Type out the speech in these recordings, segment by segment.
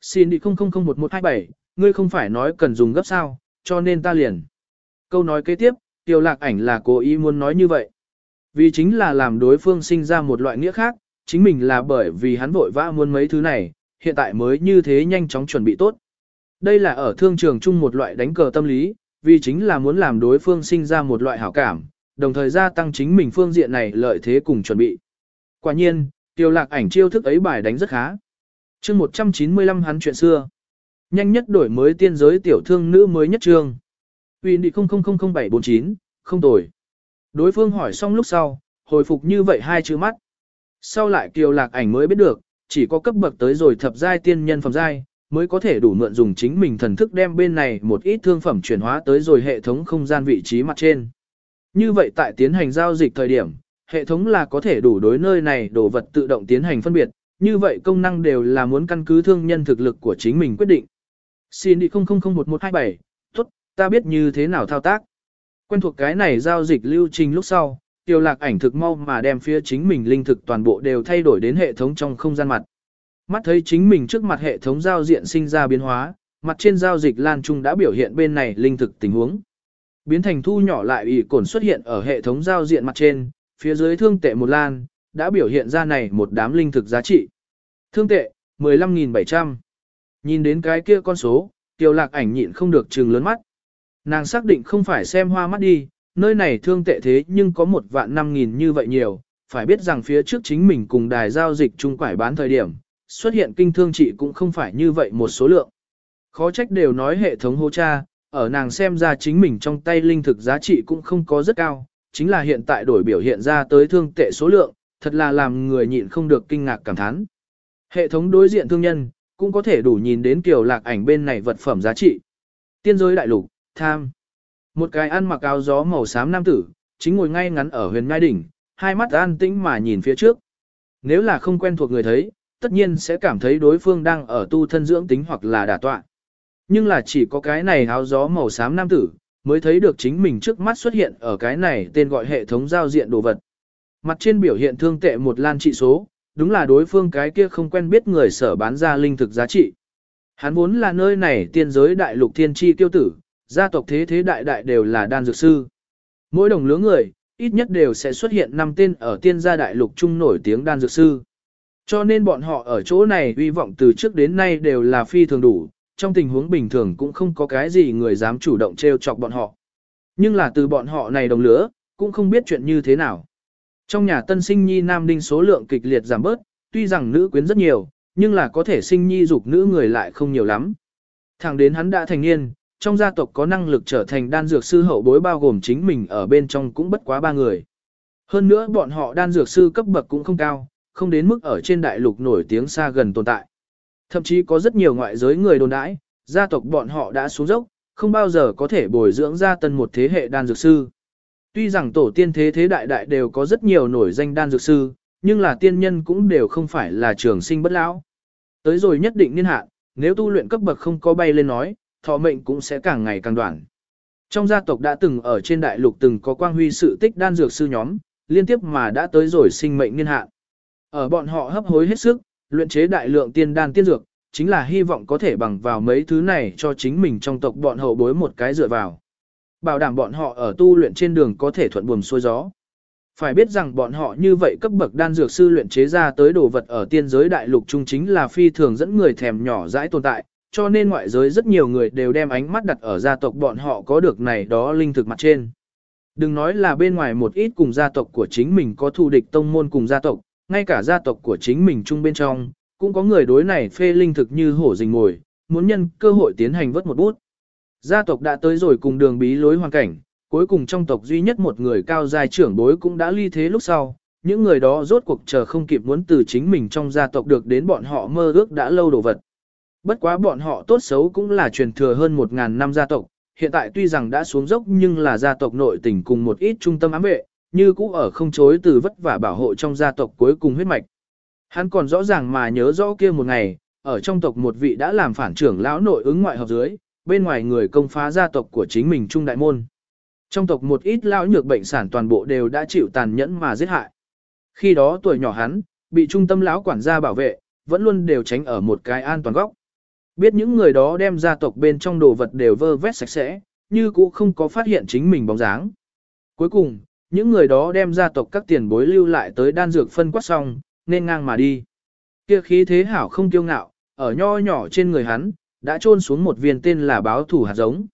Xin đi 000127, ngươi không phải nói cần dùng gấp sao, cho nên ta liền. Câu nói kế tiếp, tiêu lạc ảnh là cố ý muốn nói như vậy. Vì chính là làm đối phương sinh ra một loại nghĩa khác, chính mình là bởi vì hắn vội vã muốn mấy thứ này, hiện tại mới như thế nhanh chóng chuẩn bị tốt. Đây là ở thương trường chung một loại đánh cờ tâm lý, vì chính là muốn làm đối phương sinh ra một loại hảo cảm, đồng thời gia tăng chính mình phương diện này lợi thế cùng chuẩn bị. Quả nhiên, tiêu lạc ảnh chiêu thức ấy bài đánh rất khá chương 195 hắn chuyện xưa. Nhanh nhất đổi mới tiên giới tiểu thương nữ mới nhất trương. Uy đi 000749, không tồi. Đối phương hỏi xong lúc sau, hồi phục như vậy hai chữ mắt. Sau lại kiều lạc ảnh mới biết được, chỉ có cấp bậc tới rồi thập giai tiên nhân phẩm giai, mới có thể đủ mượn dùng chính mình thần thức đem bên này một ít thương phẩm chuyển hóa tới rồi hệ thống không gian vị trí mặt trên. Như vậy tại tiến hành giao dịch thời điểm, hệ thống là có thể đủ đối nơi này đồ vật tự động tiến hành phân biệt, như vậy công năng đều là muốn căn cứ thương nhân thực lực của chính mình quyết định. Xin đi 0001127. tốt, ta biết như thế nào thao tác. Quen thuộc cái này giao dịch lưu trình lúc sau, tiêu lạc ảnh thực mau mà đem phía chính mình linh thực toàn bộ đều thay đổi đến hệ thống trong không gian mặt. Mắt thấy chính mình trước mặt hệ thống giao diện sinh ra biến hóa, mặt trên giao dịch lan trung đã biểu hiện bên này linh thực tình huống. Biến thành thu nhỏ lại ủy cổn xuất hiện ở hệ thống giao diện mặt trên, phía dưới thương tệ một lan, đã biểu hiện ra này một đám linh thực giá trị. Thương tệ, 15.700. Nhìn đến cái kia con số, tiêu lạc ảnh nhịn không được trừng lớn mắt. Nàng xác định không phải xem hoa mắt đi, nơi này thương tệ thế nhưng có một vạn năm nghìn như vậy nhiều, phải biết rằng phía trước chính mình cùng đài giao dịch chung quải bán thời điểm, xuất hiện kinh thương trị cũng không phải như vậy một số lượng. Khó trách đều nói hệ thống hô cha, ở nàng xem ra chính mình trong tay linh thực giá trị cũng không có rất cao, chính là hiện tại đổi biểu hiện ra tới thương tệ số lượng, thật là làm người nhịn không được kinh ngạc cảm thán. Hệ thống đối diện thương nhân, cũng có thể đủ nhìn đến kiểu lạc ảnh bên này vật phẩm giá trị. Tiên giới đại lục, tham. Một cái ăn mặc áo gió màu xám nam tử, chính ngồi ngay ngắn ở huyền ngai đỉnh, hai mắt an tĩnh mà nhìn phía trước. Nếu là không quen thuộc người thấy, tất nhiên sẽ cảm thấy đối phương đang ở tu thân dưỡng tính hoặc là đả tọa. Nhưng là chỉ có cái này áo gió màu xám nam tử, mới thấy được chính mình trước mắt xuất hiện ở cái này tên gọi hệ thống giao diện đồ vật. Mặt trên biểu hiện thương tệ một lan trị số, đúng là đối phương cái kia không quen biết người sở bán ra linh thực giá trị. Hắn vốn là nơi này tiên giới đại lục thiên tri tiêu tử, gia tộc thế thế đại đại đều là đan dược sư. Mỗi đồng lứa người, ít nhất đều sẽ xuất hiện năm tên ở tiên gia đại lục trung nổi tiếng đan dược sư. Cho nên bọn họ ở chỗ này uy vọng từ trước đến nay đều là phi thường đủ, trong tình huống bình thường cũng không có cái gì người dám chủ động trêu chọc bọn họ. Nhưng là từ bọn họ này đồng lứa, cũng không biết chuyện như thế nào. Trong nhà tân sinh nhi nam đinh số lượng kịch liệt giảm bớt, tuy rằng nữ quyến rất nhiều, nhưng là có thể sinh nhi dục nữ người lại không nhiều lắm. Thẳng đến hắn đã thành niên, trong gia tộc có năng lực trở thành đan dược sư hậu bối bao gồm chính mình ở bên trong cũng bất quá ba người. Hơn nữa bọn họ đan dược sư cấp bậc cũng không cao, không đến mức ở trên đại lục nổi tiếng xa gần tồn tại. Thậm chí có rất nhiều ngoại giới người đồn đãi, gia tộc bọn họ đã xuống dốc, không bao giờ có thể bồi dưỡng ra tân một thế hệ đan dược sư. Tuy rằng tổ tiên thế thế đại đại đều có rất nhiều nổi danh đan dược sư, nhưng là tiên nhân cũng đều không phải là trường sinh bất lão. Tới rồi nhất định niên hạn, nếu tu luyện cấp bậc không có bay lên nói, thọ mệnh cũng sẽ càng ngày càng đoạn. Trong gia tộc đã từng ở trên đại lục từng có quang huy sự tích đan dược sư nhóm, liên tiếp mà đã tới rồi sinh mệnh niên hạn. Ở bọn họ hấp hối hết sức, luyện chế đại lượng tiên đan tiên dược, chính là hy vọng có thể bằng vào mấy thứ này cho chính mình trong tộc bọn hậu bối một cái dựa vào. Bảo đảm bọn họ ở tu luyện trên đường có thể thuận buồm xuôi gió. Phải biết rằng bọn họ như vậy cấp bậc đan dược sư luyện chế ra tới đồ vật ở tiên giới đại lục trung chính là phi thường dẫn người thèm nhỏ dãi tồn tại, cho nên ngoại giới rất nhiều người đều đem ánh mắt đặt ở gia tộc bọn họ có được này đó linh thực mặt trên. Đừng nói là bên ngoài một ít cùng gia tộc của chính mình có thù địch tông môn cùng gia tộc, ngay cả gia tộc của chính mình chung bên trong, cũng có người đối này phê linh thực như hổ rình ngồi, muốn nhân cơ hội tiến hành vớt một bút. Gia tộc đã tới rồi cùng đường bí lối hoàn cảnh, cuối cùng trong tộc duy nhất một người cao dài trưởng bối cũng đã ly thế lúc sau, những người đó rốt cuộc chờ không kịp muốn từ chính mình trong gia tộc được đến bọn họ mơ ước đã lâu đồ vật. Bất quá bọn họ tốt xấu cũng là truyền thừa hơn 1.000 năm gia tộc, hiện tại tuy rằng đã xuống dốc nhưng là gia tộc nội tình cùng một ít trung tâm ám vệ, như cũ ở không chối từ vất vả bảo hộ trong gia tộc cuối cùng huyết mạch. Hắn còn rõ ràng mà nhớ rõ kia một ngày, ở trong tộc một vị đã làm phản trưởng lão nội ứng ngoại hợp dưới, bên ngoài người công phá gia tộc của chính mình trung đại môn. Trong tộc một ít lão nhược bệnh sản toàn bộ đều đã chịu tàn nhẫn mà giết hại. Khi đó tuổi nhỏ hắn, bị trung tâm lão quản gia bảo vệ, vẫn luôn đều tránh ở một cái an toàn góc. Biết những người đó đem gia tộc bên trong đồ vật đều vơ vét sạch sẽ, như cũ không có phát hiện chính mình bóng dáng. Cuối cùng, những người đó đem gia tộc các tiền bối lưu lại tới đan dược phân quát xong, nên ngang mà đi. Kia khí thế hảo không kiêu ngạo, ở nho nhỏ trên người hắn, đã trôn xuống một viên tên là báo thủ hạt giống.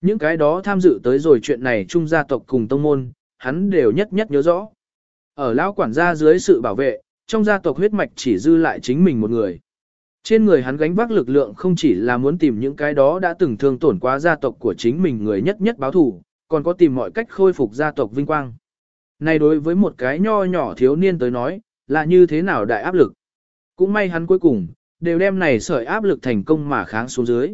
Những cái đó tham dự tới rồi chuyện này chung gia tộc cùng tông môn, hắn đều nhất nhất nhớ rõ. Ở lão quản gia dưới sự bảo vệ, trong gia tộc huyết mạch chỉ dư lại chính mình một người. Trên người hắn gánh vác lực lượng không chỉ là muốn tìm những cái đó đã từng thương tổn quá gia tộc của chính mình người nhất nhất báo thủ, còn có tìm mọi cách khôi phục gia tộc vinh quang. Này đối với một cái nho nhỏ thiếu niên tới nói, là như thế nào đại áp lực. Cũng may hắn cuối cùng, đều đem này sợi áp lực thành công mà kháng xuống dưới.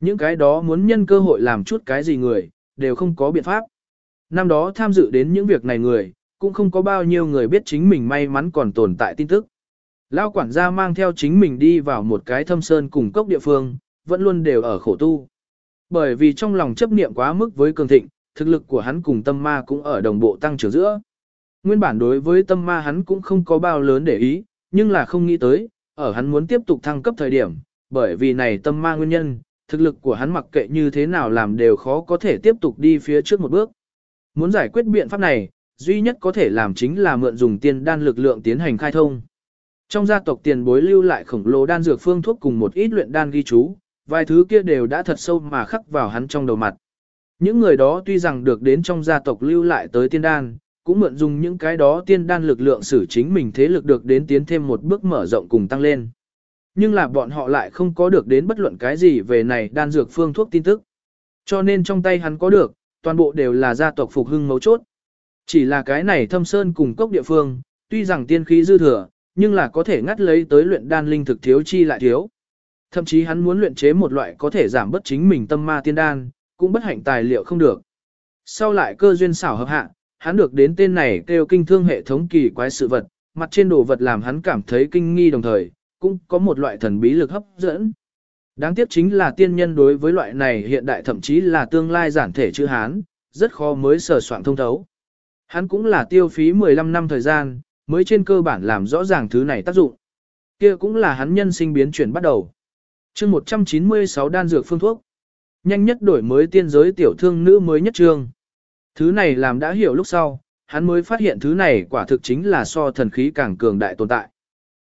Những cái đó muốn nhân cơ hội làm chút cái gì người, đều không có biện pháp. Năm đó tham dự đến những việc này người, cũng không có bao nhiêu người biết chính mình may mắn còn tồn tại tin tức. Lao quản gia mang theo chính mình đi vào một cái thâm sơn cùng cốc địa phương, vẫn luôn đều ở khổ tu. Bởi vì trong lòng chấp niệm quá mức với cường thịnh, thực lực của hắn cùng tâm ma cũng ở đồng bộ tăng trưởng giữa. Nguyên bản đối với tâm ma hắn cũng không có bao lớn để ý, nhưng là không nghĩ tới, ở hắn muốn tiếp tục thăng cấp thời điểm, bởi vì này tâm ma nguyên nhân, thực lực của hắn mặc kệ như thế nào làm đều khó có thể tiếp tục đi phía trước một bước. Muốn giải quyết biện pháp này, duy nhất có thể làm chính là mượn dùng tiên đan lực lượng tiến hành khai thông. Trong gia tộc tiền bối lưu lại khổng lồ đan dược phương thuốc cùng một ít luyện đan ghi chú, vài thứ kia đều đã thật sâu mà khắc vào hắn trong đầu mặt. Những người đó tuy rằng được đến trong gia tộc lưu lại tới tiên đan, cũng mượn dùng những cái đó tiên đan lực lượng xử chính mình thế lực được đến tiến thêm một bước mở rộng cùng tăng lên. Nhưng là bọn họ lại không có được đến bất luận cái gì về này đan dược phương thuốc tin tức. Cho nên trong tay hắn có được, toàn bộ đều là gia tộc phục hưng mấu chốt. Chỉ là cái này thâm sơn cùng cốc địa phương, tuy rằng tiên khí dư thừa, nhưng là có thể ngắt lấy tới luyện đan linh thực thiếu chi lại thiếu. Thậm chí hắn muốn luyện chế một loại có thể giảm bất chính mình tâm ma tiên đan, cũng bất hạnh tài liệu không được. Sau lại cơ duyên xảo hợp hạ, hắn được đến tên này kêu kinh thương hệ thống kỳ quái sự vật, mặt trên đồ vật làm hắn cảm thấy kinh nghi đồng thời, cũng có một loại thần bí lực hấp dẫn. Đáng tiếc chính là tiên nhân đối với loại này hiện đại thậm chí là tương lai giản thể chữ Hán, rất khó mới sở soạn thông thấu. Hắn cũng là tiêu phí 15 năm thời gian, mới trên cơ bản làm rõ ràng thứ này tác dụng. Kia cũng là hắn nhân sinh biến chuyển bắt đầu. chương 196 đan dược phương thuốc. Nhanh nhất đổi mới tiên giới tiểu thương nữ mới nhất trương. Thứ này làm đã hiểu lúc sau, hắn mới phát hiện thứ này quả thực chính là so thần khí càng cường đại tồn tại.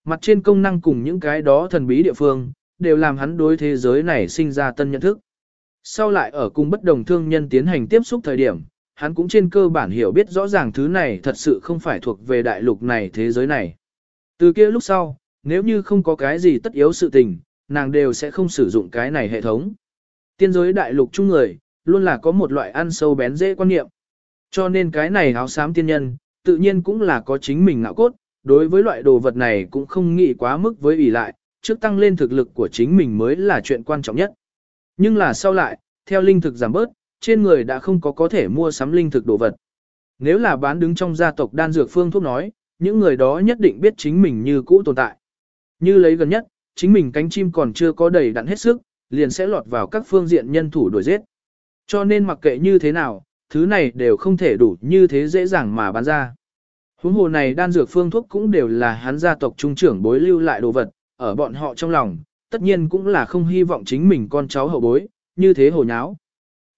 Mặt trên công năng cùng những cái đó thần bí địa phương, đều làm hắn đối thế giới này sinh ra tân nhận thức. Sau lại ở cùng bất đồng thương nhân tiến hành tiếp xúc thời điểm, hắn cũng trên cơ bản hiểu biết rõ ràng thứ này thật sự không phải thuộc về đại lục này thế giới này. Từ kia lúc sau, nếu như không có cái gì tất yếu sự tình, nàng đều sẽ không sử dụng cái này hệ thống. Tiên giới đại lục chung người, luôn là có một loại ăn sâu bén dễ quan niệm. Cho nên cái này áo xám tiên nhân, tự nhiên cũng là có chính mình ngạo cốt, đối với loại đồ vật này cũng không nghĩ quá mức với ủy lại, trước tăng lên thực lực của chính mình mới là chuyện quan trọng nhất. Nhưng là sau lại, theo linh thực giảm bớt, trên người đã không có có thể mua sắm linh thực đồ vật. Nếu là bán đứng trong gia tộc đan dược phương thuốc nói, những người đó nhất định biết chính mình như cũ tồn tại. Như lấy gần nhất, chính mình cánh chim còn chưa có đầy đặn hết sức, liền sẽ lọt vào các phương diện nhân thủ đuổi giết. Cho nên mặc kệ như thế nào, thứ này đều không thể đủ như thế dễ dàng mà bán ra. Huống hồ này đan dược phương thuốc cũng đều là hắn gia tộc trung trưởng bối lưu lại đồ vật, ở bọn họ trong lòng, tất nhiên cũng là không hy vọng chính mình con cháu hậu bối, như thế hồ nháo.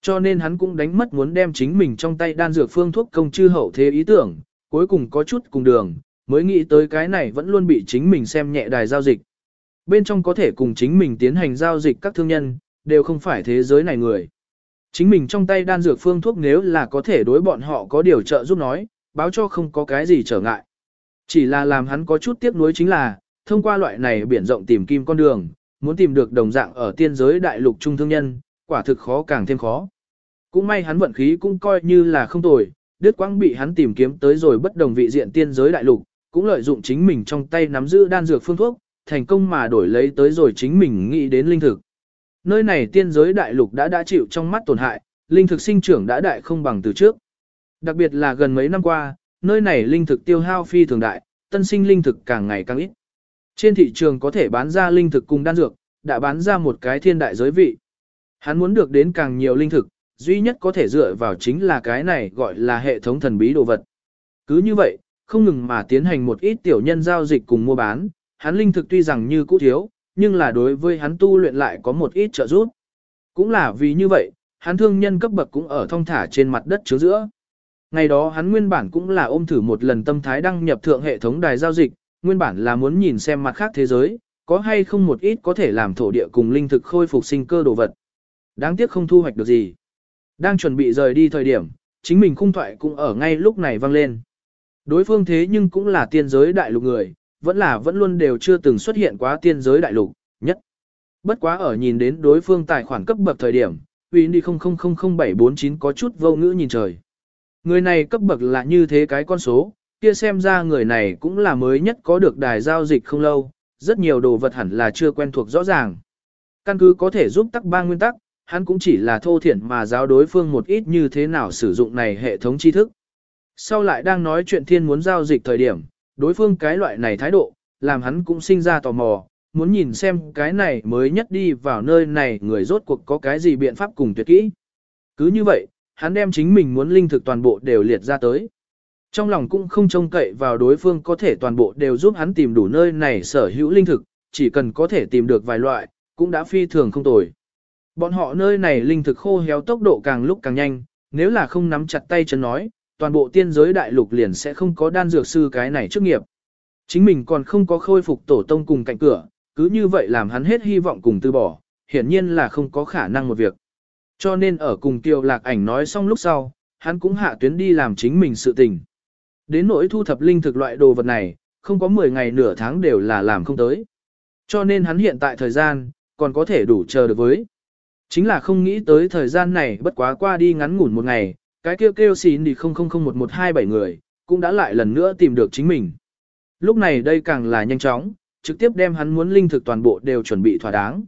Cho nên hắn cũng đánh mất muốn đem chính mình trong tay đan dược phương thuốc công chư hậu thế ý tưởng, cuối cùng có chút cùng đường, mới nghĩ tới cái này vẫn luôn bị chính mình xem nhẹ đài giao dịch. Bên trong có thể cùng chính mình tiến hành giao dịch các thương nhân, đều không phải thế giới này người. Chính mình trong tay đan dược phương thuốc nếu là có thể đối bọn họ có điều trợ giúp nói, báo cho không có cái gì trở ngại. Chỉ là làm hắn có chút tiếc nuối chính là, thông qua loại này biển rộng tìm kim con đường, muốn tìm được đồng dạng ở tiên giới đại lục trung thương nhân, quả thực khó càng thêm khó. Cũng may hắn vận khí cũng coi như là không tồi, đứt quãng bị hắn tìm kiếm tới rồi bất đồng vị diện tiên giới đại lục, cũng lợi dụng chính mình trong tay nắm giữ đan dược phương thuốc, thành công mà đổi lấy tới rồi chính mình nghĩ đến linh thực. Nơi này tiên giới đại lục đã đã chịu trong mắt tổn hại, linh thực sinh trưởng đã đại không bằng từ trước. Đặc biệt là gần mấy năm qua, nơi này linh thực tiêu hao phi thường đại, tân sinh linh thực càng ngày càng ít. Trên thị trường có thể bán ra linh thực cùng đan dược, đã bán ra một cái thiên đại giới vị. Hắn muốn được đến càng nhiều linh thực, duy nhất có thể dựa vào chính là cái này gọi là hệ thống thần bí đồ vật. Cứ như vậy, không ngừng mà tiến hành một ít tiểu nhân giao dịch cùng mua bán, hắn linh thực tuy rằng như cũ thiếu, nhưng là đối với hắn tu luyện lại có một ít trợ giúp. Cũng là vì như vậy, hắn thương nhân cấp bậc cũng ở thông thả trên mặt đất chứa giữa. Ngày đó hắn nguyên bản cũng là ôm thử một lần tâm thái đăng nhập thượng hệ thống đài giao dịch, nguyên bản là muốn nhìn xem mặt khác thế giới, có hay không một ít có thể làm thổ địa cùng linh thực khôi phục sinh cơ đồ vật. Đáng tiếc không thu hoạch được gì. Đang chuẩn bị rời đi thời điểm, chính mình khung thoại cũng ở ngay lúc này vang lên. Đối phương thế nhưng cũng là tiên giới đại lục người, vẫn là vẫn luôn đều chưa từng xuất hiện quá tiên giới đại lục, nhất. Bất quá ở nhìn đến đối phương tài khoản cấp bậc thời điểm, uy đi 000749 có chút vô ngữ nhìn trời. Người này cấp bậc là như thế cái con số, kia xem ra người này cũng là mới nhất có được đài giao dịch không lâu, rất nhiều đồ vật hẳn là chưa quen thuộc rõ ràng. Căn cứ có thể giúp tắc ba nguyên tắc, hắn cũng chỉ là thô thiển mà giáo đối phương một ít như thế nào sử dụng này hệ thống tri thức. Sau lại đang nói chuyện thiên muốn giao dịch thời điểm, đối phương cái loại này thái độ, làm hắn cũng sinh ra tò mò, muốn nhìn xem cái này mới nhất đi vào nơi này người rốt cuộc có cái gì biện pháp cùng tuyệt kỹ. Cứ như vậy, hắn đem chính mình muốn linh thực toàn bộ đều liệt ra tới. Trong lòng cũng không trông cậy vào đối phương có thể toàn bộ đều giúp hắn tìm đủ nơi này sở hữu linh thực, chỉ cần có thể tìm được vài loại, cũng đã phi thường không tồi. Bọn họ nơi này linh thực khô héo tốc độ càng lúc càng nhanh, nếu là không nắm chặt tay chân nói, toàn bộ tiên giới đại lục liền sẽ không có đan dược sư cái này trước nghiệp. Chính mình còn không có khôi phục tổ tông cùng cạnh cửa, cứ như vậy làm hắn hết hy vọng cùng từ bỏ, hiển nhiên là không có khả năng một việc. Cho nên ở cùng tiêu lạc ảnh nói xong lúc sau, hắn cũng hạ tuyến đi làm chính mình sự tình. Đến nỗi thu thập linh thực loại đồ vật này, không có 10 ngày nửa tháng đều là làm không tới. Cho nên hắn hiện tại thời gian, còn có thể đủ chờ được với. Chính là không nghĩ tới thời gian này bất quá qua đi ngắn ngủn một ngày, cái kêu kêu xín đi 00011127 người, cũng đã lại lần nữa tìm được chính mình. Lúc này đây càng là nhanh chóng, trực tiếp đem hắn muốn linh thực toàn bộ đều chuẩn bị thỏa đáng.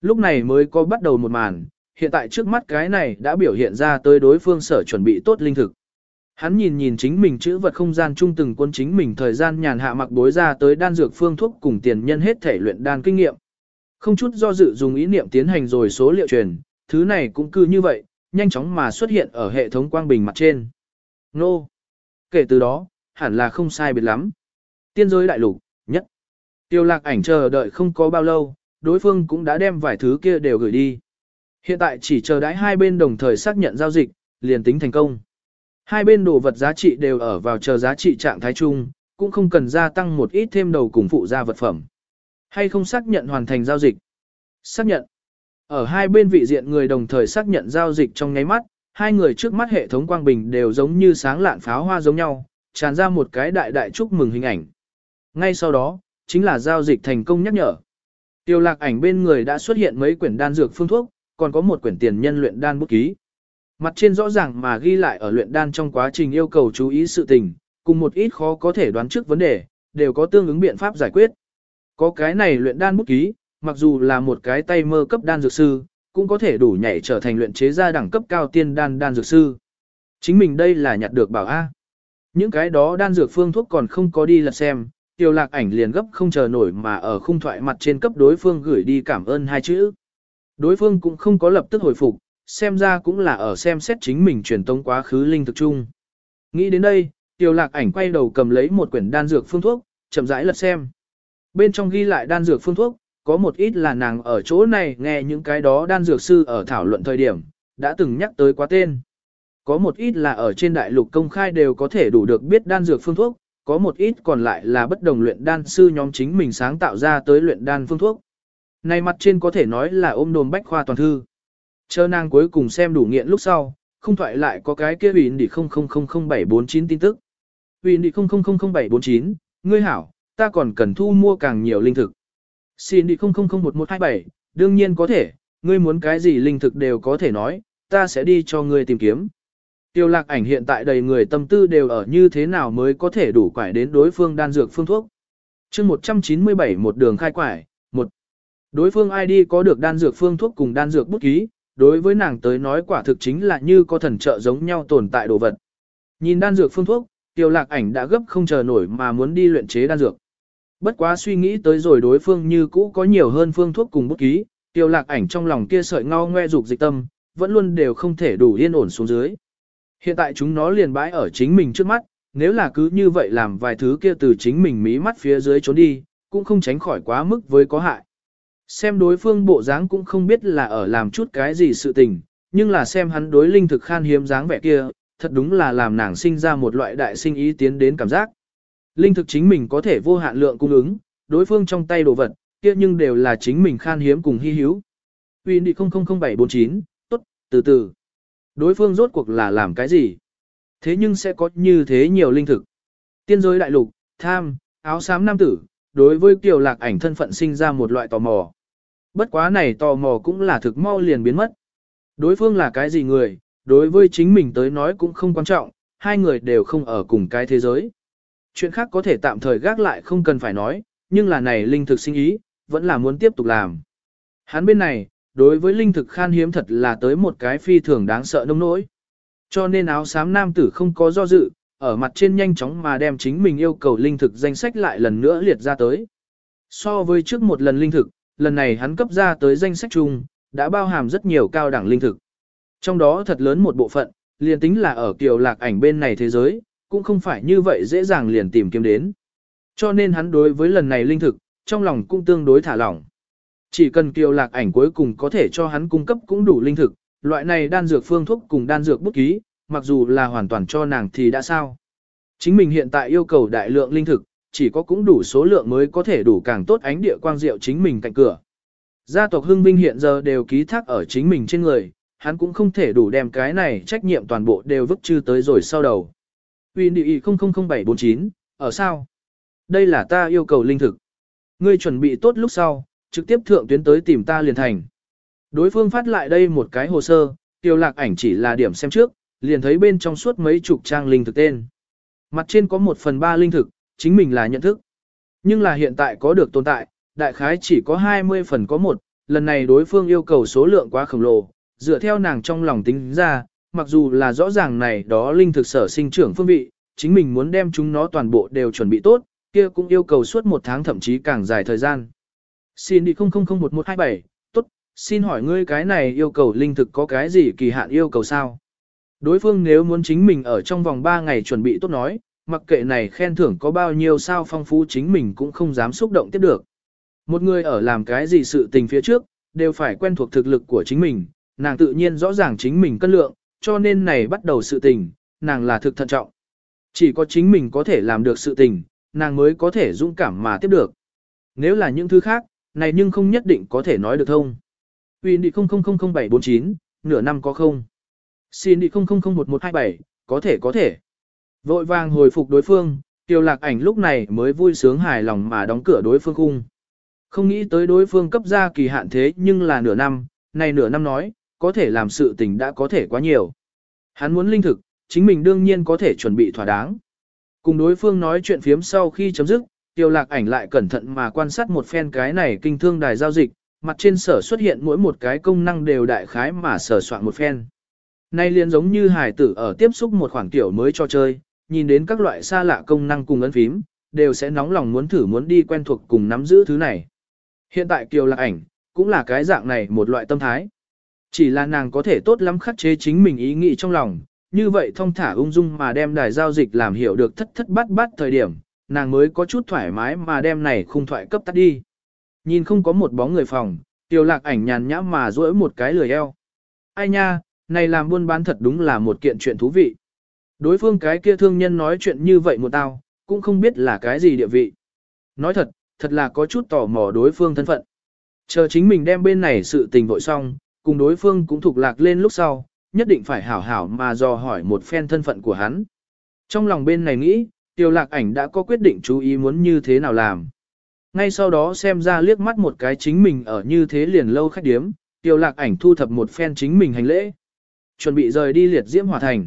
Lúc này mới có bắt đầu một màn, hiện tại trước mắt cái này đã biểu hiện ra tới đối phương sở chuẩn bị tốt linh thực. Hắn nhìn nhìn chính mình chữ vật không gian trung từng quân chính mình thời gian nhàn hạ mặc bối ra tới đan dược phương thuốc cùng tiền nhân hết thể luyện đan kinh nghiệm. Không chút do dự dùng ý niệm tiến hành rồi số liệu truyền, thứ này cũng cứ như vậy, nhanh chóng mà xuất hiện ở hệ thống quang bình mặt trên. Nô! Kể từ đó, hẳn là không sai biệt lắm. Tiên giới đại lục, nhất. Tiêu lạc ảnh chờ đợi không có bao lâu, đối phương cũng đã đem vài thứ kia đều gửi đi. Hiện tại chỉ chờ đãi hai bên đồng thời xác nhận giao dịch, liền tính thành công. Hai bên đồ vật giá trị đều ở vào chờ giá trị trạng thái chung, cũng không cần gia tăng một ít thêm đầu cùng phụ gia vật phẩm. Hay không xác nhận hoàn thành giao dịch? Xác nhận. Ở hai bên vị diện người đồng thời xác nhận giao dịch trong nháy mắt, hai người trước mắt hệ thống quang bình đều giống như sáng lạn pháo hoa giống nhau, tràn ra một cái đại đại chúc mừng hình ảnh. Ngay sau đó, chính là giao dịch thành công nhắc nhở. Tiêu lạc ảnh bên người đã xuất hiện mấy quyển đan dược phương thuốc, còn có một quyển tiền nhân luyện đan bút ký. Mặt trên rõ ràng mà ghi lại ở luyện đan trong quá trình yêu cầu chú ý sự tình, cùng một ít khó có thể đoán trước vấn đề, đều có tương ứng biện pháp giải quyết. Có cái này luyện đan bút ký, mặc dù là một cái tay mơ cấp đan dược sư, cũng có thể đủ nhảy trở thành luyện chế ra đẳng cấp cao tiên đan đan dược sư. Chính mình đây là nhặt được bảo A. Những cái đó đan dược phương thuốc còn không có đi lật xem, tiêu lạc ảnh liền gấp không chờ nổi mà ở khung thoại mặt trên cấp đối phương gửi đi cảm ơn hai chữ. Đối phương cũng không có lập tức hồi phục, xem ra cũng là ở xem xét chính mình truyền tông quá khứ linh thực chung. Nghĩ đến đây, tiêu lạc ảnh quay đầu cầm lấy một quyển đan dược phương thuốc, chậm rãi lật xem. Bên trong ghi lại đan dược phương thuốc, có một ít là nàng ở chỗ này nghe những cái đó đan dược sư ở thảo luận thời điểm, đã từng nhắc tới quá tên. Có một ít là ở trên đại lục công khai đều có thể đủ được biết đan dược phương thuốc, có một ít còn lại là bất đồng luyện đan sư nhóm chính mình sáng tạo ra tới luyện đan phương thuốc. Này mặt trên có thể nói là ôm đồn bách khoa toàn thư. Chờ nàng cuối cùng xem đủ nghiện lúc sau, không thoại lại có cái kia ủy đi 000749 tin tức. Ủy đi 000749, ngươi hảo, ta còn cần thu mua càng nhiều linh thực. Xin đi 00011127, đương nhiên có thể, ngươi muốn cái gì linh thực đều có thể nói, ta sẽ đi cho ngươi tìm kiếm. Tiêu lạc ảnh hiện tại đầy người tâm tư đều ở như thế nào mới có thể đủ quải đến đối phương đan dược phương thuốc. chương 197 một đường khai quải, một Đối phương ID có được đan dược phương thuốc cùng đan dược bút ký, đối với nàng tới nói quả thực chính là như có thần trợ giống nhau tồn tại đồ vật. Nhìn đan dược phương thuốc, tiêu lạc ảnh đã gấp không chờ nổi mà muốn đi luyện chế đan dược. Bất quá suy nghĩ tới rồi đối phương như cũ có nhiều hơn phương thuốc cùng bút ký, tiêu lạc ảnh trong lòng kia sợi ngao ngoe dục dịch tâm, vẫn luôn đều không thể đủ yên ổn xuống dưới. Hiện tại chúng nó liền bãi ở chính mình trước mắt, nếu là cứ như vậy làm vài thứ kia từ chính mình mí mắt phía dưới trốn đi, cũng không tránh khỏi quá mức với có hại. Xem đối phương bộ dáng cũng không biết là ở làm chút cái gì sự tình, nhưng là xem hắn đối linh thực khan hiếm dáng vẻ kia, thật đúng là làm nàng sinh ra một loại đại sinh ý tiến đến cảm giác. Linh thực chính mình có thể vô hạn lượng cung ứng, đối phương trong tay đồ vật, kia nhưng đều là chính mình khan hiếm cùng hy hữu. Uy đi 000749, tốt, từ từ. Đối phương rốt cuộc là làm cái gì? Thế nhưng sẽ có như thế nhiều linh thực. Tiên giới đại lục, tham, áo xám nam tử, đối với kiều lạc ảnh thân phận sinh ra một loại tò mò. Bất quá này tò mò cũng là thực mau liền biến mất. Đối phương là cái gì người, đối với chính mình tới nói cũng không quan trọng, hai người đều không ở cùng cái thế giới. Chuyện khác có thể tạm thời gác lại không cần phải nói, nhưng là này linh thực sinh ý, vẫn là muốn tiếp tục làm. Hắn bên này, đối với linh thực khan hiếm thật là tới một cái phi thường đáng sợ nông nỗi. Cho nên áo xám nam tử không có do dự, ở mặt trên nhanh chóng mà đem chính mình yêu cầu linh thực danh sách lại lần nữa liệt ra tới. So với trước một lần linh thực, lần này hắn cấp ra tới danh sách chung, đã bao hàm rất nhiều cao đẳng linh thực. Trong đó thật lớn một bộ phận, liền tính là ở kiều lạc ảnh bên này thế giới, cũng không phải như vậy dễ dàng liền tìm kiếm đến. Cho nên hắn đối với lần này linh thực, trong lòng cũng tương đối thả lỏng. Chỉ cần kiều lạc ảnh cuối cùng có thể cho hắn cung cấp cũng đủ linh thực, loại này đan dược phương thuốc cùng đan dược bút ký, mặc dù là hoàn toàn cho nàng thì đã sao. Chính mình hiện tại yêu cầu đại lượng linh thực, chỉ có cũng đủ số lượng mới có thể đủ càng tốt ánh địa quang diệu chính mình cạnh cửa. Gia tộc Hưng Vinh hiện giờ đều ký thác ở chính mình trên người, hắn cũng không thể đủ đem cái này trách nhiệm toàn bộ đều vứt chư tới rồi sau đầu. Uy đi 000749, ở sao? Đây là ta yêu cầu linh thực. Ngươi chuẩn bị tốt lúc sau, trực tiếp thượng tuyến tới tìm ta liền thành. Đối phương phát lại đây một cái hồ sơ, tiêu lạc ảnh chỉ là điểm xem trước, liền thấy bên trong suốt mấy chục trang linh thực tên. Mặt trên có một phần ba linh thực, chính mình là nhận thức. Nhưng là hiện tại có được tồn tại, đại khái chỉ có 20 phần có một, lần này đối phương yêu cầu số lượng quá khổng lồ, dựa theo nàng trong lòng tính ra, mặc dù là rõ ràng này đó linh thực sở sinh trưởng phương vị, chính mình muốn đem chúng nó toàn bộ đều chuẩn bị tốt, kia cũng yêu cầu suốt một tháng thậm chí càng dài thời gian. Xin đi 00011127, tốt, xin hỏi ngươi cái này yêu cầu linh thực có cái gì kỳ hạn yêu cầu sao? Đối phương nếu muốn chính mình ở trong vòng 3 ngày chuẩn bị tốt nói, mặc kệ này khen thưởng có bao nhiêu sao phong phú chính mình cũng không dám xúc động tiếp được. Một người ở làm cái gì sự tình phía trước, đều phải quen thuộc thực lực của chính mình, nàng tự nhiên rõ ràng chính mình cân lượng, cho nên này bắt đầu sự tình, nàng là thực thận trọng. Chỉ có chính mình có thể làm được sự tình, nàng mới có thể dũng cảm mà tiếp được. Nếu là những thứ khác, này nhưng không nhất định có thể nói được thông. uyên đi 000749, nửa năm có không? Xin đi 00011127, có thể có thể. Vội vàng hồi phục đối phương, tiêu lạc ảnh lúc này mới vui sướng hài lòng mà đóng cửa đối phương cung. Không nghĩ tới đối phương cấp ra kỳ hạn thế nhưng là nửa năm, này nửa năm nói, có thể làm sự tình đã có thể quá nhiều. Hắn muốn linh thực, chính mình đương nhiên có thể chuẩn bị thỏa đáng. Cùng đối phương nói chuyện phiếm sau khi chấm dứt, tiêu lạc ảnh lại cẩn thận mà quan sát một phen cái này kinh thương đài giao dịch, mặt trên sở xuất hiện mỗi một cái công năng đều đại khái mà sở soạn một phen. Nay liền giống như hải tử ở tiếp xúc một khoảng tiểu mới cho chơi, nhìn đến các loại xa lạ công năng cùng ấn phím, đều sẽ nóng lòng muốn thử muốn đi quen thuộc cùng nắm giữ thứ này. Hiện tại kiều lạc ảnh, cũng là cái dạng này một loại tâm thái. Chỉ là nàng có thể tốt lắm khắc chế chính mình ý nghĩ trong lòng, như vậy thông thả ung dung mà đem đài giao dịch làm hiểu được thất thất bát bát thời điểm, nàng mới có chút thoải mái mà đem này khung thoại cấp tắt đi. Nhìn không có một bóng người phòng, tiêu lạc ảnh nhàn nhã mà duỗi một cái lười eo. Ai nha, này làm buôn bán thật đúng là một kiện chuyện thú vị. Đối phương cái kia thương nhân nói chuyện như vậy một tao, cũng không biết là cái gì địa vị. Nói thật, thật là có chút tò mò đối phương thân phận. Chờ chính mình đem bên này sự tình vội xong, cùng đối phương cũng thuộc lạc lên lúc sau, nhất định phải hảo hảo mà dò hỏi một phen thân phận của hắn. Trong lòng bên này nghĩ, tiêu lạc ảnh đã có quyết định chú ý muốn như thế nào làm. Ngay sau đó xem ra liếc mắt một cái chính mình ở như thế liền lâu khách điếm, tiêu lạc ảnh thu thập một phen chính mình hành lễ. Chuẩn bị rời đi liệt diễm hỏa thành.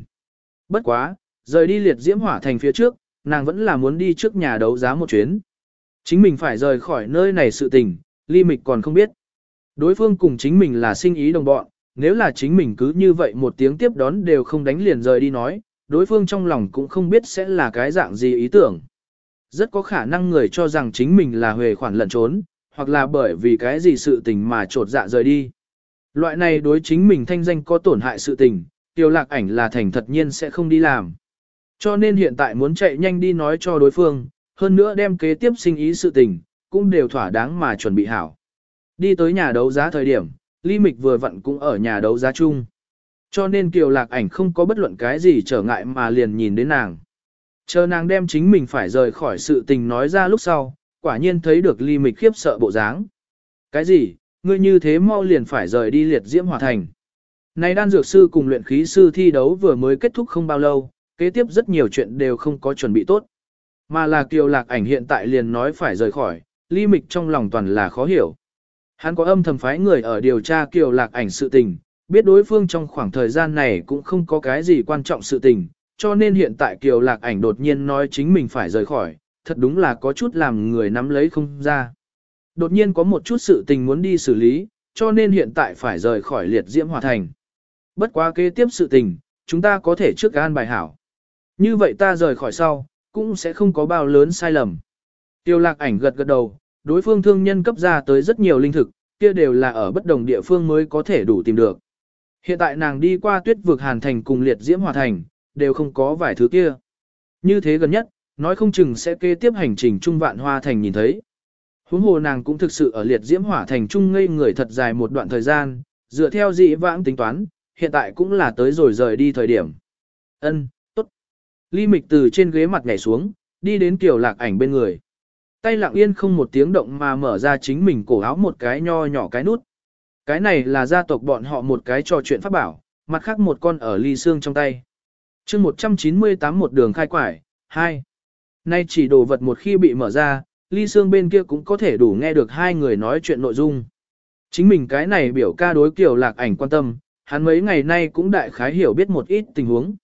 Bất quá, rời đi liệt diễm hỏa thành phía trước, nàng vẫn là muốn đi trước nhà đấu giá một chuyến. Chính mình phải rời khỏi nơi này sự tình, ly mịch còn không biết. Đối phương cùng chính mình là sinh ý đồng bọn, nếu là chính mình cứ như vậy một tiếng tiếp đón đều không đánh liền rời đi nói, đối phương trong lòng cũng không biết sẽ là cái dạng gì ý tưởng. Rất có khả năng người cho rằng chính mình là huề khoản lẩn trốn, hoặc là bởi vì cái gì sự tình mà trột dạ rời đi. Loại này đối chính mình thanh danh có tổn hại sự tình, tiêu lạc ảnh là thành thật nhiên sẽ không đi làm. Cho nên hiện tại muốn chạy nhanh đi nói cho đối phương, hơn nữa đem kế tiếp sinh ý sự tình, cũng đều thỏa đáng mà chuẩn bị hảo. Đi tới nhà đấu giá thời điểm, Ly Mịch vừa vặn cũng ở nhà đấu giá chung. Cho nên Kiều Lạc Ảnh không có bất luận cái gì trở ngại mà liền nhìn đến nàng. Chờ nàng đem chính mình phải rời khỏi sự tình nói ra lúc sau, quả nhiên thấy được Ly Mịch khiếp sợ bộ dáng. Cái gì, ngươi như thế mau liền phải rời đi liệt diễm hòa thành. Này đan dược sư cùng luyện khí sư thi đấu vừa mới kết thúc không bao lâu, kế tiếp rất nhiều chuyện đều không có chuẩn bị tốt. Mà là Kiều Lạc Ảnh hiện tại liền nói phải rời khỏi, Ly Mịch trong lòng toàn là khó hiểu. Hắn có âm thầm phái người ở điều tra Kiều Lạc Ảnh sự tình, biết đối phương trong khoảng thời gian này cũng không có cái gì quan trọng sự tình, cho nên hiện tại Kiều Lạc Ảnh đột nhiên nói chính mình phải rời khỏi, thật đúng là có chút làm người nắm lấy không ra. Đột nhiên có một chút sự tình muốn đi xử lý, cho nên hiện tại phải rời khỏi liệt diễm hòa thành. Bất quá kế tiếp sự tình, chúng ta có thể trước an bài hảo. Như vậy ta rời khỏi sau, cũng sẽ không có bao lớn sai lầm. Tiêu lạc ảnh gật gật đầu, đối phương thương nhân cấp ra tới rất nhiều linh thực, kia đều là ở bất đồng địa phương mới có thể đủ tìm được. Hiện tại nàng đi qua tuyết vực hàn thành cùng liệt diễm hòa thành, đều không có vài thứ kia. Như thế gần nhất, nói không chừng sẽ kế tiếp hành trình trung vạn hoa thành nhìn thấy. Huống hồ nàng cũng thực sự ở liệt diễm hỏa thành trung ngây người thật dài một đoạn thời gian, dựa theo dị vãng tính toán, hiện tại cũng là tới rồi rời đi thời điểm. Ân, tốt. Ly Mịch từ trên ghế mặt nhảy xuống, đi đến Kiều Lạc Ảnh bên người. Tay lặng yên không một tiếng động mà mở ra chính mình cổ áo một cái nho nhỏ cái nút. Cái này là gia tộc bọn họ một cái trò chuyện pháp bảo, mặt khác một con ở ly xương trong tay. chương 198 một đường khai quải, 2. Nay chỉ đồ vật một khi bị mở ra, ly xương bên kia cũng có thể đủ nghe được hai người nói chuyện nội dung. Chính mình cái này biểu ca đối kiểu lạc ảnh quan tâm, hắn mấy ngày nay cũng đại khái hiểu biết một ít tình huống.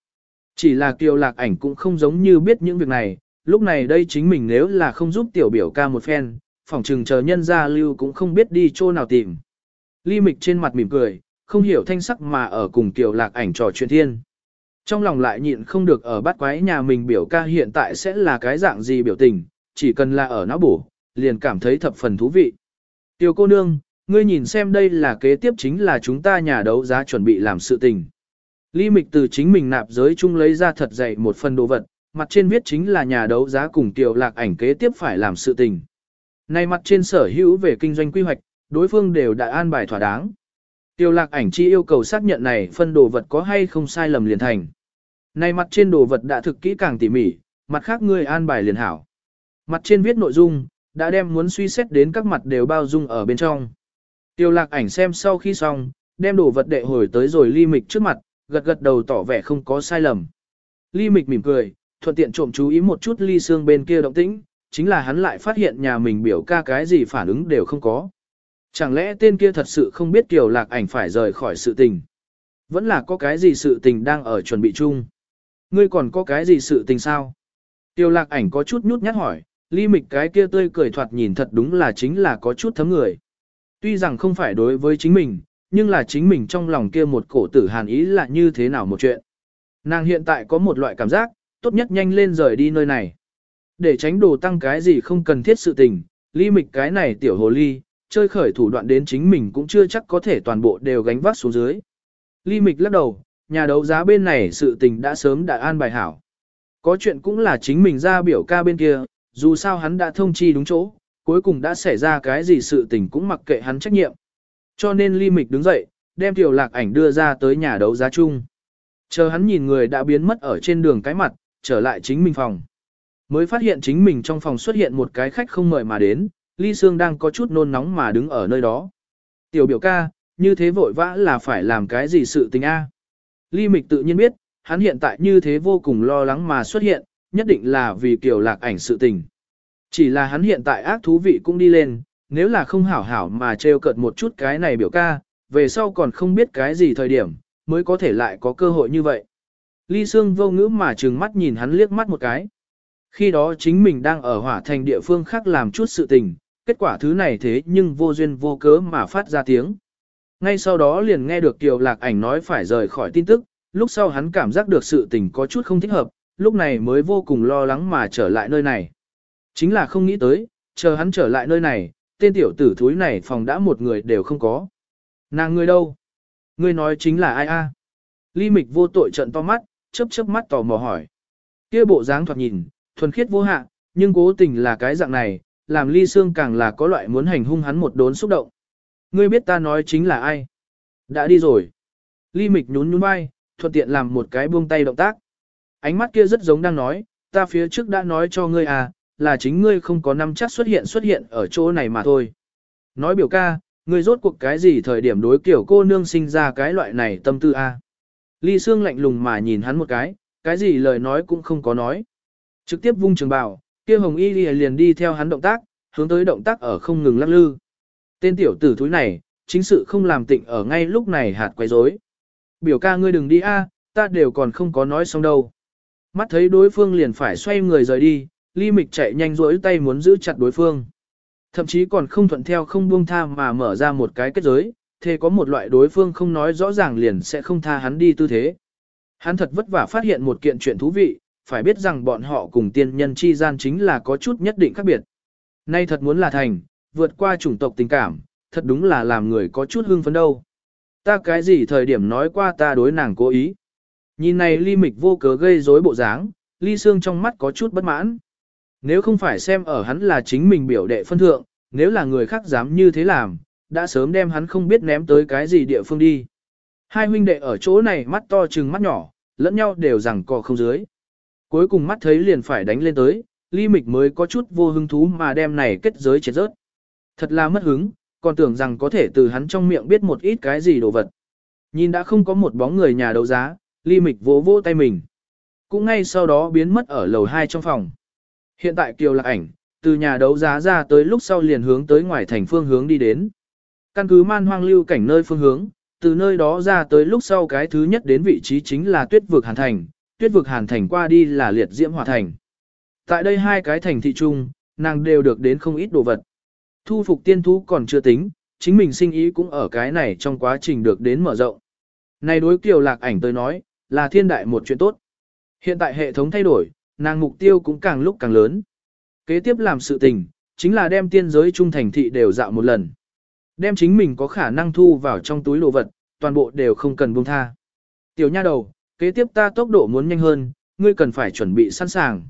Chỉ là kiều lạc ảnh cũng không giống như biết những việc này, lúc này đây chính mình nếu là không giúp tiểu biểu ca một phen, phòng trừng chờ nhân gia lưu cũng không biết đi chỗ nào tìm. Ly mịch trên mặt mỉm cười, không hiểu thanh sắc mà ở cùng tiểu lạc ảnh trò chuyện thiên. Trong lòng lại nhịn không được ở bắt quái nhà mình biểu ca hiện tại sẽ là cái dạng gì biểu tình, chỉ cần là ở não bổ, liền cảm thấy thập phần thú vị. Tiểu cô nương, ngươi nhìn xem đây là kế tiếp chính là chúng ta nhà đấu giá chuẩn bị làm sự tình. Ly Mịch từ chính mình nạp giới chung lấy ra thật dày một phần đồ vật, mặt trên viết chính là nhà đấu giá cùng tiểu lạc ảnh kế tiếp phải làm sự tình. Này mặt trên sở hữu về kinh doanh quy hoạch, đối phương đều đã an bài thỏa đáng. Tiểu lạc ảnh chi yêu cầu xác nhận này phân đồ vật có hay không sai lầm liền thành. Này mặt trên đồ vật đã thực kỹ càng tỉ mỉ, mặt khác ngươi an bài liền hảo. Mặt trên viết nội dung, đã đem muốn suy xét đến các mặt đều bao dung ở bên trong. Tiêu lạc ảnh xem sau khi xong, đem đồ vật đệ hồi tới rồi ly mịch trước mặt, gật gật đầu tỏ vẻ không có sai lầm. Ly mịch mỉm cười, thuận tiện trộm chú ý một chút ly xương bên kia động tĩnh, chính là hắn lại phát hiện nhà mình biểu ca cái gì phản ứng đều không có. Chẳng lẽ tên kia thật sự không biết tiểu lạc ảnh phải rời khỏi sự tình. Vẫn là có cái gì sự tình đang ở chuẩn bị chung. Ngươi còn có cái gì sự tình sao? Tiêu lạc ảnh có chút nhút nhát hỏi, ly mịch cái kia tươi cười thoạt nhìn thật đúng là chính là có chút thấm người. Tuy rằng không phải đối với chính mình, nhưng là chính mình trong lòng kia một cổ tử hàn ý là như thế nào một chuyện. Nàng hiện tại có một loại cảm giác, tốt nhất nhanh lên rời đi nơi này. Để tránh đồ tăng cái gì không cần thiết sự tình, ly mịch cái này tiểu hồ ly, chơi khởi thủ đoạn đến chính mình cũng chưa chắc có thể toàn bộ đều gánh vác xuống dưới. Ly mịch lắc đầu, nhà đấu giá bên này sự tình đã sớm đã an bài hảo. Có chuyện cũng là chính mình ra biểu ca bên kia, dù sao hắn đã thông chi đúng chỗ, cuối cùng đã xảy ra cái gì sự tình cũng mặc kệ hắn trách nhiệm. Cho nên ly mịch đứng dậy, đem tiểu lạc ảnh đưa ra tới nhà đấu giá chung. Chờ hắn nhìn người đã biến mất ở trên đường cái mặt, trở lại chính mình phòng. Mới phát hiện chính mình trong phòng xuất hiện một cái khách không mời mà đến, ly xương đang có chút nôn nóng mà đứng ở nơi đó. Tiểu biểu ca, như thế vội vã là phải làm cái gì sự tình a? Ly mịch tự nhiên biết, hắn hiện tại như thế vô cùng lo lắng mà xuất hiện, nhất định là vì kiểu lạc ảnh sự tình. Chỉ là hắn hiện tại ác thú vị cũng đi lên, nếu là không hảo hảo mà trêu cợt một chút cái này biểu ca, về sau còn không biết cái gì thời điểm, mới có thể lại có cơ hội như vậy. Ly Sương vô ngữ mà trừng mắt nhìn hắn liếc mắt một cái. Khi đó chính mình đang ở hỏa thành địa phương khác làm chút sự tình, kết quả thứ này thế nhưng vô duyên vô cớ mà phát ra tiếng. Ngay sau đó liền nghe được Kiều Lạc Ảnh nói phải rời khỏi tin tức, lúc sau hắn cảm giác được sự tình có chút không thích hợp, lúc này mới vô cùng lo lắng mà trở lại nơi này. Chính là không nghĩ tới, chờ hắn trở lại nơi này, tên tiểu tử thúi này phòng đã một người đều không có. Nàng người đâu? Ngươi nói chính là ai a? Ly mịch vô tội trận to mắt, chớp chớp mắt tò mò hỏi. Kia bộ dáng thoạt nhìn, thuần khiết vô hạ, nhưng cố tình là cái dạng này, làm ly xương càng là có loại muốn hành hung hắn một đốn xúc động. Ngươi biết ta nói chính là ai? Đã đi rồi. Ly Mịch nhún nhún vai, thuận tiện làm một cái buông tay động tác. Ánh mắt kia rất giống đang nói, ta phía trước đã nói cho ngươi à, là chính ngươi không có năm chắc xuất hiện xuất hiện ở chỗ này mà thôi. Nói biểu ca, ngươi rốt cuộc cái gì thời điểm đối kiểu cô nương sinh ra cái loại này tâm tư a? À? Ly Sương lạnh lùng mà nhìn hắn một cái, cái gì lời nói cũng không có nói. Trực tiếp vung trường bào, kia hồng y liền đi theo hắn động tác, hướng tới động tác ở không ngừng lắc lư. Tên tiểu tử thúi này, chính sự không làm tịnh ở ngay lúc này hạt quấy rối. Biểu ca ngươi đừng đi a, ta đều còn không có nói xong đâu. Mắt thấy đối phương liền phải xoay người rời đi, ly mịch chạy nhanh rỗi tay muốn giữ chặt đối phương. Thậm chí còn không thuận theo không buông tha mà mở ra một cái kết giới, Thề có một loại đối phương không nói rõ ràng liền sẽ không tha hắn đi tư thế. Hắn thật vất vả phát hiện một kiện chuyện thú vị, phải biết rằng bọn họ cùng tiên nhân chi gian chính là có chút nhất định khác biệt. Nay thật muốn là thành, vượt qua chủng tộc tình cảm, thật đúng là làm người có chút hưng phấn đâu. Ta cái gì thời điểm nói qua ta đối nàng cố ý. Nhìn này ly mịch vô cớ gây rối bộ dáng, ly xương trong mắt có chút bất mãn. Nếu không phải xem ở hắn là chính mình biểu đệ phân thượng, nếu là người khác dám như thế làm, đã sớm đem hắn không biết ném tới cái gì địa phương đi. Hai huynh đệ ở chỗ này mắt to chừng mắt nhỏ, lẫn nhau đều rằng cò không dưới. Cuối cùng mắt thấy liền phải đánh lên tới, ly mịch mới có chút vô hứng thú mà đem này kết giới chết rớt. Thật là mất hứng, còn tưởng rằng có thể từ hắn trong miệng biết một ít cái gì đồ vật. Nhìn đã không có một bóng người nhà đấu giá, ly mịch vỗ vỗ tay mình. Cũng ngay sau đó biến mất ở lầu 2 trong phòng. Hiện tại Kiều Lạc Ảnh, từ nhà đấu giá ra tới lúc sau liền hướng tới ngoài thành phương hướng đi đến. Căn cứ man hoang lưu cảnh nơi phương hướng, từ nơi đó ra tới lúc sau cái thứ nhất đến vị trí chính là tuyết vực hàn thành, tuyết vực hàn thành qua đi là liệt diễm hòa thành. Tại đây hai cái thành thị trung, nàng đều được đến không ít đồ vật. Thu phục tiên thú còn chưa tính, chính mình sinh ý cũng ở cái này trong quá trình được đến mở rộng. Này đối kiều lạc ảnh tới nói, là thiên đại một chuyện tốt. Hiện tại hệ thống thay đổi, nàng mục tiêu cũng càng lúc càng lớn. Kế tiếp làm sự tình, chính là đem tiên giới trung thành thị đều dạo một lần. Đem chính mình có khả năng thu vào trong túi đồ vật, toàn bộ đều không cần buông tha. Tiểu nha đầu, kế tiếp ta tốc độ muốn nhanh hơn, ngươi cần phải chuẩn bị sẵn sàng.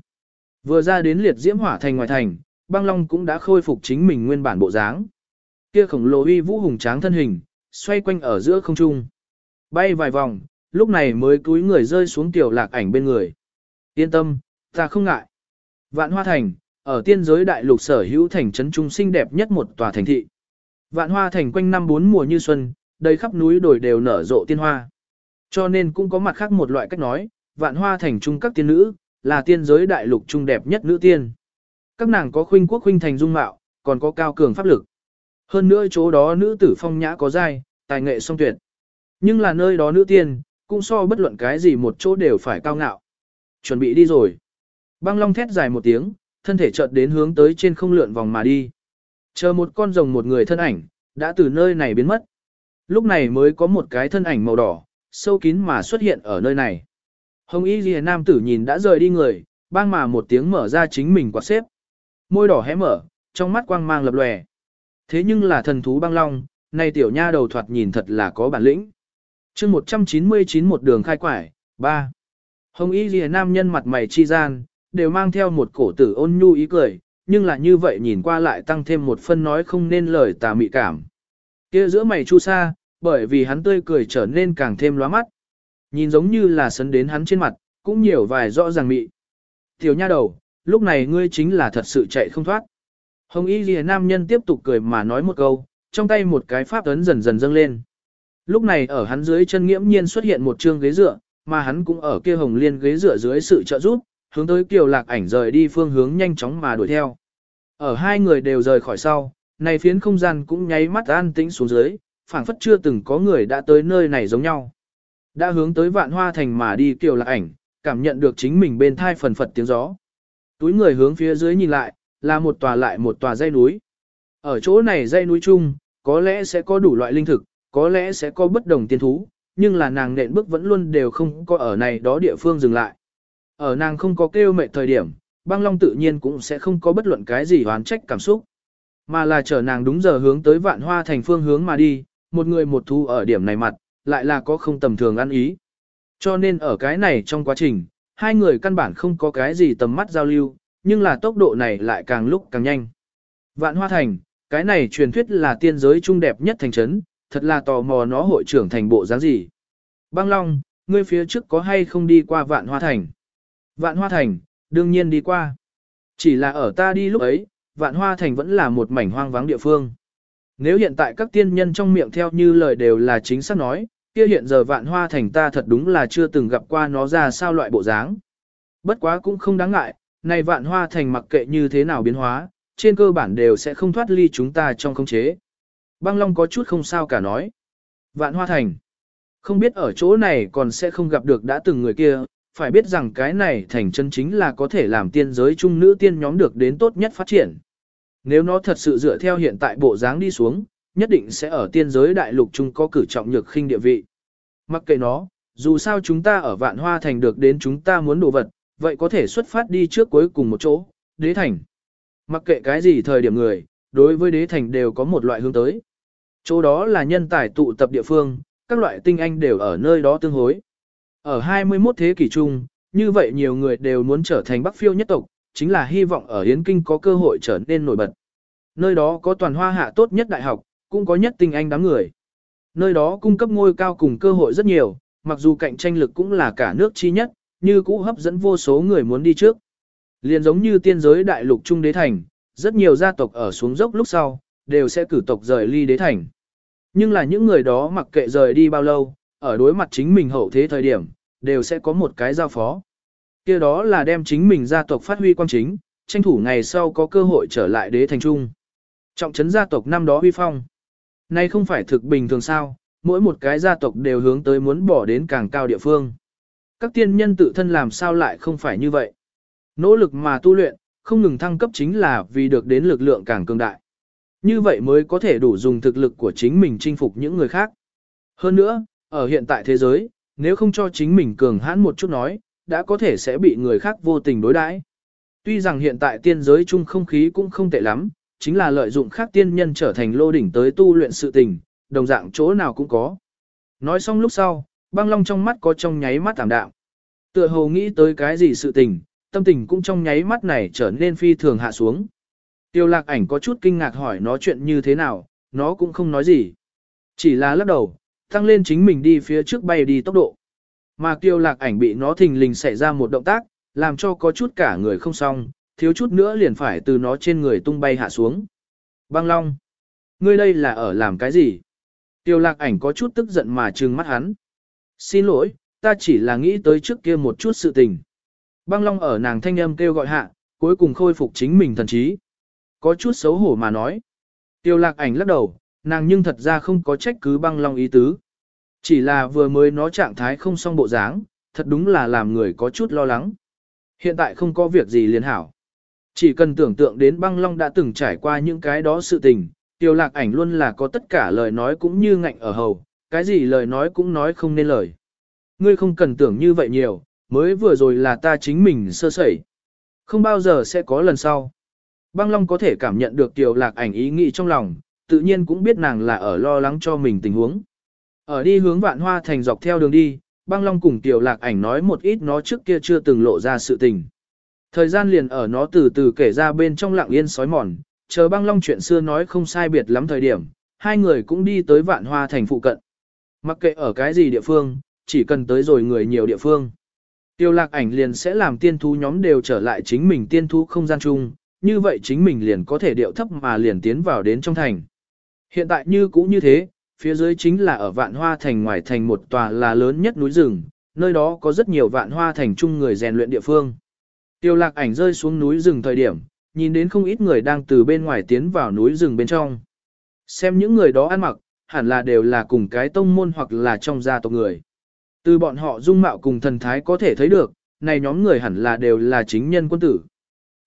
Vừa ra đến liệt diễm hỏa thành ngoài thành, băng long cũng đã khôi phục chính mình nguyên bản bộ dáng. Kia khổng lồ uy vũ hùng tráng thân hình, xoay quanh ở giữa không trung. Bay vài vòng, lúc này mới cúi người rơi xuống tiểu lạc ảnh bên người. Yên tâm, ta không ngại. Vạn Hoa Thành, ở tiên giới đại lục sở hữu thành trấn trung xinh đẹp nhất một tòa thành thị. Vạn Hoa Thành quanh năm bốn mùa như xuân, đầy khắp núi đồi đều nở rộ tiên hoa. Cho nên cũng có mặt khác một loại cách nói, Vạn Hoa Thành trung các tiên nữ, là tiên giới đại lục trung đẹp nhất nữ tiên. Các nàng có khuynh quốc khuynh thành dung mạo, còn có cao cường pháp lực. Hơn nữa chỗ đó nữ tử phong nhã có giai, tài nghệ song tuyệt. Nhưng là nơi đó nữ tiên, cũng so bất luận cái gì một chỗ đều phải cao ngạo. Chuẩn bị đi rồi. Băng long thét dài một tiếng, thân thể chợt đến hướng tới trên không lượn vòng mà đi. Chờ một con rồng một người thân ảnh, đã từ nơi này biến mất. Lúc này mới có một cái thân ảnh màu đỏ, sâu kín mà xuất hiện ở nơi này. Hồng y ghi nam tử nhìn đã rời đi người, bang mà một tiếng mở ra chính mình quạt xếp. Môi đỏ hé mở, trong mắt quang mang lập lòe. Thế nhưng là thần thú băng long, nay tiểu nha đầu thoạt nhìn thật là có bản lĩnh. chương 199 một đường khai quải, 3. Hồng y ghi nam nhân mặt mày chi gian, đều mang theo một cổ tử ôn nhu ý cười, nhưng là như vậy nhìn qua lại tăng thêm một phân nói không nên lời tà mị cảm. kia giữa mày chu sa, bởi vì hắn tươi cười trở nên càng thêm lóa mắt. Nhìn giống như là sấn đến hắn trên mặt, cũng nhiều vài rõ ràng mị. Tiểu nha đầu, lúc này ngươi chính là thật sự chạy không thoát. Hồng y lìa nam nhân tiếp tục cười mà nói một câu, trong tay một cái pháp ấn dần dần dâng lên. Lúc này ở hắn dưới chân nghiễm nhiên xuất hiện một trương ghế dựa, mà hắn cũng ở kia hồng liên ghế dựa dưới sự trợ giúp, hướng tới kiều lạc ảnh rời đi phương hướng nhanh chóng mà đuổi theo. Ở hai người đều rời khỏi sau, này phiến không gian cũng nháy mắt an tĩnh xuống dưới, phảng phất chưa từng có người đã tới nơi này giống nhau. Đã hướng tới vạn hoa thành mà đi kiều lạc ảnh, cảm nhận được chính mình bên thai phần phật tiếng gió. Túi người hướng phía dưới nhìn lại, là một tòa lại một tòa dây núi. Ở chỗ này dây núi chung, có lẽ sẽ có đủ loại linh thực, có lẽ sẽ có bất đồng tiên thú, nhưng là nàng nện bước vẫn luôn đều không có ở này đó địa phương dừng lại. Ở nàng không có kêu mệt thời điểm, băng long tự nhiên cũng sẽ không có bất luận cái gì oán trách cảm xúc. Mà là chờ nàng đúng giờ hướng tới vạn hoa thành phương hướng mà đi, một người một thú ở điểm này mặt, lại là có không tầm thường ăn ý. Cho nên ở cái này trong quá trình, hai người căn bản không có cái gì tầm mắt giao lưu, nhưng là tốc độ này lại càng lúc càng nhanh. Vạn hoa thành, Cái này truyền thuyết là tiên giới trung đẹp nhất thành trấn, thật là tò mò nó hội trưởng thành bộ dáng gì. Băng Long, ngươi phía trước có hay không đi qua Vạn Hoa Thành? Vạn Hoa Thành, đương nhiên đi qua. Chỉ là ở ta đi lúc ấy, Vạn Hoa Thành vẫn là một mảnh hoang vắng địa phương. Nếu hiện tại các tiên nhân trong miệng theo như lời đều là chính xác nói, kia hiện giờ Vạn Hoa Thành ta thật đúng là chưa từng gặp qua nó ra sao loại bộ dáng. Bất quá cũng không đáng ngại, này Vạn Hoa Thành mặc kệ như thế nào biến hóa, trên cơ bản đều sẽ không thoát ly chúng ta trong khống chế. Băng Long có chút không sao cả nói. Vạn Hoa Thành. Không biết ở chỗ này còn sẽ không gặp được đã từng người kia, phải biết rằng cái này thành chân chính là có thể làm tiên giới trung nữ tiên nhóm được đến tốt nhất phát triển. Nếu nó thật sự dựa theo hiện tại bộ dáng đi xuống, nhất định sẽ ở tiên giới đại lục trung có cử trọng nhược khinh địa vị. Mặc kệ nó, dù sao chúng ta ở vạn hoa thành được đến chúng ta muốn đồ vật, vậy có thể xuất phát đi trước cuối cùng một chỗ, đế thành. Mặc kệ cái gì thời điểm người, đối với đế thành đều có một loại hướng tới. Chỗ đó là nhân tài tụ tập địa phương, các loại tinh anh đều ở nơi đó tương hối. Ở 21 thế kỷ chung, như vậy nhiều người đều muốn trở thành Bắc phiêu nhất tộc, chính là hy vọng ở Yến Kinh có cơ hội trở nên nổi bật. Nơi đó có toàn hoa hạ tốt nhất đại học, cũng có nhất tinh anh đám người. Nơi đó cung cấp ngôi cao cùng cơ hội rất nhiều, mặc dù cạnh tranh lực cũng là cả nước chi nhất, như cũ hấp dẫn vô số người muốn đi trước. Liền giống như tiên giới đại lục trung đế thành, rất nhiều gia tộc ở xuống dốc lúc sau, đều sẽ cử tộc rời ly đế thành. Nhưng là những người đó mặc kệ rời đi bao lâu, ở đối mặt chính mình hậu thế thời điểm, đều sẽ có một cái giao phó. kia đó là đem chính mình gia tộc phát huy quan chính, tranh thủ ngày sau có cơ hội trở lại đế thành trung. Trọng trấn gia tộc năm đó huy phong. Nay không phải thực bình thường sao, mỗi một cái gia tộc đều hướng tới muốn bỏ đến càng cao địa phương. Các tiên nhân tự thân làm sao lại không phải như vậy. Nỗ lực mà tu luyện, không ngừng thăng cấp chính là vì được đến lực lượng càng cường đại. Như vậy mới có thể đủ dùng thực lực của chính mình chinh phục những người khác. Hơn nữa, ở hiện tại thế giới, nếu không cho chính mình cường hãn một chút nói, đã có thể sẽ bị người khác vô tình đối đãi. Tuy rằng hiện tại tiên giới chung không khí cũng không tệ lắm, chính là lợi dụng khác tiên nhân trở thành lô đỉnh tới tu luyện sự tình, đồng dạng chỗ nào cũng có. Nói xong lúc sau, băng long trong mắt có trong nháy mắt tạm đạm. Tựa hồ nghĩ tới cái gì sự tình, tâm tình cũng trong nháy mắt này trở nên phi thường hạ xuống. Tiêu lạc ảnh có chút kinh ngạc hỏi nó chuyện như thế nào, nó cũng không nói gì. Chỉ là lắc đầu, tăng lên chính mình đi phía trước bay đi tốc độ. Mà kiều lạc ảnh bị nó thình lình xảy ra một động tác, làm cho có chút cả người không xong, thiếu chút nữa liền phải từ nó trên người tung bay hạ xuống. Băng Long, ngươi đây là ở làm cái gì? Tiêu lạc ảnh có chút tức giận mà trừng mắt hắn. Xin lỗi, ta chỉ là nghĩ tới trước kia một chút sự tình. Băng Long ở nàng thanh âm kêu gọi hạ, cuối cùng khôi phục chính mình thần trí. Có chút xấu hổ mà nói. Tiêu lạc ảnh lắc đầu, nàng nhưng thật ra không có trách cứ băng long ý tứ. Chỉ là vừa mới nó trạng thái không xong bộ dáng, thật đúng là làm người có chút lo lắng. Hiện tại không có việc gì liền hảo. Chỉ cần tưởng tượng đến băng long đã từng trải qua những cái đó sự tình, tiêu lạc ảnh luôn là có tất cả lời nói cũng như ngạnh ở hầu, cái gì lời nói cũng nói không nên lời. Ngươi không cần tưởng như vậy nhiều, mới vừa rồi là ta chính mình sơ sẩy. Không bao giờ sẽ có lần sau. Băng Long có thể cảm nhận được Tiểu Lạc ảnh ý nghĩ trong lòng, tự nhiên cũng biết nàng là ở lo lắng cho mình tình huống. Ở đi hướng vạn hoa thành dọc theo đường đi, Băng Long cùng Tiểu Lạc ảnh nói một ít nó trước kia chưa từng lộ ra sự tình. Thời gian liền ở nó từ từ kể ra bên trong lặng yên sói mòn, chờ Băng Long chuyện xưa nói không sai biệt lắm thời điểm, hai người cũng đi tới vạn hoa thành phụ cận. Mặc kệ ở cái gì địa phương, chỉ cần tới rồi người nhiều địa phương. Tiêu lạc ảnh liền sẽ làm tiên thú nhóm đều trở lại chính mình tiên thú không gian chung, như vậy chính mình liền có thể điệu thấp mà liền tiến vào đến trong thành. Hiện tại như cũ như thế, phía dưới chính là ở vạn hoa thành ngoài thành một tòa là lớn nhất núi rừng, nơi đó có rất nhiều vạn hoa thành chung người rèn luyện địa phương. Tiêu lạc ảnh rơi xuống núi rừng thời điểm, nhìn đến không ít người đang từ bên ngoài tiến vào núi rừng bên trong. Xem những người đó ăn mặc, hẳn là đều là cùng cái tông môn hoặc là trong gia tộc người. Từ bọn họ dung mạo cùng thần thái có thể thấy được, này nhóm người hẳn là đều là chính nhân quân tử.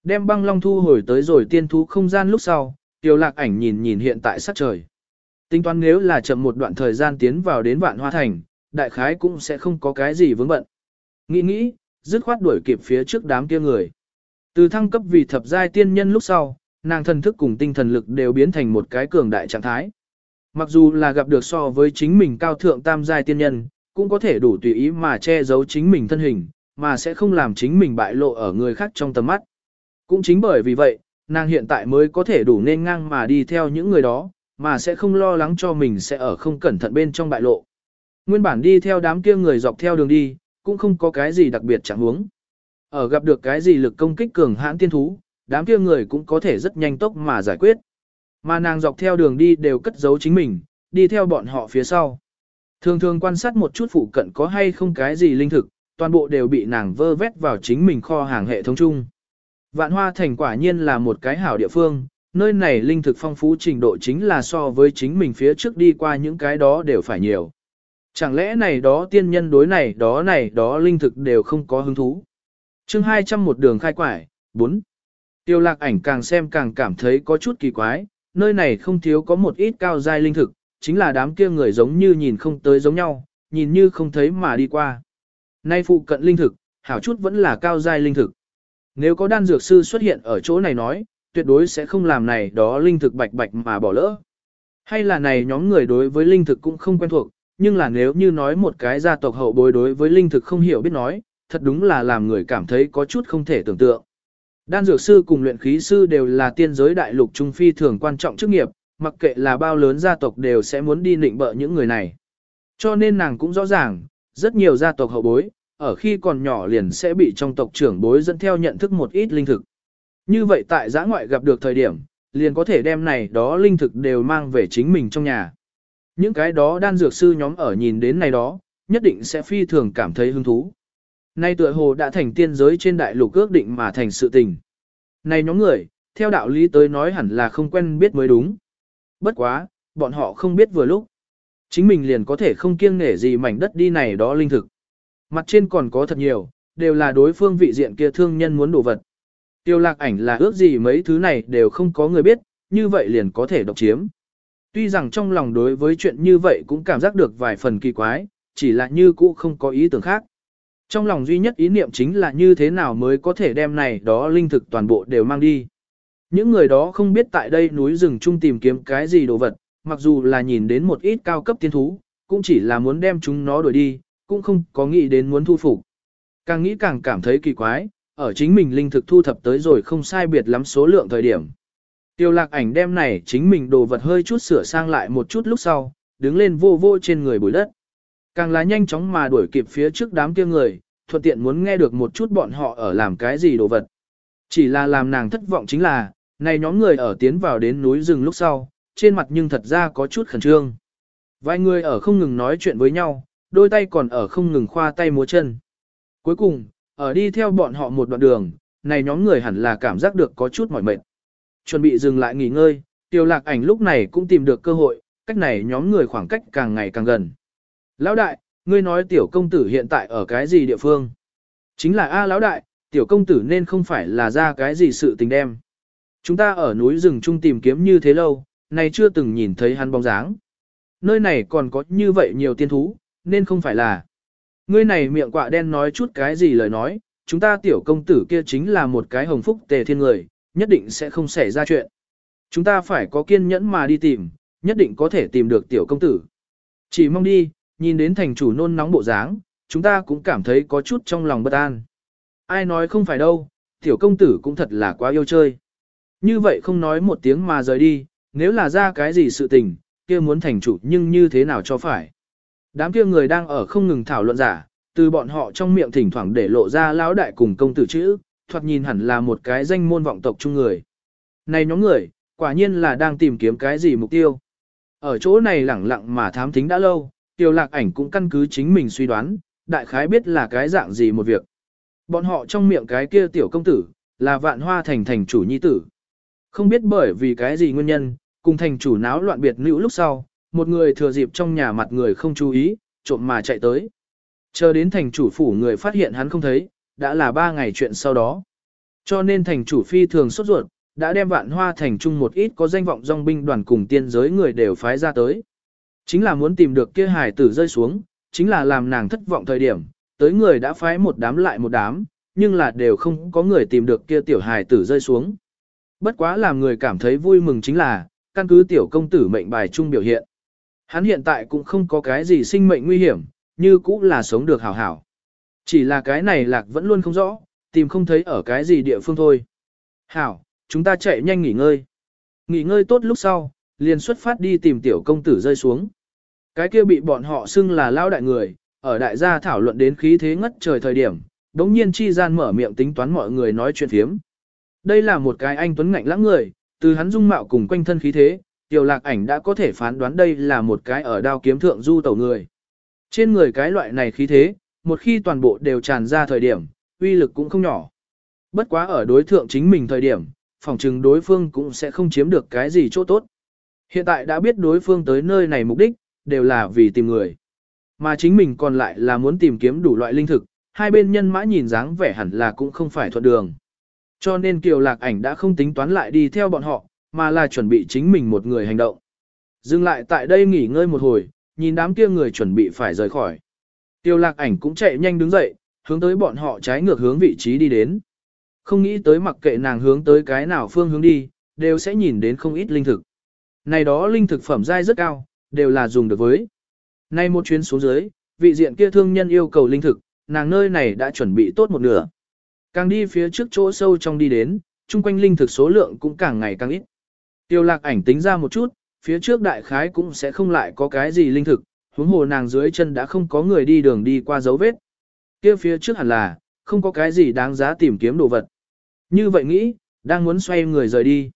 Đem băng long thu hồi tới rồi tiên thú không gian lúc sau, tiêu lạc ảnh nhìn nhìn hiện tại sắc trời. Tính toán nếu là chậm một đoạn thời gian tiến vào đến vạn hoa thành, đại khái cũng sẽ không có cái gì vướng bận. Nghĩ nghĩ, dứt khoát đuổi kịp phía trước đám kia người. Từ thăng cấp vì thập giai tiên nhân lúc sau, nàng thần thức cùng tinh thần lực đều biến thành một cái cường đại trạng thái. Mặc dù là gặp được so với chính mình cao thượng tam giai tiên nhân, cũng có thể đủ tùy ý mà che giấu chính mình thân hình, mà sẽ không làm chính mình bại lộ ở người khác trong tầm mắt. Cũng chính bởi vì vậy, Nàng hiện tại mới có thể đủ nên ngang mà đi theo những người đó, mà sẽ không lo lắng cho mình sẽ ở không cẩn thận bên trong bại lộ. Nguyên bản đi theo đám kia người dọc theo đường đi, cũng không có cái gì đặc biệt chẳng hướng. Ở gặp được cái gì lực công kích cường hãn tiên thú, đám kia người cũng có thể rất nhanh tốc mà giải quyết. Mà nàng dọc theo đường đi đều cất giấu chính mình, đi theo bọn họ phía sau. Thường thường quan sát một chút phụ cận có hay không cái gì linh thực, toàn bộ đều bị nàng vơ vét vào chính mình kho hàng hệ thống chung. Vạn Hoa Thành quả nhiên là một cái hảo địa phương, nơi này linh thực phong phú trình độ chính là so với chính mình phía trước đi qua những cái đó đều phải nhiều. Chẳng lẽ này đó tiên nhân đối này đó này đó linh thực đều không có hứng thú. chương 200 một đường khai quải, 4. Tiêu lạc ảnh càng xem càng cảm thấy có chút kỳ quái, nơi này không thiếu có một ít cao giai linh thực, chính là đám kia người giống như nhìn không tới giống nhau, nhìn như không thấy mà đi qua. Nay phụ cận linh thực, hảo chút vẫn là cao giai linh thực. Nếu có đan dược sư xuất hiện ở chỗ này nói, tuyệt đối sẽ không làm này đó linh thực bạch bạch mà bỏ lỡ. Hay là này nhóm người đối với linh thực cũng không quen thuộc, nhưng là nếu như nói một cái gia tộc hậu bối đối với linh thực không hiểu biết nói, thật đúng là làm người cảm thấy có chút không thể tưởng tượng. Đan dược sư cùng luyện khí sư đều là tiên giới đại lục trung phi thường quan trọng chức nghiệp, mặc kệ là bao lớn gia tộc đều sẽ muốn đi nịnh bợ những người này. Cho nên nàng cũng rõ ràng, rất nhiều gia tộc hậu bối, ở khi còn nhỏ liền sẽ bị trong tộc trưởng bối dẫn theo nhận thức một ít linh thực. Như vậy tại giã ngoại gặp được thời điểm, liền có thể đem này đó linh thực đều mang về chính mình trong nhà. Những cái đó đan dược sư nhóm ở nhìn đến này đó, nhất định sẽ phi thường cảm thấy hứng thú. Nay tựa hồ đã thành tiên giới trên đại lục ước định mà thành sự tình. Này nhóm người, theo đạo lý tới nói hẳn là không quen biết mới đúng. Bất quá, bọn họ không biết vừa lúc. Chính mình liền có thể không kiêng nể gì mảnh đất đi này đó linh thực. Mặt trên còn có thật nhiều, đều là đối phương vị diện kia thương nhân muốn đổ vật. Tiêu lạc ảnh là ước gì mấy thứ này đều không có người biết, như vậy liền có thể độc chiếm. Tuy rằng trong lòng đối với chuyện như vậy cũng cảm giác được vài phần kỳ quái, chỉ là như cũ không có ý tưởng khác. Trong lòng duy nhất ý niệm chính là như thế nào mới có thể đem này đó linh thực toàn bộ đều mang đi. Những người đó không biết tại đây núi rừng chung tìm kiếm cái gì đồ vật, mặc dù là nhìn đến một ít cao cấp tiên thú, cũng chỉ là muốn đem chúng nó đuổi đi, cũng không có nghĩ đến muốn thu phục. Càng nghĩ càng cảm thấy kỳ quái, ở chính mình linh thực thu thập tới rồi không sai biệt lắm số lượng thời điểm. Tiêu lạc ảnh đem này chính mình đồ vật hơi chút sửa sang lại một chút lúc sau, đứng lên vô vô trên người bụi đất. Càng là nhanh chóng mà đuổi kịp phía trước đám kia người, thuận tiện muốn nghe được một chút bọn họ ở làm cái gì đồ vật. Chỉ là làm nàng thất vọng chính là, này nhóm người ở tiến vào đến núi rừng lúc sau, trên mặt nhưng thật ra có chút khẩn trương. Vài người ở không ngừng nói chuyện với nhau, đôi tay còn ở không ngừng khoa tay múa chân. Cuối cùng, ở đi theo bọn họ một đoạn đường, này nhóm người hẳn là cảm giác được có chút mỏi mệt. Chuẩn bị dừng lại nghỉ ngơi, tiêu lạc ảnh lúc này cũng tìm được cơ hội, cách này nhóm người khoảng cách càng ngày càng gần. Lão đại, ngươi nói tiểu công tử hiện tại ở cái gì địa phương? Chính là A lão đại, tiểu công tử nên không phải là ra cái gì sự tình đem. Chúng ta ở núi rừng chung tìm kiếm như thế lâu, nay chưa từng nhìn thấy hắn bóng dáng. Nơi này còn có như vậy nhiều tiên thú, nên không phải là. Ngươi này miệng quạ đen nói chút cái gì lời nói, chúng ta tiểu công tử kia chính là một cái hồng phúc tề thiên người, nhất định sẽ không xảy ra chuyện. Chúng ta phải có kiên nhẫn mà đi tìm, nhất định có thể tìm được tiểu công tử. Chỉ mong đi, nhìn đến thành chủ nôn nóng bộ dáng, chúng ta cũng cảm thấy có chút trong lòng bất an. Ai nói không phải đâu, tiểu công tử cũng thật là quá yêu chơi. Như vậy không nói một tiếng mà rời đi, nếu là ra cái gì sự tình, kia muốn thành chủ nhưng như thế nào cho phải. Đám kia người đang ở không ngừng thảo luận giả, từ bọn họ trong miệng thỉnh thoảng để lộ ra lão đại cùng công tử chữ, thoạt nhìn hẳn là một cái danh môn vọng tộc chung người. Này nhóm người, quả nhiên là đang tìm kiếm cái gì mục tiêu. Ở chỗ này lẳng lặng mà thám thính đã lâu, tiêu lạc ảnh cũng căn cứ chính mình suy đoán, đại khái biết là cái dạng gì một việc. Bọn họ trong miệng cái kia tiểu công tử, là vạn hoa thành thành chủ nhi tử. Không biết bởi vì cái gì nguyên nhân, cùng thành chủ náo loạn biệt nữ lúc sau, một người thừa dịp trong nhà mặt người không chú ý, trộm mà chạy tới. Chờ đến thành chủ phủ người phát hiện hắn không thấy, đã là ba ngày chuyện sau đó. Cho nên thành chủ phi thường sốt ruột, đã đem vạn hoa thành chung một ít có danh vọng dòng binh đoàn cùng tiên giới người đều phái ra tới. Chính là muốn tìm được kia hài tử rơi xuống, chính là làm nàng thất vọng thời điểm, tới người đã phái một đám lại một đám, nhưng là đều không có người tìm được kia tiểu hài tử rơi xuống. Bất quá làm người cảm thấy vui mừng chính là, căn cứ tiểu công tử mệnh bài chung biểu hiện. Hắn hiện tại cũng không có cái gì sinh mệnh nguy hiểm, như cũng là sống được hảo hảo. Chỉ là cái này lạc vẫn luôn không rõ, tìm không thấy ở cái gì địa phương thôi. Hảo, chúng ta chạy nhanh nghỉ ngơi. Nghỉ ngơi tốt lúc sau, liền xuất phát đi tìm tiểu công tử rơi xuống. Cái kia bị bọn họ xưng là lao đại người, ở đại gia thảo luận đến khí thế ngất trời thời điểm, đống nhiên chi gian mở miệng tính toán mọi người nói chuyện phiếm. Đây là một cái anh tuấn ngạnh lãng người, từ hắn dung mạo cùng quanh thân khí thế, tiểu lạc ảnh đã có thể phán đoán đây là một cái ở đao kiếm thượng du tẩu người. Trên người cái loại này khí thế, một khi toàn bộ đều tràn ra thời điểm, uy lực cũng không nhỏ. Bất quá ở đối thượng chính mình thời điểm, phòng trừng đối phương cũng sẽ không chiếm được cái gì chỗ tốt. Hiện tại đã biết đối phương tới nơi này mục đích, đều là vì tìm người. Mà chính mình còn lại là muốn tìm kiếm đủ loại linh thực, hai bên nhân mã nhìn dáng vẻ hẳn là cũng không phải thuận đường. Cho nên Kiều Lạc Ảnh đã không tính toán lại đi theo bọn họ, mà là chuẩn bị chính mình một người hành động. Dừng lại tại đây nghỉ ngơi một hồi, nhìn đám kia người chuẩn bị phải rời khỏi. Tiêu lạc ảnh cũng chạy nhanh đứng dậy, hướng tới bọn họ trái ngược hướng vị trí đi đến. Không nghĩ tới mặc kệ nàng hướng tới cái nào phương hướng đi, đều sẽ nhìn đến không ít linh thực. Này đó linh thực phẩm dai rất cao, đều là dùng được với. Nay một chuyến xuống dưới, vị diện kia thương nhân yêu cầu linh thực, nàng nơi này đã chuẩn bị tốt một nửa. Càng đi phía trước chỗ sâu trong đi đến, chung quanh linh thực số lượng cũng càng ngày càng ít. Tiêu lạc ảnh tính ra một chút, phía trước đại khái cũng sẽ không lại có cái gì linh thực, huống hồ nàng dưới chân đã không có người đi đường đi qua dấu vết. Kia phía trước hẳn là, không có cái gì đáng giá tìm kiếm đồ vật. Như vậy nghĩ, đang muốn xoay người rời đi.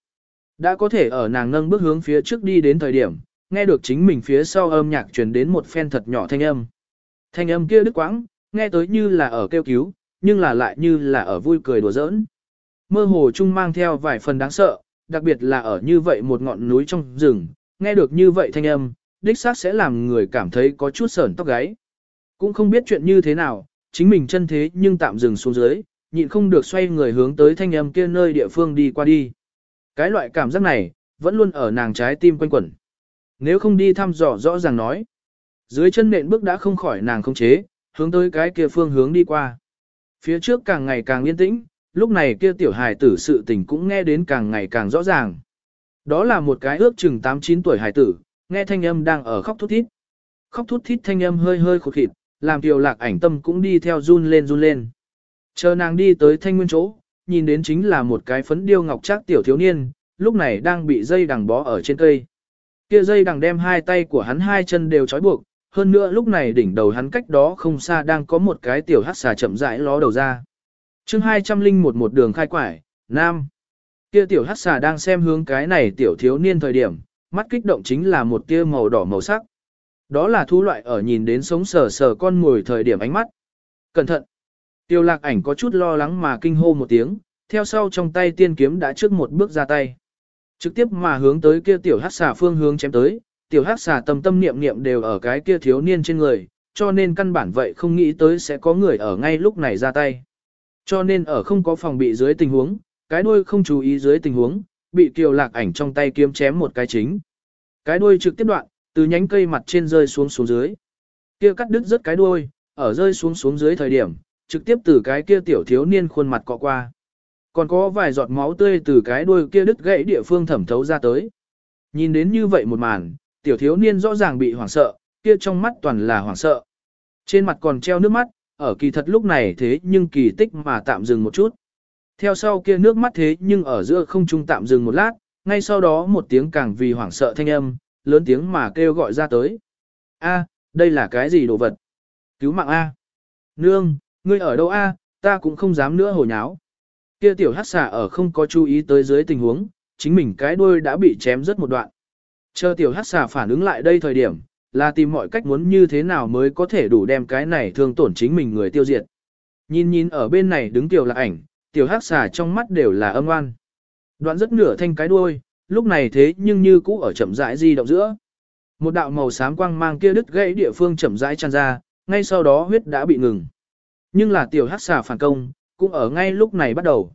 Đã có thể ở nàng nâng bước hướng phía trước đi đến thời điểm, nghe được chính mình phía sau âm nhạc truyền đến một phen thật nhỏ thanh âm. Thanh âm kia đứt quãng, nghe tới như là ở kêu cứu, nhưng là lại như là ở vui cười đùa giỡn. Mơ hồ chung mang theo vài phần đáng sợ, đặc biệt là ở như vậy một ngọn núi trong rừng, nghe được như vậy thanh âm, đích xác sẽ làm người cảm thấy có chút sởn tóc gáy. Cũng không biết chuyện như thế nào, chính mình chân thế nhưng tạm dừng xuống dưới, nhịn không được xoay người hướng tới thanh âm kia nơi địa phương đi qua đi. Cái loại cảm giác này, vẫn luôn ở nàng trái tim quanh quẩn. Nếu không đi thăm dò rõ ràng nói, dưới chân nện bước đã không khỏi nàng không chế, hướng tới cái kia phương hướng đi qua. Phía trước càng ngày càng yên tĩnh, lúc này kia tiểu hài tử sự tình cũng nghe đến càng ngày càng rõ ràng. Đó là một cái ước chừng 8-9 tuổi hài tử, nghe thanh âm đang ở khóc thút thít. Khóc thút thít thanh âm hơi hơi khụt khịt, làm tiểu lạc ảnh tâm cũng đi theo run lên run lên. Chờ nàng đi tới thanh nguyên chỗ, nhìn đến chính là một cái phấn điêu ngọc trác tiểu thiếu niên, lúc này đang bị dây đằng bó ở trên cây. Kia dây đằng đem hai tay của hắn hai chân đều trói buộc, hơn nữa lúc này đỉnh đầu hắn cách đó không xa đang có một cái tiểu hắc xà chậm rãi ló đầu ra chương 201 một đường khai quải, Nam. Kia tiểu hắc xà đang xem hướng cái này tiểu thiếu niên thời điểm, mắt kích động chính là một tia màu đỏ màu sắc. Đó là thú loại ở nhìn đến sống sờ sờ con ngồi thời điểm ánh mắt. Cẩn thận. Tiêu lạc ảnh có chút lo lắng mà kinh hô một tiếng, theo sau trong tay tiên kiếm đã trước một bước ra tay. Trực tiếp mà hướng tới kia tiểu hắc xà phương hướng chém tới, tiểu hắc xà tâm tâm niệm niệm đều ở cái kia thiếu niên trên người, cho nên căn bản vậy không nghĩ tới sẽ có người ở ngay lúc này ra tay. Cho nên ở không có phòng bị dưới tình huống, cái đuôi không chú ý dưới tình huống, bị kiều lạc ảnh trong tay kiếm chém một cái chính. Cái đuôi trực tiếp đoạn, từ nhánh cây mặt trên rơi xuống xuống dưới. Kia cắt đứt rất cái đuôi, ở rơi xuống xuống dưới thời điểm, trực tiếp từ cái kia tiểu thiếu niên khuôn mặt cọ qua. Còn có vài giọt máu tươi từ cái đuôi kia đứt gãy địa phương thẩm thấu ra tới. Nhìn đến như vậy một màn, tiểu thiếu niên rõ ràng bị hoảng sợ, kia trong mắt toàn là hoảng sợ. Trên mặt còn treo nước mắt, ở kỳ thật lúc này thế nhưng kỳ tích mà tạm dừng một chút. Theo sau kia nước mắt thế nhưng ở giữa không trung tạm dừng một lát, ngay sau đó một tiếng càng vì hoảng sợ thanh âm, lớn tiếng mà kêu gọi ra tới. A, đây là cái gì đồ vật? Cứu mạng A. Nương, ngươi ở đâu A, ta cũng không dám nữa hồ nháo. Kia tiểu hát xà ở không có chú ý tới dưới tình huống, chính mình cái đuôi đã bị chém rất một đoạn. Chờ tiểu hát xà phản ứng lại đây thời điểm, là tìm mọi cách muốn như thế nào mới có thể đủ đem cái này thương tổn chính mình người tiêu diệt. Nhìn nhìn ở bên này đứng tiểu là ảnh, tiểu hắc xà trong mắt đều là âm oan. Đoạn rất nửa thanh cái đuôi, lúc này thế nhưng như cũ ở chậm rãi di động giữa. Một đạo màu xám quang mang kia đứt gãy địa phương chậm rãi tràn ra, ngay sau đó huyết đã bị ngừng. Nhưng là tiểu hắc xà phản công, cũng ở ngay lúc này bắt đầu.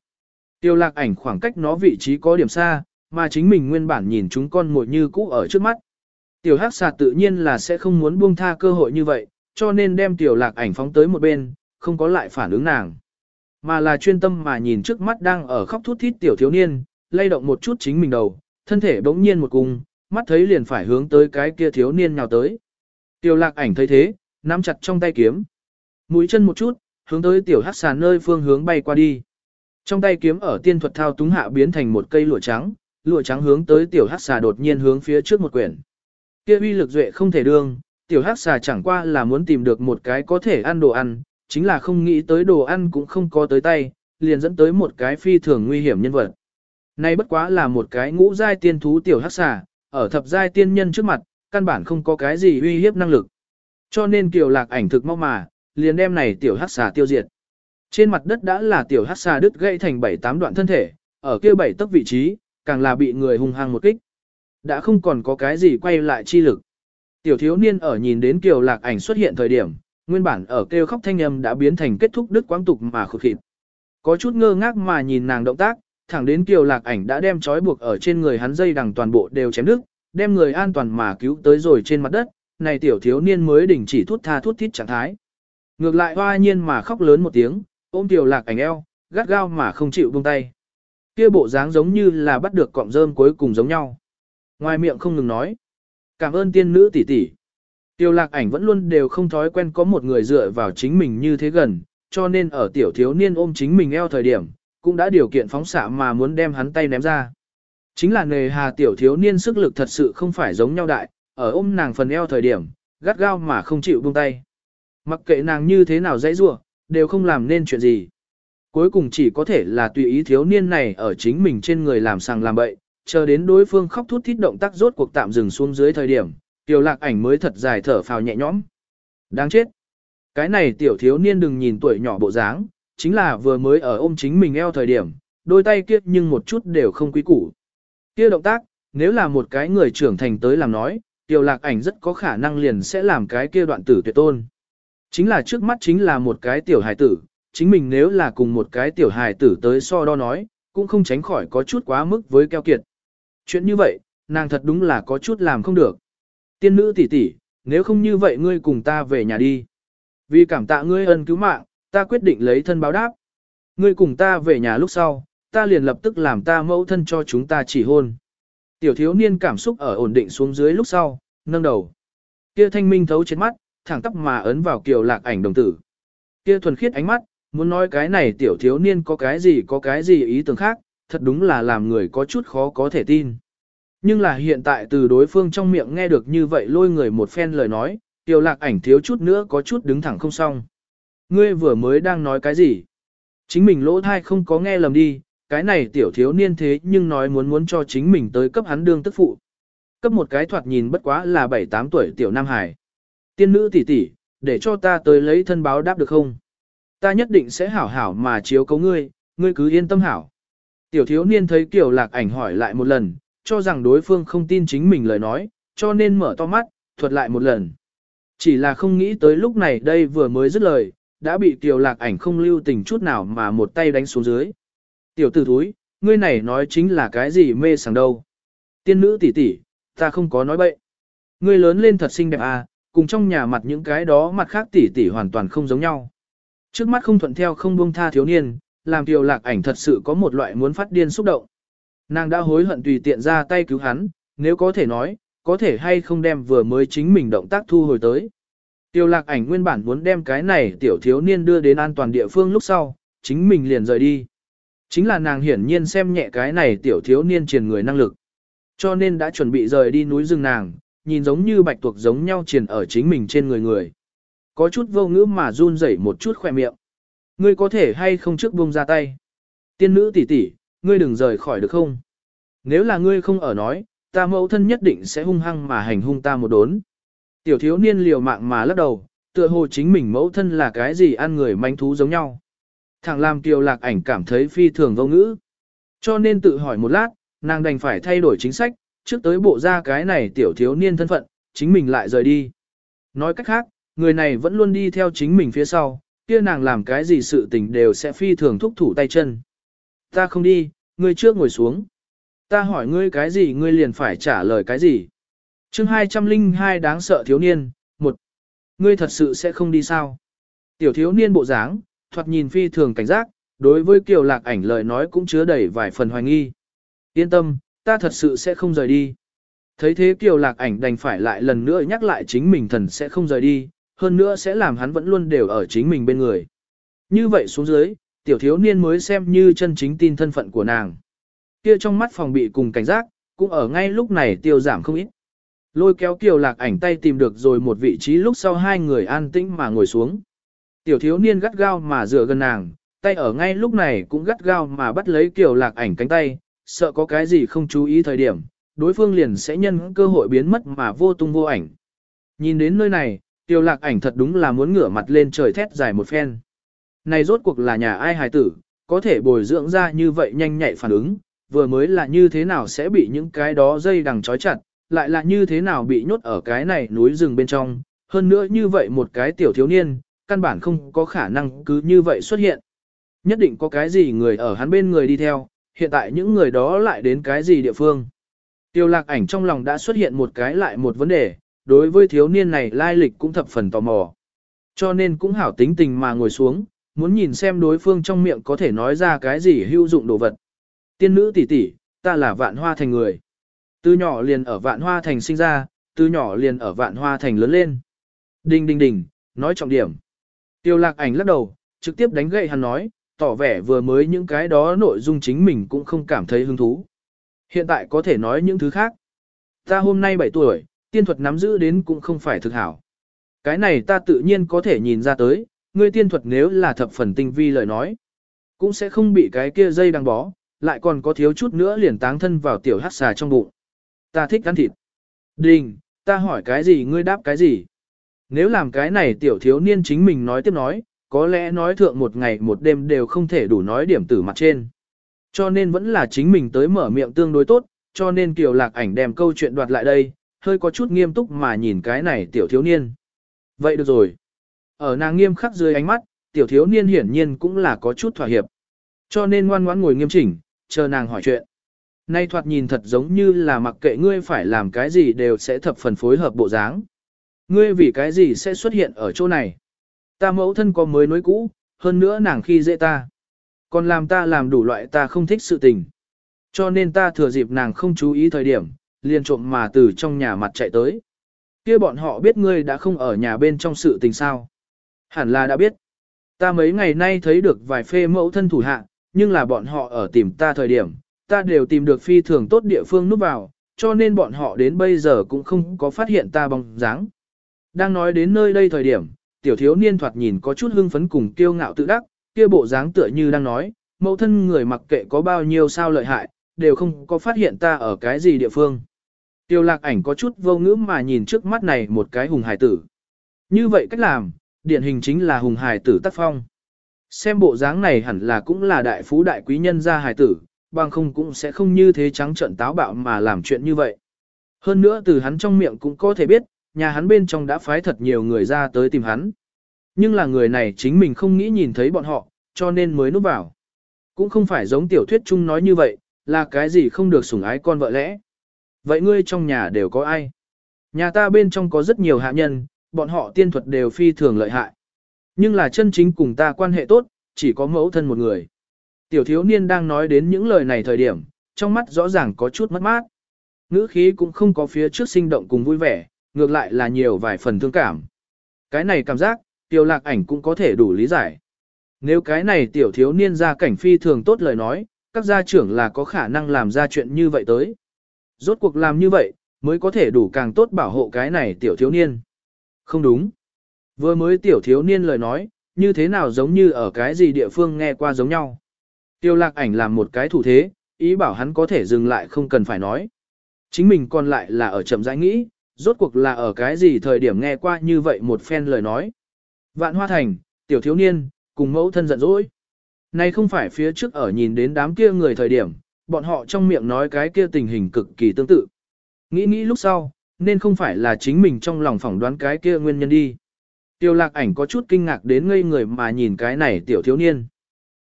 Tiêu lạc ảnh khoảng cách nó vị trí có điểm xa, mà chính mình nguyên bản nhìn chúng con ngồi như cũ ở trước mắt. Tiểu hắc xà tự nhiên là sẽ không muốn buông tha cơ hội như vậy, cho nên đem tiểu lạc ảnh phóng tới một bên, không có lại phản ứng nàng. Mà là chuyên tâm mà nhìn trước mắt đang ở khóc thút thít tiểu thiếu niên, lay động một chút chính mình đầu, thân thể bỗng nhiên một cung, mắt thấy liền phải hướng tới cái kia thiếu niên nhào tới. Tiểu lạc ảnh thấy thế, nắm chặt trong tay kiếm. Mũi chân một chút, hướng tới tiểu hắc xà nơi phương hướng bay qua đi. Trong tay kiếm ở tiên thuật thao túng hạ biến thành một cây lụa trắng, lụa trắng hướng tới tiểu hắc xà đột nhiên hướng phía trước một quyển. Kia uy lực duệ không thể đương, tiểu hắc xà chẳng qua là muốn tìm được một cái có thể ăn đồ ăn, chính là không nghĩ tới đồ ăn cũng không có tới tay, liền dẫn tới một cái phi thường nguy hiểm nhân vật. Nay bất quá là một cái ngũ giai tiên thú tiểu hắc xà, ở thập giai tiên nhân trước mặt, căn bản không có cái gì uy hiếp năng lực. Cho nên kiều lạc ảnh thực mau mà, liền đem này tiểu hắc xà tiêu diệt. Trên mặt đất đã là tiểu hắc xà đứt gãy thành bảy tám đoạn thân thể, ở kia bảy tấc vị trí, càng là bị người hung hăng một kích. Đã không còn có cái gì quay lại chi lực. Tiểu thiếu niên ở nhìn đến kiều lạc ảnh xuất hiện thời điểm, nguyên bản ở kêu khóc thanh âm đã biến thành kết thúc đứt quãng tục mà khụt khịt. Có chút ngơ ngác mà nhìn nàng động tác, thẳng đến kiều lạc ảnh đã đem trói buộc ở trên người hắn dây đằng toàn bộ đều chém đứt, đem người an toàn mà cứu tới rồi trên mặt đất, này tiểu thiếu niên mới đình chỉ thút tha thút thít trạng thái. Ngược lại hoa nhiên mà khóc lớn một tiếng, ôm tiểu lạc ảnh eo, gắt gao mà không chịu buông tay. Kia bộ dáng giống như là bắt được cọng rơm cuối cùng giống nhau. Ngoài miệng không ngừng nói. Cảm ơn tiên nữ tỷ tỷ. tiêu lạc ảnh vẫn luôn đều không thói quen có một người dựa vào chính mình như thế gần, cho nên ở tiểu thiếu niên ôm chính mình eo thời điểm, cũng đã điều kiện phóng xạ mà muốn đem hắn tay ném ra. Chính là nề hà tiểu thiếu niên sức lực thật sự không phải giống nhau đại, ở ôm nàng phần eo thời điểm, gắt gao mà không chịu buông tay. Mặc kệ nàng như thế nào dãy rua, đều không làm nên chuyện gì. Cuối cùng chỉ có thể là tùy ý thiếu niên này ở chính mình trên người làm sàng làm bậy, chờ đến đối phương khóc thút thít động tác rốt cuộc tạm dừng xuống dưới thời điểm, tiểu lạc ảnh mới thật dài thở phào nhẹ nhõm. Đáng chết. Cái này tiểu thiếu niên đừng nhìn tuổi nhỏ bộ dáng, chính là vừa mới ở ôm chính mình eo thời điểm, đôi tay kia nhưng một chút đều không quý củ. Kia động tác, nếu là một cái người trưởng thành tới làm nói, tiểu lạc ảnh rất có khả năng liền sẽ làm cái kia đoạn tử tuyệt tôn. Chính là trước mắt chính là một cái tiểu hài tử, chính mình nếu là cùng một cái tiểu hài tử tới so đo nói, cũng không tránh khỏi có chút quá mức với keo kiệt. Chuyện như vậy, nàng thật đúng là có chút làm không được. Tiên nữ tỷ tỷ, nếu không như vậy ngươi cùng ta về nhà đi. Vì cảm tạ ngươi ân cứu mạng, ta quyết định lấy thân báo đáp. Ngươi cùng ta về nhà lúc sau, ta liền lập tức làm ta mẫu thân cho chúng ta chỉ hôn. Tiểu thiếu niên cảm xúc ở ổn định xuống dưới lúc sau, nâng đầu. Kia thanh minh thấu trên mắt, thẳng tắp mà ấn vào kiều lạc ảnh đồng tử. Kia thuần khiết ánh mắt, muốn nói cái này tiểu thiếu niên có cái gì có cái gì ý tưởng khác, thật đúng là làm người có chút khó có thể tin. Nhưng là hiện tại từ đối phương trong miệng nghe được như vậy lôi người một phen lời nói, tiểu lạc ảnh thiếu chút nữa có chút đứng thẳng không xong. Ngươi vừa mới đang nói cái gì? Chính mình lỗ thai không có nghe lầm đi, cái này tiểu thiếu niên thế nhưng nói muốn muốn cho chính mình tới cấp hắn đương tức phụ. Cấp một cái thoạt nhìn bất quá là 7-8 tuổi tiểu Nam Hải. Tiên nữ tỷ tỷ, để cho ta tới lấy thân báo đáp được không? Ta nhất định sẽ hảo hảo mà chiếu cấu ngươi, ngươi cứ yên tâm hảo. Tiểu thiếu niên thấy kiểu lạc ảnh hỏi lại một lần, cho rằng đối phương không tin chính mình lời nói, cho nên mở to mắt, thuật lại một lần. Chỉ là không nghĩ tới lúc này đây vừa mới dứt lời, đã bị tiểu lạc ảnh không lưu tình chút nào mà một tay đánh xuống dưới. Tiểu tử thúi, ngươi này nói chính là cái gì mê sảng đâu. Tiên nữ tỷ tỷ, ta không có nói bậy. Ngươi lớn lên thật xinh đẹp à, cùng trong nhà mặt những cái đó mặt khác tỷ tỷ hoàn toàn không giống nhau. Trước mắt không thuận theo không buông tha thiếu niên, làm tiểu lạc ảnh thật sự có một loại muốn phát điên xúc động. Nàng đã hối hận tùy tiện ra tay cứu hắn, nếu có thể nói, có thể hay không đem vừa mới chính mình động tác thu hồi tới. Tiểu lạc ảnh nguyên bản muốn đem cái này tiểu thiếu niên đưa đến an toàn địa phương lúc sau, chính mình liền rời đi. Chính là nàng hiển nhiên xem nhẹ cái này tiểu thiếu niên truyền người năng lực. Cho nên đã chuẩn bị rời đi núi rừng nàng, nhìn giống như bạch tuộc giống nhau truyền ở chính mình trên người người. Có chút vô ngữ mà run rẩy một chút khỏe miệng. Ngươi có thể hay không trước buông ra tay. Tiên nữ tỷ tỷ, ngươi đừng rời khỏi được không? Nếu là ngươi không ở nói, ta mẫu thân nhất định sẽ hung hăng mà hành hung ta một đốn. Tiểu thiếu niên liều mạng mà lắc đầu, tựa hồ chính mình mẫu thân là cái gì ăn người manh thú giống nhau. Thằng làm kiều lạc ảnh cảm thấy phi thường vô ngữ. Cho nên tự hỏi một lát, nàng đành phải thay đổi chính sách, trước tới bộ ra cái này tiểu thiếu niên thân phận, chính mình lại rời đi. Nói cách khác, người này vẫn luôn đi theo chính mình phía sau, kia nàng làm cái gì sự tình đều sẽ phi thường thúc thủ tay chân. Ta không đi, ngươi trước ngồi xuống. Ta hỏi ngươi cái gì ngươi liền phải trả lời cái gì. chương 202 đáng sợ thiếu niên, một Ngươi thật sự sẽ không đi sao? Tiểu thiếu niên bộ dáng, thoạt nhìn phi thường cảnh giác, đối với kiều lạc ảnh lời nói cũng chứa đầy vài phần hoài nghi. Yên tâm, ta thật sự sẽ không rời đi. Thấy thế kiều lạc ảnh đành phải lại lần nữa nhắc lại chính mình thần sẽ không rời đi, hơn nữa sẽ làm hắn vẫn luôn đều ở chính mình bên người. Như vậy xuống dưới, tiểu thiếu niên mới xem như chân chính tin thân phận của nàng. Kia trong mắt phòng bị cùng cảnh giác, cũng ở ngay lúc này tiêu giảm không ít. Lôi kéo kiều lạc ảnh tay tìm được rồi một vị trí lúc sau hai người an tĩnh mà ngồi xuống. Tiểu thiếu niên gắt gao mà dựa gần nàng, tay ở ngay lúc này cũng gắt gao mà bắt lấy kiều lạc ảnh cánh tay, sợ có cái gì không chú ý thời điểm, đối phương liền sẽ nhân cơ hội biến mất mà vô tung vô ảnh. Nhìn đến nơi này, Tiêu lạc ảnh thật đúng là muốn ngửa mặt lên trời thét dài một phen. Này rốt cuộc là nhà ai hài tử, có thể bồi dưỡng ra như vậy nhanh nhạy phản ứng, vừa mới là như thế nào sẽ bị những cái đó dây đằng trói chặt, lại là như thế nào bị nhốt ở cái này núi rừng bên trong, hơn nữa như vậy một cái tiểu thiếu niên, căn bản không có khả năng cứ như vậy xuất hiện. Nhất định có cái gì người ở hắn bên người đi theo, hiện tại những người đó lại đến cái gì địa phương. Tiêu lạc ảnh trong lòng đã xuất hiện một cái lại một vấn đề, đối với thiếu niên này lai lịch cũng thập phần tò mò. Cho nên cũng hảo tính tình mà ngồi xuống, muốn nhìn xem đối phương trong miệng có thể nói ra cái gì hữu dụng đồ vật. Tiên nữ tỷ tỷ, ta là vạn hoa thành người. Từ nhỏ liền ở vạn hoa thành sinh ra, từ nhỏ liền ở vạn hoa thành lớn lên. Đinh đinh đinh, nói trọng điểm. Tiêu lạc ảnh lắc đầu, trực tiếp đánh gậy hắn nói, tỏ vẻ vừa mới những cái đó nội dung chính mình cũng không cảm thấy hứng thú. Hiện tại có thể nói những thứ khác. Ta hôm nay 7 tuổi, tiên thuật nắm giữ đến cũng không phải thực hảo. Cái này ta tự nhiên có thể nhìn ra tới, ngươi tiên thuật nếu là thập phần tinh vi lời nói, cũng sẽ không bị cái kia dây đăng bó, lại còn có thiếu chút nữa liền táng thân vào tiểu hắc xà trong bụng. Ta thích ăn thịt. Đình, ta hỏi cái gì ngươi đáp cái gì? Nếu làm cái này tiểu thiếu niên chính mình nói tiếp nói, có lẽ nói thượng một ngày một đêm đều không thể đủ nói điểm tử mặt trên. Cho nên vẫn là chính mình tới mở miệng tương đối tốt, cho nên Kiều Lạc ảnh đem câu chuyện đoạt lại đây, hơi có chút nghiêm túc mà nhìn cái này tiểu thiếu niên. Vậy được rồi. Ở nàng nghiêm khắc dưới ánh mắt, tiểu thiếu niên hiển nhiên cũng là có chút thỏa hiệp. Cho nên ngoan ngoãn ngồi nghiêm chỉnh, chờ nàng hỏi chuyện. Nay thoạt nhìn thật giống như là mặc kệ ngươi phải làm cái gì đều sẽ thập phần phối hợp bộ dáng. Ngươi vì cái gì sẽ xuất hiện ở chỗ này? Ta mẫu thân có mới nối cũ, hơn nữa nàng khi dễ ta. Còn làm ta làm đủ loại ta không thích sự tình. Cho nên ta thừa dịp nàng không chú ý thời điểm, liền trộm mà từ trong nhà mặt chạy tới. kia bọn họ biết ngươi đã không ở nhà bên trong sự tình sao. Hẳn là đã biết. Ta mấy ngày nay thấy được vài phê mẫu thân thủ hạ, nhưng là bọn họ ở tìm ta thời điểm, ta đều tìm được phi thường tốt địa phương núp vào, cho nên bọn họ đến bây giờ cũng không có phát hiện ta bóng dáng. Đang nói đến nơi đây thời điểm, tiểu thiếu niên thoạt nhìn có chút hưng phấn cùng kiêu ngạo tự đắc, kia bộ dáng tựa như đang nói, mẫu thân người mặc kệ có bao nhiêu sao lợi hại, đều không có phát hiện ta ở cái gì địa phương. Tiêu lạc ảnh có chút vô ngữ mà nhìn trước mắt này một cái hùng hải tử. Như vậy cách làm, điển hình chính là hùng hải tử tác phong. Xem bộ dáng này hẳn là cũng là đại phú đại quý nhân gia hải tử, bằng không cũng sẽ không như thế trắng trợn táo bạo mà làm chuyện như vậy. Hơn nữa từ hắn trong miệng cũng có thể biết, nhà hắn bên trong đã phái thật nhiều người ra tới tìm hắn. Nhưng là người này chính mình không nghĩ nhìn thấy bọn họ, cho nên mới núp vào. Cũng không phải giống tiểu thuyết chung nói như vậy, là cái gì không được sủng ái con vợ lẽ. Vậy ngươi trong nhà đều có ai? Nhà ta bên trong có rất nhiều hạ nhân, bọn họ tiên thuật đều phi thường lợi hại. Nhưng là chân chính cùng ta quan hệ tốt, chỉ có mẫu thân một người. Tiểu thiếu niên đang nói đến những lời này thời điểm, trong mắt rõ ràng có chút mất mát. Ngữ khí cũng không có phía trước sinh động cùng vui vẻ, ngược lại là nhiều vài phần thương cảm. Cái này cảm giác, tiểu lạc ảnh cũng có thể đủ lý giải. Nếu cái này tiểu thiếu niên ra cảnh phi thường tốt lời nói, các gia trưởng là có khả năng làm ra chuyện như vậy tới. Rốt cuộc làm như vậy, mới có thể đủ càng tốt bảo hộ cái này tiểu thiếu niên. Không đúng. Vừa mới tiểu thiếu niên lời nói, như thế nào giống như ở cái gì địa phương nghe qua giống nhau. Tiêu lạc ảnh làm một cái thủ thế, ý bảo hắn có thể dừng lại không cần phải nói. Chính mình còn lại là ở chậm rãi nghĩ, rốt cuộc là ở cái gì thời điểm nghe qua như vậy một phen lời nói. Vạn hoa thành, tiểu thiếu niên, cùng mẫu thân giận dỗi. Này không phải phía trước ở nhìn đến đám kia người thời điểm, bọn họ trong miệng nói cái kia tình hình cực kỳ tương tự. Nghĩ nghĩ lúc sau, nên không phải là chính mình trong lòng phỏng đoán cái kia nguyên nhân đi. Tiêu lạc ảnh có chút kinh ngạc đến ngây người mà nhìn cái này tiểu thiếu niên.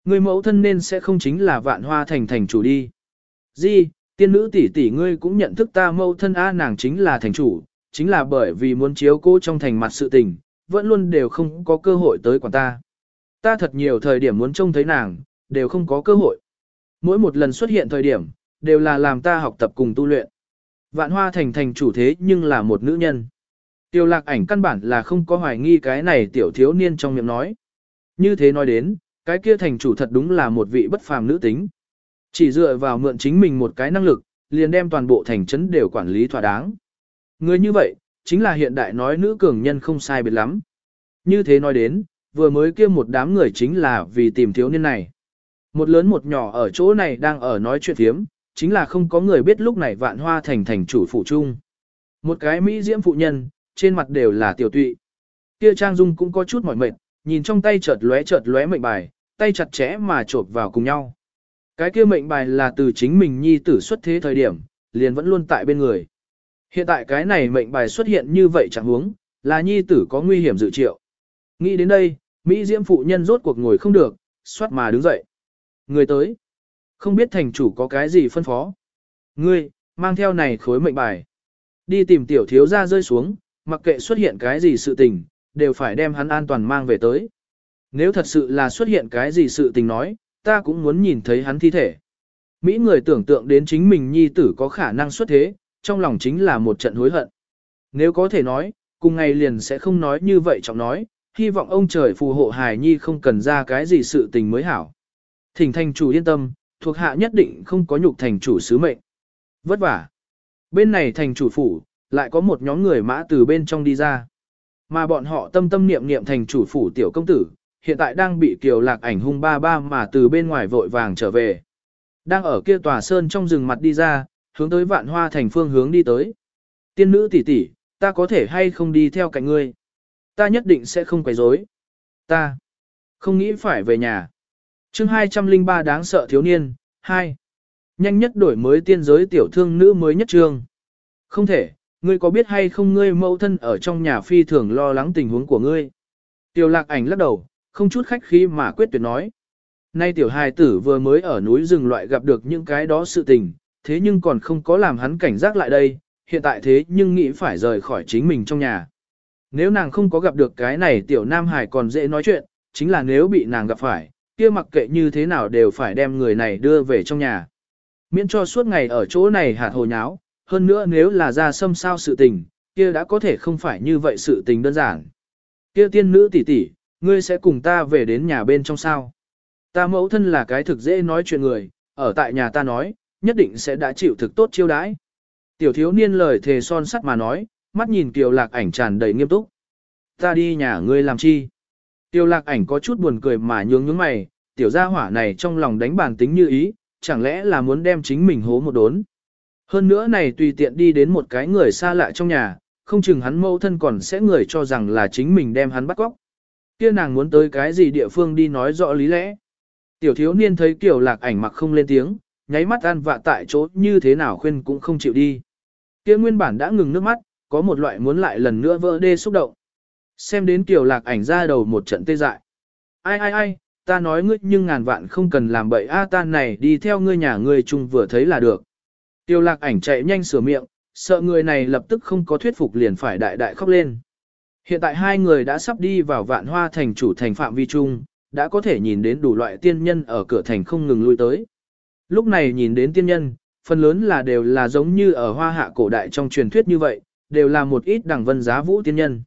Người mẫu thân nên sẽ không chính là vạn hoa thành thành chủ đi. Di, tiên nữ tỷ tỷ ngươi cũng nhận thức ta mẫu thân A nàng chính là thành chủ, chính là bởi vì muốn chiếu cô trong thành mặt sự tình, vẫn luôn đều không có cơ hội tới quản ta. Ta thật nhiều thời điểm muốn trông thấy nàng, đều không có cơ hội. Mỗi một lần xuất hiện thời điểm, đều là làm ta học tập cùng tu luyện. Vạn hoa thành thành chủ thế nhưng là một nữ nhân. Tiêu lạc ảnh căn bản là không có hoài nghi cái này tiểu thiếu niên trong miệng nói. Như thế nói đến, cái kia thành chủ thật đúng là một vị bất phàm nữ tính. Chỉ dựa vào mượn chính mình một cái năng lực, liền đem toàn bộ thành trấn đều quản lý thỏa đáng. Người như vậy, chính là hiện đại nói nữ cường nhân không sai biệt lắm. Như thế nói đến, vừa mới kia một đám người chính là vì tìm thiếu niên này. Một lớn một nhỏ ở chỗ này đang ở nói chuyện thiếm, chính là không có người biết lúc này vạn hoa thành thành chủ phụ trung. Một cái Mỹ diễm phụ nhân, trên mặt đều là tiểu tụy. Kia Trang Dung cũng có chút mỏi mệt, nhìn trong tay chợt lóe chợt lóe mệnh bài, tay chặt chẽ mà chộp vào cùng nhau. Cái kia mệnh bài là từ chính mình nhi tử xuất thế thời điểm, liền vẫn luôn tại bên người. Hiện tại cái này mệnh bài xuất hiện như vậy chẳng huống, là nhi tử có nguy hiểm dự triệu. Nghĩ đến đây, Mỹ diễm phụ nhân rốt cuộc ngồi không được, xoát mà đứng dậy. Người tới. Không biết thành chủ có cái gì phân phó. Ngươi, mang theo này khối mệnh bài. Đi tìm tiểu thiếu ra rơi xuống, mặc kệ xuất hiện cái gì sự tình, đều phải đem hắn an toàn mang về tới. Nếu thật sự là xuất hiện cái gì sự tình nói, ta cũng muốn nhìn thấy hắn thi thể. Mỹ người tưởng tượng đến chính mình nhi tử có khả năng xuất thế, trong lòng chính là một trận hối hận. Nếu có thể nói, cùng ngày liền sẽ không nói như vậy trọng nói, hy vọng ông trời phù hộ hài nhi không cần ra cái gì sự tình mới hảo. Thỉnh thành chủ yên tâm, thuộc hạ nhất định không có nhục thành chủ sứ mệnh. Vất vả. Bên này thành chủ phủ, lại có một nhóm người mã từ bên trong đi ra. Mà bọn họ tâm tâm niệm niệm thành chủ phủ tiểu công tử, hiện tại đang bị kiều lạc ảnh hung ba ba mà từ bên ngoài vội vàng trở về. Đang ở kia tòa sơn trong rừng mặt đi ra, hướng tới vạn hoa thành phương hướng đi tới. Tiên nữ tỷ tỷ, ta có thể hay không đi theo cạnh ngươi? Ta nhất định sẽ không quấy rối. Ta không nghĩ phải về nhà. Chương 203 đáng sợ thiếu niên, 2. Nhanh nhất đổi mới tiên giới tiểu thương nữ mới nhất trương Không thể, ngươi có biết hay không ngươi mẫu thân ở trong nhà phi thường lo lắng tình huống của ngươi. Tiểu lạc ảnh lắc đầu, không chút khách khí mà quyết tuyệt nói. Nay tiểu hài tử vừa mới ở núi rừng loại gặp được những cái đó sự tình, thế nhưng còn không có làm hắn cảnh giác lại đây, hiện tại thế nhưng nghĩ phải rời khỏi chính mình trong nhà. Nếu nàng không có gặp được cái này tiểu nam hải còn dễ nói chuyện, chính là nếu bị nàng gặp phải, kia mặc kệ như thế nào đều phải đem người này đưa về trong nhà. Miễn cho suốt ngày ở chỗ này hạt hồ nháo, hơn nữa nếu là ra xâm sao sự tình, kia đã có thể không phải như vậy sự tình đơn giản. Kia tiên nữ tỷ tỷ, ngươi sẽ cùng ta về đến nhà bên trong sao. Ta mẫu thân là cái thực dễ nói chuyện người, ở tại nhà ta nói, nhất định sẽ đã chịu thực tốt chiêu đãi. Tiểu thiếu niên lời thề son sắt mà nói, mắt nhìn Kiều Lạc ảnh tràn đầy nghiêm túc. Ta đi nhà ngươi làm chi? Tiêu lạc ảnh có chút buồn cười mà nhướng nhướng mày, tiểu gia hỏa này trong lòng đánh bàn tính như ý, chẳng lẽ là muốn đem chính mình hố một đốn. Hơn nữa này tùy tiện đi đến một cái người xa lạ trong nhà, không chừng hắn mâu thân còn sẽ người cho rằng là chính mình đem hắn bắt cóc. Kia nàng muốn tới cái gì địa phương đi nói rõ lý lẽ. Tiểu thiếu niên thấy kiểu lạc ảnh mặc không lên tiếng, nháy mắt ăn vạ tại chỗ như thế nào khuyên cũng không chịu đi. Kia nguyên bản đã ngừng nước mắt, có một loại muốn lại lần nữa vỡ đê xúc động. Xem đến kiểu lạc ảnh ra đầu một trận tê dại. Ai ai ai, ta nói ngươi nhưng ngàn vạn không cần làm bậy a tan này đi theo ngươi nhà ngươi chung vừa thấy là được. Tiêu lạc ảnh chạy nhanh sửa miệng, sợ người này lập tức không có thuyết phục liền phải đại đại khóc lên. Hiện tại hai người đã sắp đi vào vạn hoa thành chủ thành phạm vi chung, đã có thể nhìn đến đủ loại tiên nhân ở cửa thành không ngừng lui tới. Lúc này nhìn đến tiên nhân, phần lớn là đều là giống như ở hoa hạ cổ đại trong truyền thuyết như vậy, đều là một ít đẳng vân giá vũ tiên nhân.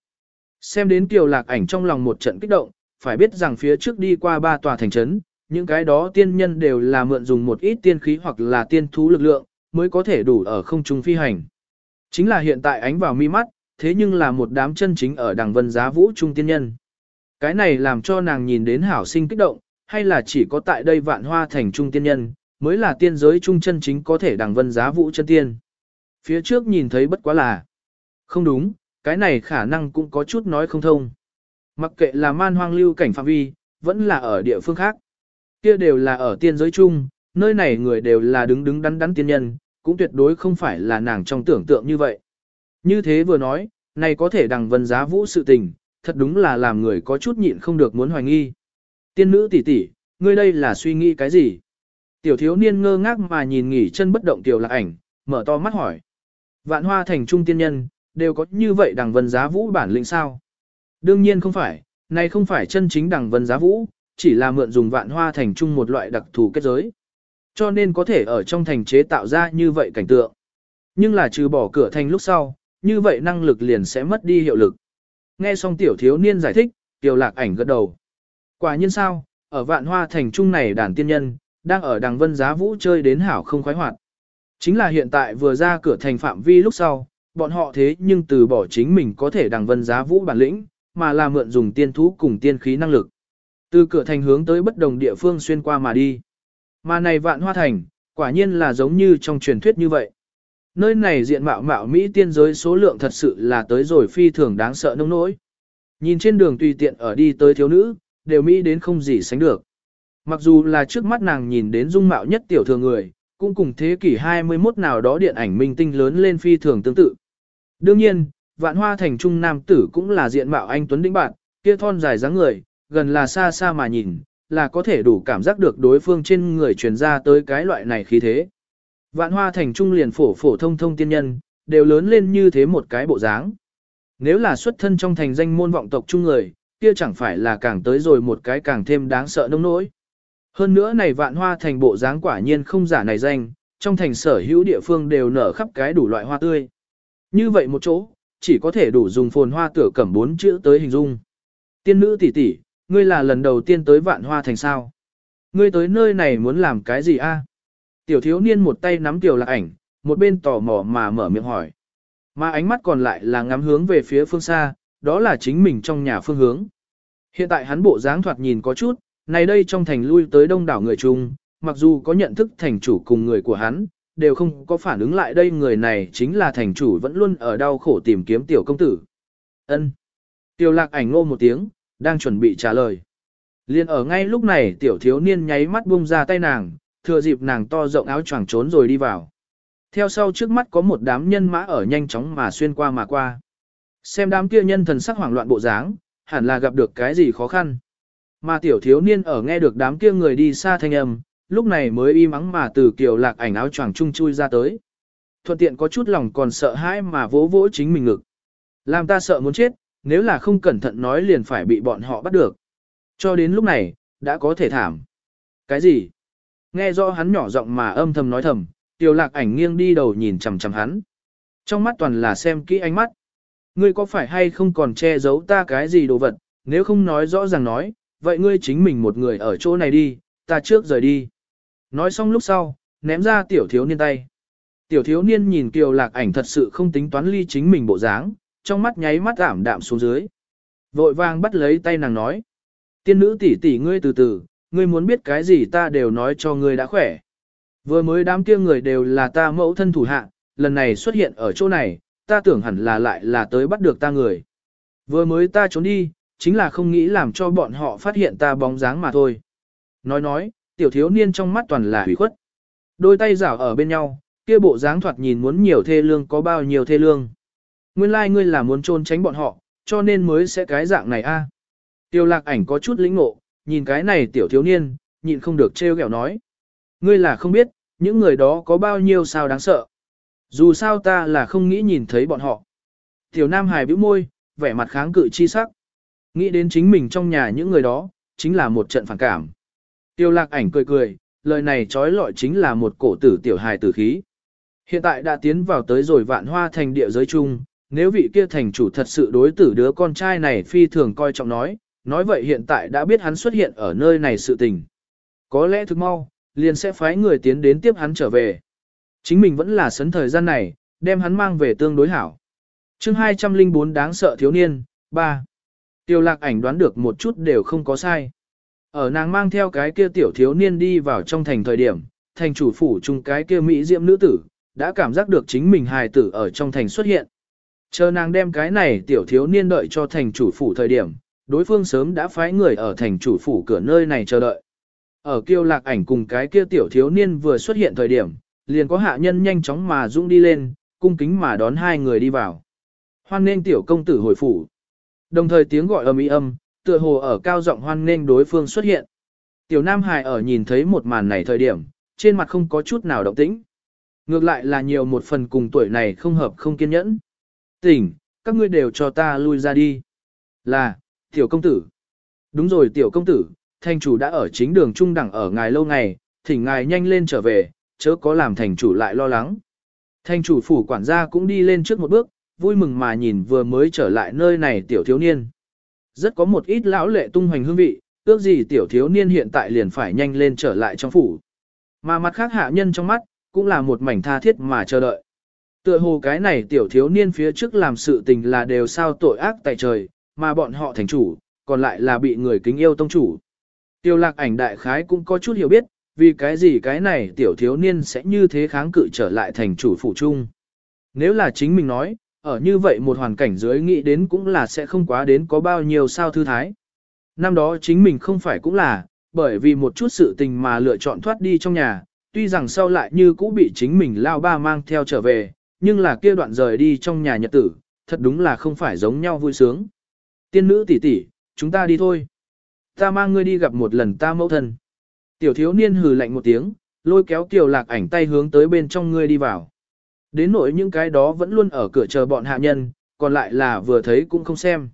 Xem đến kiều lạc ảnh trong lòng một trận kích động, phải biết rằng phía trước đi qua ba tòa thành trấn, những cái đó tiên nhân đều là mượn dùng một ít tiên khí hoặc là tiên thú lực lượng, mới có thể đủ ở không trung phi hành. Chính là hiện tại ánh vào mi mắt, thế nhưng là một đám chân chính ở đẳng vân giá vũ trung tiên nhân. Cái này làm cho nàng nhìn đến hảo sinh kích động, hay là chỉ có tại đây vạn hoa thành trung tiên nhân, mới là tiên giới trung chân chính có thể đẳng vân giá vũ chân tiên. Phía trước nhìn thấy bất quá là, không đúng, cái này khả năng cũng có chút nói không thông. Mặc kệ là man hoang lưu cảnh phạm vi, vẫn là ở địa phương khác. Kia đều là ở tiên giới chung, nơi này người đều là đứng đứng đắn đắn tiên nhân, cũng tuyệt đối không phải là nàng trong tưởng tượng như vậy. Như thế vừa nói, này có thể đằng vân giá vũ sự tình, thật đúng là làm người có chút nhịn không được muốn hoài nghi. Tiên nữ tỷ tỷ, ngươi đây là suy nghĩ cái gì? Tiểu thiếu niên ngơ ngác mà nhìn nghỉ chân bất động tiểu lạc ảnh, mở to mắt hỏi. Vạn hoa thành trung tiên nhân, đều có như vậy đằng vân giá vũ bản lĩnh sao? Đương nhiên không phải, này không phải chân chính đằng vân giá vũ, chỉ là mượn dùng vạn hoa thành trung một loại đặc thù kết giới. Cho nên có thể ở trong thành chế tạo ra như vậy cảnh tượng. Nhưng là trừ bỏ cửa thành lúc sau, như vậy năng lực liền sẽ mất đi hiệu lực. Nghe xong tiểu thiếu niên giải thích, tiểu lạc ảnh gật đầu. Quả nhiên sao, ở vạn hoa thành trung này đàn tiên nhân, đang ở đằng vân giá vũ chơi đến hảo không khoái hoạt. Chính là hiện tại vừa ra cửa thành phạm vi lúc sau, bọn họ thế nhưng từ bỏ chính mình có thể đằng vân giá vũ bản lĩnh, mà là mượn dùng tiên thú cùng tiên khí năng lực. Từ cửa thành hướng tới bất đồng địa phương xuyên qua mà đi. Mà này vạn hoa thành, quả nhiên là giống như trong truyền thuyết như vậy. Nơi này diện mạo mạo Mỹ tiên giới số lượng thật sự là tới rồi phi thường đáng sợ nông nỗi. Nhìn trên đường tùy tiện ở đi tới thiếu nữ, đều Mỹ đến không gì sánh được. Mặc dù là trước mắt nàng nhìn đến dung mạo nhất tiểu thường người, cũng cùng thế kỷ 21 nào đó điện ảnh minh tinh lớn lên phi thường tương tự. Đương nhiên, vạn hoa thành trung nam tử cũng là diện mạo anh Tuấn Đĩnh Bạn, kia thon dài dáng người, gần là xa xa mà nhìn, là có thể đủ cảm giác được đối phương trên người truyền ra tới cái loại này khí thế. Vạn hoa thành trung liền phổ phổ thông thông tiên nhân, đều lớn lên như thế một cái bộ dáng. Nếu là xuất thân trong thành danh môn vọng tộc trung người, kia chẳng phải là càng tới rồi một cái càng thêm đáng sợ nông nỗi. Hơn nữa này vạn hoa thành bộ dáng quả nhiên không giả này danh, trong thành sở hữu địa phương đều nở khắp cái đủ loại hoa tươi. Như vậy một chỗ, chỉ có thể đủ dùng phồn hoa tựa cẩm bốn chữ tới hình dung. Tiên nữ tỷ tỷ, ngươi là lần đầu tiên tới vạn hoa thành sao? Ngươi tới nơi này muốn làm cái gì a? Tiểu thiếu niên một tay nắm tiểu lạc ảnh, một bên tò mò mà mở miệng hỏi. Mà ánh mắt còn lại là ngắm hướng về phía phương xa, đó là chính mình trong nhà phương hướng. Hiện tại hắn bộ dáng thoạt nhìn có chút, này đây trong thành lui tới đông đảo người chung, mặc dù có nhận thức thành chủ cùng người của hắn, đều không có phản ứng lại đây người này chính là thành chủ vẫn luôn ở đau khổ tìm kiếm tiểu công tử. Ân. Tiểu lạc ảnh ngô một tiếng, đang chuẩn bị trả lời. Liên ở ngay lúc này tiểu thiếu niên nháy mắt buông ra tay nàng, thừa dịp nàng to rộng áo choàng trốn rồi đi vào. Theo sau trước mắt có một đám nhân mã ở nhanh chóng mà xuyên qua mà qua. Xem đám kia nhân thần sắc hoảng loạn bộ dáng, hẳn là gặp được cái gì khó khăn. Mà tiểu thiếu niên ở nghe được đám kia người đi xa thanh âm, lúc này mới im ắng mà từ kiểu lạc ảnh áo choàng chung chui ra tới. Thuận tiện có chút lòng còn sợ hãi mà vỗ vỗ chính mình ngực. Làm ta sợ muốn chết, nếu là không cẩn thận nói liền phải bị bọn họ bắt được. Cho đến lúc này, đã có thể thảm. Cái gì? Nghe rõ hắn nhỏ giọng mà âm thầm nói thầm, tiểu lạc ảnh nghiêng đi đầu nhìn chằm chằm hắn. Trong mắt toàn là xem kỹ ánh mắt. Ngươi có phải hay không còn che giấu ta cái gì đồ vật, nếu không nói rõ ràng nói, vậy ngươi chính mình một người ở chỗ này đi, ta trước rời đi. Nói xong lúc sau, ném ra tiểu thiếu niên tay. Tiểu thiếu niên nhìn kiều lạc ảnh thật sự không tính toán ly chính mình bộ dáng, trong mắt nháy mắt ảm đạm xuống dưới. Vội vàng bắt lấy tay nàng nói. Tiên nữ tỷ tỷ ngươi từ từ, ngươi muốn biết cái gì ta đều nói cho ngươi đã khỏe. Vừa mới đám kia người đều là ta mẫu thân thủ hạ, lần này xuất hiện ở chỗ này, ta tưởng hẳn là lại là tới bắt được ta người. Vừa mới ta trốn đi, chính là không nghĩ làm cho bọn họ phát hiện ta bóng dáng mà thôi. Nói nói, tiểu thiếu niên trong mắt toàn là hủy khuất. Đôi tay rảo ở bên nhau, kia bộ dáng thoạt nhìn muốn nhiều thê lương có bao nhiêu thê lương. Nguyên lai like ngươi là muốn trôn tránh bọn họ, cho nên mới sẽ cái dạng này a. Tiêu lạc ảnh có chút lĩnh ngộ, nhìn cái này tiểu thiếu niên, nhịn không được trêu ghẹo nói. Ngươi là không biết, những người đó có bao nhiêu sao đáng sợ. Dù sao ta là không nghĩ nhìn thấy bọn họ. Tiểu Nam hài bĩu môi, vẻ mặt kháng cự chi sắc. Nghĩ đến chính mình trong nhà những người đó, chính là một trận phản cảm. Tiêu lạc ảnh cười cười, lời này trói lọi chính là một cổ tử tiểu hài tử khí. Hiện tại đã tiến vào tới rồi vạn hoa thành địa giới chung, nếu vị kia thành chủ thật sự đối tử đứa con trai này phi thường coi trọng nói, nói vậy hiện tại đã biết hắn xuất hiện ở nơi này sự tình. Có lẽ thực mau, liền sẽ phái người tiến đến tiếp hắn trở về. Chính mình vẫn là sấn thời gian này, đem hắn mang về tương đối hảo. chương 204 đáng sợ thiếu niên, 3. Tiêu lạc ảnh đoán được một chút đều không có sai. Ở nàng mang theo cái kia tiểu thiếu niên đi vào trong thành thời điểm, thành chủ phủ chung cái kia mỹ diệm nữ tử, đã cảm giác được chính mình hài tử ở trong thành xuất hiện. Chờ nàng đem cái này tiểu thiếu niên đợi cho thành chủ phủ thời điểm, đối phương sớm đã phái người ở thành chủ phủ cửa nơi này chờ đợi. Ở kiêu lạc ảnh cùng cái kia tiểu thiếu niên vừa xuất hiện thời điểm, liền có hạ nhân nhanh chóng mà dũng đi lên, cung kính mà đón hai người đi vào. Hoan nên tiểu công tử hồi phủ. Đồng thời tiếng gọi âm ý âm, tựa hồ ở cao giọng hoan nghênh đối phương xuất hiện. Tiểu Nam Hải ở nhìn thấy một màn này thời điểm, trên mặt không có chút nào động tĩnh. Ngược lại là nhiều một phần cùng tuổi này không hợp không kiên nhẫn. Tỉnh, các ngươi đều cho ta lui ra đi. Là, tiểu công tử. Đúng rồi tiểu công tử, thành chủ đã ở chính đường trung đẳng ở ngài lâu ngày, thỉnh ngài nhanh lên trở về, chớ có làm thành chủ lại lo lắng. Thành chủ phủ quản gia cũng đi lên trước một bước, vui mừng mà nhìn vừa mới trở lại nơi này tiểu thiếu niên. Rất có một ít lão lệ tung hoành hương vị, ước gì tiểu thiếu niên hiện tại liền phải nhanh lên trở lại trong phủ. Mà mặt khác hạ nhân trong mắt, cũng là một mảnh tha thiết mà chờ đợi. Tựa hồ cái này tiểu thiếu niên phía trước làm sự tình là đều sao tội ác tại trời, mà bọn họ thành chủ, còn lại là bị người kính yêu tông chủ. Tiêu lạc ảnh đại khái cũng có chút hiểu biết, vì cái gì cái này tiểu thiếu niên sẽ như thế kháng cự trở lại thành chủ phủ trung. Nếu là chính mình nói, ở như vậy một hoàn cảnh dưới nghĩ đến cũng là sẽ không quá đến có bao nhiêu sao thư thái. Năm đó chính mình không phải cũng là, bởi vì một chút sự tình mà lựa chọn thoát đi trong nhà, tuy rằng sau lại như cũ bị chính mình lao ba mang theo trở về, nhưng là kia đoạn rời đi trong nhà nhật tử, thật đúng là không phải giống nhau vui sướng. Tiên nữ tỷ tỷ, chúng ta đi thôi. Ta mang ngươi đi gặp một lần ta mẫu thân. Tiểu thiếu niên hừ lạnh một tiếng, lôi kéo kiều lạc ảnh tay hướng tới bên trong ngươi đi vào. Đến nỗi những cái đó vẫn luôn ở cửa chờ bọn hạ nhân, còn lại là vừa thấy cũng không xem.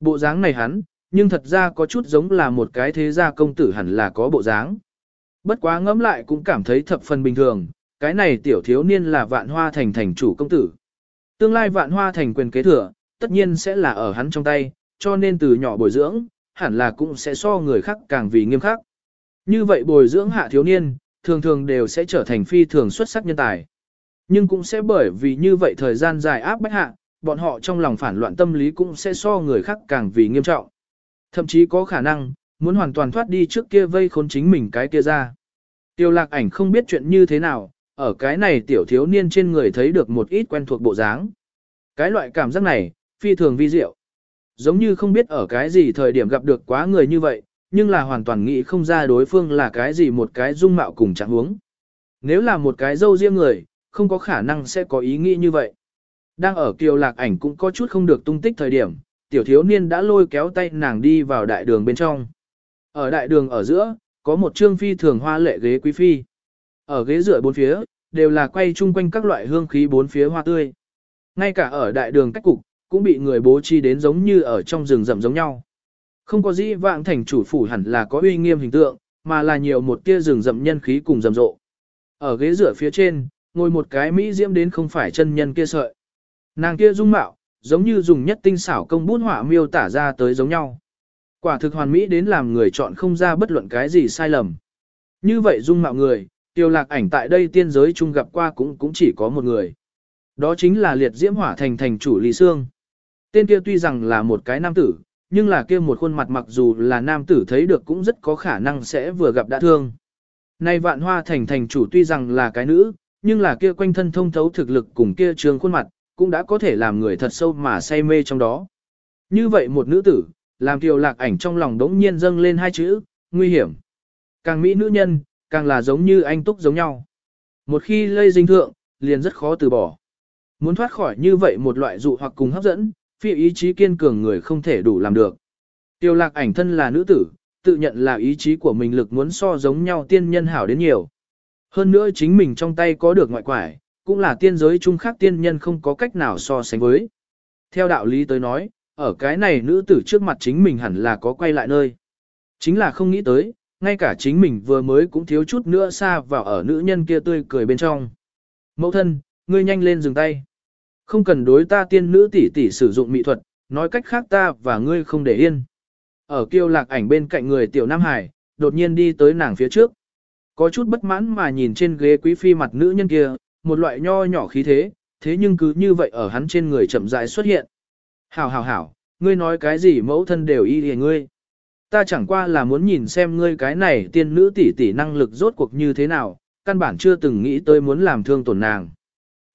Bộ dáng này hắn, nhưng thật ra có chút giống là một cái thế gia công tử hẳn là có bộ dáng. Bất quá ngẫm lại cũng cảm thấy thập phần bình thường, cái này tiểu thiếu niên là vạn hoa thành thành chủ công tử. Tương lai vạn hoa thành quyền kế thừa, tất nhiên sẽ là ở hắn trong tay, cho nên từ nhỏ bồi dưỡng, hẳn là cũng sẽ so người khác càng vì nghiêm khắc. Như vậy bồi dưỡng hạ thiếu niên, thường thường đều sẽ trở thành phi thường xuất sắc nhân tài. Nhưng cũng sẽ bởi vì như vậy thời gian dài áp bách hạ, bọn họ trong lòng phản loạn tâm lý cũng sẽ so người khác càng vì nghiêm trọng. Thậm chí có khả năng, muốn hoàn toàn thoát đi trước kia vây khốn chính mình cái kia ra. Tiêu lạc ảnh không biết chuyện như thế nào, ở cái này tiểu thiếu niên trên người thấy được một ít quen thuộc bộ dáng. Cái loại cảm giác này, phi thường vi diệu. Giống như không biết ở cái gì thời điểm gặp được quá người như vậy, nhưng là hoàn toàn nghĩ không ra đối phương là cái gì một cái dung mạo cùng trạng huống. Nếu là một cái dâu riêng người, không có khả năng sẽ có ý nghĩ như vậy. Đang ở kiều lạc ảnh cũng có chút không được tung tích thời điểm, tiểu thiếu niên đã lôi kéo tay nàng đi vào đại đường bên trong. Ở đại đường ở giữa, có một trương phi thường hoa lệ ghế quý phi. Ở ghế dựa bốn phía, đều là quay chung quanh các loại hương khí bốn phía hoa tươi. Ngay cả ở đại đường cách cục, cũng bị người bố trí đến giống như ở trong rừng rậm giống nhau. Không có gì vạng thành chủ phủ hẳn là có uy nghiêm hình tượng, mà là nhiều một tia rừng rậm nhân khí cùng rầm rộ. Ở ghế dựa phía trên, ngồi một cái mỹ diễm đến không phải chân nhân kia sợi. Nàng kia dung mạo, giống như dùng nhất tinh xảo công bút họa miêu tả ra tới giống nhau. Quả thực hoàn mỹ đến làm người chọn không ra bất luận cái gì sai lầm. Như vậy dung mạo người, tiêu lạc ảnh tại đây tiên giới chung gặp qua cũng cũng chỉ có một người. Đó chính là liệt diễm hỏa thành thành chủ Lý Sương. Tên kia tuy rằng là một cái nam tử, nhưng là kia một khuôn mặt mặc dù là nam tử thấy được cũng rất có khả năng sẽ vừa gặp đã thương. Nay vạn hoa thành thành chủ tuy rằng là cái nữ, nhưng là kia quanh thân thông thấu thực lực cùng kia trường khuôn mặt, cũng đã có thể làm người thật sâu mà say mê trong đó. Như vậy một nữ tử, làm kiều lạc ảnh trong lòng đống nhiên dâng lên hai chữ, nguy hiểm. Càng mỹ nữ nhân, càng là giống như anh túc giống nhau. Một khi lây dinh thượng, liền rất khó từ bỏ. Muốn thoát khỏi như vậy một loại dụ hoặc cùng hấp dẫn, phi ý chí kiên cường người không thể đủ làm được. Tiêu lạc ảnh thân là nữ tử, tự nhận là ý chí của mình lực muốn so giống nhau tiên nhân hảo đến nhiều. Hơn nữa chính mình trong tay có được ngoại quải, cũng là tiên giới chung khác tiên nhân không có cách nào so sánh với. Theo đạo lý tới nói, ở cái này nữ tử trước mặt chính mình hẳn là có quay lại nơi. Chính là không nghĩ tới, ngay cả chính mình vừa mới cũng thiếu chút nữa xa vào ở nữ nhân kia tươi cười bên trong. Mẫu thân, ngươi nhanh lên dừng tay. Không cần đối ta tiên nữ tỷ tỷ sử dụng mỹ thuật, nói cách khác ta và ngươi không để yên. Ở kiêu lạc ảnh bên cạnh người tiểu Nam Hải, đột nhiên đi tới nàng phía trước. Có chút bất mãn mà nhìn trên ghế quý phi mặt nữ nhân kia, một loại nho nhỏ khí thế, thế nhưng cứ như vậy ở hắn trên người chậm rãi xuất hiện. Hảo hảo hảo, ngươi nói cái gì mẫu thân đều y hề ngươi. Ta chẳng qua là muốn nhìn xem ngươi cái này tiên nữ tỷ tỷ năng lực rốt cuộc như thế nào, căn bản chưa từng nghĩ tới muốn làm thương tổn nàng.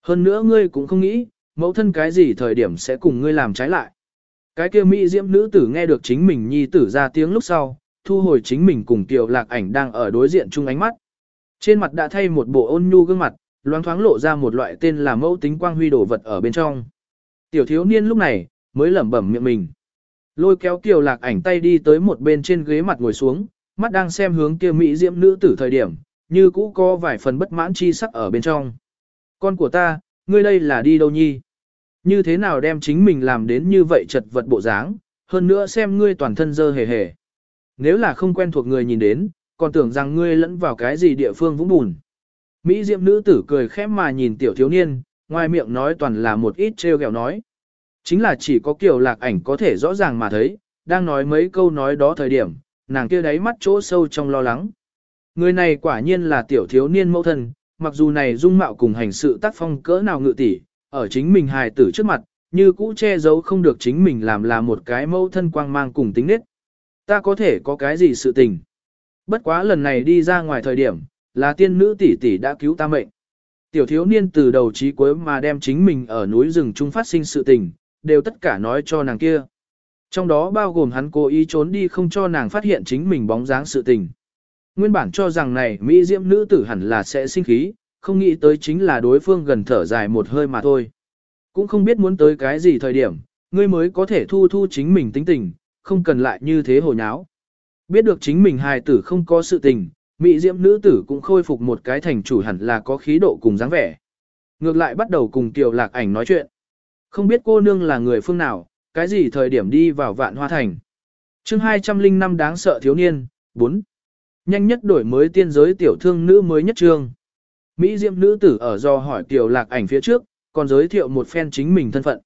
Hơn nữa ngươi cũng không nghĩ, mẫu thân cái gì thời điểm sẽ cùng ngươi làm trái lại. Cái kia mỹ diễm nữ tử nghe được chính mình nhi tử ra tiếng lúc sau, thu hồi chính mình cùng tiểu lạc ảnh đang ở đối diện chung ánh mắt. Trên mặt đã thay một bộ ôn nhu gương mặt, loáng thoáng lộ ra một loại tên là mẫu tính quang huy đồ vật ở bên trong. Tiểu thiếu niên lúc này, mới lẩm bẩm miệng mình. Lôi kéo tiểu lạc ảnh tay đi tới một bên trên ghế mặt ngồi xuống, mắt đang xem hướng kia mỹ diễm nữ tử thời điểm, như cũ có vài phần bất mãn chi sắc ở bên trong. Con của ta, ngươi đây là đi đâu nhi? Như thế nào đem chính mình làm đến như vậy chật vật bộ dáng, hơn nữa xem ngươi toàn thân dơ hề hề. Nếu là không quen thuộc người nhìn đến, còn tưởng rằng ngươi lẫn vào cái gì địa phương vũng bùn. Mỹ diệm nữ tử cười khẽ mà nhìn tiểu thiếu niên, ngoài miệng nói toàn là một ít trêu ghẹo nói. Chính là chỉ có kiểu lạc ảnh có thể rõ ràng mà thấy, đang nói mấy câu nói đó thời điểm, nàng kia đáy mắt chỗ sâu trong lo lắng. Người này quả nhiên là tiểu thiếu niên mẫu thân, mặc dù này dung mạo cùng hành sự tác phong cỡ nào ngự tỷ, ở chính mình hài tử trước mặt, như cũ che giấu không được chính mình làm là một cái mẫu thân quang mang cùng tính nết. Ta có thể có cái gì sự tình. Bất quá lần này đi ra ngoài thời điểm, là tiên nữ tỷ tỷ đã cứu ta mệnh. Tiểu thiếu niên từ đầu chí cuối mà đem chính mình ở núi rừng trung phát sinh sự tình, đều tất cả nói cho nàng kia. Trong đó bao gồm hắn cố ý trốn đi không cho nàng phát hiện chính mình bóng dáng sự tình. Nguyên bản cho rằng này Mỹ diễm nữ tử hẳn là sẽ sinh khí, không nghĩ tới chính là đối phương gần thở dài một hơi mà thôi. Cũng không biết muốn tới cái gì thời điểm, ngươi mới có thể thu thu chính mình tính tình, không cần lại như thế hồ nháo. Biết được chính mình hài tử không có sự tình, Mỹ diễm nữ tử cũng khôi phục một cái thành chủ hẳn là có khí độ cùng dáng vẻ. Ngược lại bắt đầu cùng Kiều Lạc Ảnh nói chuyện. Không biết cô nương là người phương nào, cái gì thời điểm đi vào vạn hoa thành. chương 205 đáng sợ thiếu niên, 4. Nhanh nhất đổi mới tiên giới tiểu thương nữ mới nhất trương. Mỹ diệm nữ tử ở do hỏi Kiều Lạc Ảnh phía trước, còn giới thiệu một phen chính mình thân phận.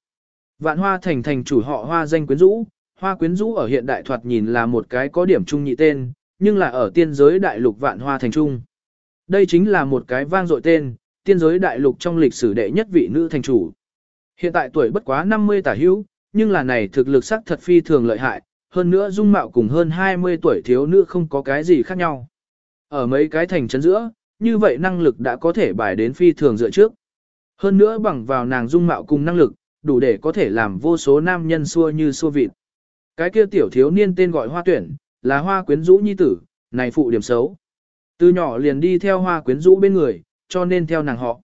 Vạn hoa thành thành chủ họ hoa danh quyến rũ, hoa quyến rũ ở hiện đại thoạt nhìn là một cái có điểm chung nhị tên, nhưng là ở tiên giới đại lục vạn hoa thành trung. Đây chính là một cái vang dội tên, tiên giới đại lục trong lịch sử đệ nhất vị nữ thành chủ. Hiện tại tuổi bất quá 50 tả hữu, nhưng là này thực lực sắc thật phi thường lợi hại, hơn nữa dung mạo cùng hơn 20 tuổi thiếu nữ không có cái gì khác nhau. Ở mấy cái thành trấn giữa, như vậy năng lực đã có thể bài đến phi thường dựa trước. Hơn nữa bằng vào nàng dung mạo cùng năng lực, đủ để có thể làm vô số nam nhân xua như xua vịt. Cái kia tiểu thiếu niên tên gọi hoa tuyển, là hoa quyến rũ nhi tử, này phụ điểm xấu. Từ nhỏ liền đi theo hoa quyến rũ bên người, cho nên theo nàng họ.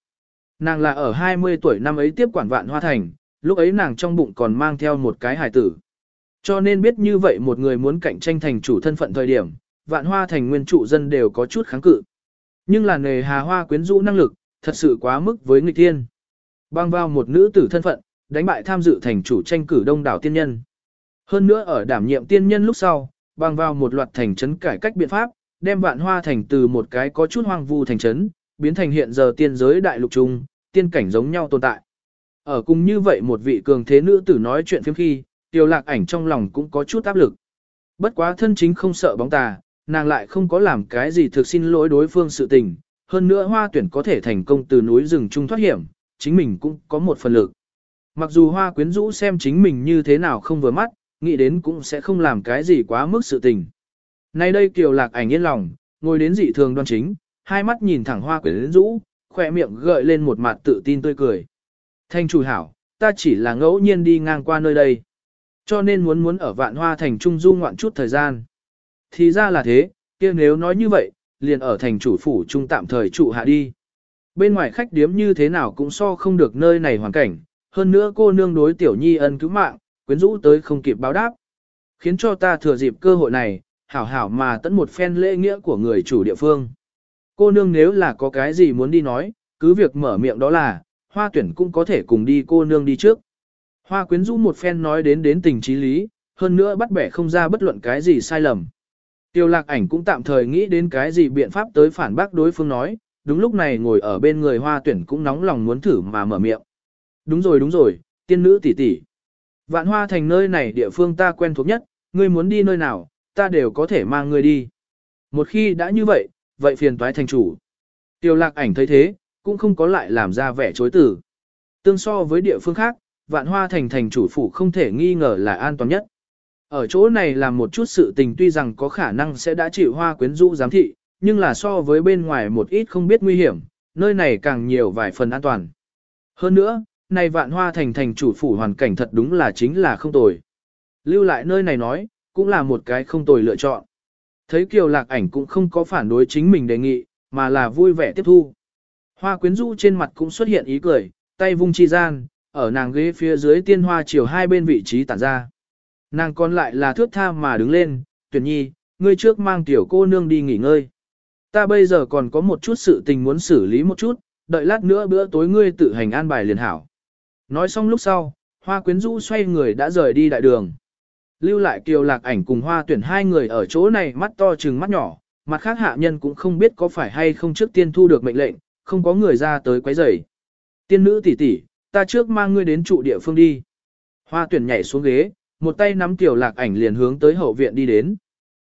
Nàng là ở 20 tuổi năm ấy tiếp quản vạn hoa thành, lúc ấy nàng trong bụng còn mang theo một cái hải tử. Cho nên biết như vậy một người muốn cạnh tranh thành chủ thân phận thời điểm, vạn hoa thành nguyên trụ dân đều có chút kháng cự. Nhưng là nề hà hoa quyến rũ năng lực, thật sự quá mức với nghịch thiên. Bang vào một nữ tử thân phận, đánh bại tham dự thành chủ tranh cử đông đảo tiên nhân. Hơn nữa ở đảm nhiệm tiên nhân lúc sau, bằng vào một loạt thành trấn cải cách biện pháp, đem vạn hoa thành từ một cái có chút hoang vu thành trấn, biến thành hiện giờ tiên giới đại lục trung, tiên cảnh giống nhau tồn tại. Ở cùng như vậy một vị cường thế nữ tử nói chuyện phiếm khi, tiêu lạc ảnh trong lòng cũng có chút áp lực. Bất quá thân chính không sợ bóng tà, nàng lại không có làm cái gì thực xin lỗi đối phương sự tình, hơn nữa hoa tuyển có thể thành công từ núi rừng trung thoát hiểm, chính mình cũng có một phần lực. Mặc dù hoa quyến rũ xem chính mình như thế nào không vừa mắt, nghĩ đến cũng sẽ không làm cái gì quá mức sự tình. Nay đây kiều lạc ảnh yên lòng, ngồi đến dị thường đoan chính, hai mắt nhìn thẳng hoa quyến rũ, khỏe miệng gợi lên một mặt tự tin tươi cười. Thanh chủ hảo, ta chỉ là ngẫu nhiên đi ngang qua nơi đây. Cho nên muốn muốn ở vạn hoa thành trung du ngoạn chút thời gian. Thì ra là thế, kia nếu nói như vậy, liền ở thành chủ phủ trung tạm thời trụ hạ đi. Bên ngoài khách điếm như thế nào cũng so không được nơi này hoàn cảnh, hơn nữa cô nương đối tiểu nhi ân cứu mạng, quyến rũ tới không kịp báo đáp. Khiến cho ta thừa dịp cơ hội này, hảo hảo mà tận một phen lễ nghĩa của người chủ địa phương. Cô nương nếu là có cái gì muốn đi nói, cứ việc mở miệng đó là, hoa tuyển cũng có thể cùng đi cô nương đi trước. Hoa quyến rũ một phen nói đến đến tình trí lý, hơn nữa bắt bẻ không ra bất luận cái gì sai lầm. Tiêu lạc ảnh cũng tạm thời nghĩ đến cái gì biện pháp tới phản bác đối phương nói, đúng lúc này ngồi ở bên người hoa tuyển cũng nóng lòng muốn thử mà mở miệng. Đúng rồi đúng rồi, tiên nữ tỷ tỷ. Vạn hoa thành nơi này địa phương ta quen thuộc nhất, ngươi muốn đi nơi nào, ta đều có thể mang ngươi đi. Một khi đã như vậy, vậy phiền toái thành chủ. Tiêu lạc ảnh thấy thế, cũng không có lại làm ra vẻ chối từ. Tương so với địa phương khác, vạn hoa thành thành chủ phủ không thể nghi ngờ là an toàn nhất. Ở chỗ này làm một chút sự tình tuy rằng có khả năng sẽ đã chịu hoa quyến rũ giám thị, nhưng là so với bên ngoài một ít không biết nguy hiểm, nơi này càng nhiều vài phần an toàn. Hơn nữa, này vạn hoa thành thành chủ phủ hoàn cảnh thật đúng là chính là không tồi. Lưu lại nơi này nói, cũng là một cái không tồi lựa chọn. Thấy kiều lạc ảnh cũng không có phản đối chính mình đề nghị, mà là vui vẻ tiếp thu. Hoa quyến rũ trên mặt cũng xuất hiện ý cười, tay vung chi gian, ở nàng ghế phía dưới tiên hoa chiều hai bên vị trí tản ra. Nàng còn lại là thước tha mà đứng lên, tuyển nhi, ngươi trước mang tiểu cô nương đi nghỉ ngơi. Ta bây giờ còn có một chút sự tình muốn xử lý một chút, đợi lát nữa bữa tối ngươi tự hành an bài liền hảo. Nói xong lúc sau, hoa quyến rũ xoay người đã rời đi đại đường. Lưu lại kiều lạc ảnh cùng hoa tuyển hai người ở chỗ này mắt to chừng mắt nhỏ, mặt khác hạ nhân cũng không biết có phải hay không trước tiên thu được mệnh lệnh, không có người ra tới quấy rầy. Tiên nữ tỷ tỷ, ta trước mang ngươi đến trụ địa phương đi. Hoa tuyển nhảy xuống ghế, một tay nắm tiểu lạc ảnh liền hướng tới hậu viện đi đến.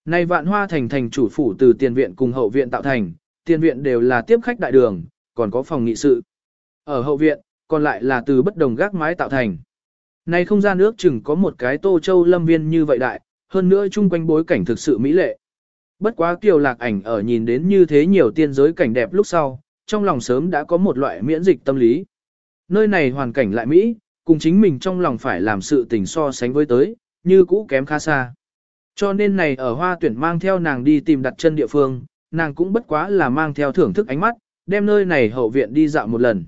Nay vạn hoa thành thành chủ phủ từ tiền viện cùng hậu viện tạo thành, tiền viện đều là tiếp khách đại đường, còn có phòng nghị sự. Ở hậu viện, còn lại là từ bất đồng gác mái tạo thành. này không gian nước chừng có một cái tô châu lâm viên như vậy đại, hơn nữa chung quanh bối cảnh thực sự mỹ lệ. Bất quá kiều lạc ảnh ở nhìn đến như thế nhiều tiên giới cảnh đẹp lúc sau, trong lòng sớm đã có một loại miễn dịch tâm lý. Nơi này hoàn cảnh lại Mỹ, cùng chính mình trong lòng phải làm sự tình so sánh với tới, như cũ kém khá xa. Cho nên này ở hoa tuyển mang theo nàng đi tìm đặt chân địa phương, nàng cũng bất quá là mang theo thưởng thức ánh mắt, đem nơi này hậu viện đi dạo một lần.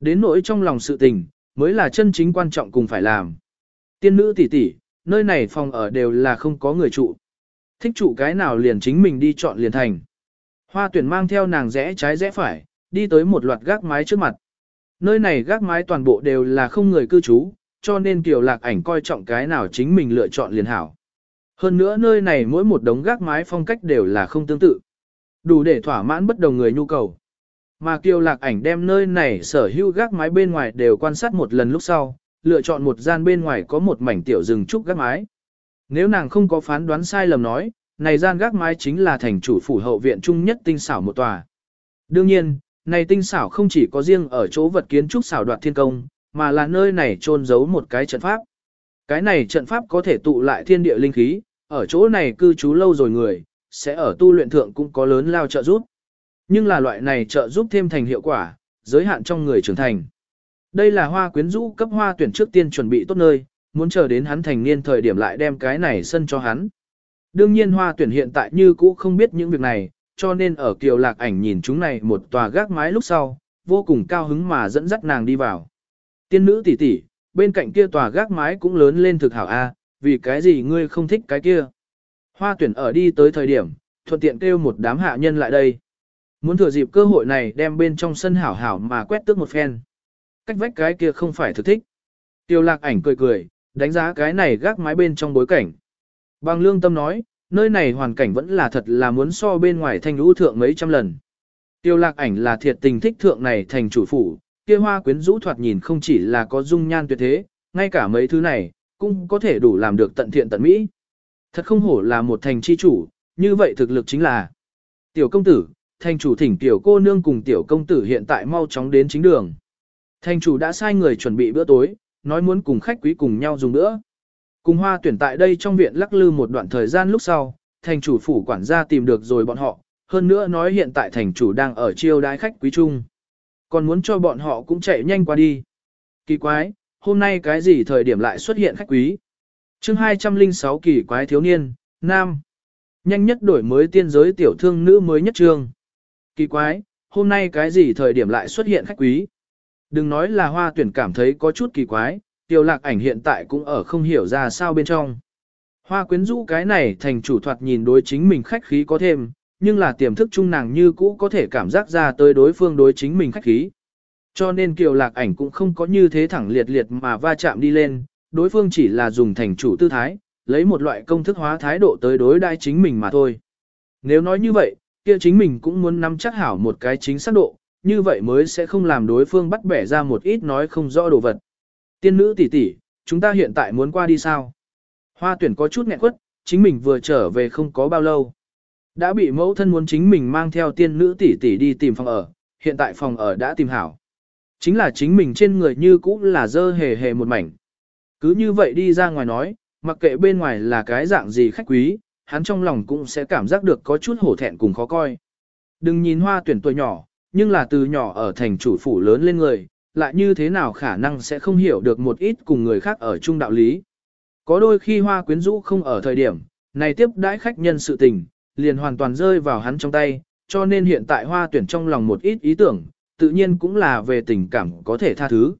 Đến nỗi trong lòng sự tình, mới là chân chính quan trọng cùng phải làm. Tiên nữ tỷ tỷ, nơi này phòng ở đều là không có người trụ. Thích trụ cái nào liền chính mình đi chọn liền thành. Hoa tuyển mang theo nàng rẽ trái rẽ phải, đi tới một loạt gác mái trước mặt. Nơi này gác mái toàn bộ đều là không người cư trú, cho nên Kiều Lạc ảnh coi trọng cái nào chính mình lựa chọn liền hảo. Hơn nữa nơi này mỗi một đống gác mái phong cách đều là không tương tự. Đủ để thỏa mãn bất đồng người nhu cầu. Mà Kiều Lạc ảnh đem nơi này sở hữu gác mái bên ngoài đều quan sát một lần lúc sau, lựa chọn một gian bên ngoài có một mảnh tiểu rừng trúc gác mái. Nếu nàng không có phán đoán sai lầm nói, này gian gác mái chính là thành chủ phủ hậu viện trung nhất tinh xảo một tòa. Đương nhiên, này tinh xảo không chỉ có riêng ở chỗ vật kiến trúc xảo đoạt thiên công, mà là nơi này trôn giấu một cái trận pháp. Cái này trận pháp có thể tụ lại thiên địa linh khí, ở chỗ này cư trú lâu rồi người, sẽ ở tu luyện thượng cũng có lớn lao trợ giúp. Nhưng là loại này trợ giúp thêm thành hiệu quả, giới hạn trong người trưởng thành. Đây là hoa quyến rũ cấp hoa tuyển trước tiên chuẩn bị tốt nơi, muốn chờ đến hắn thành niên thời điểm lại đem cái này sân cho hắn. Đương nhiên hoa tuyển hiện tại như cũ không biết những việc này, cho nên ở kiều lạc ảnh nhìn chúng này một tòa gác mái lúc sau, vô cùng cao hứng mà dẫn dắt nàng đi vào. Tiên nữ tỷ tỷ, bên cạnh kia tòa gác mái cũng lớn lên thực hảo a, vì cái gì ngươi không thích cái kia. Hoa tuyển ở đi tới thời điểm, thuận tiện kêu một đám hạ nhân lại đây. Muốn thừa dịp cơ hội này đem bên trong sân hảo hảo mà quét tước một phen. Cách vách cái kia không phải thực thích. Tiêu lạc ảnh cười cười, đánh giá cái này gác mái bên trong bối cảnh. Bằng lương tâm nói, nơi này hoàn cảnh vẫn là thật là muốn so bên ngoài thanh lũ thượng mấy trăm lần. Tiêu lạc ảnh là thiệt tình thích thượng này thành chủ phủ, kia hoa quyến rũ thoạt nhìn không chỉ là có dung nhan tuyệt thế, ngay cả mấy thứ này, cũng có thể đủ làm được tận thiện tận mỹ. Thật không hổ là một thành chi chủ, như vậy thực lực chính là Tiểu công tử, thành chủ thỉnh tiểu cô nương cùng tiểu công tử hiện tại mau chóng đến chính đường. Thành chủ đã sai người chuẩn bị bữa tối, nói muốn cùng khách quý cùng nhau dùng bữa. Cùng hoa tuyển tại đây trong viện lắc lư một đoạn thời gian lúc sau, thành chủ phủ quản gia tìm được rồi bọn họ, hơn nữa nói hiện tại thành chủ đang ở chiêu đái khách quý chung. Còn muốn cho bọn họ cũng chạy nhanh qua đi. Kỳ quái, hôm nay cái gì thời điểm lại xuất hiện khách quý? chương 206 kỳ quái thiếu niên, nam. Nhanh nhất đổi mới tiên giới tiểu thương nữ mới nhất trương. Kỳ quái, hôm nay cái gì thời điểm lại xuất hiện khách quý? Đừng nói là hoa tuyển cảm thấy có chút kỳ quái, tiểu lạc ảnh hiện tại cũng ở không hiểu ra sao bên trong. Hoa quyến rũ cái này thành chủ thoạt nhìn đối chính mình khách khí có thêm, nhưng là tiềm thức chung nàng như cũ có thể cảm giác ra tới đối phương đối chính mình khách khí. Cho nên kiều lạc ảnh cũng không có như thế thẳng liệt liệt mà va chạm đi lên, đối phương chỉ là dùng thành chủ tư thái, lấy một loại công thức hóa thái độ tới đối đai chính mình mà thôi. Nếu nói như vậy, kia chính mình cũng muốn nắm chắc hảo một cái chính xác độ, như vậy mới sẽ không làm đối phương bắt bẻ ra một ít nói không rõ đồ vật. Tiên nữ tỷ tỷ, chúng ta hiện tại muốn qua đi sao? Hoa tuyển có chút nghẹn quất, chính mình vừa trở về không có bao lâu. Đã bị mẫu thân muốn chính mình mang theo tiên nữ tỷ tỷ đi tìm phòng ở, hiện tại phòng ở đã tìm hảo. Chính là chính mình trên người như cũ là dơ hề hề một mảnh. Cứ như vậy đi ra ngoài nói, mặc kệ bên ngoài là cái dạng gì khách quý, hắn trong lòng cũng sẽ cảm giác được có chút hổ thẹn cùng khó coi. Đừng nhìn hoa tuyển tuổi nhỏ, nhưng là từ nhỏ ở thành chủ phủ lớn lên người, lại như thế nào khả năng sẽ không hiểu được một ít cùng người khác ở chung đạo lý. Có đôi khi hoa quyến rũ không ở thời điểm, này tiếp đãi khách nhân sự tình, liền hoàn toàn rơi vào hắn trong tay, cho nên hiện tại hoa tuyển trong lòng một ít ý tưởng, tự nhiên cũng là về tình cảm có thể tha thứ.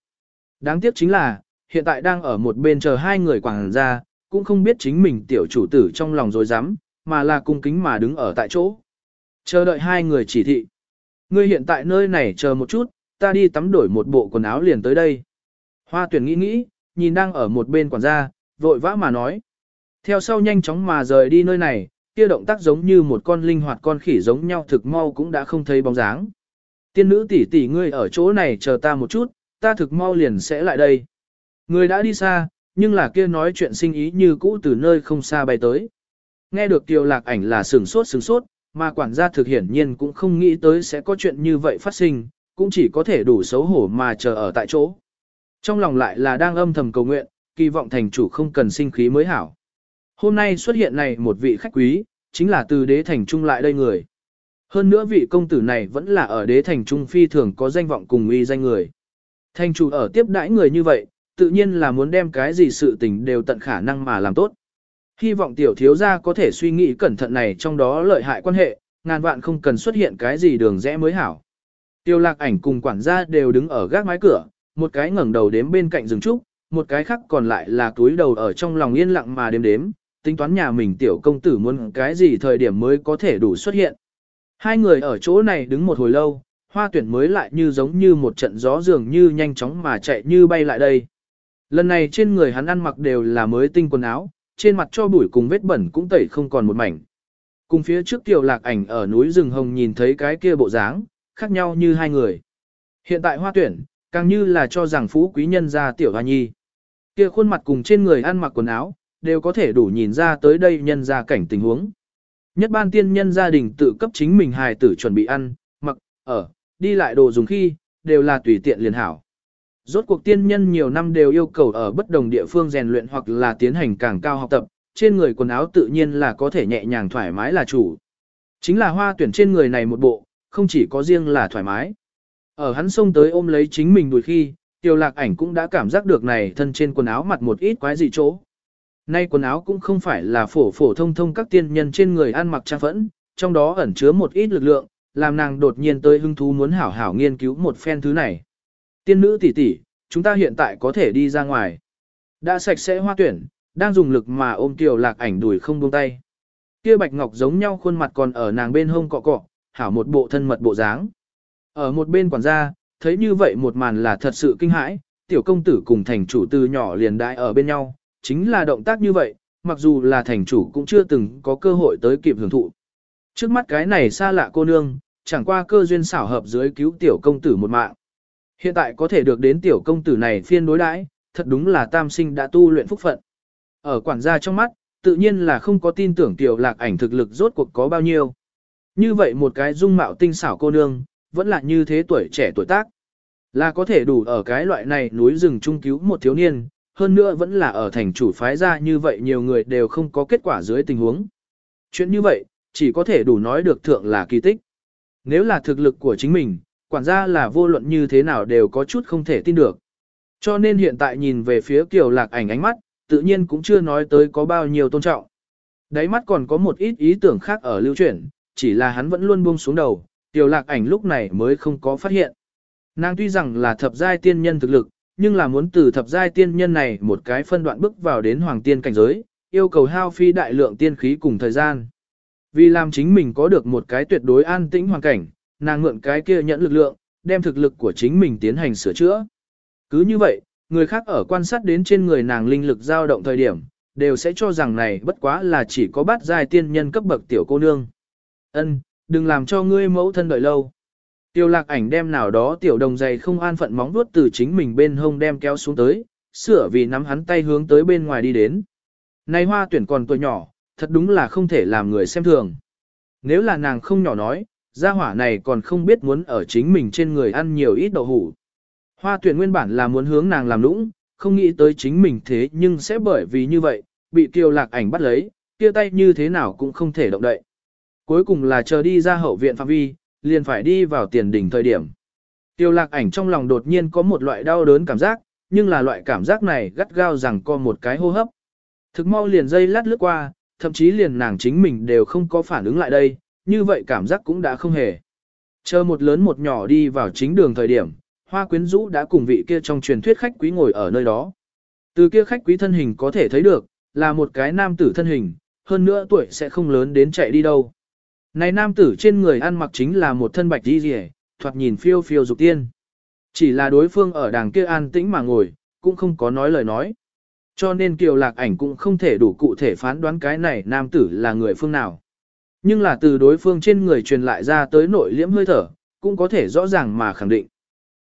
Đáng tiếc chính là, hiện tại đang ở một bên chờ hai người quảng ra, cũng không biết chính mình tiểu chủ tử trong lòng rồi dám, mà là cung kính mà đứng ở tại chỗ. Chờ đợi hai người chỉ thị. Ngươi hiện tại nơi này chờ một chút, ta đi tắm đổi một bộ quần áo liền tới đây. Hoa tuyển nghĩ nghĩ, nhìn đang ở một bên quản gia, vội vã mà nói. Theo sau nhanh chóng mà rời đi nơi này, kia động tác giống như một con linh hoạt con khỉ giống nhau thực mau cũng đã không thấy bóng dáng. Tiên nữ tỷ tỷ ngươi ở chỗ này chờ ta một chút, ta thực mau liền sẽ lại đây. Người đã đi xa, nhưng là kia nói chuyện sinh ý như cũ từ nơi không xa bay tới. Nghe được Tiêu Lạc Ảnh là sừng sốt sừng sốt, mà quản gia thực hiển nhiên cũng không nghĩ tới sẽ có chuyện như vậy phát sinh, cũng chỉ có thể đủ xấu hổ mà chờ ở tại chỗ. Trong lòng lại là đang âm thầm cầu nguyện, kỳ vọng thành chủ không cần sinh khí mới hảo. Hôm nay xuất hiện này một vị khách quý, chính là từ đế thành trung lại đây người. Hơn nữa vị công tử này vẫn là ở đế thành trung phi thường có danh vọng cùng uy danh người. Thành chủ ở tiếp đãi người như vậy, tự nhiên là muốn đem cái gì sự tình đều tận khả năng mà làm tốt. Hy vọng tiểu thiếu gia có thể suy nghĩ cẩn thận này trong đó lợi hại quan hệ, ngàn vạn không cần xuất hiện cái gì đường rẽ mới hảo. Tiêu lạc ảnh cùng quản gia đều đứng ở gác mái cửa, một cái ngẩng đầu đếm bên cạnh rừng trúc, một cái khác còn lại là túi đầu ở trong lòng yên lặng mà đếm đếm, tính toán nhà mình tiểu công tử muốn cái gì thời điểm mới có thể đủ xuất hiện. Hai người ở chỗ này đứng một hồi lâu, hoa tuyển mới lại như giống như một trận gió dường như nhanh chóng mà chạy như bay lại đây. Lần này trên người hắn ăn mặc đều là mới tinh quần áo, trên mặt cho bụi cùng vết bẩn cũng tẩy không còn một mảnh. Cùng phía trước tiểu lạc ảnh ở núi rừng hồng nhìn thấy cái kia bộ dáng, khác nhau như hai người. Hiện tại hoa tuyển, càng như là cho rằng phú quý nhân ra tiểu hoa nhi. Kia khuôn mặt cùng trên người ăn mặc quần áo, đều có thể đủ nhìn ra tới đây nhân ra cảnh tình huống. Nhất ban tiên nhân gia đình tự cấp chính mình hài tử chuẩn bị ăn, mặc, ở, đi lại đồ dùng khi, đều là tùy tiện liền hảo. Rốt cuộc tiên nhân nhiều năm đều yêu cầu ở bất đồng địa phương rèn luyện hoặc là tiến hành càng cao học tập, trên người quần áo tự nhiên là có thể nhẹ nhàng thoải mái là chủ. Chính là hoa tuyển trên người này một bộ, không chỉ có riêng là thoải mái. Ở hắn xông tới ôm lấy chính mình đùi khi, tiêu lạc ảnh cũng đã cảm giác được này thân trên quần áo mặt một ít quái dị chỗ. Nay quần áo cũng không phải là phổ phổ thông thông các tiên nhân trên người ăn mặc trang phẫn, trong đó ẩn chứa một ít lực lượng, làm nàng đột nhiên tới hứng thú muốn hảo hảo nghiên cứu một phen thứ này. Tiên nữ tỷ tỷ, chúng ta hiện tại có thể đi ra ngoài. Đã sạch sẽ hoa tuyển, đang dùng lực mà ôm tiểu lạc ảnh đuổi không buông tay. Kia bạch ngọc giống nhau khuôn mặt còn ở nàng bên hông cọ cọ, hảo một bộ thân mật bộ dáng. Ở một bên quản gia, thấy như vậy một màn là thật sự kinh hãi, tiểu công tử cùng thành chủ từ nhỏ liền đại ở bên nhau, chính là động tác như vậy, mặc dù là thành chủ cũng chưa từng có cơ hội tới kịp hưởng thụ. Trước mắt cái này xa lạ cô nương, chẳng qua cơ duyên xảo hợp dưới cứu tiểu công tử một mạng. Hiện tại có thể được đến tiểu công tử này phiên đối đãi, thật đúng là tam sinh đã tu luyện phúc phận. Ở quản gia trong mắt, tự nhiên là không có tin tưởng tiểu lạc ảnh thực lực rốt cuộc có bao nhiêu. Như vậy một cái dung mạo tinh xảo cô nương, vẫn là như thế tuổi trẻ tuổi tác. Là có thể đủ ở cái loại này núi rừng trung cứu một thiếu niên, hơn nữa vẫn là ở thành chủ phái ra như vậy nhiều người đều không có kết quả dưới tình huống. Chuyện như vậy, chỉ có thể đủ nói được thượng là kỳ tích. Nếu là thực lực của chính mình, quản gia là vô luận như thế nào đều có chút không thể tin được. Cho nên hiện tại nhìn về phía Kiều Lạc ảnh ánh mắt, tự nhiên cũng chưa nói tới có bao nhiêu tôn trọng. Đáy mắt còn có một ít ý tưởng khác ở lưu chuyển, chỉ là hắn vẫn luôn buông xuống đầu, Kiều Lạc ảnh lúc này mới không có phát hiện. Nàng tuy rằng là thập giai tiên nhân thực lực, nhưng là muốn từ thập giai tiên nhân này một cái phân đoạn bước vào đến hoàng tiên cảnh giới, yêu cầu hao phi đại lượng tiên khí cùng thời gian. Vì làm chính mình có được một cái tuyệt đối an tĩnh hoàn cảnh, nàng mượn cái kia nhận lực lượng, đem thực lực của chính mình tiến hành sửa chữa. Cứ như vậy, người khác ở quan sát đến trên người nàng linh lực dao động thời điểm, đều sẽ cho rằng này bất quá là chỉ có bát giai tiên nhân cấp bậc tiểu cô nương. Ân, đừng làm cho ngươi mẫu thân đợi lâu. Tiêu lạc ảnh đem nào đó tiểu đồng dày không an phận móng vuốt từ chính mình bên hông đem kéo xuống tới, sửa vì nắm hắn tay hướng tới bên ngoài đi đến. Này hoa tuyển còn tuổi nhỏ, thật đúng là không thể làm người xem thường. Nếu là nàng không nhỏ nói, gia hỏa này còn không biết muốn ở chính mình trên người ăn nhiều ít đậu hủ. Hoa tuyển nguyên bản là muốn hướng nàng làm lũng, không nghĩ tới chính mình thế nhưng sẽ bởi vì như vậy, bị kiều lạc ảnh bắt lấy, kia tay như thế nào cũng không thể động đậy. Cuối cùng là chờ đi ra hậu viện phạm vi, liền phải đi vào tiền đỉnh thời điểm. Tiêu lạc ảnh trong lòng đột nhiên có một loại đau đớn cảm giác, nhưng là loại cảm giác này gắt gao rằng co một cái hô hấp. Thực mau liền dây lát lướt qua, thậm chí liền nàng chính mình đều không có phản ứng lại đây, như vậy cảm giác cũng đã không hề. Chờ một lớn một nhỏ đi vào chính đường thời điểm, hoa quyến Dũ đã cùng vị kia trong truyền thuyết khách quý ngồi ở nơi đó. Từ kia khách quý thân hình có thể thấy được, là một cái nam tử thân hình, hơn nữa tuổi sẽ không lớn đến chạy đi đâu. Này nam tử trên người ăn mặc chính là một thân bạch đi rỉ, thoạt nhìn phiêu phiêu dục tiên. Chỉ là đối phương ở đàng kia an tĩnh mà ngồi, cũng không có nói lời nói. Cho nên kiều lạc ảnh cũng không thể đủ cụ thể phán đoán cái này nam tử là người phương nào. Nhưng là từ đối phương trên người truyền lại ra tới nội liễm hơi thở, cũng có thể rõ ràng mà khẳng định.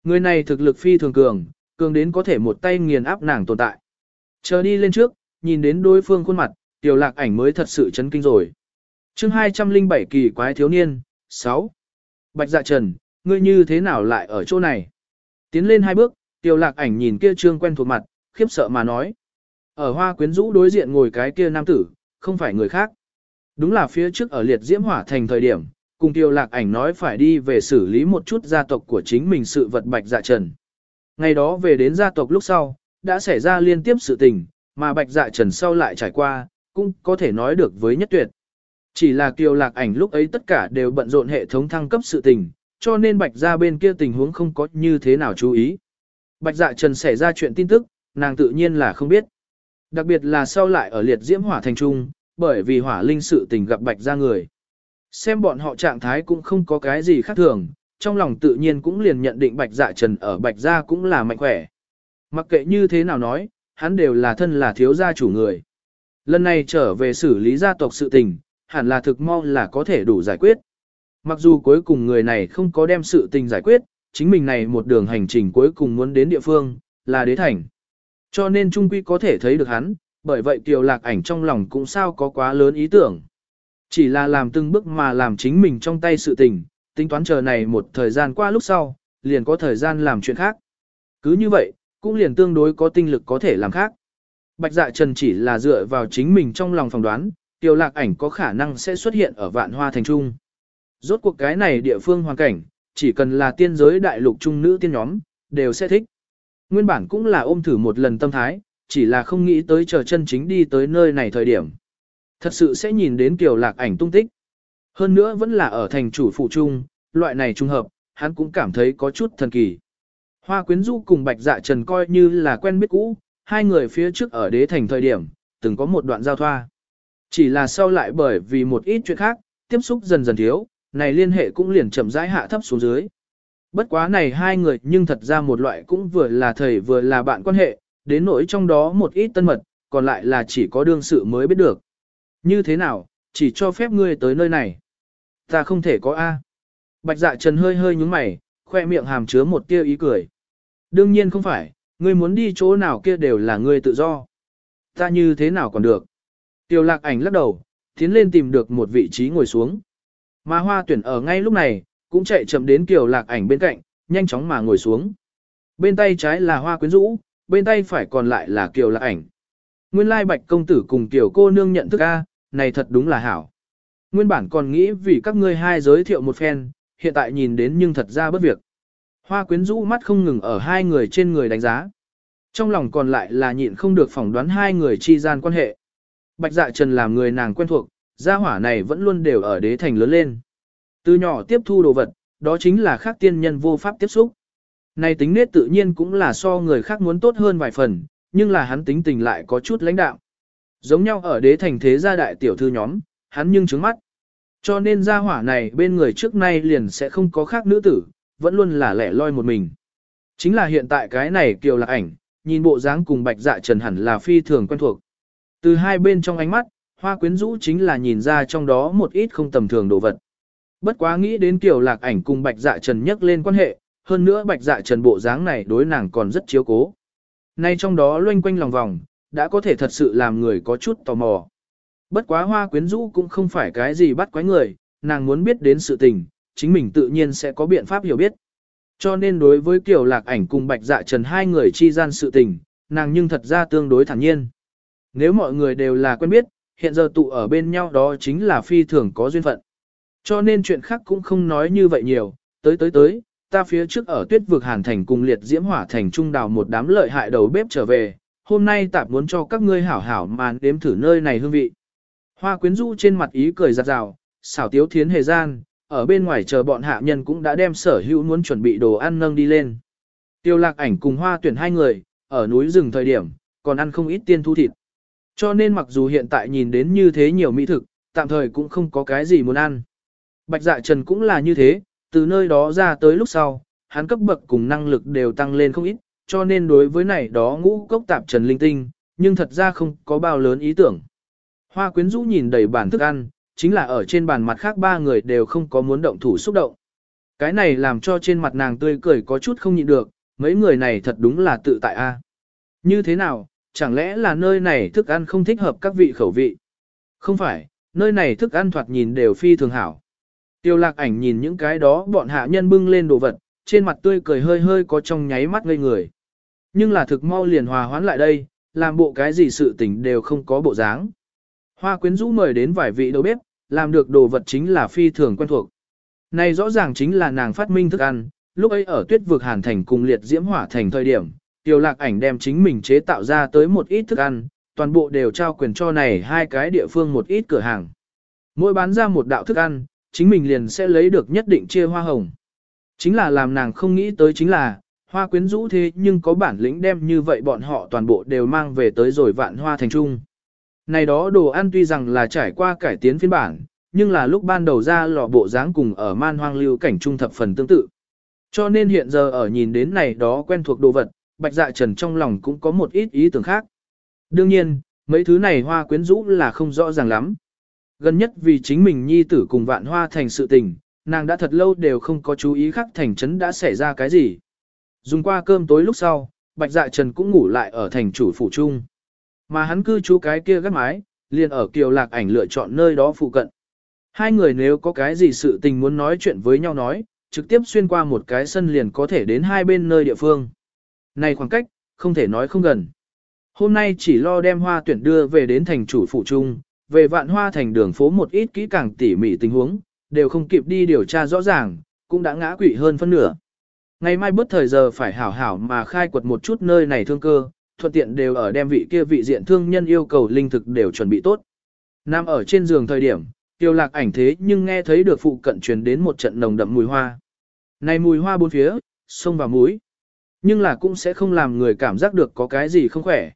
Người này thực lực phi thường cường, cường đến có thể một tay nghiền áp nàng tồn tại. Chờ đi lên trước, nhìn đến đối phương khuôn mặt, tiểu lạc ảnh mới thật sự chấn kinh rồi. chương 207 kỳ quái thiếu niên, 6. Bạch dạ trần, ngươi như thế nào lại ở chỗ này? Tiến lên hai bước, tiểu lạc ảnh nhìn kia trương quen thuộc mặt, khiếp sợ mà nói. Ở hoa quyến rũ đối diện ngồi cái kia nam tử, không phải người khác. Đúng là phía trước ở liệt diễm hỏa thành thời điểm, cùng tiêu lạc ảnh nói phải đi về xử lý một chút gia tộc của chính mình sự vật bạch dạ trần. Ngày đó về đến gia tộc lúc sau, đã xảy ra liên tiếp sự tình, mà bạch dạ trần sau lại trải qua, cũng có thể nói được với nhất tuyệt. Chỉ là kiều lạc ảnh lúc ấy tất cả đều bận rộn hệ thống thăng cấp sự tình, cho nên bạch ra bên kia tình huống không có như thế nào chú ý. Bạch dạ trần xảy ra chuyện tin tức, nàng tự nhiên là không biết. Đặc biệt là sau lại ở liệt diễm hỏa thành trung, bởi vì hỏa linh sự tình gặp bạch ra người. Xem bọn họ trạng thái cũng không có cái gì khác thường, trong lòng tự nhiên cũng liền nhận định bạch dạ trần ở bạch gia cũng là mạnh khỏe. Mặc kệ như thế nào nói, hắn đều là thân là thiếu gia chủ người. Lần này trở về xử lý gia tộc sự tình, hẳn là thực mau là có thể đủ giải quyết. Mặc dù cuối cùng người này không có đem sự tình giải quyết, chính mình này một đường hành trình cuối cùng muốn đến địa phương, là đế thành. Cho nên Trung Quy có thể thấy được hắn, bởi vậy Kiều Lạc ảnh trong lòng cũng sao có quá lớn ý tưởng. Chỉ là làm từng bước mà làm chính mình trong tay sự tình, tính toán chờ này một thời gian qua lúc sau, liền có thời gian làm chuyện khác. Cứ như vậy, cũng liền tương đối có tinh lực có thể làm khác. Bạch dạ trần chỉ là dựa vào chính mình trong lòng phỏng đoán, Kiều Lạc ảnh có khả năng sẽ xuất hiện ở vạn hoa thành trung. Rốt cuộc cái này địa phương hoàn cảnh, chỉ cần là tiên giới đại lục trung nữ tiên nhóm, đều sẽ thích. Nguyên bản cũng là ôm thử một lần tâm thái, chỉ là không nghĩ tới chờ chân chính đi tới nơi này thời điểm. Thật sự sẽ nhìn đến Kiều Lạc ảnh tung tích. Hơn nữa vẫn là ở thành chủ phụ trung, loại này trung hợp, hắn cũng cảm thấy có chút thần kỳ. Hoa quyến du cùng bạch dạ trần coi như là quen biết cũ, hai người phía trước ở đế thành thời điểm, từng có một đoạn giao thoa. Chỉ là sau lại bởi vì một ít chuyện khác, tiếp xúc dần dần thiếu, này liên hệ cũng liền chậm rãi hạ thấp xuống dưới. Bất quá này hai người nhưng thật ra một loại cũng vừa là thầy vừa là bạn quan hệ, đến nỗi trong đó một ít tân mật, còn lại là chỉ có đương sự mới biết được. Như thế nào, chỉ cho phép ngươi tới nơi này. Ta không thể có A. Bạch dạ trần hơi hơi nhúng mày, khoe miệng hàm chứa một tia ý cười. Đương nhiên không phải, ngươi muốn đi chỗ nào kia đều là ngươi tự do. Ta như thế nào còn được. Tiểu lạc ảnh lắc đầu, tiến lên tìm được một vị trí ngồi xuống. Mà hoa tuyển ở ngay lúc này, cũng chạy chậm đến kiểu lạc ảnh bên cạnh, nhanh chóng mà ngồi xuống. Bên tay trái là hoa quyến rũ, bên tay phải còn lại là kiều lạc ảnh. Nguyên lai bạch công tử cùng kiều cô nương nhận thức A, này thật đúng là hảo. Nguyên bản còn nghĩ vì các ngươi hai giới thiệu một phen, hiện tại nhìn đến nhưng thật ra bất việc. Hoa quyến rũ mắt không ngừng ở hai người trên người đánh giá. Trong lòng còn lại là nhịn không được phỏng đoán hai người chi gian quan hệ. Bạch dạ trần làm người nàng quen thuộc, gia hỏa này vẫn luôn đều ở đế thành lớn lên. Từ nhỏ tiếp thu đồ vật, đó chính là khác tiên nhân vô pháp tiếp xúc. Này tính nết tự nhiên cũng là so người khác muốn tốt hơn vài phần, nhưng là hắn tính tình lại có chút lãnh đạo. Giống nhau ở đế thành thế gia đại tiểu thư nhóm, hắn nhưng trứng mắt. Cho nên gia hỏa này bên người trước nay liền sẽ không có khác nữ tử, vẫn luôn là lẻ loi một mình. Chính là hiện tại cái này kiều lạc ảnh, nhìn bộ dáng cùng bạch dạ trần hẳn là phi thường quen thuộc. Từ hai bên trong ánh mắt, hoa quyến rũ chính là nhìn ra trong đó một ít không tầm thường đồ vật. Bất quá nghĩ đến kiều lạc ảnh cùng bạch dạ trần nhắc lên quan hệ, hơn nữa bạch dạ trần bộ dáng này đối nàng còn rất chiếu cố. Nay trong đó loanh quanh lòng vòng, đã có thể thật sự làm người có chút tò mò. Bất quá hoa quyến rũ cũng không phải cái gì bắt quái người, nàng muốn biết đến sự tình, chính mình tự nhiên sẽ có biện pháp hiểu biết. Cho nên đối với kiểu lạc ảnh cùng bạch dạ trần hai người chi gian sự tình, nàng nhưng thật ra tương đối thản nhiên. Nếu mọi người đều là quen biết, hiện giờ tụ ở bên nhau đó chính là phi thường có duyên phận. Cho nên chuyện khác cũng không nói như vậy nhiều, tới tới tới, ta phía trước ở tuyết vực hàn thành cùng liệt diễm hỏa thành trung đào một đám lợi hại đầu bếp trở về, hôm nay tạp muốn cho các ngươi hảo hảo mà đếm thử nơi này hương vị. Hoa quyến du trên mặt ý cười giặt rào, xảo tiếu thiến hề gian, ở bên ngoài chờ bọn hạ nhân cũng đã đem sở hữu muốn chuẩn bị đồ ăn nâng đi lên. Tiêu lạc ảnh cùng hoa tuyển hai người, ở núi rừng thời điểm, còn ăn không ít tiên thu thịt. Cho nên mặc dù hiện tại nhìn đến như thế nhiều mỹ thực, tạm thời cũng không có cái gì muốn ăn. Bạch dạ trần cũng là như thế, từ nơi đó ra tới lúc sau, hắn cấp bậc cùng năng lực đều tăng lên không ít, cho nên đối với này đó ngũ cốc tạp trần linh tinh, nhưng thật ra không có bao lớn ý tưởng. Hoa quyến rũ nhìn đầy bản thức ăn, chính là ở trên bàn mặt khác ba người đều không có muốn động thủ xúc động. Cái này làm cho trên mặt nàng tươi cười có chút không nhịn được, mấy người này thật đúng là tự tại a. Như thế nào, chẳng lẽ là nơi này thức ăn không thích hợp các vị khẩu vị? Không phải, nơi này thức ăn thoạt nhìn đều phi thường hảo. Tiêu lạc ảnh nhìn những cái đó bọn hạ nhân bưng lên đồ vật, trên mặt tươi cười hơi hơi có trong nháy mắt ngây người. Nhưng là thực mau liền hòa hoãn lại đây, làm bộ cái gì sự tình đều không có bộ dáng. Hoa quyến rũ mời đến vài vị đầu bếp, làm được đồ vật chính là phi thường quen thuộc. Này rõ ràng chính là nàng phát minh thức ăn, lúc ấy ở tuyết vực hàn thành cùng liệt diễm hỏa thành thời điểm, tiêu lạc ảnh đem chính mình chế tạo ra tới một ít thức ăn, toàn bộ đều trao quyền cho này hai cái địa phương một ít cửa hàng. Mỗi bán ra một đạo thức ăn, chính mình liền sẽ lấy được nhất định chia hoa hồng. Chính là làm nàng không nghĩ tới chính là, hoa quyến rũ thế nhưng có bản lĩnh đem như vậy bọn họ toàn bộ đều mang về tới rồi vạn hoa thành trung. Này đó đồ ăn tuy rằng là trải qua cải tiến phiên bản, nhưng là lúc ban đầu ra lò bộ dáng cùng ở man hoang lưu cảnh trung thập phần tương tự. Cho nên hiện giờ ở nhìn đến này đó quen thuộc đồ vật, bạch dạ trần trong lòng cũng có một ít ý tưởng khác. Đương nhiên, mấy thứ này hoa quyến rũ là không rõ ràng lắm. Gần nhất vì chính mình nhi tử cùng vạn hoa thành sự tình, nàng đã thật lâu đều không có chú ý khắc thành trấn đã xảy ra cái gì. Dùng qua cơm tối lúc sau, bạch dạ trần cũng ngủ lại ở thành chủ phủ trung. Mà hắn cư trú cái kia gác mái, liền ở kiều lạc ảnh lựa chọn nơi đó phụ cận. Hai người nếu có cái gì sự tình muốn nói chuyện với nhau nói, trực tiếp xuyên qua một cái sân liền có thể đến hai bên nơi địa phương. Này khoảng cách, không thể nói không gần. Hôm nay chỉ lo đem hoa tuyển đưa về đến thành chủ phủ trung, về vạn hoa thành đường phố một ít kỹ càng tỉ mỉ tình huống, đều không kịp đi điều tra rõ ràng, cũng đã ngã quỵ hơn phân nửa. Ngày mai bất thời giờ phải hảo hảo mà khai quật một chút nơi này thương cơ, thuận tiện đều ở đem vị kia vị diện thương nhân yêu cầu linh thực đều chuẩn bị tốt. Nam ở trên giường thời điểm, tiêu lạc ảnh thế nhưng nghe thấy được phụ cận truyền đến một trận nồng đậm mùi hoa. Này mùi hoa bốn phía, sông vào mũi. Nhưng là cũng sẽ không làm người cảm giác được có cái gì không khỏe.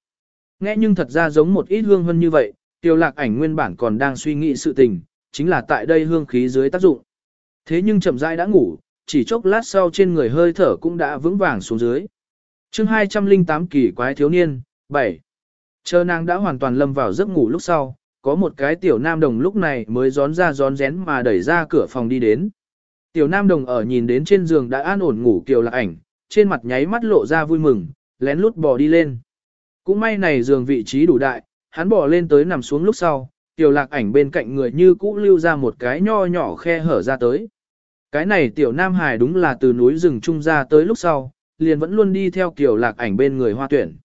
Nghe nhưng thật ra giống một ít hương hơn như vậy, tiêu lạc ảnh nguyên bản còn đang suy nghĩ sự tình, chính là tại đây hương khí dưới tác dụng. Thế nhưng chậm rãi đã ngủ, chỉ chốc lát sau trên người hơi thở cũng đã vững vàng xuống dưới. chương 208 kỳ quái thiếu niên, 7. Chờ nàng đã hoàn toàn lâm vào giấc ngủ lúc sau, có một cái tiểu nam đồng lúc này mới gión ra gión rén mà đẩy ra cửa phòng đi đến. Tiểu nam đồng ở nhìn đến trên giường đã an ổn ngủ kiều lạc ảnh, trên mặt nháy mắt lộ ra vui mừng, lén lút bò đi lên. Cũng may này giường vị trí đủ đại, hắn bò lên tới nằm xuống lúc sau, tiểu lạc ảnh bên cạnh người như cũ lưu ra một cái nho nhỏ khe hở ra tới. Cái này tiểu nam hải đúng là từ núi rừng trung ra tới lúc sau, liền vẫn luôn đi theo kiểu lạc ảnh bên người hoa tuyển.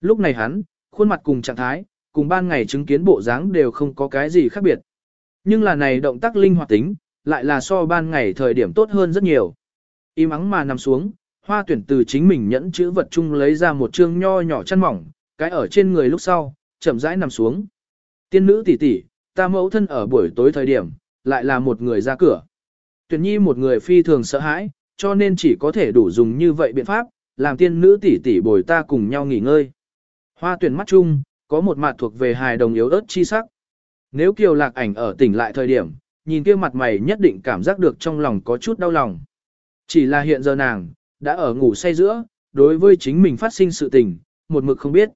Lúc này hắn, khuôn mặt cùng trạng thái, cùng ban ngày chứng kiến bộ dáng đều không có cái gì khác biệt. Nhưng là này động tác linh hoạt tính, lại là so ban ngày thời điểm tốt hơn rất nhiều. Im ắng mà nằm xuống, hoa tuyển từ chính mình nhẫn chữ vật chung lấy ra một chương nho nhỏ chăn mỏng, cái ở trên người lúc sau, chậm rãi nằm xuống. Tiên nữ tỷ tỷ, ta mẫu thân ở buổi tối thời điểm, lại là một người ra cửa. Tuyển nhi một người phi thường sợ hãi, cho nên chỉ có thể đủ dùng như vậy biện pháp, làm tiên nữ tỷ tỷ bồi ta cùng nhau nghỉ ngơi. Hoa tuyển mắt chung, có một mặt thuộc về hài đồng yếu ớt chi sắc. Nếu kiều lạc ảnh ở tỉnh lại thời điểm, nhìn kia mặt mày nhất định cảm giác được trong lòng có chút đau lòng. Chỉ là hiện giờ nàng, đã ở ngủ say giữa, đối với chính mình phát sinh sự tình, một mực không biết.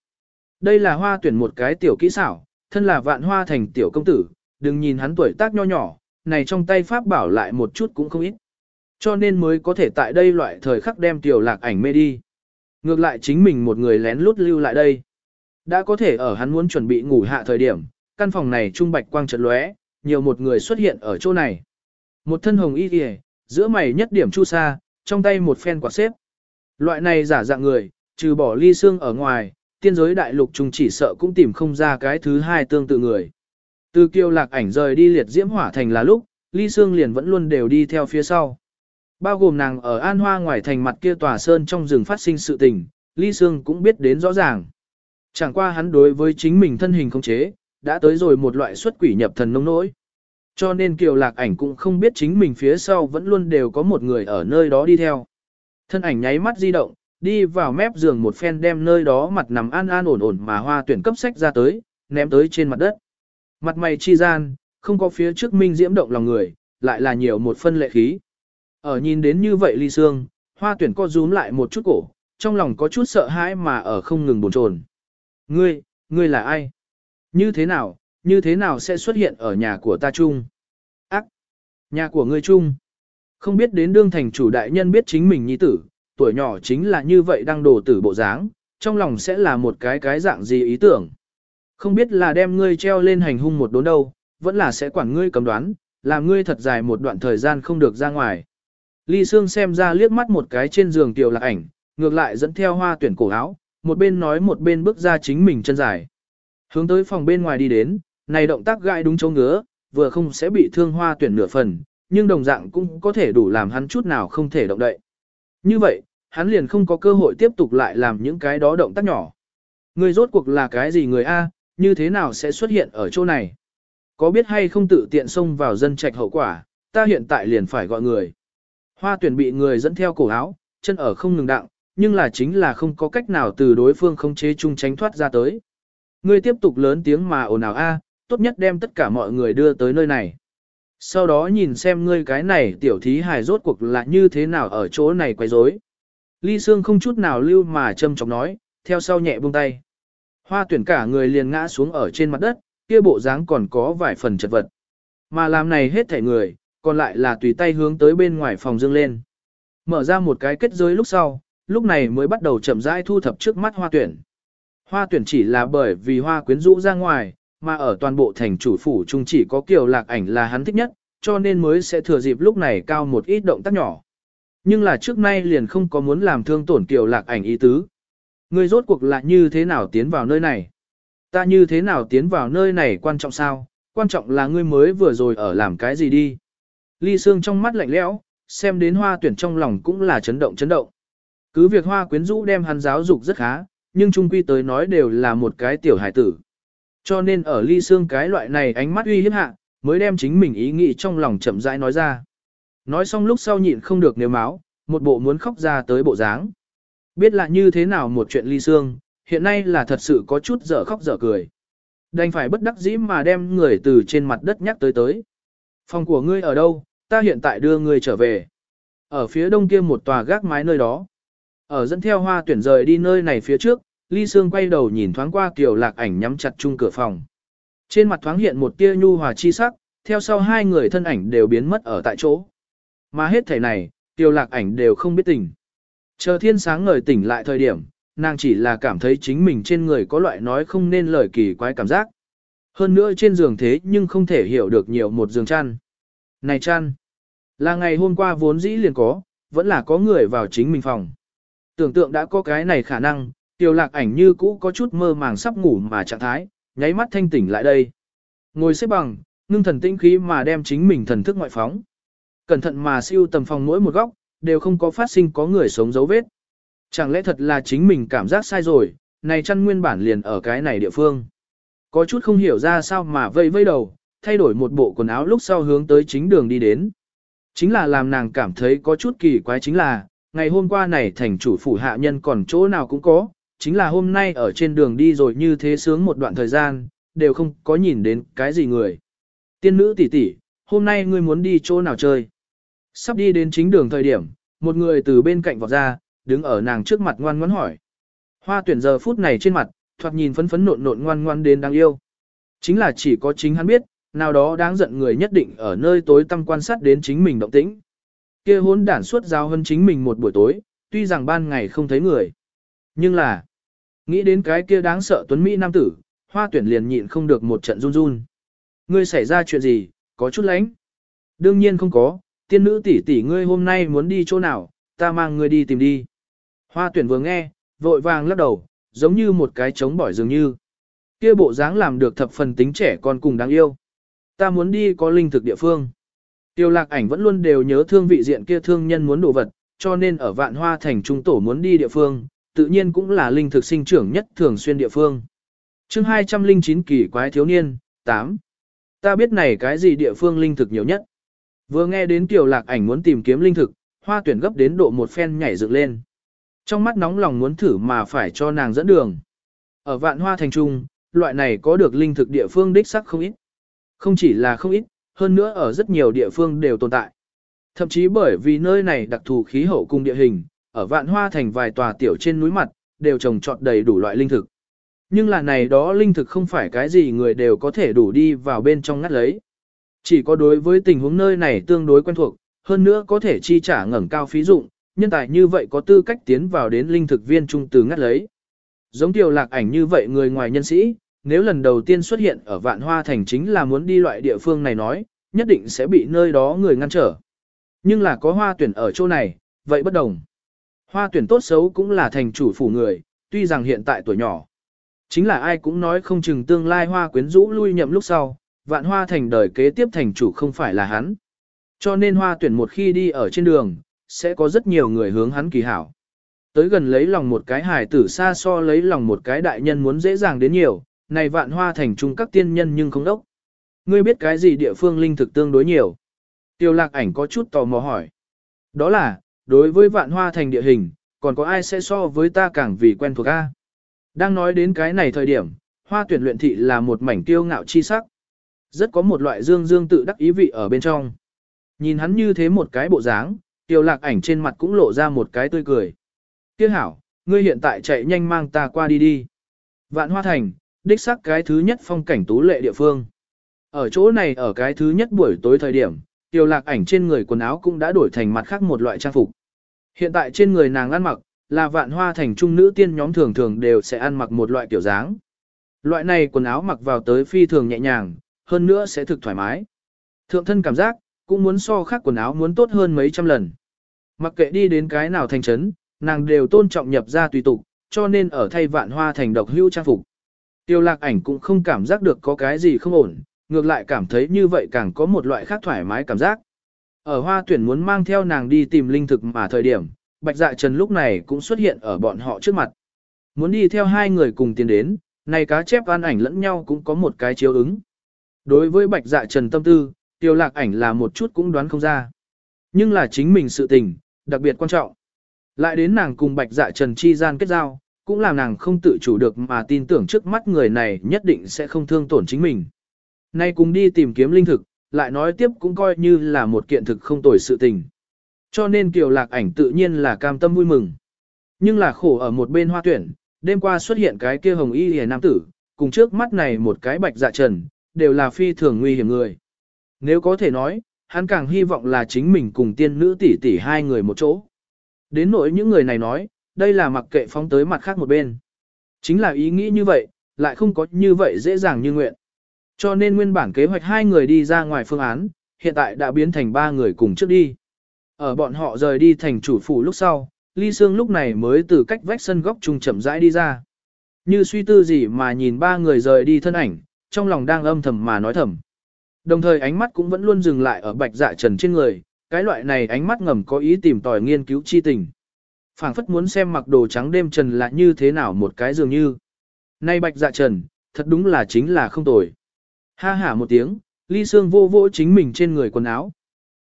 Đây là hoa tuyển một cái tiểu kỹ xảo, thân là vạn hoa thành tiểu công tử, đừng nhìn hắn tuổi tác nho nhỏ, này trong tay pháp bảo lại một chút cũng không ít. Cho nên mới có thể tại đây loại thời khắc đem tiểu lạc ảnh mê đi. Ngược lại chính mình một người lén lút lưu lại đây. Đã có thể ở hắn muốn chuẩn bị ngủ hạ thời điểm, căn phòng này trung bạch quang trật lóe, nhiều một người xuất hiện ở chỗ này. Một thân hồng y kìa, giữa mày nhất điểm chu sa, trong tay một phen quạt xếp. Loại này giả dạng người, trừ bỏ ly xương ở ngoài, tiên giới đại lục trùng chỉ sợ cũng tìm không ra cái thứ hai tương tự người. Từ kiêu lạc ảnh rời đi liệt diễm hỏa thành là lúc, ly xương liền vẫn luôn đều đi theo phía sau. Bao gồm nàng ở An Hoa ngoài thành mặt kia tòa sơn trong rừng phát sinh sự tình, ly xương cũng biết đến rõ ràng. Chẳng qua hắn đối với chính mình thân hình không chế, đã tới rồi một loại xuất quỷ nhập thần nông nỗi. Cho nên kiều lạc ảnh cũng không biết chính mình phía sau vẫn luôn đều có một người ở nơi đó đi theo. Thân ảnh nháy mắt di động, đi vào mép giường một phen đem nơi đó mặt nằm an an ổn ổn mà hoa tuyển cấp sách ra tới, ném tới trên mặt đất. Mặt mày chi gian, không có phía trước minh diễm động lòng người, lại là nhiều một phân lệ khí. Ở nhìn đến như vậy ly xương, hoa tuyển co rúm lại một chút cổ, trong lòng có chút sợ hãi mà ở không ngừng bồn chồn. Ngươi, ngươi là ai? Như thế nào, như thế nào sẽ xuất hiện ở nhà của ta chung? Ác! Nhà của ngươi chung! Không biết đến đương thành chủ đại nhân biết chính mình nhi tử, tuổi nhỏ chính là như vậy đang đồ tử bộ dáng, trong lòng sẽ là một cái cái dạng gì ý tưởng. Không biết là đem ngươi treo lên hành hung một đốn đâu, vẫn là sẽ quản ngươi cầm đoán, làm ngươi thật dài một đoạn thời gian không được ra ngoài. Ly Sương xem ra liếc mắt một cái trên giường tiểu lạc ảnh, ngược lại dẫn theo hoa tuyển cổ áo, một bên nói một bên bước ra chính mình chân dài. Hướng tới phòng bên ngoài đi đến, này động tác gãi đúng chỗ ngứa, vừa không sẽ bị thương hoa tuyển nửa phần, nhưng đồng dạng cũng có thể đủ làm hắn chút nào không thể động đậy. Như vậy, hắn liền không có cơ hội tiếp tục lại làm những cái đó động tác nhỏ. Người rốt cuộc là cái gì người A, như thế nào sẽ xuất hiện ở chỗ này? Có biết hay không tự tiện xông vào dân trạch hậu quả, ta hiện tại liền phải gọi người. Hoa tuyển bị người dẫn theo cổ áo, chân ở không ngừng đặng, nhưng là chính là không có cách nào từ đối phương không chế chung tránh thoát ra tới. Ngươi tiếp tục lớn tiếng mà ồn ào a, tốt nhất đem tất cả mọi người đưa tới nơi này. Sau đó nhìn xem ngươi cái này tiểu thí hài rốt cuộc là như thế nào ở chỗ này quấy rối. Ly Sương không chút nào lưu mà châm chọc nói, theo sau nhẹ buông tay. Hoa tuyển cả người liền ngã xuống ở trên mặt đất, kia bộ dáng còn có vài phần chật vật. Mà làm này hết thể người, còn lại là tùy tay hướng tới bên ngoài phòng dương lên. Mở ra một cái kết giới lúc sau, lúc này mới bắt đầu chậm rãi thu thập trước mắt hoa tuyển. Hoa tuyển chỉ là bởi vì hoa quyến rũ ra ngoài, mà ở toàn bộ thành chủ phủ chung chỉ có kiều lạc ảnh là hắn thích nhất, cho nên mới sẽ thừa dịp lúc này cao một ít động tác nhỏ. Nhưng là trước nay liền không có muốn làm thương tổn kiều lạc ảnh ý tứ. Người rốt cuộc là như thế nào tiến vào nơi này? Ta như thế nào tiến vào nơi này quan trọng sao? Quan trọng là ngươi mới vừa rồi ở làm cái gì đi? Ly Sương trong mắt lạnh lẽo, xem đến hoa tuyển trong lòng cũng là chấn động chấn động. Cứ việc hoa quyến rũ đem hắn giáo dục rất khá, nhưng trung quy tới nói đều là một cái tiểu hải tử. Cho nên ở ly xương cái loại này ánh mắt uy hiếp hạ, mới đem chính mình ý nghĩ trong lòng chậm rãi nói ra. Nói xong lúc sau nhịn không được nếu máu, một bộ muốn khóc ra tới bộ dáng. Biết là như thế nào một chuyện ly xương, hiện nay là thật sự có chút dở khóc dở cười. Đành phải bất đắc dĩ mà đem người từ trên mặt đất nhắc tới tới. Phòng của ngươi ở đâu, ta hiện tại đưa ngươi trở về. Ở phía đông kia một tòa gác mái nơi đó. Ở dẫn theo hoa tuyển rời đi nơi này phía trước, Ly Sương quay đầu nhìn thoáng qua Kiều Lạc ảnh nhắm chặt chung cửa phòng. Trên mặt thoáng hiện một tia nhu hòa chi sắc, theo sau hai người thân ảnh đều biến mất ở tại chỗ. Mà hết thể này, tiêu Lạc ảnh đều không biết tỉnh, Chờ thiên sáng ngời tỉnh lại thời điểm, nàng chỉ là cảm thấy chính mình trên người có loại nói không nên lời kỳ quái cảm giác. Hơn nữa trên giường thế nhưng không thể hiểu được nhiều một giường chăn. Này chăn, là ngày hôm qua vốn dĩ liền có, vẫn là có người vào chính mình phòng. Tưởng tượng đã có cái này khả năng, tiêu lạc ảnh như cũ có chút mơ màng sắp ngủ mà trạng thái, nháy mắt thanh tỉnh lại đây. Ngồi xếp bằng, ngưng thần tĩnh khí mà đem chính mình thần thức ngoại phóng. Cẩn thận mà siêu tầm phòng mỗi một góc, đều không có phát sinh có người sống dấu vết. Chẳng lẽ thật là chính mình cảm giác sai rồi, này chăn nguyên bản liền ở cái này địa phương. Có chút không hiểu ra sao mà vây vây đầu, thay đổi một bộ quần áo lúc sau hướng tới chính đường đi đến. Chính là làm nàng cảm thấy có chút kỳ quái chính là, ngày hôm qua này thành chủ phủ hạ nhân còn chỗ nào cũng có, chính là hôm nay ở trên đường đi rồi như thế sướng một đoạn thời gian, đều không có nhìn đến cái gì người. Tiên nữ tỷ tỷ, hôm nay ngươi muốn đi chỗ nào chơi? Sắp đi đến chính đường thời điểm, một người từ bên cạnh vọt ra, đứng ở nàng trước mặt ngoan ngoãn hỏi. Hoa tuyển giờ phút này trên mặt, thoạt nhìn phấn phấn nộn nộn ngoan ngoan đến đáng yêu. Chính là chỉ có chính hắn biết, nào đó đáng giận người nhất định ở nơi tối tăm quan sát đến chính mình động tĩnh kia hỗn đản suốt giao hơn chính mình một buổi tối, tuy rằng ban ngày không thấy người. Nhưng là, nghĩ đến cái kia đáng sợ tuấn Mỹ nam tử, hoa tuyển liền nhịn không được một trận run run. Ngươi xảy ra chuyện gì, có chút lánh. Đương nhiên không có, tiên nữ tỷ tỷ ngươi hôm nay muốn đi chỗ nào, ta mang ngươi đi tìm đi. Hoa tuyển vừa nghe, vội vàng lắc đầu, giống như một cái trống bỏi dường như. Kia bộ dáng làm được thập phần tính trẻ con cùng đáng yêu. Ta muốn đi có linh thực địa phương. Tiêu lạc ảnh vẫn luôn đều nhớ thương vị diện kia thương nhân muốn đồ vật, cho nên ở vạn hoa thành trung tổ muốn đi địa phương, tự nhiên cũng là linh thực sinh trưởng nhất thường xuyên địa phương. chương 209 kỳ quái thiếu niên, 8. Ta biết này cái gì địa phương linh thực nhiều nhất. Vừa nghe đến tiểu lạc ảnh muốn tìm kiếm linh thực, hoa tuyển gấp đến độ một phen nhảy dựng lên. Trong mắt nóng lòng muốn thử mà phải cho nàng dẫn đường. Ở vạn hoa thành trung, loại này có được linh thực địa phương đích sắc không ít. Không chỉ là không ít, hơn nữa ở rất nhiều địa phương đều tồn tại. Thậm chí bởi vì nơi này đặc thù khí hậu cùng địa hình, ở vạn hoa thành vài tòa tiểu trên núi mặt, đều trồng trọt đầy đủ loại linh thực. Nhưng là này đó linh thực không phải cái gì người đều có thể đủ đi vào bên trong ngắt lấy. Chỉ có đối với tình huống nơi này tương đối quen thuộc, hơn nữa có thể chi trả ngẩng cao phí dụng, nhân tài như vậy có tư cách tiến vào đến linh thực viên trung từ ngắt lấy. Giống tiểu lạc ảnh như vậy người ngoài nhân sĩ, nếu lần đầu tiên xuất hiện ở vạn hoa thành chính là muốn đi loại địa phương này nói, nhất định sẽ bị nơi đó người ngăn trở. Nhưng là có hoa tuyển ở chỗ này, vậy bất đồng. Hoa tuyển tốt xấu cũng là thành chủ phủ người, tuy rằng hiện tại tuổi nhỏ. Chính là ai cũng nói không chừng tương lai hoa quyến rũ lui nhậm lúc sau, vạn hoa thành đời kế tiếp thành chủ không phải là hắn. Cho nên hoa tuyển một khi đi ở trên đường, sẽ có rất nhiều người hướng hắn kỳ hảo. Tới gần lấy lòng một cái hài tử xa so lấy lòng một cái đại nhân muốn dễ dàng đến nhiều, này vạn hoa thành trung các tiên nhân nhưng không đốc. Ngươi biết cái gì địa phương linh thực tương đối nhiều? Tiêu lạc ảnh có chút tò mò hỏi. Đó là, đối với vạn hoa thành địa hình, còn có ai sẽ so với ta càng vì quen thuộc a? Đang nói đến cái này thời điểm, hoa tuyển luyện thị là một mảnh tiêu ngạo chi sắc. Rất có một loại dương dương tự đắc ý vị ở bên trong. Nhìn hắn như thế một cái bộ dáng, tiêu lạc ảnh trên mặt cũng lộ ra một cái tươi cười. Tiếc hảo, ngươi hiện tại chạy nhanh mang ta qua đi đi. Vạn hoa thành, đích xác cái thứ nhất phong cảnh tú lệ địa phương. Ở chỗ này ở cái thứ nhất buổi tối thời điểm, tiêu lạc ảnh trên người quần áo cũng đã đổi thành mặt khác một loại trang phục. Hiện tại trên người nàng ăn mặc, là vạn hoa thành trung nữ tiên nhóm thường thường đều sẽ ăn mặc một loại kiểu dáng. Loại này quần áo mặc vào tới phi thường nhẹ nhàng, hơn nữa sẽ thực thoải mái. Thượng thân cảm giác, cũng muốn so khác quần áo muốn tốt hơn mấy trăm lần. Mặc kệ đi đến cái nào thành trấn, nàng đều tôn trọng nhập ra tùy tục, cho nên ở thay vạn hoa thành độc hưu trang phục. Tiêu lạc ảnh cũng không cảm giác được có cái gì không ổn, ngược lại cảm thấy như vậy càng có một loại khác thoải mái cảm giác. Ở hoa tuyển muốn mang theo nàng đi tìm linh thực mà thời điểm, bạch dạ trần lúc này cũng xuất hiện ở bọn họ trước mặt. Muốn đi theo hai người cùng tiến đến, này cá chép an ảnh lẫn nhau cũng có một cái chiếu ứng. Đối với bạch dạ trần tâm tư, tiêu lạc ảnh là một chút cũng đoán không ra. Nhưng là chính mình sự tình, đặc biệt quan trọng. Lại đến nàng cùng bạch dạ trần chi gian kết giao, cũng làm nàng không tự chủ được mà tin tưởng trước mắt người này nhất định sẽ không thương tổn chính mình. Nay cùng đi tìm kiếm linh thực, lại nói tiếp cũng coi như là một kiện thực không tồi sự tình. Cho nên kiều lạc ảnh tự nhiên là cam tâm vui mừng. Nhưng là khổ ở một bên hoa tuyển, đêm qua xuất hiện cái kia hồng y hề nam tử, cùng trước mắt này một cái bạch dạ trần, đều là phi thường nguy hiểm người. Nếu có thể nói, hắn càng hy vọng là chính mình cùng tiên nữ tỷ tỷ hai người một chỗ. Đến nỗi những người này nói, đây là mặc kệ phóng tới mặt khác một bên. Chính là ý nghĩ như vậy, lại không có như vậy dễ dàng như nguyện. Cho nên nguyên bản kế hoạch hai người đi ra ngoài phương án, hiện tại đã biến thành ba người cùng trước đi. Ở bọn họ rời đi thành chủ phủ lúc sau, Ly Sương lúc này mới từ cách vách sân góc trung chậm rãi đi ra. Như suy tư gì mà nhìn ba người rời đi thân ảnh, trong lòng đang âm thầm mà nói thầm. Đồng thời ánh mắt cũng vẫn luôn dừng lại ở bạch dạ trần trên người, cái loại này ánh mắt ngầm có ý tìm tòi nghiên cứu chi tình. phảng phất muốn xem mặc đồ trắng đêm trần là như thế nào một cái dường như. Nay bạch dạ trần, thật đúng là chính là không tồi. Ha hả một tiếng, ly xương vô vỗ chính mình trên người quần áo.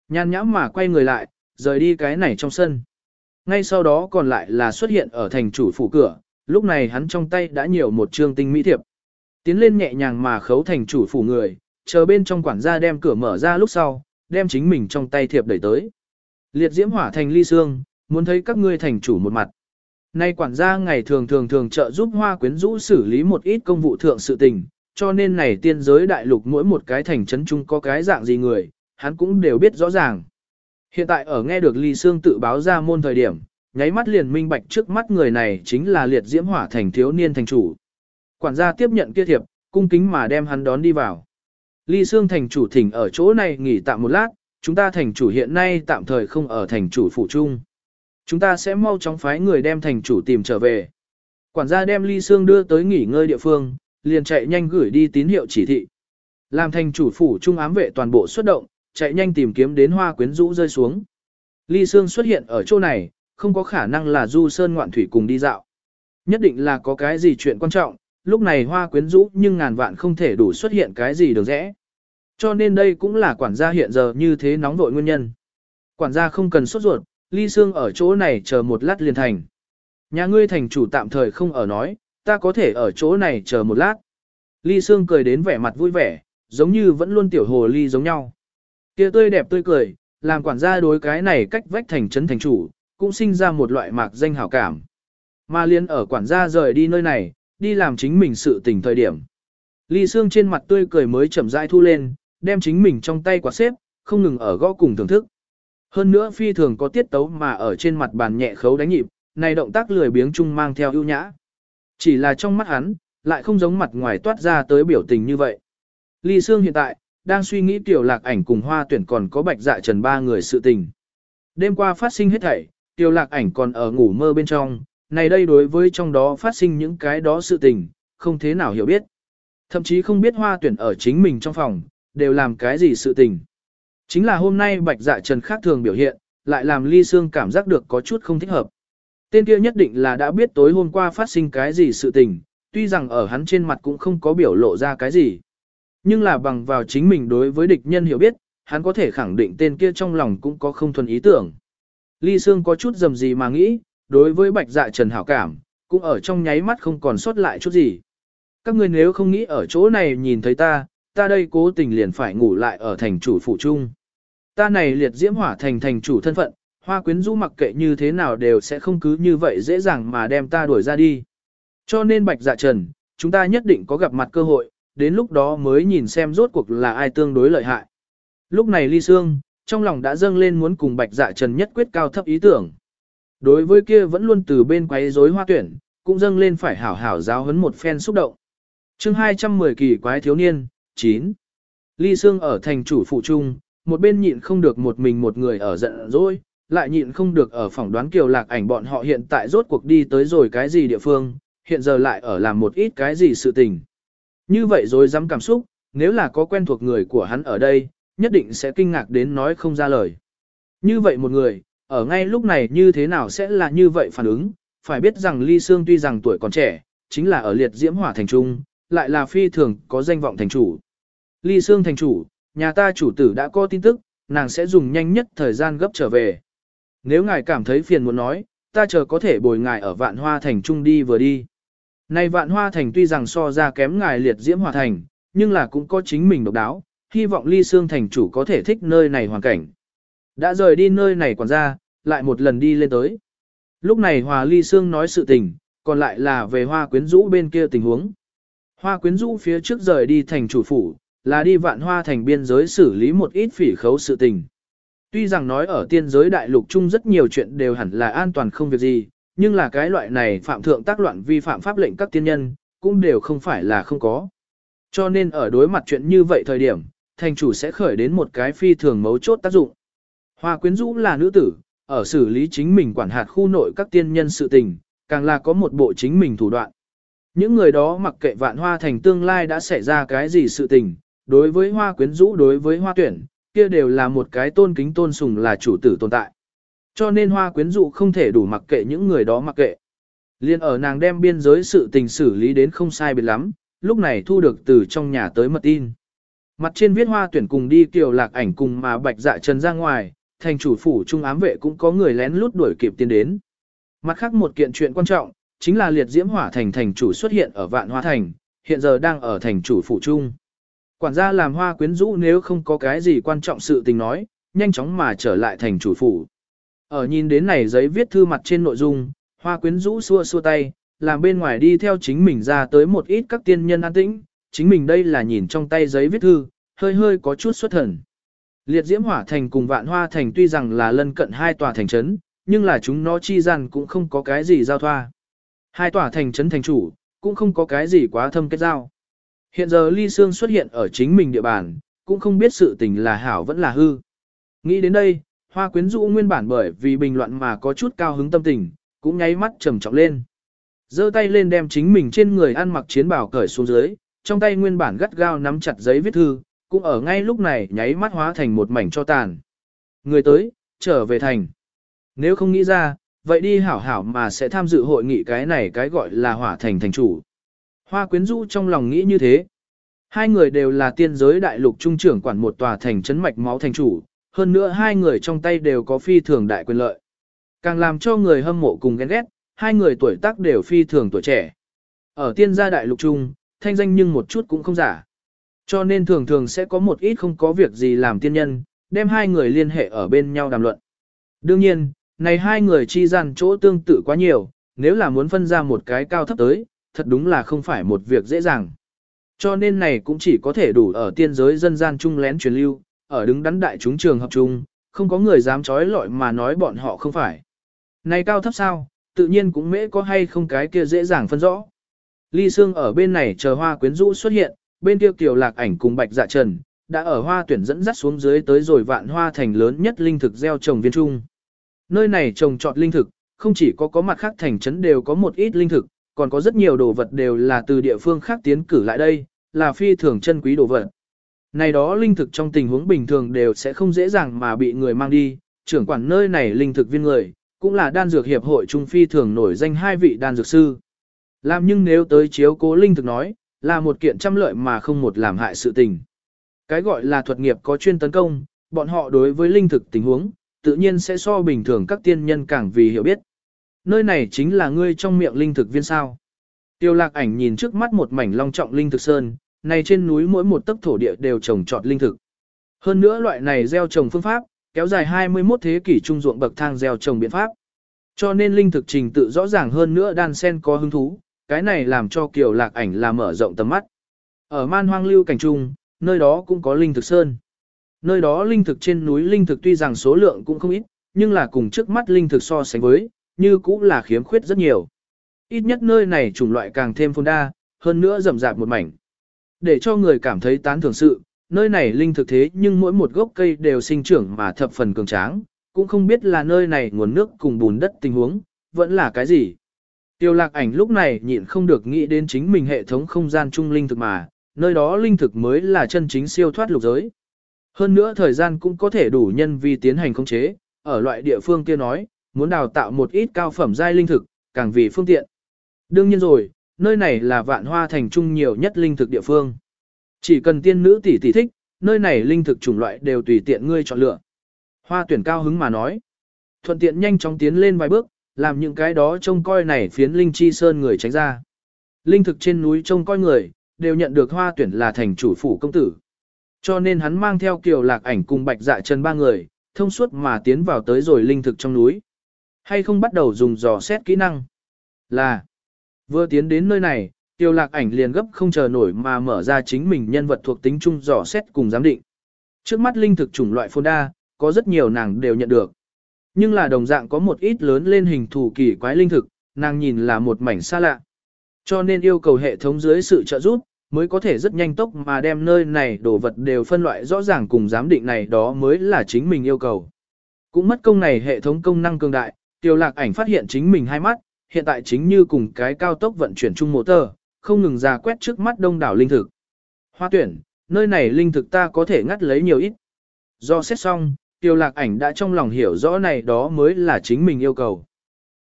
Nhan nhãm mà quay người lại, rời đi cái này trong sân. Ngay sau đó còn lại là xuất hiện ở thành chủ phủ cửa, lúc này hắn trong tay đã nhiều một trương tinh mỹ thiệp. Tiến lên nhẹ nhàng mà khấu thành chủ phủ người, chờ bên trong quản gia đem cửa mở ra lúc sau, đem chính mình trong tay thiệp đẩy tới. Liệt diễm hỏa thành ly xương, muốn thấy các ngươi thành chủ một mặt. Nay quản gia ngày thường thường thường trợ giúp hoa quyến rũ xử lý một ít công vụ thượng sự tình, cho nên này tiên giới đại lục mỗi một cái thành trấn chung có cái dạng gì người, hắn cũng đều biết rõ ràng. Hiện tại ở nghe được ly xương tự báo ra môn thời điểm, nháy mắt liền minh bạch trước mắt người này chính là liệt diễm hỏa thành thiếu niên thành chủ. Quản gia tiếp nhận kia thiệp, cung kính mà đem hắn đón đi vào. Ly Sương thành chủ thỉnh ở chỗ này nghỉ tạm một lát, chúng ta thành chủ hiện nay tạm thời không ở thành chủ phủ trung. Chúng ta sẽ mau chóng phái người đem thành chủ tìm trở về. Quản gia đem Ly Sương đưa tới nghỉ ngơi địa phương, liền chạy nhanh gửi đi tín hiệu chỉ thị. Làm thành chủ phủ trung ám vệ toàn bộ xuất động, chạy nhanh tìm kiếm đến hoa quyến rũ rơi xuống. Ly Sương xuất hiện ở chỗ này, không có khả năng là du sơn ngoạn thủy cùng đi dạo. Nhất định là có cái gì chuyện quan trọng, lúc này hoa quyến rũ nhưng ngàn vạn không thể đủ xuất hiện cái gì được rẽ. Cho nên đây cũng là quản gia hiện giờ như thế nóng vội nguyên nhân. Quản gia không cần sốt ruột, ly xương ở chỗ này chờ một lát liền thành. Nhà ngươi thành chủ tạm thời không ở nói, ta có thể ở chỗ này chờ một lát. Ly xương cười đến vẻ mặt vui vẻ, giống như vẫn luôn tiểu hồ ly giống nhau. Kia tươi đẹp tươi cười, làm quản gia đối cái này cách vách thành trấn thành chủ, cũng sinh ra một loại mạc danh hảo cảm. Mà liên ở quản gia rời đi nơi này, đi làm chính mình sự tình thời điểm. Ly Sương trên mặt tươi cười mới chậm rãi thu lên, đem chính mình trong tay quạt xếp, không ngừng ở gõ cùng thưởng thức. Hơn nữa phi thường có tiết tấu mà ở trên mặt bàn nhẹ khấu đánh nhịp, này động tác lười biếng chung mang theo ưu nhã. Chỉ là trong mắt hắn, lại không giống mặt ngoài toát ra tới biểu tình như vậy. Ly Sương hiện tại, đang suy nghĩ tiểu lạc ảnh cùng hoa tuyển còn có bạch dạ trần ba người sự tình. Đêm qua phát sinh hết thảy, tiểu lạc ảnh còn ở ngủ mơ bên trong, này đây đối với trong đó phát sinh những cái đó sự tình, không thế nào hiểu biết. Thậm chí không biết hoa tuyển ở chính mình trong phòng, đều làm cái gì sự tình. Chính là hôm nay bạch dạ trần khác thường biểu hiện, lại làm ly xương cảm giác được có chút không thích hợp. Tên kia nhất định là đã biết tối hôm qua phát sinh cái gì sự tình, tuy rằng ở hắn trên mặt cũng không có biểu lộ ra cái gì. Nhưng là bằng vào chính mình đối với địch nhân hiểu biết, hắn có thể khẳng định tên kia trong lòng cũng có không thuần ý tưởng. Ly Sương có chút dầm gì mà nghĩ, đối với bạch dạ trần hảo cảm, cũng ở trong nháy mắt không còn sót lại chút gì. Các người nếu không nghĩ ở chỗ này nhìn thấy ta, ta đây cố tình liền phải ngủ lại ở thành chủ phụ trung. Ta này liệt diễm hỏa thành thành chủ thân phận, hoa quyến rũ mặc kệ như thế nào đều sẽ không cứ như vậy dễ dàng mà đem ta đuổi ra đi. Cho nên bạch dạ trần, chúng ta nhất định có gặp mặt cơ hội, đến lúc đó mới nhìn xem rốt cuộc là ai tương đối lợi hại. Lúc này ly xương, trong lòng đã dâng lên muốn cùng bạch dạ trần nhất quyết cao thấp ý tưởng. Đối với kia vẫn luôn từ bên quấy rối hoa tuyển, cũng dâng lên phải hảo hảo giáo huấn một phen xúc động. chương 210 kỳ quái thiếu niên, 9. Ly Sương ở thành chủ phụ trung, một bên nhịn không được một mình một người ở giận dỗi, lại nhịn không được ở phỏng đoán kiều lạc ảnh bọn họ hiện tại rốt cuộc đi tới rồi cái gì địa phương, hiện giờ lại ở làm một ít cái gì sự tình. Như vậy rồi dám cảm xúc, nếu là có quen thuộc người của hắn ở đây, nhất định sẽ kinh ngạc đến nói không ra lời. Như vậy một người, ở ngay lúc này như thế nào sẽ là như vậy phản ứng, phải biết rằng Ly Sương tuy rằng tuổi còn trẻ, chính là ở liệt diễm hỏa thành trung, lại là phi thường có danh vọng thành chủ. Ly Sương thành chủ, nhà ta chủ tử đã có tin tức, nàng sẽ dùng nhanh nhất thời gian gấp trở về. Nếu ngài cảm thấy phiền muốn nói, ta chờ có thể bồi ngài ở vạn hoa thành trung đi vừa đi. Này vạn hoa thành tuy rằng so ra kém ngài liệt diễm hòa thành, nhưng là cũng có chính mình độc đáo, hy vọng ly xương thành chủ có thể thích nơi này hoàn cảnh. Đã rời đi nơi này còn ra, lại một lần đi lên tới. Lúc này hòa ly sương nói sự tình, còn lại là về hoa quyến Dũ bên kia tình huống. Hoa quyến Dũ phía trước rời đi thành chủ phủ, là đi vạn hoa thành biên giới xử lý một ít phỉ khấu sự tình. Tuy rằng nói ở tiên giới đại lục chung rất nhiều chuyện đều hẳn là an toàn không việc gì, nhưng là cái loại này phạm thượng tác loạn vi phạm pháp lệnh các tiên nhân, cũng đều không phải là không có. Cho nên ở đối mặt chuyện như vậy thời điểm, thành chủ sẽ khởi đến một cái phi thường mấu chốt tác dụng. Hoa quyến rũ là nữ tử, ở xử lý chính mình quản hạt khu nội các tiên nhân sự tình, càng là có một bộ chính mình thủ đoạn. Những người đó mặc kệ vạn hoa thành tương lai đã xảy ra cái gì sự tình, đối với hoa quyến rũ đối với hoa tuyển, kia đều là một cái tôn kính tôn sùng là chủ tử tồn tại. Cho nên hoa quyến dụ không thể đủ mặc kệ những người đó mặc kệ. Liên ở nàng đem biên giới sự tình xử lý đến không sai biệt lắm, lúc này thu được từ trong nhà tới mật tin. Mặt trên viết hoa tuyển cùng đi kiều lạc ảnh cùng mà bạch dạ trần ra ngoài, thành chủ phủ trung ám vệ cũng có người lén lút đuổi kịp tiến đến. Mặt khác một kiện chuyện quan trọng, chính là liệt diễm hỏa thành thành chủ xuất hiện ở vạn hoa thành, hiện giờ đang ở thành chủ phủ trung. Quản gia làm hoa quyến rũ nếu không có cái gì quan trọng sự tình nói, nhanh chóng mà trở lại thành chủ phủ. Ở nhìn đến này giấy viết thư mặt trên nội dung, hoa quyến rũ xua xua tay, làm bên ngoài đi theo chính mình ra tới một ít các tiên nhân an tĩnh, chính mình đây là nhìn trong tay giấy viết thư, hơi hơi có chút xuất thần. Liệt diễm hỏa thành cùng vạn hoa thành tuy rằng là lân cận hai tòa thành trấn, nhưng là chúng nó chi rằng cũng không có cái gì giao thoa. Hai tòa thành trấn thành chủ, cũng không có cái gì quá thâm kết giao. Hiện giờ Ly Sương xuất hiện ở chính mình địa bàn, cũng không biết sự tình là hảo vẫn là hư. Nghĩ đến đây, Hoa quyến rũ nguyên bản bởi vì bình luận mà có chút cao hứng tâm tình, cũng nháy mắt trầm trọng lên. giơ tay lên đem chính mình trên người ăn mặc chiến bào cởi xuống dưới, trong tay nguyên bản gắt gao nắm chặt giấy viết thư, cũng ở ngay lúc này nháy mắt hóa thành một mảnh cho tàn. Người tới, trở về thành. Nếu không nghĩ ra, vậy đi hảo hảo mà sẽ tham dự hội nghị cái này cái gọi là hỏa thành thành chủ. Hoa quyến rũ trong lòng nghĩ như thế. Hai người đều là tiên giới đại lục trung trưởng quản một tòa thành trấn mạch máu thành chủ, hơn nữa hai người trong tay đều có phi thường đại quyền lợi. Càng làm cho người hâm mộ cùng ghen ghét, hai người tuổi tác đều phi thường tuổi trẻ. Ở tiên gia đại lục trung, thanh danh nhưng một chút cũng không giả. Cho nên thường thường sẽ có một ít không có việc gì làm tiên nhân, đem hai người liên hệ ở bên nhau đàm luận. Đương nhiên, này hai người chi gian chỗ tương tự quá nhiều, nếu là muốn phân ra một cái cao thấp tới, thật đúng là không phải một việc dễ dàng. Cho nên này cũng chỉ có thể đủ ở tiên giới dân gian chung lén truyền lưu, ở đứng đắn đại chúng trường hợp chung, không có người dám trói lọi mà nói bọn họ không phải. Này cao thấp sao, tự nhiên cũng mễ có hay không cái kia dễ dàng phân rõ. Ly Sương ở bên này chờ hoa quyến rũ xuất hiện, bên kia kiều lạc ảnh cùng bạch dạ trần, đã ở hoa tuyển dẫn dắt xuống dưới tới rồi vạn hoa thành lớn nhất linh thực gieo trồng viên trung. Nơi này trồng trọt linh thực, không chỉ có có mặt khác thành trấn đều có một ít linh thực, còn có rất nhiều đồ vật đều là từ địa phương khác tiến cử lại đây, là phi thường chân quý đồ vật. Này đó linh thực trong tình huống bình thường đều sẽ không dễ dàng mà bị người mang đi, trưởng quản nơi này linh thực viên người, cũng là đan dược hiệp hội trung phi thường nổi danh hai vị đan dược sư. Làm nhưng nếu tới chiếu cố linh thực nói, là một kiện trăm lợi mà không một làm hại sự tình. Cái gọi là thuật nghiệp có chuyên tấn công, bọn họ đối với linh thực tình huống, tự nhiên sẽ so bình thường các tiên nhân càng vì hiểu biết. Nơi này chính là ngươi trong miệng linh thực viên sao. Tiêu lạc ảnh nhìn trước mắt một mảnh long trọng linh thực sơn, này trên núi mỗi một tấc thổ địa đều trồng trọt linh thực. Hơn nữa loại này gieo trồng phương pháp, kéo dài 21 thế kỷ trung ruộng bậc thang gieo trồng biện pháp. Cho nên linh thực trình tự rõ ràng hơn nữa đan sen có hứng thú, cái này làm cho Kiều Lạc ảnh là mở rộng tầm mắt. Ở man hoang lưu cảnh trung, nơi đó cũng có linh thực sơn. Nơi đó linh thực trên núi linh thực tuy rằng số lượng cũng không ít, nhưng là cùng trước mắt linh thực so sánh với, như cũng là khiếm khuyết rất nhiều. Ít nhất nơi này chủng loại càng thêm phong đa, hơn nữa rậm rạp một mảnh. Để cho người cảm thấy tán thưởng sự, nơi này linh thực thế nhưng mỗi một gốc cây đều sinh trưởng mà thập phần cường tráng, cũng không biết là nơi này nguồn nước cùng bùn đất tình huống, vẫn là cái gì. Tiêu lạc ảnh lúc này nhịn không được nghĩ đến chính mình hệ thống không gian trung linh thực mà, nơi đó linh thực mới là chân chính siêu thoát lục giới. Hơn nữa thời gian cũng có thể đủ nhân vi tiến hành khống chế, ở loại địa phương kia nói, muốn đào tạo một ít cao phẩm giai linh thực, càng vì phương tiện. Đương nhiên rồi, nơi này là vạn hoa thành trung nhiều nhất linh thực địa phương. Chỉ cần tiên nữ tỷ tỷ thích, nơi này linh thực chủng loại đều tùy tiện ngươi chọn lựa. Hoa tuyển cao hứng mà nói. Thuận tiện nhanh chóng tiến lên vài bước, làm những cái đó trông coi này phiến linh chi sơn người tránh ra. Linh thực trên núi trông coi người, đều nhận được hoa tuyển là thành chủ phủ công tử. Cho nên hắn mang theo kiều lạc ảnh cùng bạch dạ chân ba người, thông suốt mà tiến vào tới rồi linh thực trong núi. Hay không bắt đầu dùng dò xét kỹ năng? Là, vừa tiến đến nơi này, kiều lạc ảnh liền gấp không chờ nổi mà mở ra chính mình nhân vật thuộc tính chung dò xét cùng giám định. Trước mắt linh thực chủng loại phôn đa, có rất nhiều nàng đều nhận được. Nhưng là đồng dạng có một ít lớn lên hình thù kỳ quái linh thực, nàng nhìn là một mảnh xa lạ. Cho nên yêu cầu hệ thống dưới sự trợ giúp, mới có thể rất nhanh tốc mà đem nơi này đồ vật đều phân loại rõ ràng cùng giám định này đó mới là chính mình yêu cầu. Cũng mất công này hệ thống công năng cường đại, tiêu lạc ảnh phát hiện chính mình hai mắt, hiện tại chính như cùng cái cao tốc vận chuyển chung mô tờ, không ngừng ra quét trước mắt đông đảo linh thực. Hoa tuyển, nơi này linh thực ta có thể ngắt lấy nhiều ít. Do xét xong, tiêu lạc ảnh đã trong lòng hiểu rõ này đó mới là chính mình yêu cầu.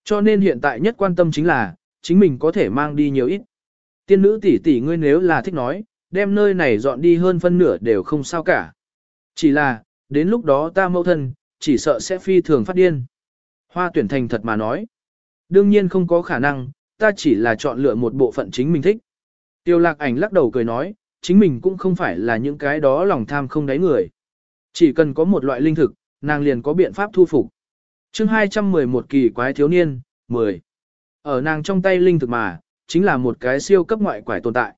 Cho nên hiện tại nhất quan tâm chính là, chính mình có thể mang đi nhiều ít. Tiên nữ tỷ tỷ ngươi nếu là thích nói, đem nơi này dọn đi hơn phân nửa đều không sao cả. Chỉ là, đến lúc đó ta mâu thân, chỉ sợ sẽ phi thường phát điên. Hoa tuyển thành thật mà nói. Đương nhiên không có khả năng, ta chỉ là chọn lựa một bộ phận chính mình thích. Tiêu lạc ảnh lắc đầu cười nói, chính mình cũng không phải là những cái đó lòng tham không đáy người. Chỉ cần có một loại linh thực, nàng liền có biện pháp thu phục. chương 211 kỳ quái thiếu niên, 10. Ở nàng trong tay linh thực mà, chính là một cái siêu cấp ngoại quải tồn tại.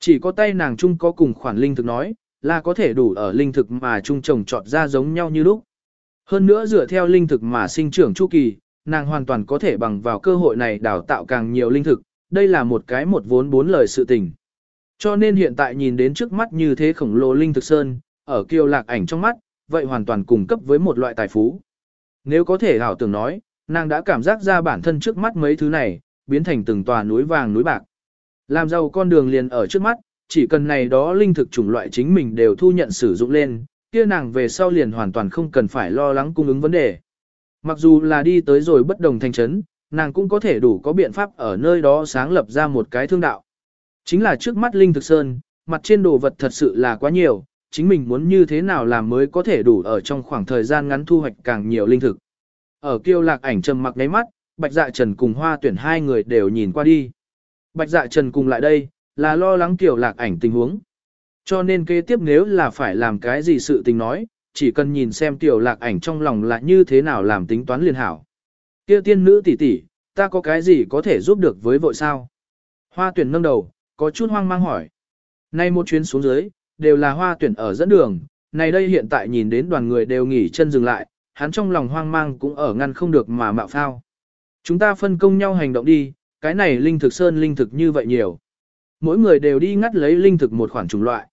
Chỉ có tay nàng chung có cùng khoản linh thực nói, là có thể đủ ở linh thực mà chung trồng trọt ra giống nhau như lúc. Hơn nữa dựa theo linh thực mà sinh trưởng chu kỳ, nàng hoàn toàn có thể bằng vào cơ hội này đào tạo càng nhiều linh thực, đây là một cái một vốn bốn lời sự tình. Cho nên hiện tại nhìn đến trước mắt như thế khổng lồ linh thực sơn, ở kiều lạc ảnh trong mắt, vậy hoàn toàn cung cấp với một loại tài phú. Nếu có thể hảo tưởng nói, nàng đã cảm giác ra bản thân trước mắt mấy thứ này, biến thành từng tòa núi vàng núi bạc. Làm giàu con đường liền ở trước mắt, chỉ cần này đó linh thực chủng loại chính mình đều thu nhận sử dụng lên, kia nàng về sau liền hoàn toàn không cần phải lo lắng cung ứng vấn đề. Mặc dù là đi tới rồi bất đồng thành trấn, nàng cũng có thể đủ có biện pháp ở nơi đó sáng lập ra một cái thương đạo. Chính là trước mắt linh thực sơn, mặt trên đồ vật thật sự là quá nhiều, chính mình muốn như thế nào làm mới có thể đủ ở trong khoảng thời gian ngắn thu hoạch càng nhiều linh thực. Ở kiêu lạc ảnh trầm mặc ngáy mắt, Bạch Dạ Trần cùng Hoa Tuyển hai người đều nhìn qua đi. Bạch Dạ Trần cùng lại đây, là lo lắng tiểu lạc ảnh tình huống. Cho nên kế tiếp nếu là phải làm cái gì sự tình nói, chỉ cần nhìn xem tiểu lạc ảnh trong lòng là như thế nào làm tính toán liền hảo. Kia tiên nữ tỷ tỷ, ta có cái gì có thể giúp được với vội sao? Hoa tuyển nâng đầu, có chút hoang mang hỏi. Nay một chuyến xuống dưới, đều là hoa tuyển ở dẫn đường, này đây hiện tại nhìn đến đoàn người đều nghỉ chân dừng lại, hắn trong lòng hoang mang cũng ở ngăn không được mà mạo phao. Chúng ta phân công nhau hành động đi, cái này linh thực sơn linh thực như vậy nhiều. mỗi người đều đi ngắt lấy linh thực một khoản chủng loại.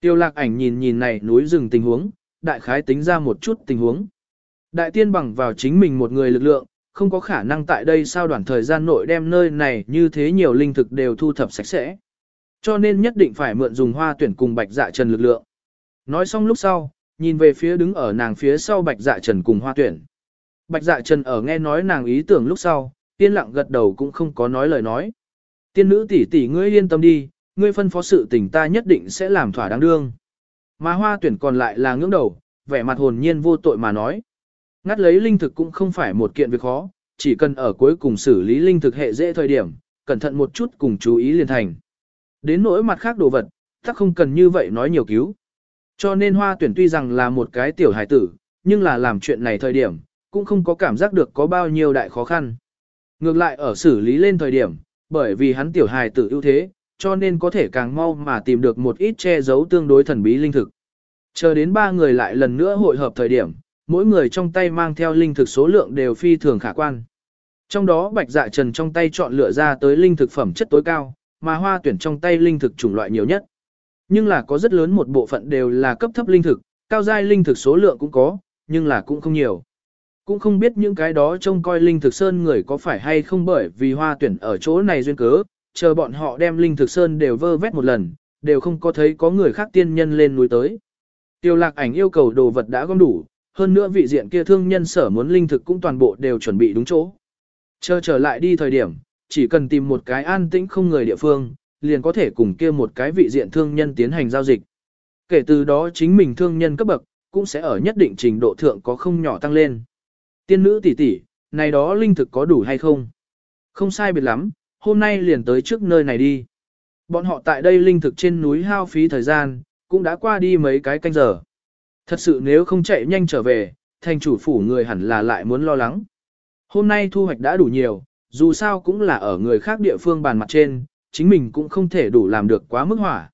Tiêu lạc ảnh nhìn nhìn này núi rừng tình huống, đại khái tính ra một chút tình huống. Đại tiên bằng vào chính mình một người lực lượng, không có khả năng tại đây sao đoạn thời gian nội đem nơi này như thế nhiều linh thực đều thu thập sạch sẽ. Cho nên nhất định phải mượn dùng hoa tuyển cùng bạch dạ trần lực lượng. Nói xong lúc sau, nhìn về phía đứng ở nàng phía sau bạch dạ trần cùng hoa tuyển. Bạch dạ trần ở nghe nói nàng ý tưởng lúc sau, tiên lặng gật đầu cũng không có nói lời nói. Tiên nữ tỷ tỷ ngươi yên tâm đi, ngươi phân phó sự tình ta nhất định sẽ làm thỏa đáng đương. Mà hoa tuyển còn lại là ngưỡng đầu, vẻ mặt hồn nhiên vô tội mà nói. Ngắt lấy linh thực cũng không phải một kiện việc khó, chỉ cần ở cuối cùng xử lý linh thực hệ dễ thời điểm, cẩn thận một chút cùng chú ý liền thành. Đến nỗi mặt khác đồ vật, tắc không cần như vậy nói nhiều cứu. Cho nên hoa tuyển tuy rằng là một cái tiểu hải tử, nhưng là làm chuyện này thời điểm, cũng không có cảm giác được có bao nhiêu đại khó khăn. Ngược lại ở xử lý lên thời điểm, bởi vì hắn tiểu hài tử ưu thế, cho nên có thể càng mau mà tìm được một ít che giấu tương đối thần bí linh thực. Chờ đến ba người lại lần nữa hội hợp thời điểm, mỗi người trong tay mang theo linh thực số lượng đều phi thường khả quan. Trong đó bạch dạ trần trong tay chọn lựa ra tới linh thực phẩm chất tối cao, mà hoa tuyển trong tay linh thực chủng loại nhiều nhất. Nhưng là có rất lớn một bộ phận đều là cấp thấp linh thực, cao giai linh thực số lượng cũng có, nhưng là cũng không nhiều. Cũng không biết những cái đó trông coi linh thực sơn người có phải hay không bởi vì hoa tuyển ở chỗ này duyên cớ, chờ bọn họ đem linh thực sơn đều vơ vét một lần, đều không có thấy có người khác tiên nhân lên núi tới. Tiêu lạc ảnh yêu cầu đồ vật đã gom đủ, hơn nữa vị diện kia thương nhân sở muốn linh thực cũng toàn bộ đều chuẩn bị đúng chỗ. Chờ trở lại đi thời điểm, chỉ cần tìm một cái an tĩnh không người địa phương, liền có thể cùng kia một cái vị diện thương nhân tiến hành giao dịch. Kể từ đó chính mình thương nhân cấp bậc, cũng sẽ ở nhất định trình độ thượng có không nhỏ tăng lên. Tiên nữ tỷ tỷ, này đó linh thực có đủ hay không? Không sai biệt lắm, hôm nay liền tới trước nơi này đi. Bọn họ tại đây linh thực trên núi hao phí thời gian, cũng đã qua đi mấy cái canh giờ. Thật sự nếu không chạy nhanh trở về, thành chủ phủ người hẳn là lại muốn lo lắng. Hôm nay thu hoạch đã đủ nhiều, dù sao cũng là ở người khác địa phương bàn mặt trên, chính mình cũng không thể đủ làm được quá mức hỏa.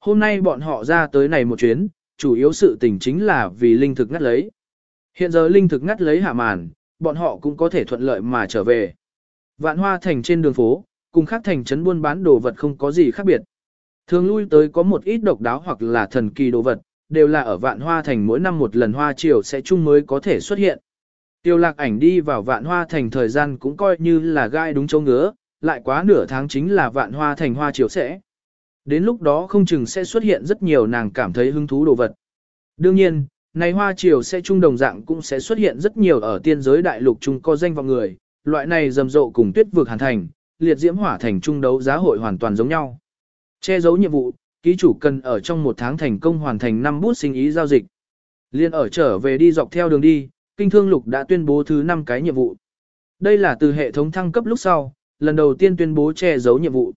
Hôm nay bọn họ ra tới này một chuyến, chủ yếu sự tình chính là vì linh thực ngắt lấy. Hiện giờ linh thực ngắt lấy hạ màn, bọn họ cũng có thể thuận lợi mà trở về. Vạn hoa thành trên đường phố, cùng khác thành trấn buôn bán đồ vật không có gì khác biệt. Thường lui tới có một ít độc đáo hoặc là thần kỳ đồ vật, đều là ở vạn hoa thành mỗi năm một lần hoa chiều sẽ chung mới có thể xuất hiện. Tiêu lạc ảnh đi vào vạn hoa thành thời gian cũng coi như là gai đúng châu ngứa, lại quá nửa tháng chính là vạn hoa thành hoa chiều sẽ. Đến lúc đó không chừng sẽ xuất hiện rất nhiều nàng cảm thấy hứng thú đồ vật. Đương nhiên, này hoa triều sẽ chung đồng dạng cũng sẽ xuất hiện rất nhiều ở tiên giới đại lục chung có danh vọng người, loại này rầm rộ cùng tuyết vực hàn thành, liệt diễm hỏa thành trung đấu giá hội hoàn toàn giống nhau. Che giấu nhiệm vụ, ký chủ cần ở trong một tháng thành công hoàn thành 5 bút sinh ý giao dịch. Liên ở trở về đi dọc theo đường đi, kinh thương lục đã tuyên bố thứ 5 cái nhiệm vụ. Đây là từ hệ thống thăng cấp lúc sau, lần đầu tiên tuyên bố che giấu nhiệm vụ.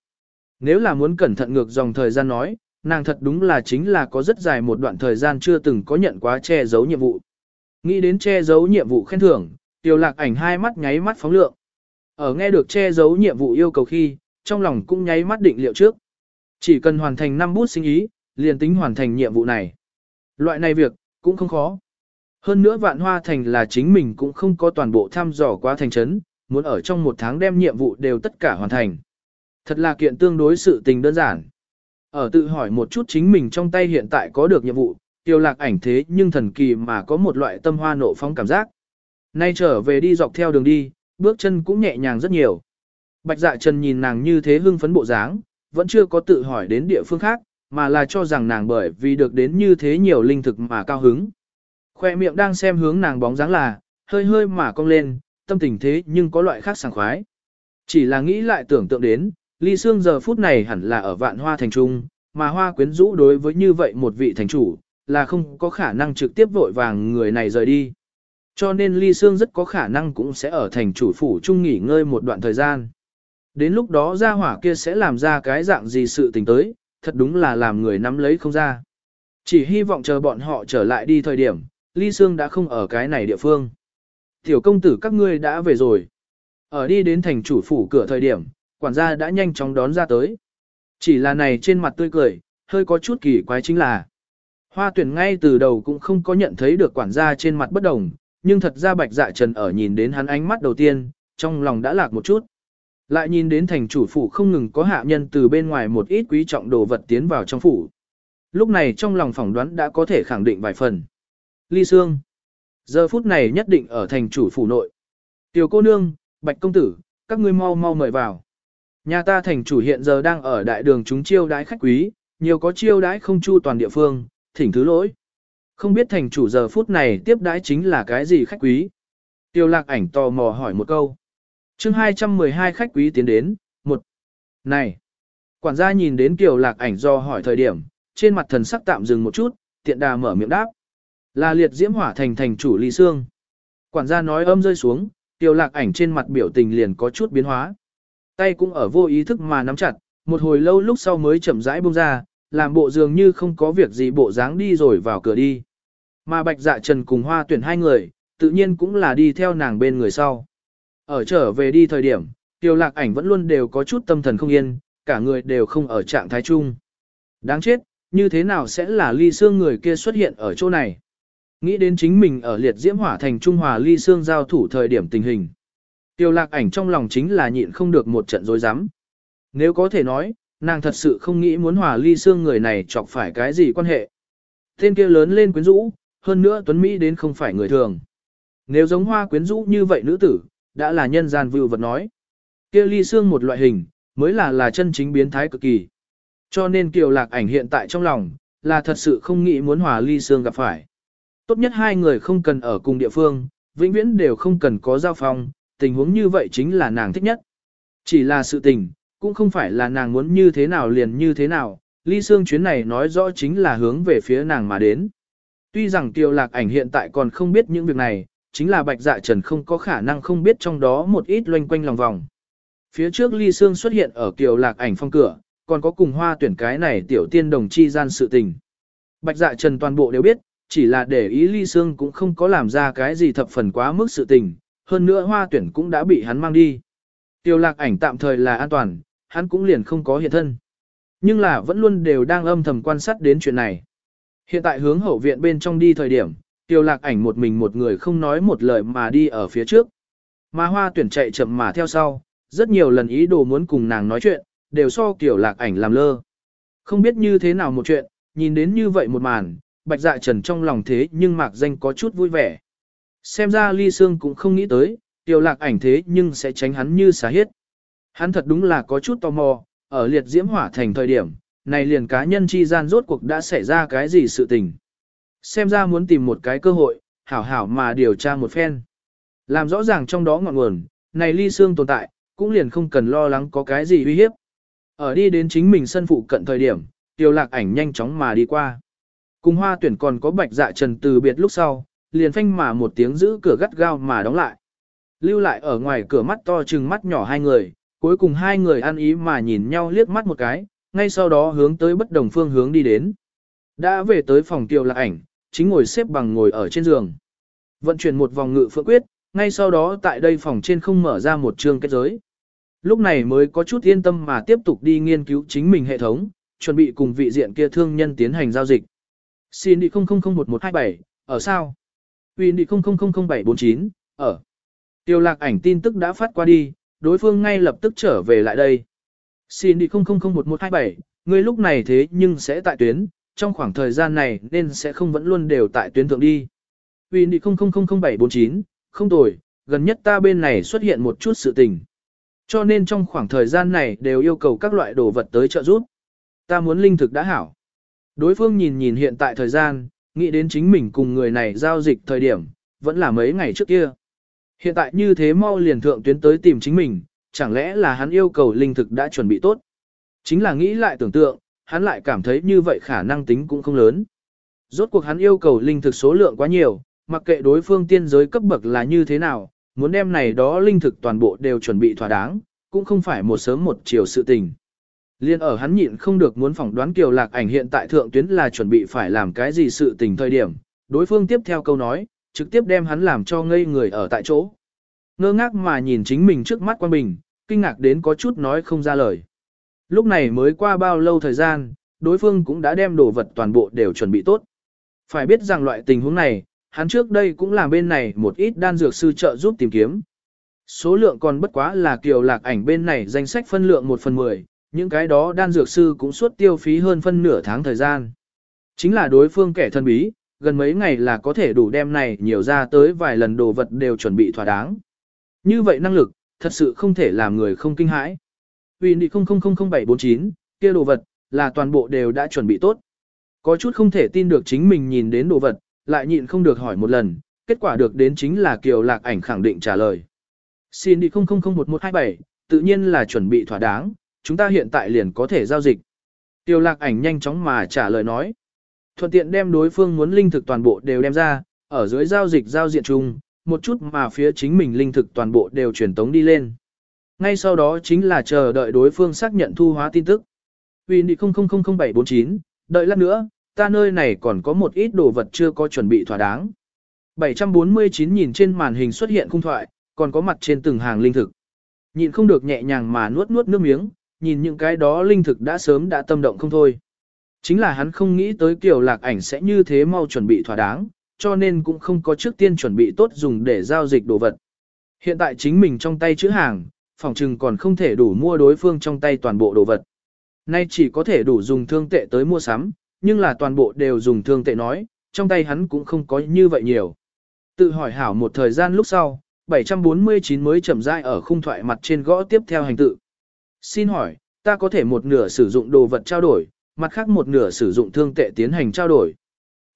Nếu là muốn cẩn thận ngược dòng thời gian nói, nàng thật đúng là chính là có rất dài một đoạn thời gian chưa từng có nhận quá che giấu nhiệm vụ. Nghĩ đến che giấu nhiệm vụ khen thưởng, tiểu lạc ảnh hai mắt nháy mắt phóng lượng. Ở nghe được che giấu nhiệm vụ yêu cầu khi, trong lòng cũng nháy mắt định liệu trước. Chỉ cần hoàn thành 5 bút sinh ý, liền tính hoàn thành nhiệm vụ này. Loại này việc, cũng không khó. Hơn nữa vạn hoa thành là chính mình cũng không có toàn bộ thăm dò qua thành trấn, muốn ở trong một tháng đem nhiệm vụ đều tất cả hoàn thành. Thật là kiện tương đối sự tình đơn giản. Ở tự hỏi một chút chính mình trong tay hiện tại có được nhiệm vụ, tiêu lạc ảnh thế nhưng thần kỳ mà có một loại tâm hoa nộ phong cảm giác. Nay trở về đi dọc theo đường đi, bước chân cũng nhẹ nhàng rất nhiều. Bạch dạ trần nhìn nàng như thế hưng phấn bộ dáng, vẫn chưa có tự hỏi đến địa phương khác, mà là cho rằng nàng bởi vì được đến như thế nhiều linh thực mà cao hứng. Khoe miệng đang xem hướng nàng bóng dáng là, hơi hơi mà cong lên, tâm tình thế nhưng có loại khác sảng khoái. Chỉ là nghĩ lại tưởng tượng đến, ly xương giờ phút này hẳn là ở vạn hoa thành trung, mà hoa quyến rũ đối với như vậy một vị thành chủ, là không có khả năng trực tiếp vội vàng người này rời đi. Cho nên ly xương rất có khả năng cũng sẽ ở thành chủ phủ trung nghỉ ngơi một đoạn thời gian. Đến lúc đó gia hỏa kia sẽ làm ra cái dạng gì sự tình tới, thật đúng là làm người nắm lấy không ra. Chỉ hy vọng chờ bọn họ trở lại đi thời điểm, ly Sương đã không ở cái này địa phương. Tiểu công tử các ngươi đã về rồi. Ở đi đến thành chủ phủ cửa thời điểm, quản gia đã nhanh chóng đón ra tới. Chỉ là này trên mặt tươi cười, hơi có chút kỳ quái chính là. Hoa tuyển ngay từ đầu cũng không có nhận thấy được quản gia trên mặt bất đồng, nhưng thật ra bạch dạ trần ở nhìn đến hắn ánh mắt đầu tiên, trong lòng đã lạc một chút. Lại nhìn đến thành chủ phủ không ngừng có hạ nhân từ bên ngoài một ít quý trọng đồ vật tiến vào trong phủ. Lúc này trong lòng phỏng đoán đã có thể khẳng định vài phần. Ly Sương. Giờ phút này nhất định ở thành chủ phủ nội. Tiểu cô nương, bạch công tử, các ngươi mau mau mời vào. Nhà ta thành chủ hiện giờ đang ở đại đường chúng chiêu đái khách quý, nhiều có chiêu đái không chu toàn địa phương, thỉnh thứ lỗi. Không biết thành chủ giờ phút này tiếp đái chính là cái gì khách quý. Tiêu lạc ảnh tò mò hỏi một câu. chương 212 khách quý tiến đến, một. Này! Quản gia nhìn đến Kiều lạc ảnh do hỏi thời điểm, trên mặt thần sắc tạm dừng một chút, tiện đà mở miệng đáp. Là liệt diễm hỏa thành thành chủ ly sương Quản gia nói âm rơi xuống, Tiêu lạc ảnh trên mặt biểu tình liền có chút biến hóa. Tay cũng ở vô ý thức mà nắm chặt, một hồi lâu lúc sau mới chậm rãi buông ra, làm bộ dường như không có việc gì bộ dáng đi rồi vào cửa đi. Mà bạch dạ trần cùng hoa tuyển hai người, tự nhiên cũng là đi theo nàng bên người sau. Ở trở về đi thời điểm, tiêu lạc ảnh vẫn luôn đều có chút tâm thần không yên, cả người đều không ở trạng thái chung. Đáng chết, như thế nào sẽ là ly xương người kia xuất hiện ở chỗ này? Nghĩ đến chính mình ở liệt diễm hỏa thành Trung Hòa ly xương giao thủ thời điểm tình hình. Tiêu lạc ảnh trong lòng chính là nhịn không được một trận dối rắm Nếu có thể nói, nàng thật sự không nghĩ muốn hòa ly xương người này chọc phải cái gì quan hệ. Tên kia lớn lên quyến rũ, hơn nữa Tuấn Mỹ đến không phải người thường. Nếu giống hoa quyến rũ như vậy nữ tử, đã là nhân gian vưu vật nói. kia ly xương một loại hình, mới là là chân chính biến thái cực kỳ. Cho nên kiều lạc ảnh hiện tại trong lòng, là thật sự không nghĩ muốn hòa ly xương gặp phải. Tốt nhất hai người không cần ở cùng địa phương, vĩnh viễn đều không cần có giao phong, tình huống như vậy chính là nàng thích nhất. Chỉ là sự tình, cũng không phải là nàng muốn như thế nào liền như thế nào, ly xương chuyến này nói rõ chính là hướng về phía nàng mà đến. Tuy rằng Tiêu Lạc ảnh hiện tại còn không biết những việc này, chính là Bạch Dạ Trần không có khả năng không biết trong đó một ít loanh quanh lòng vòng. Phía trước Ly Sương xuất hiện ở Kiều Lạc ảnh phong cửa, còn có cùng hoa tuyển cái này tiểu tiên đồng chi gian sự tình. Bạch Dạ Trần toàn bộ đều biết, chỉ là để ý Ly Sương cũng không có làm ra cái gì thập phần quá mức sự tình, hơn nữa hoa tuyển cũng đã bị hắn mang đi. Tiêu lạc ảnh tạm thời là an toàn, hắn cũng liền không có hiện thân. Nhưng là vẫn luôn đều đang âm thầm quan sát đến chuyện này. Hiện tại hướng hậu viện bên trong đi thời điểm, tiêu lạc ảnh một mình một người không nói một lời mà đi ở phía trước. Mà hoa tuyển chạy chậm mà theo sau, rất nhiều lần ý đồ muốn cùng nàng nói chuyện, đều so kiểu lạc ảnh làm lơ. Không biết như thế nào một chuyện, nhìn đến như vậy một màn, bạch dạ trần trong lòng thế nhưng mạc danh có chút vui vẻ. Xem ra ly xương cũng không nghĩ tới, tiêu lạc ảnh thế nhưng sẽ tránh hắn như xá hiết. Hắn thật đúng là có chút tò mò, ở liệt diễm hỏa thành thời điểm, này liền cá nhân chi gian rốt cuộc đã xảy ra cái gì sự tình. Xem ra muốn tìm một cái cơ hội, hảo hảo mà điều tra một phen. Làm rõ ràng trong đó ngọn nguồn, này ly xương tồn tại, cũng liền không cần lo lắng có cái gì uy hiếp. Ở đi đến chính mình sân phụ cận thời điểm, tiêu lạc ảnh nhanh chóng mà đi qua. Cùng hoa tuyển còn có bạch dạ trần từ biệt lúc sau, liền phanh mà một tiếng giữ cửa gắt gao mà đóng lại. Lưu lại ở ngoài cửa mắt to chừng mắt nhỏ hai người, cuối cùng hai người ăn ý mà nhìn nhau liếc mắt một cái, ngay sau đó hướng tới bất đồng phương hướng đi đến. Đã về tới phòng tiêu lạc ảnh, chính ngồi xếp bằng ngồi ở trên giường. Vận chuyển một vòng ngự phượng quyết, ngay sau đó tại đây phòng trên không mở ra một chương kết giới. Lúc này mới có chút yên tâm mà tiếp tục đi nghiên cứu chính mình hệ thống, chuẩn bị cùng vị diện kia thương nhân tiến hành giao dịch. Xin đi 00011127, ở sao? Win đi 000749, ở. Tiêu lạc ảnh tin tức đã phát qua đi, đối phương ngay lập tức trở về lại đây. Xin đi 00011127, ngươi lúc này thế nhưng sẽ tại tuyến, trong khoảng thời gian này nên sẽ không vẫn luôn đều tại tuyến thượng đi. Win đi 000749, không tồi, gần nhất ta bên này xuất hiện một chút sự tình. Cho nên trong khoảng thời gian này đều yêu cầu các loại đồ vật tới trợ giúp. Ta muốn linh thực đã hảo. Đối phương nhìn nhìn hiện tại thời gian, nghĩ đến chính mình cùng người này giao dịch thời điểm, vẫn là mấy ngày trước kia. Hiện tại như thế mau liền thượng tuyến tới tìm chính mình, chẳng lẽ là hắn yêu cầu linh thực đã chuẩn bị tốt. Chính là nghĩ lại tưởng tượng, hắn lại cảm thấy như vậy khả năng tính cũng không lớn. Rốt cuộc hắn yêu cầu linh thực số lượng quá nhiều, mặc kệ đối phương tiên giới cấp bậc là như thế nào, muốn đem này đó linh thực toàn bộ đều chuẩn bị thỏa đáng, cũng không phải một sớm một chiều sự tình. Liên ở hắn nhịn không được muốn phỏng đoán Kiều Lạc ảnh hiện tại thượng tuyến là chuẩn bị phải làm cái gì sự tình thời điểm, đối phương tiếp theo câu nói, trực tiếp đem hắn làm cho ngây người ở tại chỗ. Ngơ ngác mà nhìn chính mình trước mắt quan bình, kinh ngạc đến có chút nói không ra lời. Lúc này mới qua bao lâu thời gian, đối phương cũng đã đem đồ vật toàn bộ đều chuẩn bị tốt. Phải biết rằng loại tình huống này, hắn trước đây cũng làm bên này một ít đan dược sư trợ giúp tìm kiếm. Số lượng còn bất quá là kiều lạc ảnh bên này danh sách phân lượng 1 phần 10, những cái đó đan dược sư cũng suốt tiêu phí hơn phân nửa tháng thời gian. Chính là đối phương kẻ thân bí, gần mấy ngày là có thể đủ đem này nhiều ra tới vài lần đồ vật đều chuẩn bị thỏa đáng. Như vậy năng lực, thật sự không thể làm người không kinh hãi. Vì nị 000749, kia đồ vật, là toàn bộ đều đã chuẩn bị tốt. Có chút không thể tin được chính mình nhìn đến đồ vật, lại nhịn không được hỏi một lần, kết quả được đến chính là Kiều Lạc Ảnh khẳng định trả lời. Xin đi 00011127, tự nhiên là chuẩn bị thỏa đáng, chúng ta hiện tại liền có thể giao dịch. Tiêu Lạc Ảnh nhanh chóng mà trả lời nói. Thuận tiện đem đối phương muốn linh thực toàn bộ đều đem ra, ở dưới giao dịch giao diện chung, một chút mà phía chính mình linh thực toàn bộ đều truyền tống đi lên. Ngay sau đó chính là chờ đợi đối phương xác nhận thu hóa tin tức. Vì đi 000749, đợi lát nữa, ta nơi này còn có một ít đồ vật chưa có chuẩn bị thỏa đáng. 749 nhìn trên màn hình xuất hiện khung thoại, còn có mặt trên từng hàng linh thực. Nhìn không được nhẹ nhàng mà nuốt nuốt nước miếng, nhìn những cái đó linh thực đã sớm đã tâm động không thôi. Chính là hắn không nghĩ tới kiểu lạc ảnh sẽ như thế mau chuẩn bị thỏa đáng, cho nên cũng không có trước tiên chuẩn bị tốt dùng để giao dịch đồ vật. Hiện tại chính mình trong tay chữ hàng, phòng trừng còn không thể đủ mua đối phương trong tay toàn bộ đồ vật. Nay chỉ có thể đủ dùng thương tệ tới mua sắm, nhưng là toàn bộ đều dùng thương tệ nói, trong tay hắn cũng không có như vậy nhiều. Tự hỏi hảo một thời gian lúc sau, 749 mới chậm rãi ở khung thoại mặt trên gõ tiếp theo hành tự. Xin hỏi, ta có thể một nửa sử dụng đồ vật trao đổi, mặt khác một nửa sử dụng thương tệ tiến hành trao đổi.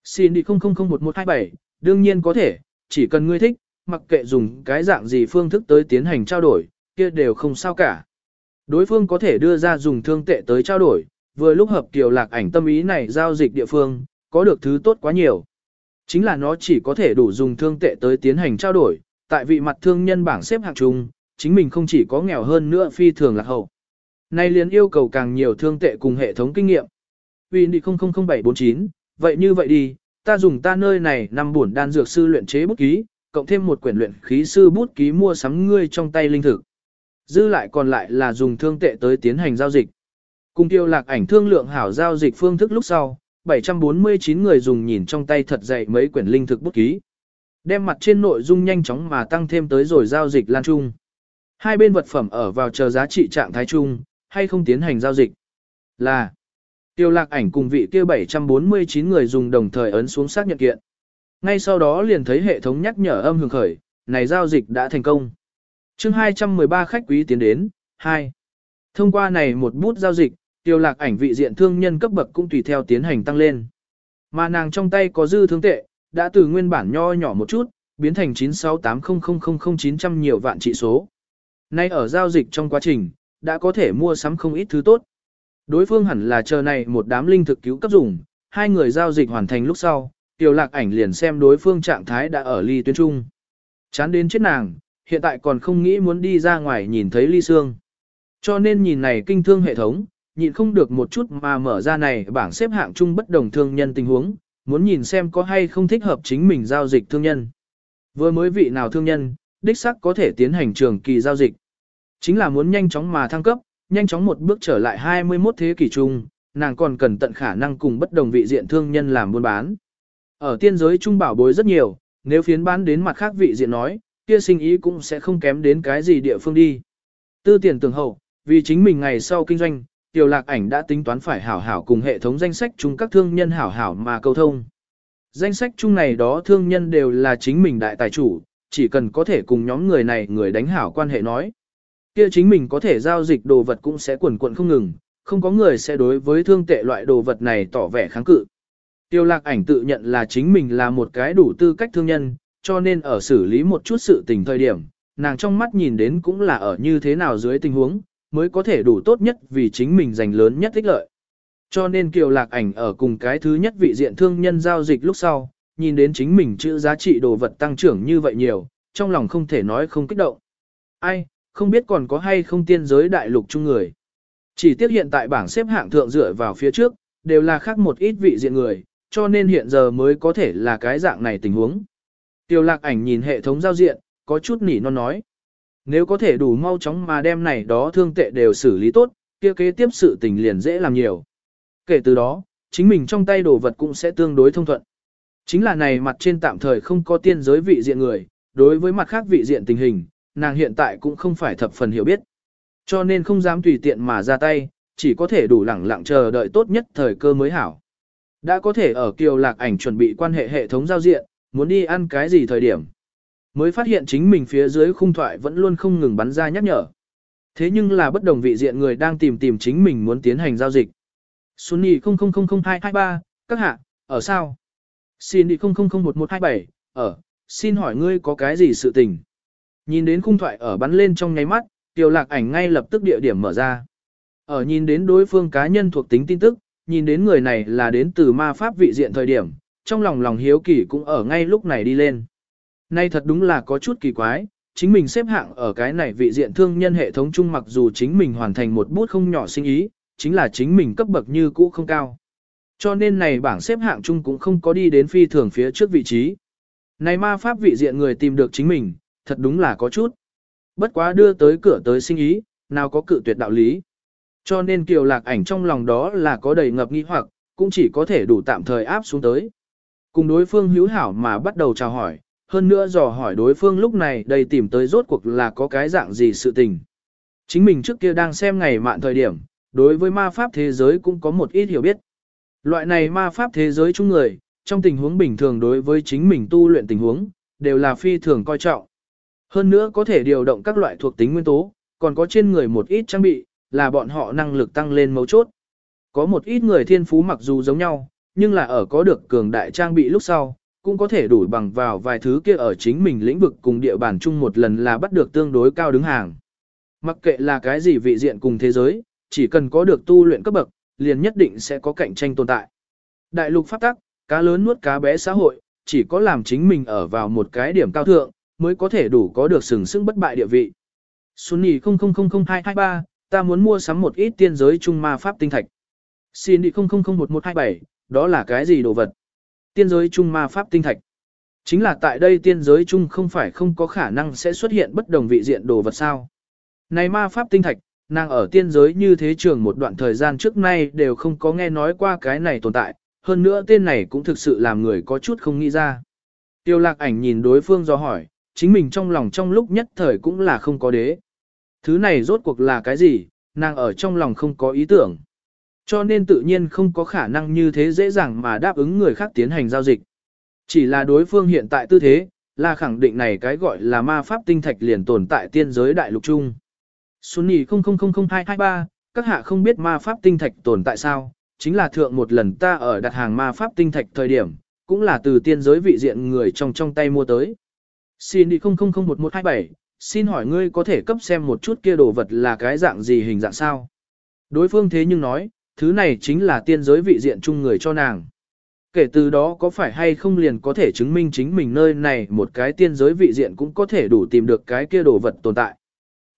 Xin đi 00011127, đương nhiên có thể, chỉ cần ngươi thích, mặc kệ dùng cái dạng gì phương thức tới tiến hành trao đổi, kia đều không sao cả. Đối phương có thể đưa ra dùng thương tệ tới trao đổi, vừa lúc hợp kiều lạc ảnh tâm ý này giao dịch địa phương, có được thứ tốt quá nhiều. Chính là nó chỉ có thể đủ dùng thương tệ tới tiến hành trao đổi, tại vị mặt thương nhân bảng xếp hạng chung, chính mình không chỉ có nghèo hơn nữa phi thường lạc hậu. Nay liền yêu cầu càng nhiều thương tệ cùng hệ thống kinh nghiệm. Vì đi 000749, vậy như vậy đi, ta dùng ta nơi này năm buồn đan dược sư luyện chế bút ký, cộng thêm một quyển luyện khí sư bút ký mua sắm ngươi trong tay linh thực. Dư lại còn lại là dùng thương tệ tới tiến hành giao dịch. Cùng tiêu lạc ảnh thương lượng hảo giao dịch phương thức lúc sau, 749 người dùng nhìn trong tay thật dày mấy quyển linh thực bút ký. Đem mặt trên nội dung nhanh chóng mà tăng thêm tới rồi giao dịch lan trung. Hai bên vật phẩm ở vào chờ giá trị trạng thái chung, hay không tiến hành giao dịch. Là Tiêu lạc ảnh cùng vị kia 749 người dùng đồng thời ấn xuống xác nhận kiện. Ngay sau đó liền thấy hệ thống nhắc nhở âm hưởng khởi, này giao dịch đã thành công. chương 213 khách quý tiến đến, 2. Thông qua này một bút giao dịch, tiêu lạc ảnh vị diện thương nhân cấp bậc cũng tùy theo tiến hành tăng lên. Mà nàng trong tay có dư thương tệ, đã từ nguyên bản nho nhỏ một chút, biến thành 968000900 nhiều vạn trị số. Nay ở giao dịch trong quá trình, đã có thể mua sắm không ít thứ tốt. Đối phương hẳn là chờ này một đám linh thực cứu cấp dùng, hai người giao dịch hoàn thành lúc sau, tiểu lạc ảnh liền xem đối phương trạng thái đã ở ly tuyến trung. Chán đến chết nàng, hiện tại còn không nghĩ muốn đi ra ngoài nhìn thấy ly xương. Cho nên nhìn này kinh thương hệ thống, nhịn không được một chút mà mở ra này bảng xếp hạng chung bất đồng thương nhân tình huống, muốn nhìn xem có hay không thích hợp chính mình giao dịch thương nhân. Vừa mới vị nào thương nhân, đích sắc có thể tiến hành trường kỳ giao dịch. Chính là muốn nhanh chóng mà thăng cấp, nhanh chóng một bước trở lại 21 thế kỷ trung, nàng còn cần tận khả năng cùng bất đồng vị diện thương nhân làm buôn bán. Ở tiên giới trung bảo bối rất nhiều, nếu phiến bán đến mặt khác vị diện nói, kia sinh ý cũng sẽ không kém đến cái gì địa phương đi. Tư tiền tường hậu, vì chính mình ngày sau kinh doanh, tiểu lạc ảnh đã tính toán phải hảo hảo cùng hệ thống danh sách chung các thương nhân hảo hảo mà câu thông. Danh sách chung này đó thương nhân đều là chính mình đại tài chủ, chỉ cần có thể cùng nhóm người này người đánh hảo quan hệ nói kia chính mình có thể giao dịch đồ vật cũng sẽ quần quận không ngừng, không có người sẽ đối với thương tệ loại đồ vật này tỏ vẻ kháng cự. Tiêu lạc ảnh tự nhận là chính mình là một cái đủ tư cách thương nhân, cho nên ở xử lý một chút sự tình thời điểm, nàng trong mắt nhìn đến cũng là ở như thế nào dưới tình huống, mới có thể đủ tốt nhất vì chính mình giành lớn nhất ích lợi. Cho nên kiều lạc ảnh ở cùng cái thứ nhất vị diện thương nhân giao dịch lúc sau, nhìn đến chính mình chữ giá trị đồ vật tăng trưởng như vậy nhiều, trong lòng không thể nói không kích động. Ai, không biết còn có hay không tiên giới đại lục chung người. Chỉ tiếc hiện tại bảng xếp hạng thượng dựa vào phía trước, đều là khác một ít vị diện người, cho nên hiện giờ mới có thể là cái dạng này tình huống. Tiêu lạc ảnh nhìn hệ thống giao diện, có chút nỉ non nói. Nếu có thể đủ mau chóng mà đem này đó thương tệ đều xử lý tốt, kia kế tiếp sự tình liền dễ làm nhiều. Kể từ đó, chính mình trong tay đồ vật cũng sẽ tương đối thông thuận. Chính là này mặt trên tạm thời không có tiên giới vị diện người, đối với mặt khác vị diện tình hình, nàng hiện tại cũng không phải thập phần hiểu biết. Cho nên không dám tùy tiện mà ra tay, chỉ có thể đủ lẳng lặng chờ đợi tốt nhất thời cơ mới hảo. Đã có thể ở kiều lạc ảnh chuẩn bị quan hệ hệ thống giao diện, muốn đi ăn cái gì thời điểm. Mới phát hiện chính mình phía dưới khung thoại vẫn luôn không ngừng bắn ra nhắc nhở. Thế nhưng là bất đồng vị diện người đang tìm tìm chính mình muốn tiến hành giao dịch. Sunny 000223, các hạ, ở sao? Xin đi 00011127, ở, xin hỏi ngươi có cái gì sự tình? Nhìn đến khung thoại ở bắn lên trong nháy mắt, tiểu lạc ảnh ngay lập tức địa điểm mở ra. Ở nhìn đến đối phương cá nhân thuộc tính tin tức, nhìn đến người này là đến từ ma pháp vị diện thời điểm, trong lòng lòng hiếu kỳ cũng ở ngay lúc này đi lên. Nay thật đúng là có chút kỳ quái, chính mình xếp hạng ở cái này vị diện thương nhân hệ thống chung mặc dù chính mình hoàn thành một bút không nhỏ sinh ý, chính là chính mình cấp bậc như cũ không cao. Cho nên này bảng xếp hạng chung cũng không có đi đến phi thường phía trước vị trí. Này ma pháp vị diện người tìm được chính mình, thật đúng là có chút. Bất quá đưa tới cửa tới sinh ý, nào có cự tuyệt đạo lý. Cho nên kiều lạc ảnh trong lòng đó là có đầy ngập nghi hoặc, cũng chỉ có thể đủ tạm thời áp xuống tới. Cùng đối phương hữu hảo mà bắt đầu chào hỏi, hơn nữa dò hỏi đối phương lúc này đây tìm tới rốt cuộc là có cái dạng gì sự tình. Chính mình trước kia đang xem ngày mạn thời điểm, đối với ma pháp thế giới cũng có một ít hiểu biết. Loại này ma pháp thế giới chung người, trong tình huống bình thường đối với chính mình tu luyện tình huống, đều là phi thường coi trọng. Hơn nữa có thể điều động các loại thuộc tính nguyên tố, còn có trên người một ít trang bị, là bọn họ năng lực tăng lên mấu chốt. Có một ít người thiên phú mặc dù giống nhau, nhưng là ở có được cường đại trang bị lúc sau, cũng có thể đủ bằng vào vài thứ kia ở chính mình lĩnh vực cùng địa bàn chung một lần là bắt được tương đối cao đứng hàng. Mặc kệ là cái gì vị diện cùng thế giới, chỉ cần có được tu luyện cấp bậc, liền nhất định sẽ có cạnh tranh tồn tại. Đại lục pháp tắc, cá lớn nuốt cá bé xã hội, chỉ có làm chính mình ở vào một cái điểm cao thượng, mới có thể đủ có được sừng sững bất bại địa vị. Sunny 000223, ta muốn mua sắm một ít tiên giới trung ma pháp tinh thạch. Xin đi 00011127, đó là cái gì đồ vật? Tiên giới trung ma pháp tinh thạch. Chính là tại đây tiên giới trung không phải không có khả năng sẽ xuất hiện bất đồng vị diện đồ vật sao. Này ma pháp tinh thạch, nàng ở tiên giới như thế trường một đoạn thời gian trước nay đều không có nghe nói qua cái này tồn tại, hơn nữa tên này cũng thực sự làm người có chút không nghĩ ra. Tiêu lạc ảnh nhìn đối phương do hỏi, chính mình trong lòng trong lúc nhất thời cũng là không có đế. Thứ này rốt cuộc là cái gì, nàng ở trong lòng không có ý tưởng. Cho nên tự nhiên không có khả năng như thế dễ dàng mà đáp ứng người khác tiến hành giao dịch. Chỉ là đối phương hiện tại tư thế, là khẳng định này cái gọi là ma pháp tinh thạch liền tồn tại tiên giới đại lục chung. Sunny 000223, các hạ không biết ma pháp tinh thạch tồn tại sao, chính là thượng một lần ta ở đặt hàng ma pháp tinh thạch thời điểm, cũng là từ tiên giới vị diện người trong trong tay mua tới. Xin đi 00011127, xin hỏi ngươi có thể cấp xem một chút kia đồ vật là cái dạng gì hình dạng sao? Đối phương thế nhưng nói, thứ này chính là tiên giới vị diện chung người cho nàng. Kể từ đó có phải hay không liền có thể chứng minh chính mình nơi này một cái tiên giới vị diện cũng có thể đủ tìm được cái kia đồ vật tồn tại.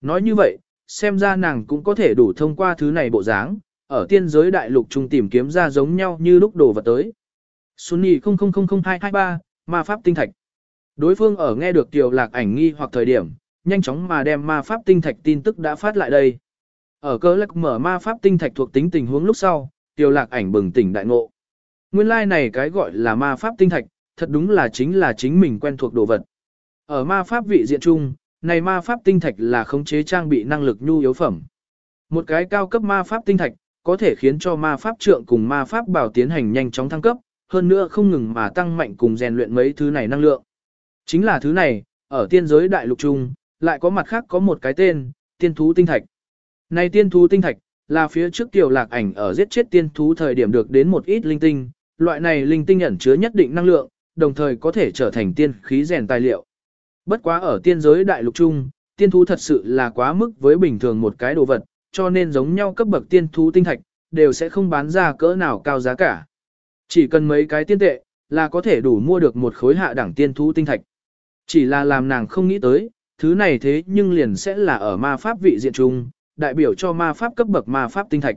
Nói như vậy, xem ra nàng cũng có thể đủ thông qua thứ này bộ dáng, ở tiên giới đại lục chung tìm kiếm ra giống nhau như lúc đồ vật tới. Sunny 000223, ma pháp tinh thạch. Đối phương ở nghe được tiểu lạc ảnh nghi hoặc thời điểm, nhanh chóng mà đem ma pháp tinh thạch tin tức đã phát lại đây. Ở cơ lạc mở ma pháp tinh thạch thuộc tính tình huống lúc sau, tiểu lạc ảnh bừng tỉnh đại ngộ. Nguyên lai like này cái gọi là ma pháp tinh thạch, thật đúng là chính là chính mình quen thuộc đồ vật. Ở ma pháp vị diện chung, này ma pháp tinh thạch là khống chế trang bị năng lực nhu yếu phẩm. Một cái cao cấp ma pháp tinh thạch, có thể khiến cho ma pháp trượng cùng ma pháp bảo tiến hành nhanh chóng thăng cấp, hơn nữa không ngừng mà tăng mạnh cùng rèn luyện mấy thứ này năng lượng. Chính là thứ này, ở tiên giới đại lục trung lại có mặt khác có một cái tên, tiên thú tinh thạch. Này tiên thú tinh thạch, là phía trước tiểu lạc ảnh ở giết chết tiên thú thời điểm được đến một ít linh tinh, loại này linh tinh ẩn chứa nhất định năng lượng, đồng thời có thể trở thành tiên khí rèn tài liệu. Bất quá ở tiên giới đại lục trung tiên thú thật sự là quá mức với bình thường một cái đồ vật, cho nên giống nhau cấp bậc tiên thú tinh thạch, đều sẽ không bán ra cỡ nào cao giá cả. Chỉ cần mấy cái tiên tệ, là có thể đủ mua được một khối hạ đẳng tiên thú tinh thạch. Chỉ là làm nàng không nghĩ tới, thứ này thế nhưng liền sẽ là ở ma pháp vị diện chung, đại biểu cho ma pháp cấp bậc ma pháp tinh thạch.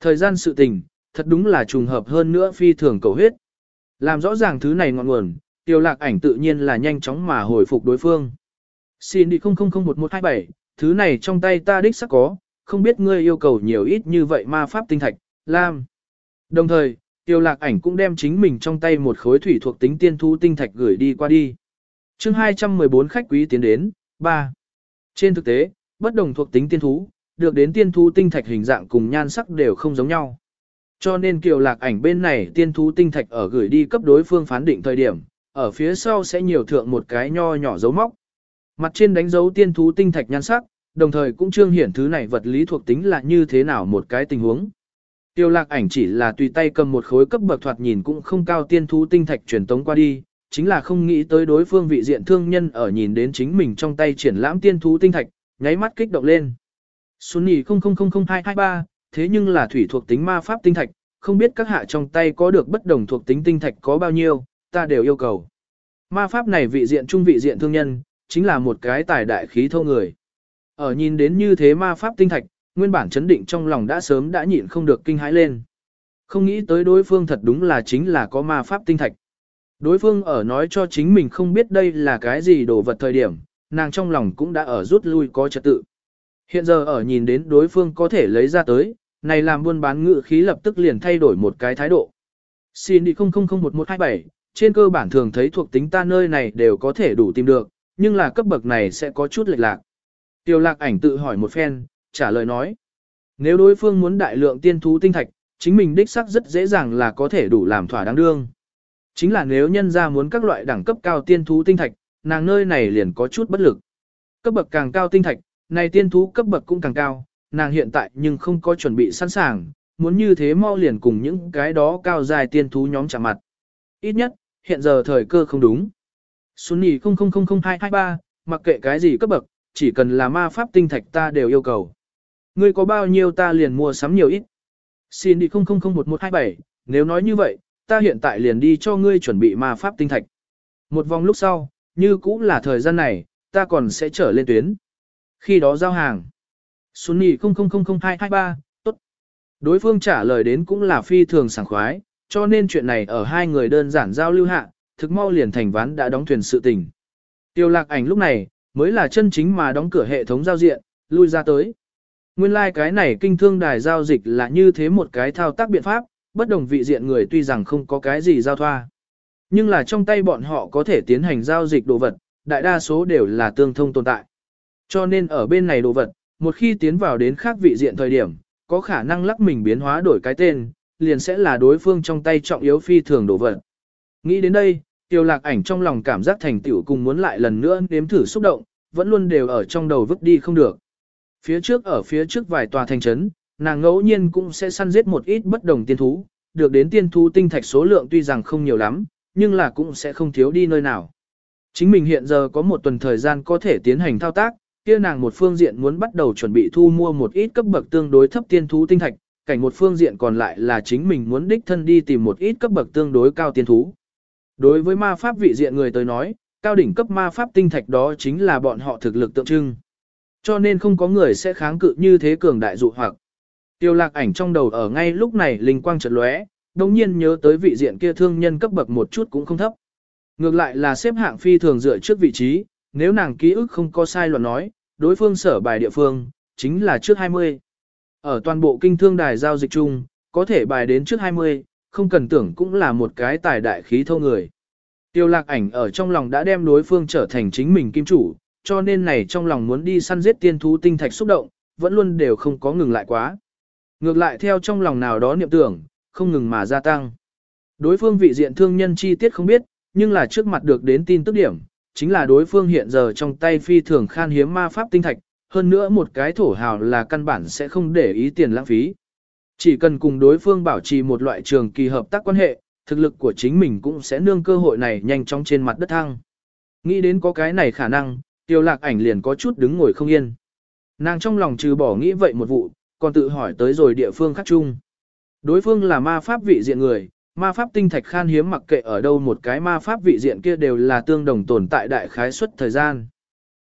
Thời gian sự tình, thật đúng là trùng hợp hơn nữa phi thường cầu huyết. Làm rõ ràng thứ này ngọn nguồn, tiêu lạc ảnh tự nhiên là nhanh chóng mà hồi phục đối phương. Xin đi 00011127, thứ này trong tay ta đích sắc có, không biết ngươi yêu cầu nhiều ít như vậy ma pháp tinh thạch, lam. Đồng thời, tiêu lạc ảnh cũng đem chính mình trong tay một khối thủy thuộc tính tiên thu tinh thạch gửi đi qua đi. Chương 214 khách quý tiến đến, 3. Trên thực tế, bất đồng thuộc tính tiên thú, được đến tiên thú tinh thạch hình dạng cùng nhan sắc đều không giống nhau. Cho nên kiều lạc ảnh bên này tiên thú tinh thạch ở gửi đi cấp đối phương phán định thời điểm, ở phía sau sẽ nhiều thượng một cái nho nhỏ dấu móc. Mặt trên đánh dấu tiên thú tinh thạch nhan sắc, đồng thời cũng trương hiển thứ này vật lý thuộc tính là như thế nào một cái tình huống. Tiêu lạc ảnh chỉ là tùy tay cầm một khối cấp bậc thoạt nhìn cũng không cao tiên thú tinh thạch truyền tống qua đi, chính là không nghĩ tới đối phương vị diện thương nhân ở nhìn đến chính mình trong tay triển lãm tiên thú tinh thạch, nháy mắt kích động lên. Sunny nhì 000223, thế nhưng là thủy thuộc tính ma pháp tinh thạch, không biết các hạ trong tay có được bất đồng thuộc tính tinh thạch có bao nhiêu, ta đều yêu cầu. Ma pháp này vị diện trung vị diện thương nhân, chính là một cái tài đại khí thô người. Ở nhìn đến như thế ma pháp tinh thạch, nguyên bản chấn định trong lòng đã sớm đã nhịn không được kinh hãi lên. Không nghĩ tới đối phương thật đúng là chính là có ma pháp tinh thạch. Đối phương ở nói cho chính mình không biết đây là cái gì đồ vật thời điểm, nàng trong lòng cũng đã ở rút lui có trật tự. Hiện giờ ở nhìn đến đối phương có thể lấy ra tới, này làm buôn bán ngự khí lập tức liền thay đổi một cái thái độ. Xin đi 000127, trên cơ bản thường thấy thuộc tính ta nơi này đều có thể đủ tìm được, nhưng là cấp bậc này sẽ có chút lệch lạc. Tiêu lạc ảnh tự hỏi một phen, trả lời nói. Nếu đối phương muốn đại lượng tiên thú tinh thạch, chính mình đích xác rất dễ dàng là có thể đủ làm thỏa đáng đương. Chính là nếu nhân ra muốn các loại đẳng cấp cao tiên thú tinh thạch, nàng nơi này liền có chút bất lực. Cấp bậc càng cao tinh thạch, này tiên thú cấp bậc cũng càng cao, nàng hiện tại nhưng không có chuẩn bị sẵn sàng, muốn như thế mau liền cùng những cái đó cao dài tiên thú nhóm chạm mặt. Ít nhất, hiện giờ thời cơ không đúng. Sunny nhì 000223, mặc kệ cái gì cấp bậc, chỉ cần là ma pháp tinh thạch ta đều yêu cầu. Ngươi có bao nhiêu ta liền mua sắm nhiều ít. Xin đi 000127, nếu nói như vậy, ta hiện tại liền đi cho ngươi chuẩn bị ma pháp tinh thạch. Một vòng lúc sau, như cũng là thời gian này, ta còn sẽ trở lên tuyến. Khi đó giao hàng. Sunny 000223, tốt. Đối phương trả lời đến cũng là phi thường sảng khoái, cho nên chuyện này ở hai người đơn giản giao lưu hạ, thực mau liền thành ván đã đóng thuyền sự tình. Tiêu lạc ảnh lúc này, mới là chân chính mà đóng cửa hệ thống giao diện, lui ra tới. Nguyên lai like cái này kinh thương đài giao dịch là như thế một cái thao tác biện pháp, bất đồng vị diện người tuy rằng không có cái gì giao thoa. Nhưng là trong tay bọn họ có thể tiến hành giao dịch đồ vật, đại đa số đều là tương thông tồn tại. Cho nên ở bên này đồ vật, một khi tiến vào đến khác vị diện thời điểm, có khả năng lắc mình biến hóa đổi cái tên, liền sẽ là đối phương trong tay trọng yếu phi thường đồ vật. Nghĩ đến đây, tiêu lạc ảnh trong lòng cảm giác thành tựu cùng muốn lại lần nữa nếm thử xúc động, vẫn luôn đều ở trong đầu vứt đi không được. Phía trước ở phía trước vài tòa thành trấn, nàng ngẫu nhiên cũng sẽ săn giết một ít bất đồng tiên thú, được đến tiên thú tinh thạch số lượng tuy rằng không nhiều lắm, nhưng là cũng sẽ không thiếu đi nơi nào. Chính mình hiện giờ có một tuần thời gian có thể tiến hành thao tác, kia nàng một phương diện muốn bắt đầu chuẩn bị thu mua một ít cấp bậc tương đối thấp tiên thú tinh thạch, cảnh một phương diện còn lại là chính mình muốn đích thân đi tìm một ít cấp bậc tương đối cao tiên thú. Đối với ma pháp vị diện người tới nói, cao đỉnh cấp ma pháp tinh thạch đó chính là bọn họ thực lực tượng trưng. Cho nên không có người sẽ kháng cự như thế cường đại dụ hoặc. Tiêu lạc ảnh trong đầu ở ngay lúc này linh quang chợt lóe, đồng nhiên nhớ tới vị diện kia thương nhân cấp bậc một chút cũng không thấp. Ngược lại là xếp hạng phi thường dựa trước vị trí, nếu nàng ký ức không có sai luận nói, đối phương sở bài địa phương, chính là trước 20. Ở toàn bộ kinh thương đài giao dịch chung, có thể bài đến trước 20, không cần tưởng cũng là một cái tài đại khí thâu người. Tiêu lạc ảnh ở trong lòng đã đem đối phương trở thành chính mình kim chủ, cho nên này trong lòng muốn đi săn giết tiên thú tinh thạch xúc động, vẫn luôn đều không có ngừng lại quá. Ngược lại theo trong lòng nào đó niệm tưởng, không ngừng mà gia tăng. Đối phương vị diện thương nhân chi tiết không biết, nhưng là trước mặt được đến tin tức điểm, chính là đối phương hiện giờ trong tay phi thường khan hiếm ma pháp tinh thạch, hơn nữa một cái thổ hào là căn bản sẽ không để ý tiền lãng phí. Chỉ cần cùng đối phương bảo trì một loại trường kỳ hợp tác quan hệ, thực lực của chính mình cũng sẽ nương cơ hội này nhanh chóng trên mặt đất thăng. Nghĩ đến có cái này khả năng, tiêu lạc ảnh liền có chút đứng ngồi không yên. Nàng trong lòng trừ bỏ nghĩ vậy một vụ, còn tự hỏi tới rồi địa phương khác chung. Đối phương là ma pháp vị diện người, ma pháp tinh thạch khan hiếm mặc kệ ở đâu một cái ma pháp vị diện kia đều là tương đồng tồn tại đại khái suất thời gian.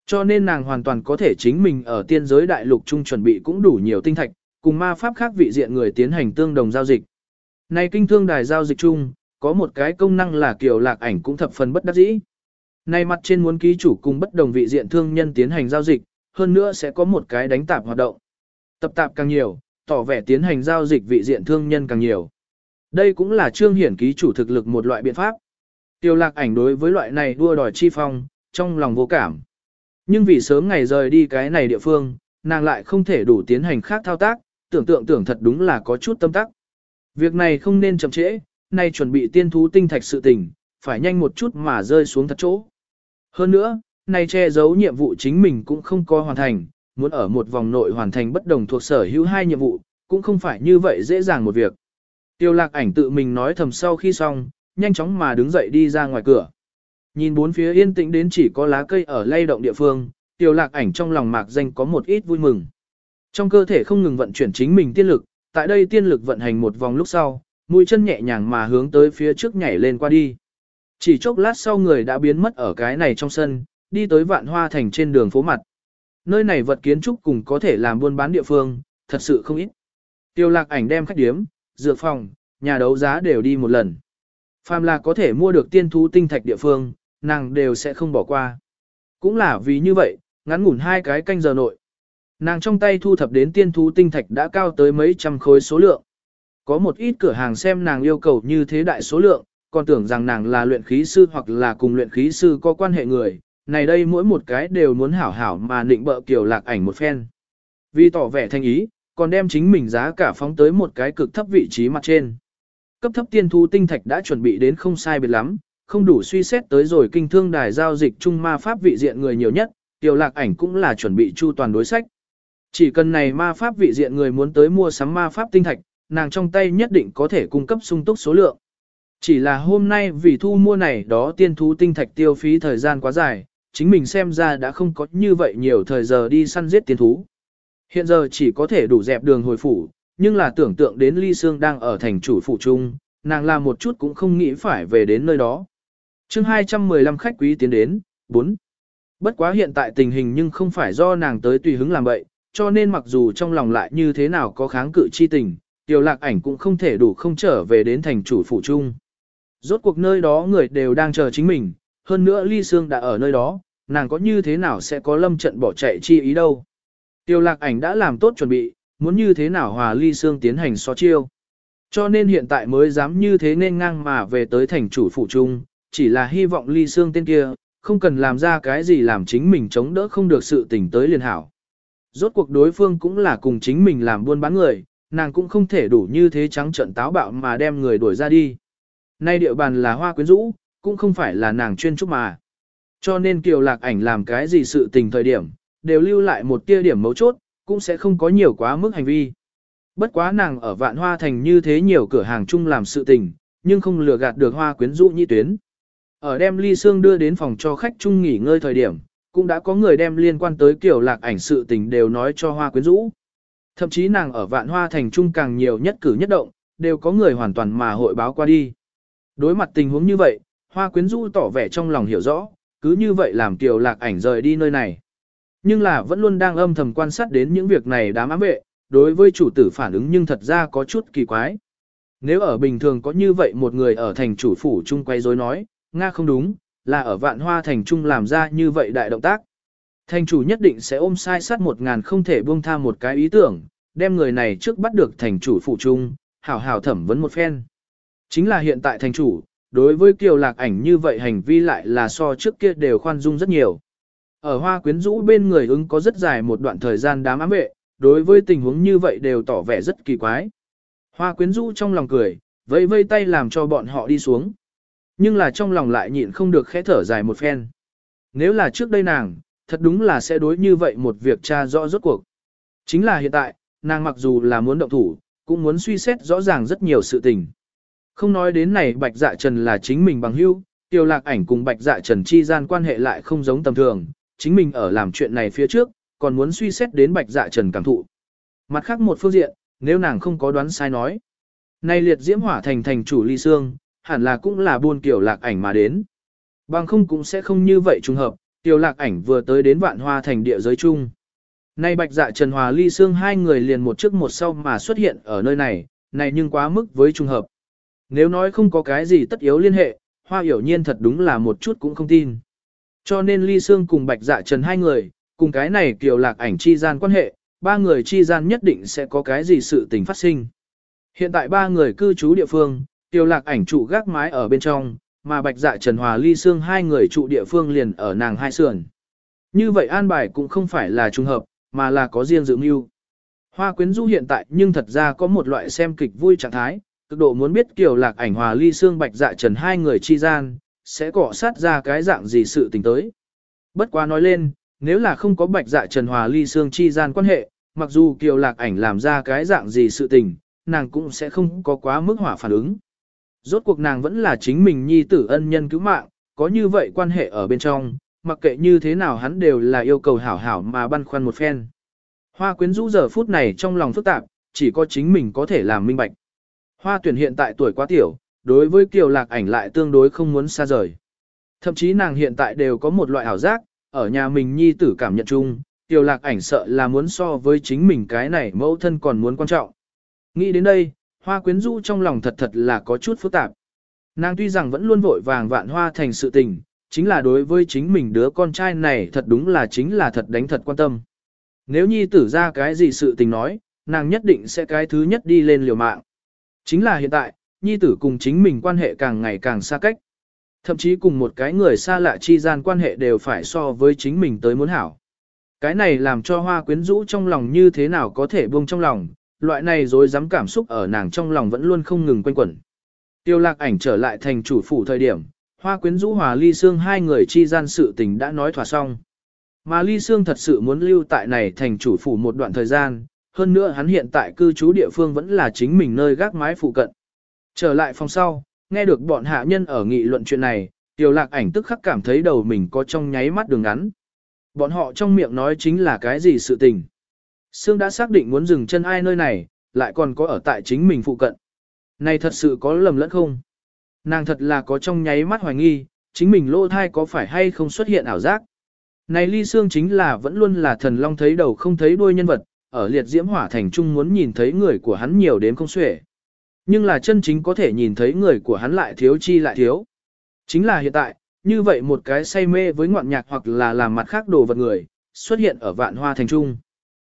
Cho nên nàng hoàn toàn có thể chính mình ở tiên giới đại lục chung chuẩn bị cũng đủ nhiều tinh thạch, cùng ma pháp khác vị diện người tiến hành tương đồng giao dịch. Này kinh thương đài giao dịch chung, có một cái công năng là kiểu lạc ảnh cũng thập phần bất đắc dĩ. Này mặt trên muốn ký chủ cùng bất đồng vị diện thương nhân tiến hành giao dịch, hơn nữa sẽ có một cái đánh tạp hoạt động. Tập tạp càng nhiều, tỏ vẻ tiến hành giao dịch vị diện thương nhân càng nhiều. Đây cũng là trương hiển ký chủ thực lực một loại biện pháp. Tiêu lạc ảnh đối với loại này đua đòi chi phong, trong lòng vô cảm. Nhưng vì sớm ngày rời đi cái này địa phương, nàng lại không thể đủ tiến hành khác thao tác, tưởng tượng tưởng thật đúng là có chút tâm tắc. Việc này không nên chậm trễ, nay chuẩn bị tiên thú tinh thạch sự tình, phải nhanh một chút mà rơi xuống thật chỗ. Hơn nữa, nay che giấu nhiệm vụ chính mình cũng không có hoàn thành, muốn ở một vòng nội hoàn thành bất đồng thuộc sở hữu hai nhiệm vụ, cũng không phải như vậy dễ dàng một việc. Tiêu lạc ảnh tự mình nói thầm sau khi xong, nhanh chóng mà đứng dậy đi ra ngoài cửa. Nhìn bốn phía yên tĩnh đến chỉ có lá cây ở lay động địa phương, tiêu lạc ảnh trong lòng mạc danh có một ít vui mừng. Trong cơ thể không ngừng vận chuyển chính mình tiên lực, tại đây tiên lực vận hành một vòng lúc sau, mũi chân nhẹ nhàng mà hướng tới phía trước nhảy lên qua đi. Chỉ chốc lát sau người đã biến mất ở cái này trong sân, đi tới vạn hoa thành trên đường phố mặt. Nơi này vật kiến trúc cùng có thể làm buôn bán địa phương, thật sự không ít. Tiêu lạc ảnh đem khách điếm, dược phòng, nhà đấu giá đều đi một lần. Phàm là có thể mua được tiên thú tinh thạch địa phương, nàng đều sẽ không bỏ qua. Cũng là vì như vậy, ngắn ngủn hai cái canh giờ nội. Nàng trong tay thu thập đến tiên thú tinh thạch đã cao tới mấy trăm khối số lượng. Có một ít cửa hàng xem nàng yêu cầu như thế đại số lượng, còn tưởng rằng nàng là luyện khí sư hoặc là cùng luyện khí sư có quan hệ người, này đây mỗi một cái đều muốn hảo hảo mà định bợ kiểu lạc ảnh một phen. Vì tỏ vẻ thanh ý, còn đem chính mình giá cả phóng tới một cái cực thấp vị trí mặt trên. Cấp thấp tiên thu tinh thạch đã chuẩn bị đến không sai biệt lắm, không đủ suy xét tới rồi kinh thương đài giao dịch trung ma pháp vị diện người nhiều nhất, tiểu lạc ảnh cũng là chuẩn bị chu toàn đối sách. Chỉ cần này ma pháp vị diện người muốn tới mua sắm ma pháp tinh thạch, nàng trong tay nhất định có thể cung cấp sung túc số lượng. Chỉ là hôm nay vì thu mua này đó tiên thú tinh thạch tiêu phí thời gian quá dài, chính mình xem ra đã không có như vậy nhiều thời giờ đi săn giết tiên thú. Hiện giờ chỉ có thể đủ dẹp đường hồi phủ, nhưng là tưởng tượng đến Ly Sương đang ở thành chủ phủ trung, nàng làm một chút cũng không nghĩ phải về đến nơi đó. chương 215 khách quý tiến đến, 4. Bất quá hiện tại tình hình nhưng không phải do nàng tới tùy hứng làm vậy, cho nên mặc dù trong lòng lại như thế nào có kháng cự chi tình, tiểu lạc ảnh cũng không thể đủ không trở về đến thành chủ phủ trung. Rốt cuộc nơi đó người đều đang chờ chính mình, hơn nữa ly xương đã ở nơi đó, nàng có như thế nào sẽ có lâm trận bỏ chạy chi ý đâu. Tiêu lạc ảnh đã làm tốt chuẩn bị, muốn như thế nào hòa ly xương tiến hành so chiêu. Cho nên hiện tại mới dám như thế nên ngang mà về tới thành chủ phủ trung, chỉ là hy vọng ly xương tên kia, không cần làm ra cái gì làm chính mình chống đỡ không được sự tình tới liền hảo. Rốt cuộc đối phương cũng là cùng chính mình làm buôn bán người, nàng cũng không thể đủ như thế trắng trận táo bạo mà đem người đuổi ra đi. Nay địa bàn là hoa quyến rũ, cũng không phải là nàng chuyên trúc mà. Cho nên kiều lạc ảnh làm cái gì sự tình thời điểm, đều lưu lại một tia điểm mấu chốt, cũng sẽ không có nhiều quá mức hành vi. Bất quá nàng ở vạn hoa thành như thế nhiều cửa hàng chung làm sự tình, nhưng không lừa gạt được hoa quyến rũ nhị tuyến. Ở đem ly xương đưa đến phòng cho khách chung nghỉ ngơi thời điểm, cũng đã có người đem liên quan tới kiểu lạc ảnh sự tình đều nói cho hoa quyến rũ. Thậm chí nàng ở vạn hoa thành trung càng nhiều nhất cử nhất động, đều có người hoàn toàn mà hội báo qua đi. Đối mặt tình huống như vậy, hoa quyến du tỏ vẻ trong lòng hiểu rõ, cứ như vậy làm kiều lạc ảnh rời đi nơi này. Nhưng là vẫn luôn đang âm thầm quan sát đến những việc này đám ám vệ, đối với chủ tử phản ứng nhưng thật ra có chút kỳ quái. Nếu ở bình thường có như vậy một người ở thành chủ phủ chung quay rối nói, Nga không đúng, là ở vạn hoa thành trung làm ra như vậy đại động tác. Thành chủ nhất định sẽ ôm sai sát một ngàn không thể buông tha một cái ý tưởng, đem người này trước bắt được thành chủ phủ trung, hảo hảo thẩm vấn một phen. Chính là hiện tại thành chủ, đối với kiều lạc ảnh như vậy hành vi lại là so trước kia đều khoan dung rất nhiều. Ở hoa quyến rũ bên người ứng có rất dài một đoạn thời gian đám ám vệ, đối với tình huống như vậy đều tỏ vẻ rất kỳ quái. Hoa quyến rũ trong lòng cười, vẫy vây tay làm cho bọn họ đi xuống. Nhưng là trong lòng lại nhịn không được khẽ thở dài một phen. Nếu là trước đây nàng, thật đúng là sẽ đối như vậy một việc tra rõ rốt cuộc. Chính là hiện tại, nàng mặc dù là muốn động thủ, cũng muốn suy xét rõ ràng rất nhiều sự tình. Không nói đến này bạch dạ trần là chính mình bằng hữu, tiêu lạc ảnh cùng bạch dạ trần chi gian quan hệ lại không giống tầm thường, chính mình ở làm chuyện này phía trước, còn muốn suy xét đến bạch dạ trần cảm thụ. Mặt khác một phương diện, nếu nàng không có đoán sai nói. nay liệt diễm hỏa thành thành chủ ly xương, hẳn là cũng là buôn kiểu lạc ảnh mà đến. Bằng không cũng sẽ không như vậy trùng hợp, tiểu lạc ảnh vừa tới đến vạn hoa thành địa giới chung. Nay bạch dạ Trần Hòa Ly Sương hai người liền một trước một sau mà xuất hiện ở nơi này, này nhưng quá mức với trùng hợp. Nếu nói không có cái gì tất yếu liên hệ, hoa hiểu nhiên thật đúng là một chút cũng không tin. Cho nên Ly Sương cùng bạch dạ Trần hai người, cùng cái này kiều lạc ảnh chi gian quan hệ, ba người chi gian nhất định sẽ có cái gì sự tình phát sinh. Hiện tại ba người cư trú địa phương, kiều lạc ảnh trụ gác mái ở bên trong, mà bạch dạ trần hòa ly xương hai người trụ địa phương liền ở nàng hai sườn. Như vậy an bài cũng không phải là trùng hợp, mà là có riêng dự mưu. Hoa quyến du hiện tại nhưng thật ra có một loại xem kịch vui trạng thái, cực độ muốn biết kiểu lạc ảnh hòa ly xương bạch dạ trần hai người chi gian, sẽ cọ sát ra cái dạng gì sự tình tới. Bất quá nói lên, nếu là không có bạch dạ trần hòa ly xương chi gian quan hệ, mặc dù kiều lạc ảnh làm ra cái dạng gì sự tình, nàng cũng sẽ không có quá mức hỏa phản ứng. Rốt cuộc nàng vẫn là chính mình nhi tử ân nhân cứu mạng, có như vậy quan hệ ở bên trong, mặc kệ như thế nào hắn đều là yêu cầu hảo hảo mà băn khoăn một phen. Hoa quyến rũ giờ phút này trong lòng phức tạp, chỉ có chính mình có thể làm minh bạch. Hoa tuyển hiện tại tuổi quá tiểu, đối với kiều lạc ảnh lại tương đối không muốn xa rời. Thậm chí nàng hiện tại đều có một loại ảo giác, ở nhà mình nhi tử cảm nhận chung, kiều lạc ảnh sợ là muốn so với chính mình cái này mẫu thân còn muốn quan trọng. Nghĩ đến đây, hoa quyến rũ trong lòng thật thật là có chút phức tạp. Nàng tuy rằng vẫn luôn vội vàng vạn hoa thành sự tình, chính là đối với chính mình đứa con trai này thật đúng là chính là thật đánh thật quan tâm. Nếu nhi tử ra cái gì sự tình nói, nàng nhất định sẽ cái thứ nhất đi lên liều mạng. Chính là hiện tại, nhi tử cùng chính mình quan hệ càng ngày càng xa cách. Thậm chí cùng một cái người xa lạ chi gian quan hệ đều phải so với chính mình tới muốn hảo. Cái này làm cho hoa quyến rũ trong lòng như thế nào có thể buông trong lòng, loại này rồi dám cảm xúc ở nàng trong lòng vẫn luôn không ngừng quanh quẩn. Tiêu lạc ảnh trở lại thành chủ phủ thời điểm, hoa quyến rũ hòa ly xương hai người chi gian sự tình đã nói thỏa xong. Mà ly xương thật sự muốn lưu tại này thành chủ phủ một đoạn thời gian, hơn nữa hắn hiện tại cư trú địa phương vẫn là chính mình nơi gác mái phụ cận. Trở lại phòng sau, nghe được bọn hạ nhân ở nghị luận chuyện này, tiểu lạc ảnh tức khắc cảm thấy đầu mình có trong nháy mắt đường ngắn. Bọn họ trong miệng nói chính là cái gì sự tình. Sương đã xác định muốn dừng chân ai nơi này, lại còn có ở tại chính mình phụ cận. Này thật sự có lầm lẫn không? Nàng thật là có trong nháy mắt hoài nghi, chính mình lỗ thai có phải hay không xuất hiện ảo giác. Này ly xương chính là vẫn luôn là thần long thấy đầu không thấy đuôi nhân vật, ở liệt diễm hỏa thành trung muốn nhìn thấy người của hắn nhiều đến không xuể. Nhưng là chân chính có thể nhìn thấy người của hắn lại thiếu chi lại thiếu. Chính là hiện tại, như vậy một cái say mê với ngoạn nhạc hoặc là làm mặt khác đồ vật người, xuất hiện ở vạn hoa thành trung.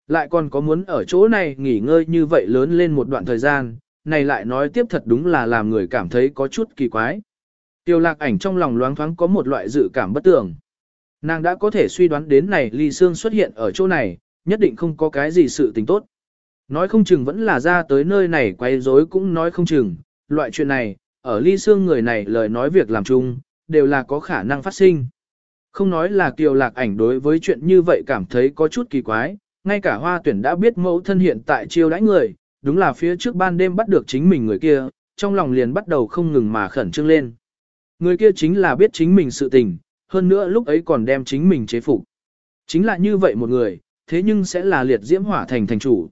Lại còn có muốn ở chỗ này nghỉ ngơi như vậy lớn lên một đoạn thời gian, này lại nói tiếp thật đúng là làm người cảm thấy có chút kỳ quái. Tiêu lạc ảnh trong lòng loáng thoáng có một loại dự cảm bất tường. Nàng đã có thể suy đoán đến này ly xương xuất hiện ở chỗ này, nhất định không có cái gì sự tình tốt. Nói không chừng vẫn là ra tới nơi này quay rối cũng nói không chừng, loại chuyện này, ở ly xương người này lời nói việc làm chung, đều là có khả năng phát sinh. Không nói là kiều lạc ảnh đối với chuyện như vậy cảm thấy có chút kỳ quái, ngay cả hoa tuyển đã biết mẫu thân hiện tại chiêu đãi người, đúng là phía trước ban đêm bắt được chính mình người kia, trong lòng liền bắt đầu không ngừng mà khẩn trương lên. Người kia chính là biết chính mình sự tình, hơn nữa lúc ấy còn đem chính mình chế phục. Chính là như vậy một người, thế nhưng sẽ là liệt diễm hỏa thành thành chủ.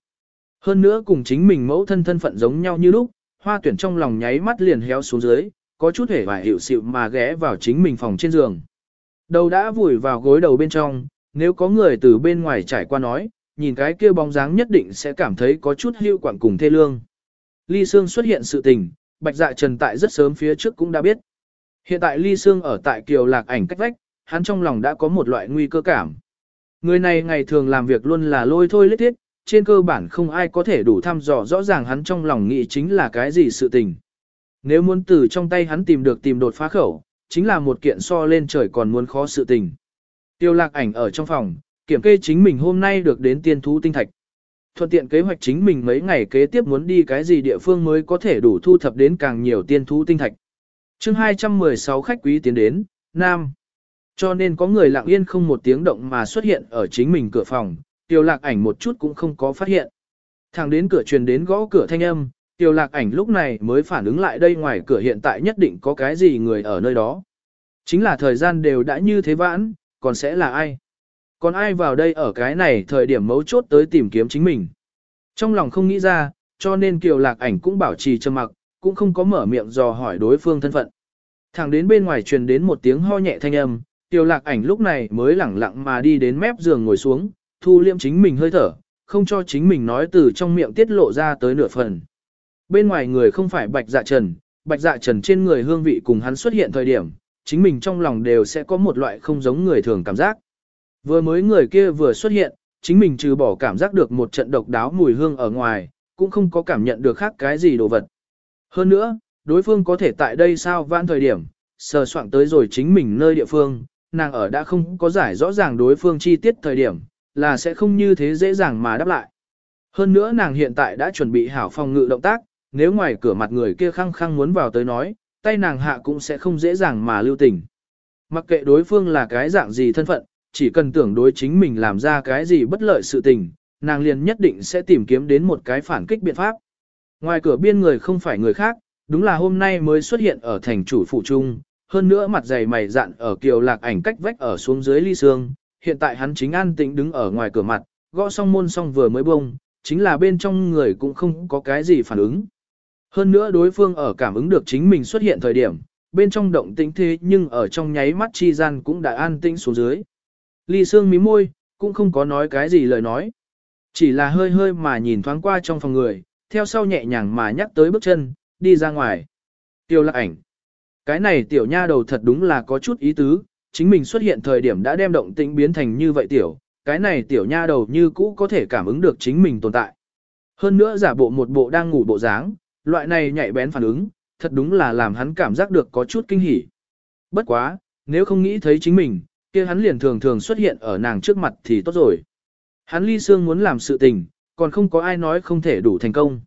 Hơn nữa cùng chính mình mẫu thân thân phận giống nhau như lúc, hoa tuyển trong lòng nháy mắt liền héo xuống dưới, có chút hề vài hiệu xịu mà ghé vào chính mình phòng trên giường. Đầu đã vùi vào gối đầu bên trong, nếu có người từ bên ngoài trải qua nói, nhìn cái kia bóng dáng nhất định sẽ cảm thấy có chút hưu quảng cùng thê lương. Ly Sương xuất hiện sự tình, Bạch Dạ Trần tại rất sớm phía trước cũng đã biết. Hiện tại Ly Sương ở tại Kiều Lạc ảnh cách vách, hắn trong lòng đã có một loại nguy cơ cảm. Người này ngày thường làm việc luôn là lôi thôi lết thiết, trên cơ bản không ai có thể đủ thăm dò rõ ràng hắn trong lòng nghĩ chính là cái gì sự tình. Nếu muốn từ trong tay hắn tìm được tìm đột phá khẩu, chính là một kiện so lên trời còn muốn khó sự tình. Tiêu lạc ảnh ở trong phòng, kiểm kê chính mình hôm nay được đến tiên thú tinh thạch. Thuận tiện kế hoạch chính mình mấy ngày kế tiếp muốn đi cái gì địa phương mới có thể đủ thu thập đến càng nhiều tiên thú tinh thạch. chương 216 khách quý tiến đến, Nam. Cho nên có người lặng yên không một tiếng động mà xuất hiện ở chính mình cửa phòng, tiêu lạc ảnh một chút cũng không có phát hiện. Thẳng đến cửa truyền đến gõ cửa thanh âm, tiêu lạc ảnh lúc này mới phản ứng lại đây ngoài cửa hiện tại nhất định có cái gì người ở nơi đó. Chính là thời gian đều đã như thế vãn, còn sẽ là ai? Còn ai vào đây ở cái này thời điểm mấu chốt tới tìm kiếm chính mình. Trong lòng không nghĩ ra, cho nên Kiều Lạc ảnh cũng bảo trì trầm mặc, cũng không có mở miệng dò hỏi đối phương thân phận. Thẳng đến bên ngoài truyền đến một tiếng ho nhẹ thanh âm, Tiêu Lạc ảnh lúc này mới lẳng lặng mà đi đến mép giường ngồi xuống, thu liêm chính mình hơi thở, không cho chính mình nói từ trong miệng tiết lộ ra tới nửa phần. Bên ngoài người không phải bạch dạ trần, bạch dạ trần trên người hương vị cùng hắn xuất hiện thời điểm, chính mình trong lòng đều sẽ có một loại không giống người thường cảm giác. Vừa mới người kia vừa xuất hiện, chính mình trừ bỏ cảm giác được một trận độc đáo mùi hương ở ngoài, cũng không có cảm nhận được khác cái gì đồ vật. Hơn nữa, đối phương có thể tại đây sao vãn thời điểm, sờ soạn tới rồi chính mình nơi địa phương, nàng ở đã không có giải rõ ràng đối phương chi tiết thời điểm, là sẽ không như thế dễ dàng mà đáp lại. Hơn nữa nàng hiện tại đã chuẩn bị hảo phòng ngự động tác, nếu ngoài cửa mặt người kia khăng khăng muốn vào tới nói, tay nàng hạ cũng sẽ không dễ dàng mà lưu tình. Mặc kệ đối phương là cái dạng gì thân phận, chỉ cần tưởng đối chính mình làm ra cái gì bất lợi sự tình, nàng liền nhất định sẽ tìm kiếm đến một cái phản kích biện pháp. Ngoài cửa biên người không phải người khác, đúng là hôm nay mới xuất hiện ở thành chủ phụ trung, hơn nữa mặt dày mày dạn ở kiều lạc ảnh cách vách ở xuống dưới ly xương, hiện tại hắn chính an tĩnh đứng ở ngoài cửa mặt, gõ xong môn xong vừa mới bông, chính là bên trong người cũng không có cái gì phản ứng. Hơn nữa đối phương ở cảm ứng được chính mình xuất hiện thời điểm, bên trong động tĩnh thế nhưng ở trong nháy mắt chi gian cũng đã an tĩnh xuống dưới. Ly Sương mí môi, cũng không có nói cái gì lời nói. Chỉ là hơi hơi mà nhìn thoáng qua trong phòng người, theo sau nhẹ nhàng mà nhắc tới bước chân, đi ra ngoài. Tiêu lạc ảnh. Cái này tiểu nha đầu thật đúng là có chút ý tứ, chính mình xuất hiện thời điểm đã đem động tĩnh biến thành như vậy tiểu, cái này tiểu nha đầu như cũ có thể cảm ứng được chính mình tồn tại. Hơn nữa giả bộ một bộ đang ngủ bộ dáng, loại này nhạy bén phản ứng, thật đúng là làm hắn cảm giác được có chút kinh hỉ. Bất quá, nếu không nghĩ thấy chính mình, kia hắn liền thường thường xuất hiện ở nàng trước mặt thì tốt rồi. Hắn ly xương muốn làm sự tình, còn không có ai nói không thể đủ thành công.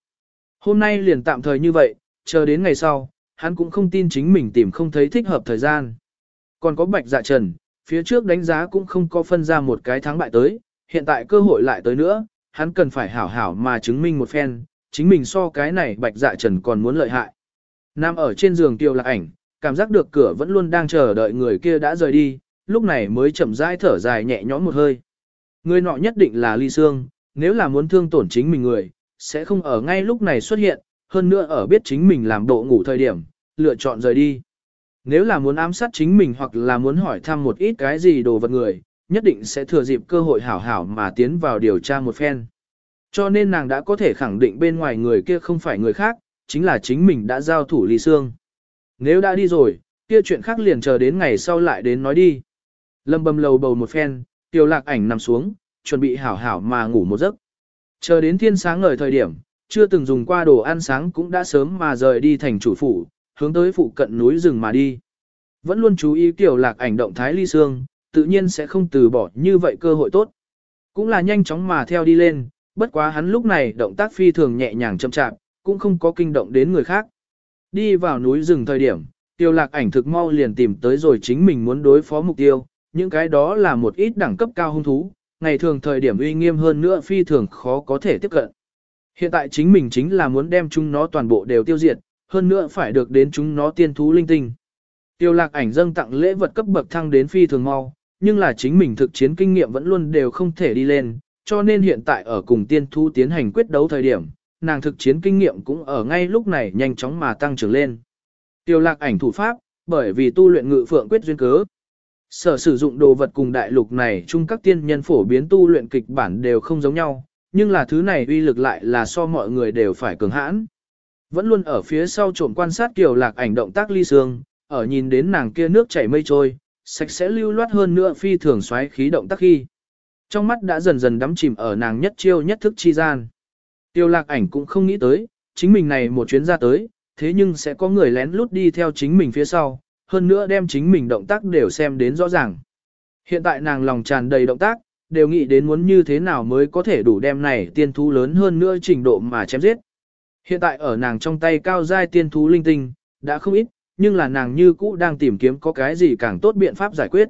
Hôm nay liền tạm thời như vậy, chờ đến ngày sau, hắn cũng không tin chính mình tìm không thấy thích hợp thời gian. Còn có bạch dạ trần, phía trước đánh giá cũng không có phân ra một cái thắng bại tới, hiện tại cơ hội lại tới nữa, hắn cần phải hảo hảo mà chứng minh một phen, chính mình so cái này bạch dạ trần còn muốn lợi hại. Nam ở trên giường tiêu lạc ảnh, cảm giác được cửa vẫn luôn đang chờ đợi người kia đã rời đi, lúc này mới chậm rãi thở dài nhẹ nhõm một hơi. Người nọ nhất định là ly xương, nếu là muốn thương tổn chính mình người, sẽ không ở ngay lúc này xuất hiện, hơn nữa ở biết chính mình làm độ ngủ thời điểm, lựa chọn rời đi. Nếu là muốn ám sát chính mình hoặc là muốn hỏi thăm một ít cái gì đồ vật người, nhất định sẽ thừa dịp cơ hội hảo hảo mà tiến vào điều tra một phen. Cho nên nàng đã có thể khẳng định bên ngoài người kia không phải người khác, chính là chính mình đã giao thủ Lý Sương. Nếu đã đi rồi, kia chuyện khác liền chờ đến ngày sau lại đến nói đi. Lâm bầm lầu bầu một phen, tiêu lạc ảnh nằm xuống, chuẩn bị hảo hảo mà ngủ một giấc. Chờ đến thiên sáng ngời thời điểm, chưa từng dùng qua đồ ăn sáng cũng đã sớm mà rời đi thành chủ phủ, hướng tới phụ cận núi rừng mà đi. Vẫn luôn chú ý tiểu lạc ảnh động thái ly xương, tự nhiên sẽ không từ bỏ như vậy cơ hội tốt. Cũng là nhanh chóng mà theo đi lên, bất quá hắn lúc này động tác phi thường nhẹ nhàng chậm chạp, cũng không có kinh động đến người khác. Đi vào núi rừng thời điểm, tiêu lạc ảnh thực mau liền tìm tới rồi chính mình muốn đối phó mục tiêu, những cái đó là một ít đẳng cấp cao hung thú, ngày thường thời điểm uy nghiêm hơn nữa phi thường khó có thể tiếp cận. Hiện tại chính mình chính là muốn đem chúng nó toàn bộ đều tiêu diệt, hơn nữa phải được đến chúng nó tiên thú linh tinh. Tiêu lạc ảnh dâng tặng lễ vật cấp bậc thăng đến phi thường mau, nhưng là chính mình thực chiến kinh nghiệm vẫn luôn đều không thể đi lên, cho nên hiện tại ở cùng tiên thú tiến hành quyết đấu thời điểm, nàng thực chiến kinh nghiệm cũng ở ngay lúc này nhanh chóng mà tăng trưởng lên. Tiêu lạc ảnh thủ pháp, bởi vì tu luyện ngự phượng quyết duyên cớ. Sở sử dụng đồ vật cùng đại lục này chung các tiên nhân phổ biến tu luyện kịch bản đều không giống nhau, nhưng là thứ này uy lực lại là so mọi người đều phải cường hãn. Vẫn luôn ở phía sau trộm quan sát Kiều Lạc ảnh động tác ly sương, ở nhìn đến nàng kia nước chảy mây trôi, sạch sẽ lưu loát hơn nữa phi thường xoáy khí động tác khi. Trong mắt đã dần dần đắm chìm ở nàng nhất chiêu nhất thức chi gian. Tiêu lạc ảnh cũng không nghĩ tới, chính mình này một chuyến ra tới, thế nhưng sẽ có người lén lút đi theo chính mình phía sau, hơn nữa đem chính mình động tác đều xem đến rõ ràng. Hiện tại nàng lòng tràn đầy động tác, đều nghĩ đến muốn như thế nào mới có thể đủ đem này tiên thú lớn hơn nữa trình độ mà chém giết. Hiện tại ở nàng trong tay cao giai tiên thú linh tinh, đã không ít, nhưng là nàng như cũ đang tìm kiếm có cái gì càng tốt biện pháp giải quyết.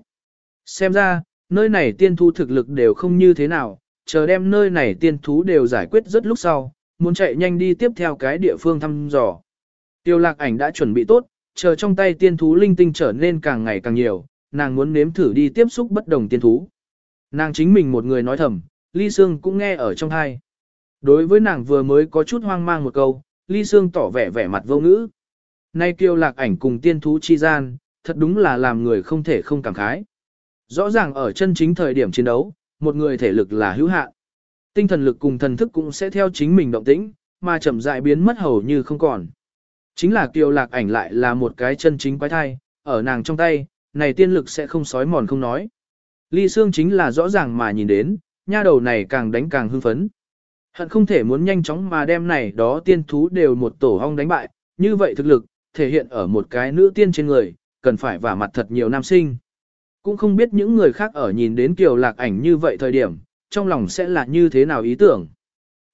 Xem ra, nơi này tiên thú thực lực đều không như thế nào, chờ đem nơi này tiên thú đều giải quyết rất lúc sau, muốn chạy nhanh đi tiếp theo cái địa phương thăm dò. Tiêu lạc ảnh đã chuẩn bị tốt, chờ trong tay tiên thú linh tinh trở nên càng ngày càng nhiều, nàng muốn nếm thử đi tiếp xúc bất đồng tiên thú. Nàng chính mình một người nói thầm, Ly Sương cũng nghe ở trong thai. Đối với nàng vừa mới có chút hoang mang một câu, Ly Sương tỏ vẻ vẻ mặt vô ngữ. Nay kiêu lạc ảnh cùng tiên thú chi gian, thật đúng là làm người không thể không cảm khái. Rõ ràng ở chân chính thời điểm chiến đấu, một người thể lực là hữu hạn. Tinh thần lực cùng thần thức cũng sẽ theo chính mình động tĩnh, mà chậm rãi biến mất hầu như không còn. Chính là kiều lạc ảnh lại là một cái chân chính quái thai, ở nàng trong tay, này tiên lực sẽ không sói mòn không nói. Ly Sương chính là rõ ràng mà nhìn đến, nha đầu này càng đánh càng hưng phấn. Hận không thể muốn nhanh chóng mà đem này đó tiên thú đều một tổ hong đánh bại, như vậy thực lực, thể hiện ở một cái nữ tiên trên người, cần phải vả mặt thật nhiều nam sinh. cũng không biết những người khác ở nhìn đến Kiều Lạc ảnh như vậy thời điểm, trong lòng sẽ là như thế nào ý tưởng.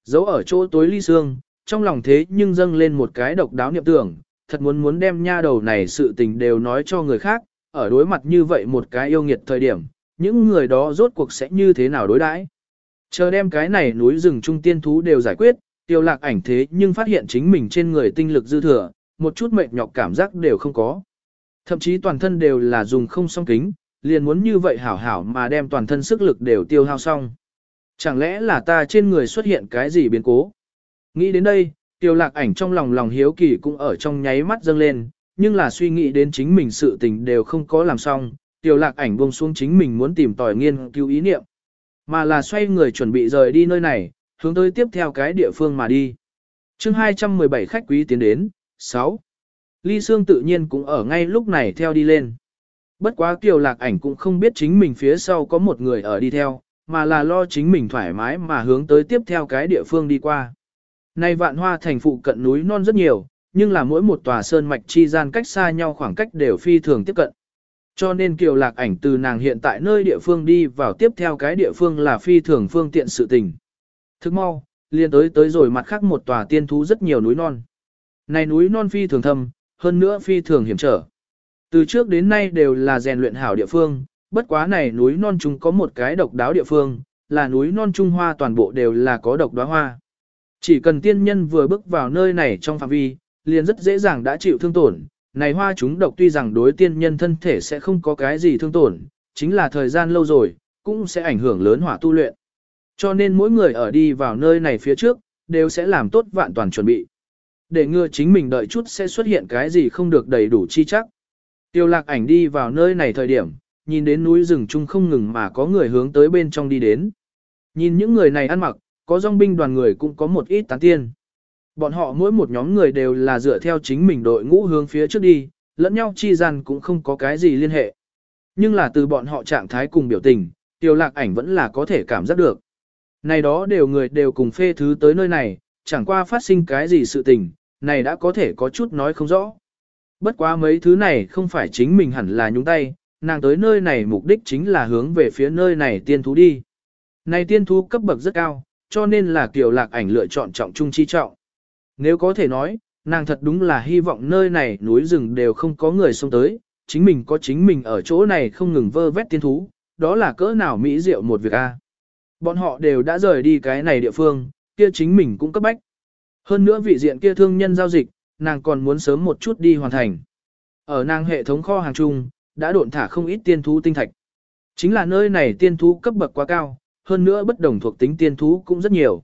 Giấu ở chỗ tối ly xương, trong lòng thế nhưng dâng lên một cái độc đáo niệm tưởng, thật muốn muốn đem nha đầu này sự tình đều nói cho người khác, ở đối mặt như vậy một cái yêu nghiệt thời điểm, những người đó rốt cuộc sẽ như thế nào đối đãi. Chờ đem cái này núi rừng trung tiên thú đều giải quyết, tiêu lạc ảnh thế nhưng phát hiện chính mình trên người tinh lực dư thừa, một chút mệt nhọc cảm giác đều không có. Thậm chí toàn thân đều là dùng không song kính, liền muốn như vậy hảo hảo mà đem toàn thân sức lực đều tiêu hao xong. Chẳng lẽ là ta trên người xuất hiện cái gì biến cố? Nghĩ đến đây, tiêu lạc ảnh trong lòng lòng hiếu kỳ cũng ở trong nháy mắt dâng lên, nhưng là suy nghĩ đến chính mình sự tình đều không có làm xong, Tiểu lạc ảnh buông xuống chính mình muốn tìm tòi nghiên cứu ý niệm. Mà là xoay người chuẩn bị rời đi nơi này, hướng tới tiếp theo cái địa phương mà đi. chương 217 khách quý tiến đến, 6. Ly Sương tự nhiên cũng ở ngay lúc này theo đi lên. Bất quá kiều lạc ảnh cũng không biết chính mình phía sau có một người ở đi theo, mà là lo chính mình thoải mái mà hướng tới tiếp theo cái địa phương đi qua. Nay vạn hoa thành phụ cận núi non rất nhiều, nhưng là mỗi một tòa sơn mạch chi gian cách xa nhau khoảng cách đều phi thường tiếp cận. Cho nên kiều lạc ảnh từ nàng hiện tại nơi địa phương đi vào tiếp theo cái địa phương là phi thường phương tiện sự tình. Thức mau, liền tới tới rồi mặt khác một tòa tiên thú rất nhiều núi non. Này núi non phi thường thâm, hơn nữa phi thường hiểm trở. Từ trước đến nay đều là rèn luyện hảo địa phương, bất quá này núi non chung có một cái độc đáo địa phương, là núi non Trung Hoa toàn bộ đều là có độc đóa hoa. Chỉ cần tiên nhân vừa bước vào nơi này trong phạm vi, liền rất dễ dàng đã chịu thương tổn. Này hoa chúng độc tuy rằng đối tiên nhân thân thể sẽ không có cái gì thương tổn, chính là thời gian lâu rồi, cũng sẽ ảnh hưởng lớn hỏa tu luyện. Cho nên mỗi người ở đi vào nơi này phía trước, đều sẽ làm tốt vạn toàn chuẩn bị. Để ngừa chính mình đợi chút sẽ xuất hiện cái gì không được đầy đủ chi chắc. Tiêu lạc ảnh đi vào nơi này thời điểm, nhìn đến núi rừng chung không ngừng mà có người hướng tới bên trong đi đến. Nhìn những người này ăn mặc, có dòng binh đoàn người cũng có một ít tán tiên. Bọn họ mỗi một nhóm người đều là dựa theo chính mình đội ngũ hướng phía trước đi, lẫn nhau chi gian cũng không có cái gì liên hệ. Nhưng là từ bọn họ trạng thái cùng biểu tình, tiêu lạc ảnh vẫn là có thể cảm giác được. Này đó đều người đều cùng phê thứ tới nơi này, chẳng qua phát sinh cái gì sự tình, này đã có thể có chút nói không rõ. Bất quá mấy thứ này không phải chính mình hẳn là nhúng tay, nàng tới nơi này mục đích chính là hướng về phía nơi này tiên thú đi. Này tiên thú cấp bậc rất cao, cho nên là kiểu lạc ảnh lựa chọn trọng trung chi trọng. Nếu có thể nói, nàng thật đúng là hy vọng nơi này núi rừng đều không có người xông tới, chính mình có chính mình ở chỗ này không ngừng vơ vét tiên thú, đó là cỡ nào mỹ diệu một việc a. À. Bọn họ đều đã rời đi cái này địa phương, kia chính mình cũng cấp bách. Hơn nữa vị diện kia thương nhân giao dịch, nàng còn muốn sớm một chút đi hoàn thành. Ở nàng hệ thống kho hàng chung, đã độn thả không ít tiên thú tinh thạch. Chính là nơi này tiên thú cấp bậc quá cao, hơn nữa bất đồng thuộc tính tiên thú cũng rất nhiều.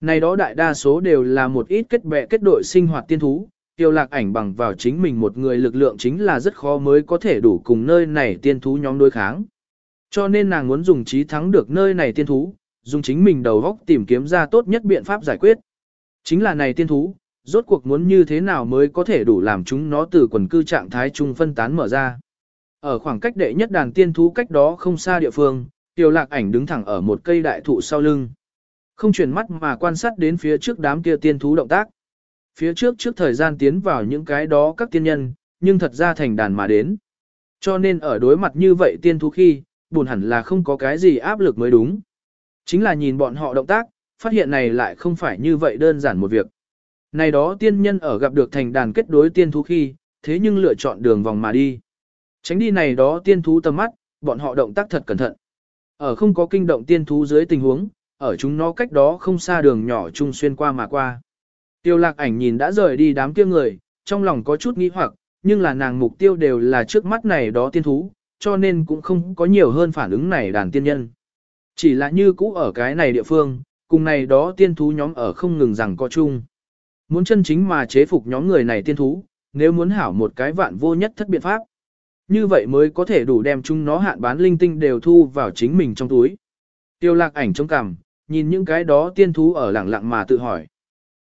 Này đó đại đa số đều là một ít kết bè kết đội sinh hoạt tiên thú, tiêu lạc ảnh bằng vào chính mình một người lực lượng chính là rất khó mới có thể đủ cùng nơi này tiên thú nhóm đối kháng. Cho nên nàng muốn dùng trí thắng được nơi này tiên thú, dùng chính mình đầu góc tìm kiếm ra tốt nhất biện pháp giải quyết. Chính là này tiên thú, rốt cuộc muốn như thế nào mới có thể đủ làm chúng nó từ quần cư trạng thái chung phân tán mở ra. Ở khoảng cách đệ nhất đàn tiên thú cách đó không xa địa phương, tiêu lạc ảnh đứng thẳng ở một cây đại thụ sau lưng. Không chuyển mắt mà quan sát đến phía trước đám kia tiên thú động tác. Phía trước trước thời gian tiến vào những cái đó các tiên nhân, nhưng thật ra thành đàn mà đến. Cho nên ở đối mặt như vậy tiên thú khi, buồn hẳn là không có cái gì áp lực mới đúng. Chính là nhìn bọn họ động tác, phát hiện này lại không phải như vậy đơn giản một việc. Này đó tiên nhân ở gặp được thành đàn kết đối tiên thú khi, thế nhưng lựa chọn đường vòng mà đi. Tránh đi này đó tiên thú tầm mắt, bọn họ động tác thật cẩn thận. Ở không có kinh động tiên thú dưới tình huống, ở chúng nó cách đó không xa đường nhỏ chung xuyên qua mà qua. Tiêu lạc ảnh nhìn đã rời đi đám kia người, trong lòng có chút nghi hoặc, nhưng là nàng mục tiêu đều là trước mắt này đó tiên thú, cho nên cũng không có nhiều hơn phản ứng này đàn tiên nhân. Chỉ là như cũ ở cái này địa phương, cùng này đó tiên thú nhóm ở không ngừng rằng có chung. Muốn chân chính mà chế phục nhóm người này tiên thú, nếu muốn hảo một cái vạn vô nhất thất biện pháp. Như vậy mới có thể đủ đem chúng nó hạn bán linh tinh đều thu vào chính mình trong túi. Tiêu lạc ảnh trong cằm, nhìn những cái đó tiên thú ở lẳng lặng mà tự hỏi.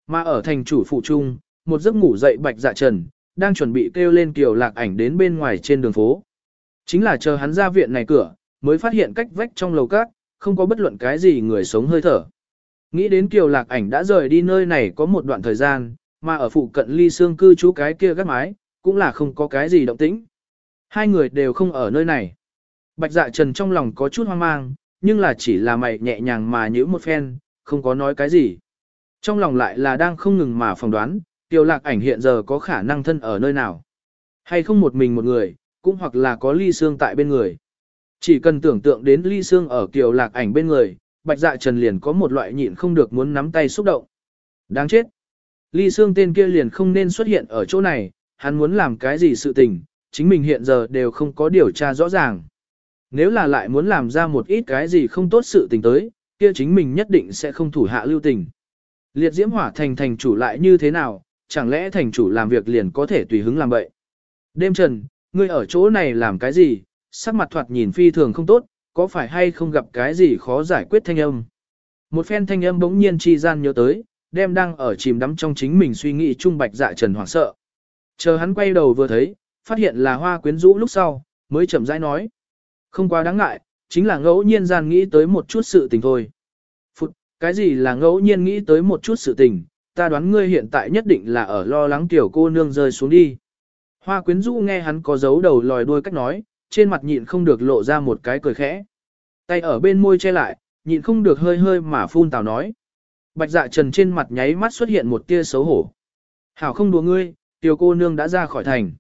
Mà ở thành chủ phụ trung, một giấc ngủ dậy bạch dạ trần, đang chuẩn bị kêu lên kiều lạc ảnh đến bên ngoài trên đường phố. Chính là chờ hắn ra viện này cửa, mới phát hiện cách vách trong lầu cát, không có bất luận cái gì người sống hơi thở. Nghĩ đến kiều lạc ảnh đã rời đi nơi này có một đoạn thời gian, mà ở phụ cận ly xương cư trú cái kia gác mái, cũng là không có cái gì động tĩnh. Hai người đều không ở nơi này. Bạch dạ trần trong lòng có chút hoang mang, nhưng là chỉ là mày nhẹ nhàng mà nhữ một phen, không có nói cái gì. Trong lòng lại là đang không ngừng mà phỏng đoán, tiêu lạc ảnh hiện giờ có khả năng thân ở nơi nào. Hay không một mình một người, cũng hoặc là có ly xương tại bên người. Chỉ cần tưởng tượng đến ly xương ở kiều lạc ảnh bên người, bạch dạ trần liền có một loại nhịn không được muốn nắm tay xúc động. Đáng chết. Ly xương tên kia liền không nên xuất hiện ở chỗ này, hắn muốn làm cái gì sự tình, chính mình hiện giờ đều không có điều tra rõ ràng. Nếu là lại muốn làm ra một ít cái gì không tốt sự tình tới, kia chính mình nhất định sẽ không thủ hạ lưu tình. Liệt diễm hỏa thành thành chủ lại như thế nào, chẳng lẽ thành chủ làm việc liền có thể tùy hứng làm vậy? Đêm trần, ngươi ở chỗ này làm cái gì, sắc mặt thoạt nhìn phi thường không tốt, có phải hay không gặp cái gì khó giải quyết thanh âm? Một phen thanh âm bỗng nhiên chi gian nhớ tới, đem đang ở chìm đắm trong chính mình suy nghĩ trung bạch dạ trần hoảng sợ. Chờ hắn quay đầu vừa thấy, phát hiện là hoa quyến rũ lúc sau, mới chậm rãi nói. Không quá đáng ngại, chính là ngẫu nhiên gian nghĩ tới một chút sự tình thôi. Phụt, cái gì là ngẫu nhiên nghĩ tới một chút sự tình, ta đoán ngươi hiện tại nhất định là ở lo lắng tiểu cô nương rơi xuống đi. Hoa quyến rũ nghe hắn có dấu đầu lòi đuôi cách nói, trên mặt nhịn không được lộ ra một cái cười khẽ. Tay ở bên môi che lại, nhịn không được hơi hơi mà phun tào nói. Bạch dạ trần trên mặt nháy mắt xuất hiện một tia xấu hổ. Hảo không đùa ngươi, tiểu cô nương đã ra khỏi thành.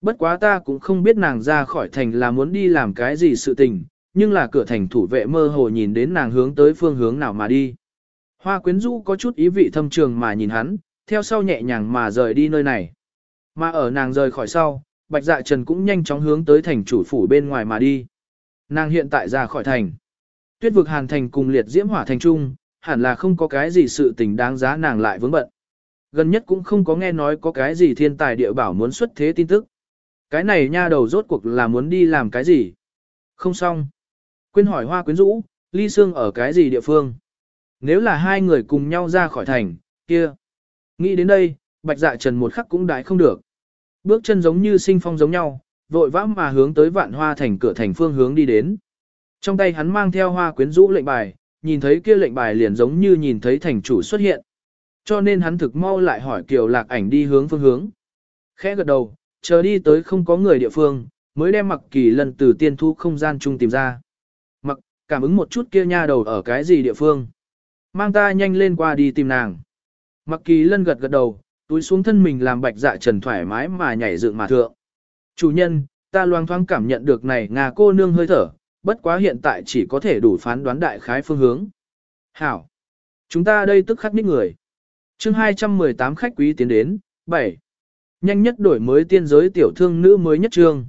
Bất quá ta cũng không biết nàng ra khỏi thành là muốn đi làm cái gì sự tình, nhưng là cửa thành thủ vệ mơ hồ nhìn đến nàng hướng tới phương hướng nào mà đi. Hoa quyến rũ có chút ý vị thâm trường mà nhìn hắn, theo sau nhẹ nhàng mà rời đi nơi này. Mà ở nàng rời khỏi sau, bạch dạ trần cũng nhanh chóng hướng tới thành chủ phủ bên ngoài mà đi. Nàng hiện tại ra khỏi thành. Tuyết vực hàn thành cùng liệt diễm hỏa thành trung, hẳn là không có cái gì sự tình đáng giá nàng lại vướng bận. Gần nhất cũng không có nghe nói có cái gì thiên tài địa bảo muốn xuất thế tin tức. Cái này nha đầu rốt cuộc là muốn đi làm cái gì? Không xong. Quên hỏi hoa quyến rũ, ly xương ở cái gì địa phương? Nếu là hai người cùng nhau ra khỏi thành, kia. Nghĩ đến đây, bạch dạ trần một khắc cũng đãi không được. Bước chân giống như sinh phong giống nhau, vội vã mà hướng tới vạn hoa thành cửa thành phương hướng đi đến. Trong tay hắn mang theo hoa quyến rũ lệnh bài, nhìn thấy kia lệnh bài liền giống như nhìn thấy thành chủ xuất hiện. Cho nên hắn thực mau lại hỏi Kiều Lạc ảnh đi hướng phương hướng. Khẽ gật đầu, chờ đi tới không có người địa phương, mới đem mặc kỳ lần từ tiên thu không gian chung tìm ra. Mặc, cảm ứng một chút kia nha đầu ở cái gì địa phương. Mang ta nhanh lên qua đi tìm nàng. Mặc kỳ lân gật gật đầu, túi xuống thân mình làm bạch dạ trần thoải mái mà nhảy dựng mà thượng. Chủ nhân, ta loang thoáng cảm nhận được này ngà cô nương hơi thở, bất quá hiện tại chỉ có thể đủ phán đoán đại khái phương hướng. Hảo! Chúng ta đây tức khắc nít người. chương 218 khách quý tiến đến, 7. Nhanh nhất đổi mới tiên giới tiểu thương nữ mới nhất trương.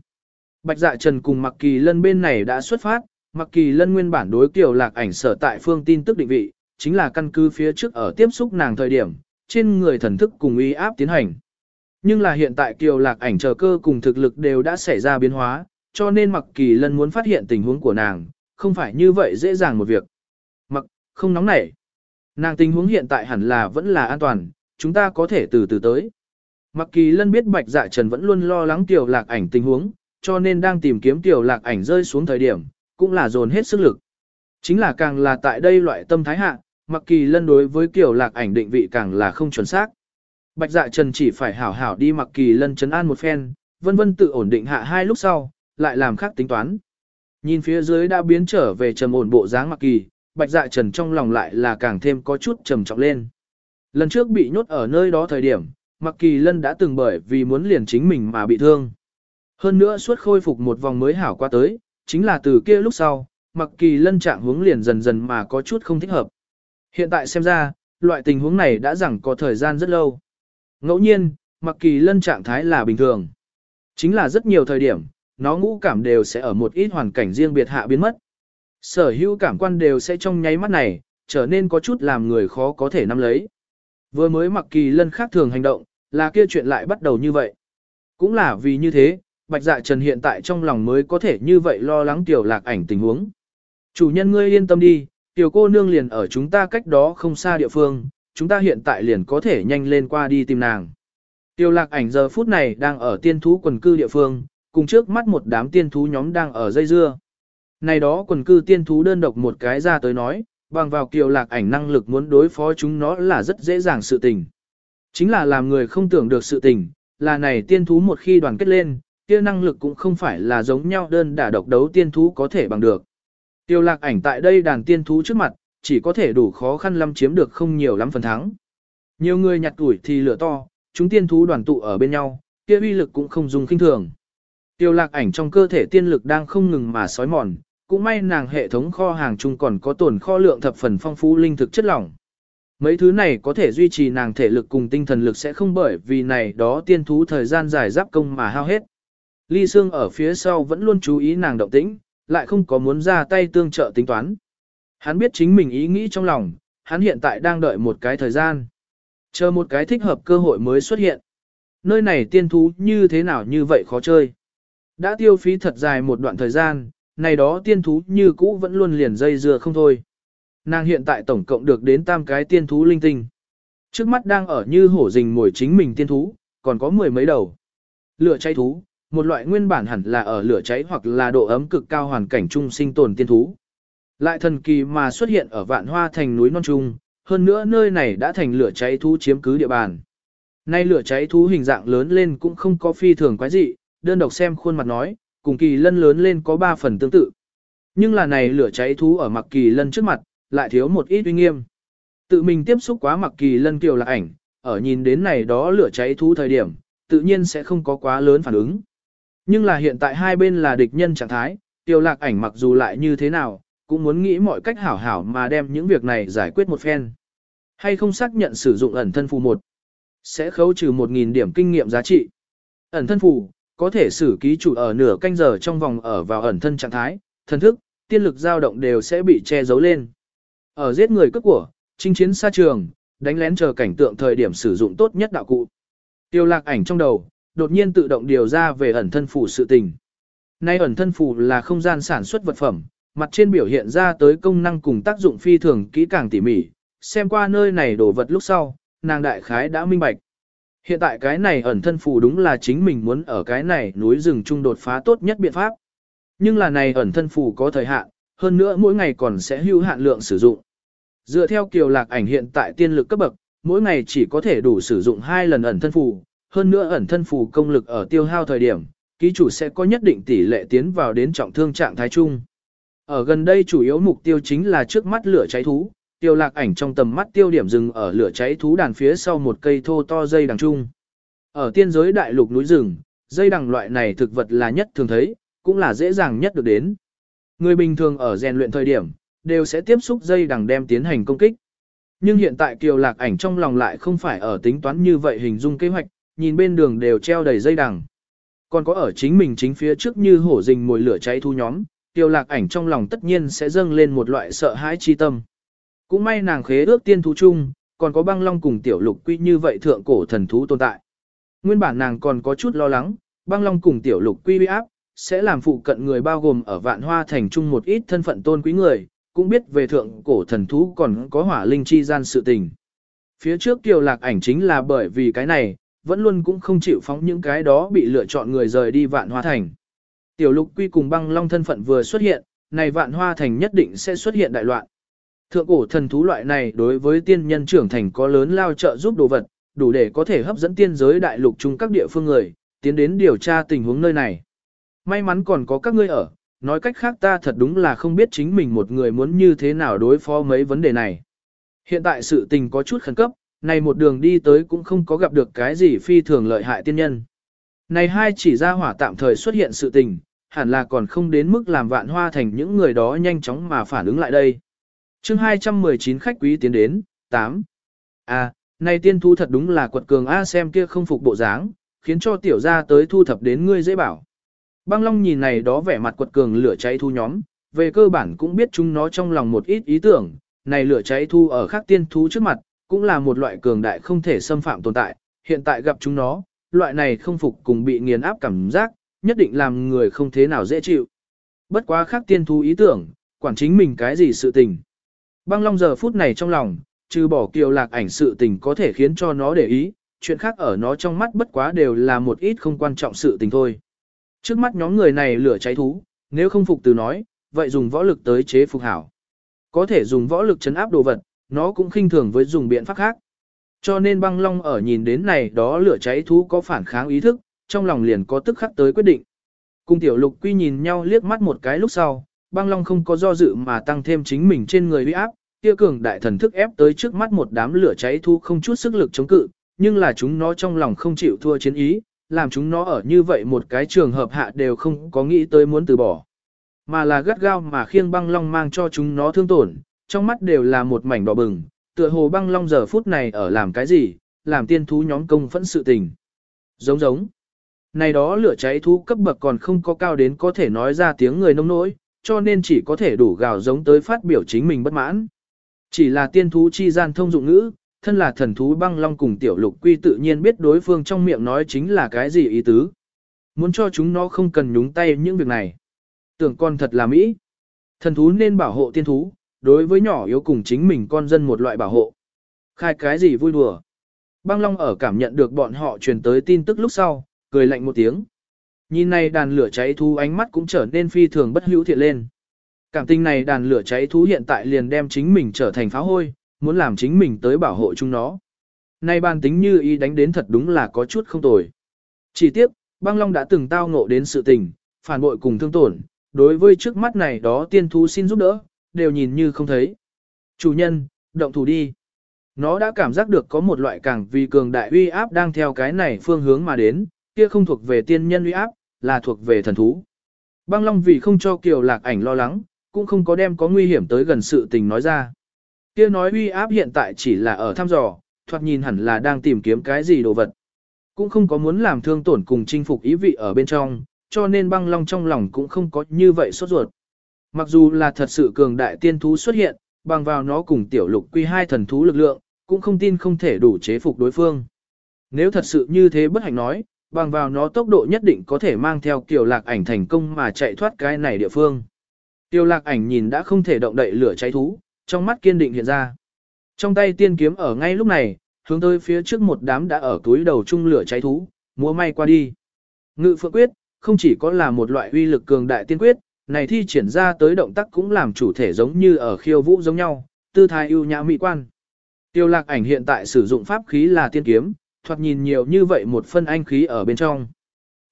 Bạch dạ trần cùng Mặc Kỳ Lân bên này đã xuất phát, Mặc Kỳ Lân nguyên bản đối kiểu lạc ảnh sở tại phương tin tức định vị, chính là căn cứ phía trước ở tiếp xúc nàng thời điểm, trên người thần thức cùng uy áp tiến hành. Nhưng là hiện tại kiều lạc ảnh chờ cơ cùng thực lực đều đã xảy ra biến hóa, cho nên mặc kỳ lân muốn phát hiện tình huống của nàng, không phải như vậy dễ dàng một việc. Mặc, không nóng nảy. Nàng tình huống hiện tại hẳn là vẫn là an toàn, chúng ta có thể từ từ tới. Mặc kỳ lân biết bạch dạ trần vẫn luôn lo lắng tiểu lạc ảnh tình huống, cho nên đang tìm kiếm tiểu lạc ảnh rơi xuống thời điểm, cũng là dồn hết sức lực. Chính là càng là tại đây loại tâm thái hạ, mặc kỳ lân đối với tiểu lạc ảnh định vị càng là không chuẩn xác. Bạch dạ trần chỉ phải hảo hảo đi mặc kỳ lân chấn an một phen, vân vân tự ổn định hạ hai lúc sau, lại làm khác tính toán. Nhìn phía dưới đã biến trở về trầm ổn bộ dáng mặc kỳ, bạch dạ trần trong lòng lại là càng thêm có chút trầm trọng lên. Lần trước bị nhốt ở nơi đó thời điểm, mặc kỳ lân đã từng bởi vì muốn liền chính mình mà bị thương. Hơn nữa suốt khôi phục một vòng mới hảo qua tới, chính là từ kia lúc sau, mặc kỳ lân trạng hướng liền dần dần mà có chút không thích hợp. Hiện tại xem ra, loại tình huống này đã rằng có thời gian rất lâu. Ngẫu nhiên, mặc kỳ lân trạng thái là bình thường. Chính là rất nhiều thời điểm, nó ngũ cảm đều sẽ ở một ít hoàn cảnh riêng biệt hạ biến mất. Sở hữu cảm quan đều sẽ trong nháy mắt này, trở nên có chút làm người khó có thể nắm lấy. Vừa mới mặc kỳ lân khác thường hành động, là kia chuyện lại bắt đầu như vậy. Cũng là vì như thế, Bạch Dạ Trần hiện tại trong lòng mới có thể như vậy lo lắng tiểu lạc ảnh tình huống. Chủ nhân ngươi yên tâm đi, tiểu cô nương liền ở chúng ta cách đó không xa địa phương, chúng ta hiện tại liền có thể nhanh lên qua đi tìm nàng. Tiểu lạc ảnh giờ phút này đang ở tiên thú quần cư địa phương, cùng trước mắt một đám tiên thú nhóm đang ở dây dưa. Này đó quần cư tiên thú đơn độc một cái ra tới nói, bằng vào kiều lạc ảnh năng lực muốn đối phó chúng nó là rất dễ dàng sự tình. Chính là làm người không tưởng được sự tình, là này tiên thú một khi đoàn kết lên, kia năng lực cũng không phải là giống nhau đơn đả độc đấu tiên thú có thể bằng được. Tiêu lạc ảnh tại đây đàn tiên thú trước mặt, chỉ có thể đủ khó khăn lắm chiếm được không nhiều lắm phần thắng. Nhiều người nhặt tuổi thì lửa to, chúng tiên thú đoàn tụ ở bên nhau, kia uy lực cũng không dùng kinh thường. Tiêu lạc ảnh trong cơ thể tiên lực đang không ngừng mà sói mòn, cũng may nàng hệ thống kho hàng chung còn có tồn kho lượng thập phần phong phú linh thực chất lỏng. Mấy thứ này có thể duy trì nàng thể lực cùng tinh thần lực sẽ không bởi vì này đó tiên thú thời gian dài giáp công mà hao hết. Ly Sương ở phía sau vẫn luôn chú ý nàng động tĩnh, lại không có muốn ra tay tương trợ tính toán. Hắn biết chính mình ý nghĩ trong lòng, hắn hiện tại đang đợi một cái thời gian. Chờ một cái thích hợp cơ hội mới xuất hiện. Nơi này tiên thú như thế nào như vậy khó chơi. Đã tiêu phí thật dài một đoạn thời gian, này đó tiên thú như cũ vẫn luôn liền dây dưa không thôi. Nàng hiện tại tổng cộng được đến tam cái tiên thú linh tinh. Trước mắt đang ở như hổ rình mồi chính mình tiên thú, còn có mười mấy đầu. Lửa cháy thú, một loại nguyên bản hẳn là ở lửa cháy hoặc là độ ấm cực cao hoàn cảnh trung sinh tồn tiên thú. Lại thần kỳ mà xuất hiện ở vạn hoa thành núi non trung, hơn nữa nơi này đã thành lửa cháy thú chiếm cứ địa bàn. Nay lửa cháy thú hình dạng lớn lên cũng không có phi thường quái dị, đơn độc xem khuôn mặt nói, cùng kỳ lân lớn lên có 3 phần tương tự. Nhưng là này lửa cháy thú ở mặc kỳ lân trước mặt, lại thiếu một ít uy nghiêm. Tự mình tiếp xúc quá mặc kỳ lân kiều là ảnh, ở nhìn đến này đó lửa cháy thú thời điểm, tự nhiên sẽ không có quá lớn phản ứng. Nhưng là hiện tại hai bên là địch nhân trạng thái, tiêu lạc ảnh mặc dù lại như thế nào, cũng muốn nghĩ mọi cách hảo hảo mà đem những việc này giải quyết một phen. Hay không xác nhận sử dụng ẩn thân phù một, sẽ khấu trừ 1.000 điểm kinh nghiệm giá trị. Ẩn thân phù, có thể xử ký chủ ở nửa canh giờ trong vòng ở vào ẩn thân trạng thái, thần thức, tiên lực dao động đều sẽ bị che giấu lên. Ở giết người cướp của, chinh chiến xa trường, đánh lén chờ cảnh tượng thời điểm sử dụng tốt nhất đạo cụ. Tiêu lạc ảnh trong đầu, đột nhiên tự động điều ra về ẩn thân phủ sự tình. Nay ẩn thân phủ là không gian sản xuất vật phẩm, mặt trên biểu hiện ra tới công năng cùng tác dụng phi thường kỹ càng tỉ mỉ, xem qua nơi này đồ vật lúc sau, nàng đại khái đã minh bạch. Hiện tại cái này ẩn thân phù đúng là chính mình muốn ở cái này núi rừng trung đột phá tốt nhất biện pháp. Nhưng là này ẩn thân phù có thời hạn, hơn nữa mỗi ngày còn sẽ hưu hạn lượng sử dụng. Dựa theo kiều lạc ảnh hiện tại tiên lực cấp bậc, mỗi ngày chỉ có thể đủ sử dụng hai lần ẩn thân phù, hơn nữa ẩn thân phù công lực ở tiêu hao thời điểm, ký chủ sẽ có nhất định tỷ lệ tiến vào đến trọng thương trạng thái chung. Ở gần đây chủ yếu mục tiêu chính là trước mắt lửa cháy thú, tiêu lạc ảnh trong tầm mắt tiêu điểm dừng ở lửa cháy thú đàn phía sau một cây thô to dây đằng trung. Ở tiên giới đại lục núi rừng, dây đằng loại này thực vật là nhất thường thấy, cũng là dễ dàng nhất được đến. Người bình thường ở rèn luyện thời điểm, đều sẽ tiếp xúc dây đằng đem tiến hành công kích. Nhưng hiện tại kiều lạc ảnh trong lòng lại không phải ở tính toán như vậy hình dung kế hoạch, nhìn bên đường đều treo đầy dây đằng. Còn có ở chính mình chính phía trước như hổ rình mồi lửa cháy thu nhóm, kiều lạc ảnh trong lòng tất nhiên sẽ dâng lên một loại sợ hãi chi tâm. Cũng may nàng khế ước tiên thú chung, còn có băng long cùng tiểu lục quy như vậy thượng cổ thần thú tồn tại. Nguyên bản nàng còn có chút lo lắng, băng long cùng tiểu lục quy bị áp, sẽ làm phụ cận người bao gồm ở vạn hoa thành chung một ít thân phận tôn quý người, cũng biết về thượng cổ thần thú còn có hỏa linh chi gian sự tình. Phía trước kiều lạc ảnh chính là bởi vì cái này, vẫn luôn cũng không chịu phóng những cái đó bị lựa chọn người rời đi vạn hoa thành. Tiểu lục quy cùng băng long thân phận vừa xuất hiện, này vạn hoa thành nhất định sẽ xuất hiện đại loạn. Thượng cổ thần thú loại này đối với tiên nhân trưởng thành có lớn lao trợ giúp đồ vật, đủ để có thể hấp dẫn tiên giới đại lục chung các địa phương người, tiến đến điều tra tình huống nơi này. May mắn còn có các ngươi ở, nói cách khác ta thật đúng là không biết chính mình một người muốn như thế nào đối phó mấy vấn đề này. Hiện tại sự tình có chút khẩn cấp, này một đường đi tới cũng không có gặp được cái gì phi thường lợi hại tiên nhân. Này hai chỉ ra hỏa tạm thời xuất hiện sự tình, hẳn là còn không đến mức làm vạn hoa thành những người đó nhanh chóng mà phản ứng lại đây chương 219 khách quý tiến đến, 8. À, này tiên thu thật đúng là quật cường A xem kia không phục bộ dáng, khiến cho tiểu gia tới thu thập đến ngươi dễ bảo. Băng Long nhìn này đó vẻ mặt quật cường lửa cháy thu nhóm, về cơ bản cũng biết chúng nó trong lòng một ít ý tưởng, này lửa cháy thu ở khác tiên thú trước mặt, cũng là một loại cường đại không thể xâm phạm tồn tại, hiện tại gặp chúng nó, loại này không phục cùng bị nghiền áp cảm giác, nhất định làm người không thế nào dễ chịu. Bất quá khác tiên thú ý tưởng, quản chính mình cái gì sự tình. Băng Long giờ phút này trong lòng, trừ bỏ kiều lạc ảnh sự tình có thể khiến cho nó để ý, chuyện khác ở nó trong mắt bất quá đều là một ít không quan trọng sự tình thôi. Trước mắt nhóm người này lửa cháy thú, nếu không phục từ nói, vậy dùng võ lực tới chế phục hảo. Có thể dùng võ lực chấn áp đồ vật, nó cũng khinh thường với dùng biện pháp khác. Cho nên băng long ở nhìn đến này đó lửa cháy thú có phản kháng ý thức, trong lòng liền có tức khắc tới quyết định. Cung tiểu lục quy nhìn nhau liếc mắt một cái lúc sau, băng long không có do dự mà tăng thêm chính mình trên người uy áp, kia cường đại thần thức ép tới trước mắt một đám lửa cháy thu không chút sức lực chống cự, nhưng là chúng nó trong lòng không chịu thua chiến ý, làm chúng nó ở như vậy một cái trường hợp hạ đều không có nghĩ tới muốn từ bỏ. Mà là gắt gao mà khiêng băng long mang cho chúng nó thương tổn, trong mắt đều là một mảnh đỏ bừng, tựa hồ băng long giờ phút này ở làm cái gì, làm tiên thú nhóm công phẫn sự tình. Giống giống. Này đó lửa cháy thú cấp bậc còn không có cao đến có thể nói ra tiếng người nông nỗi, cho nên chỉ có thể đủ gào giống tới phát biểu chính mình bất mãn. Chỉ là tiên thú chi gian thông dụng ngữ, thân là thần thú băng long cùng tiểu lục quy tự nhiên biết đối phương trong miệng nói chính là cái gì ý tứ. Muốn cho chúng nó không cần nhúng tay những việc này. Tưởng con thật là mỹ. Thần thú nên bảo hộ tiên thú, đối với nhỏ yếu cùng chính mình con dân một loại bảo hộ. Khai cái gì vui đùa. Băng long ở cảm nhận được bọn họ truyền tới tin tức lúc sau, cười lạnh một tiếng. Nhìn này đàn lửa cháy thú ánh mắt cũng trở nên phi thường bất hữu thiện lên. Cảm tình này đàn lửa cháy thú hiện tại liền đem chính mình trở thành phá hôi, muốn làm chính mình tới bảo hộ chúng nó. Nay ban tính như ý đánh đến thật đúng là có chút không tồi. Chỉ tiếc, băng long đã từng tao ngộ đến sự tình, phản bội cùng thương tổn, đối với trước mắt này đó tiên thú xin giúp đỡ, đều nhìn như không thấy. Chủ nhân, động thủ đi. Nó đã cảm giác được có một loại càng vì cường đại uy áp đang theo cái này phương hướng mà đến, kia không thuộc về tiên nhân uy áp, là thuộc về thần thú. Băng Long vì không cho Kiều Lạc Ảnh lo lắng, cũng không có đem có nguy hiểm tới gần sự tình nói ra. Kia nói uy áp hiện tại chỉ là ở thăm dò, thoạt nhìn hẳn là đang tìm kiếm cái gì đồ vật. Cũng không có muốn làm thương tổn cùng chinh phục ý vị ở bên trong, cho nên băng long trong lòng cũng không có như vậy sốt ruột. Mặc dù là thật sự cường đại tiên thú xuất hiện, bằng vào nó cùng tiểu lục quy hai thần thú lực lượng, cũng không tin không thể đủ chế phục đối phương. Nếu thật sự như thế bất hạnh nói, bằng vào nó tốc độ nhất định có thể mang theo kiểu lạc ảnh thành công mà chạy thoát cái này địa phương. Tiểu lạc ảnh nhìn đã không thể động đậy lửa cháy thú, trong mắt kiên định hiện ra. Trong tay tiên kiếm ở ngay lúc này, hướng tới phía trước một đám đã ở túi đầu chung lửa cháy thú, múa may qua đi. Ngự phượng quyết, không chỉ có là một loại uy lực cường đại tiên quyết, này thi triển ra tới động tác cũng làm chủ thể giống như ở khiêu vũ giống nhau, tư thái ưu nhã mỹ quan. Tiêu lạc ảnh hiện tại sử dụng pháp khí là tiên kiếm, thoạt nhìn nhiều như vậy một phân anh khí ở bên trong.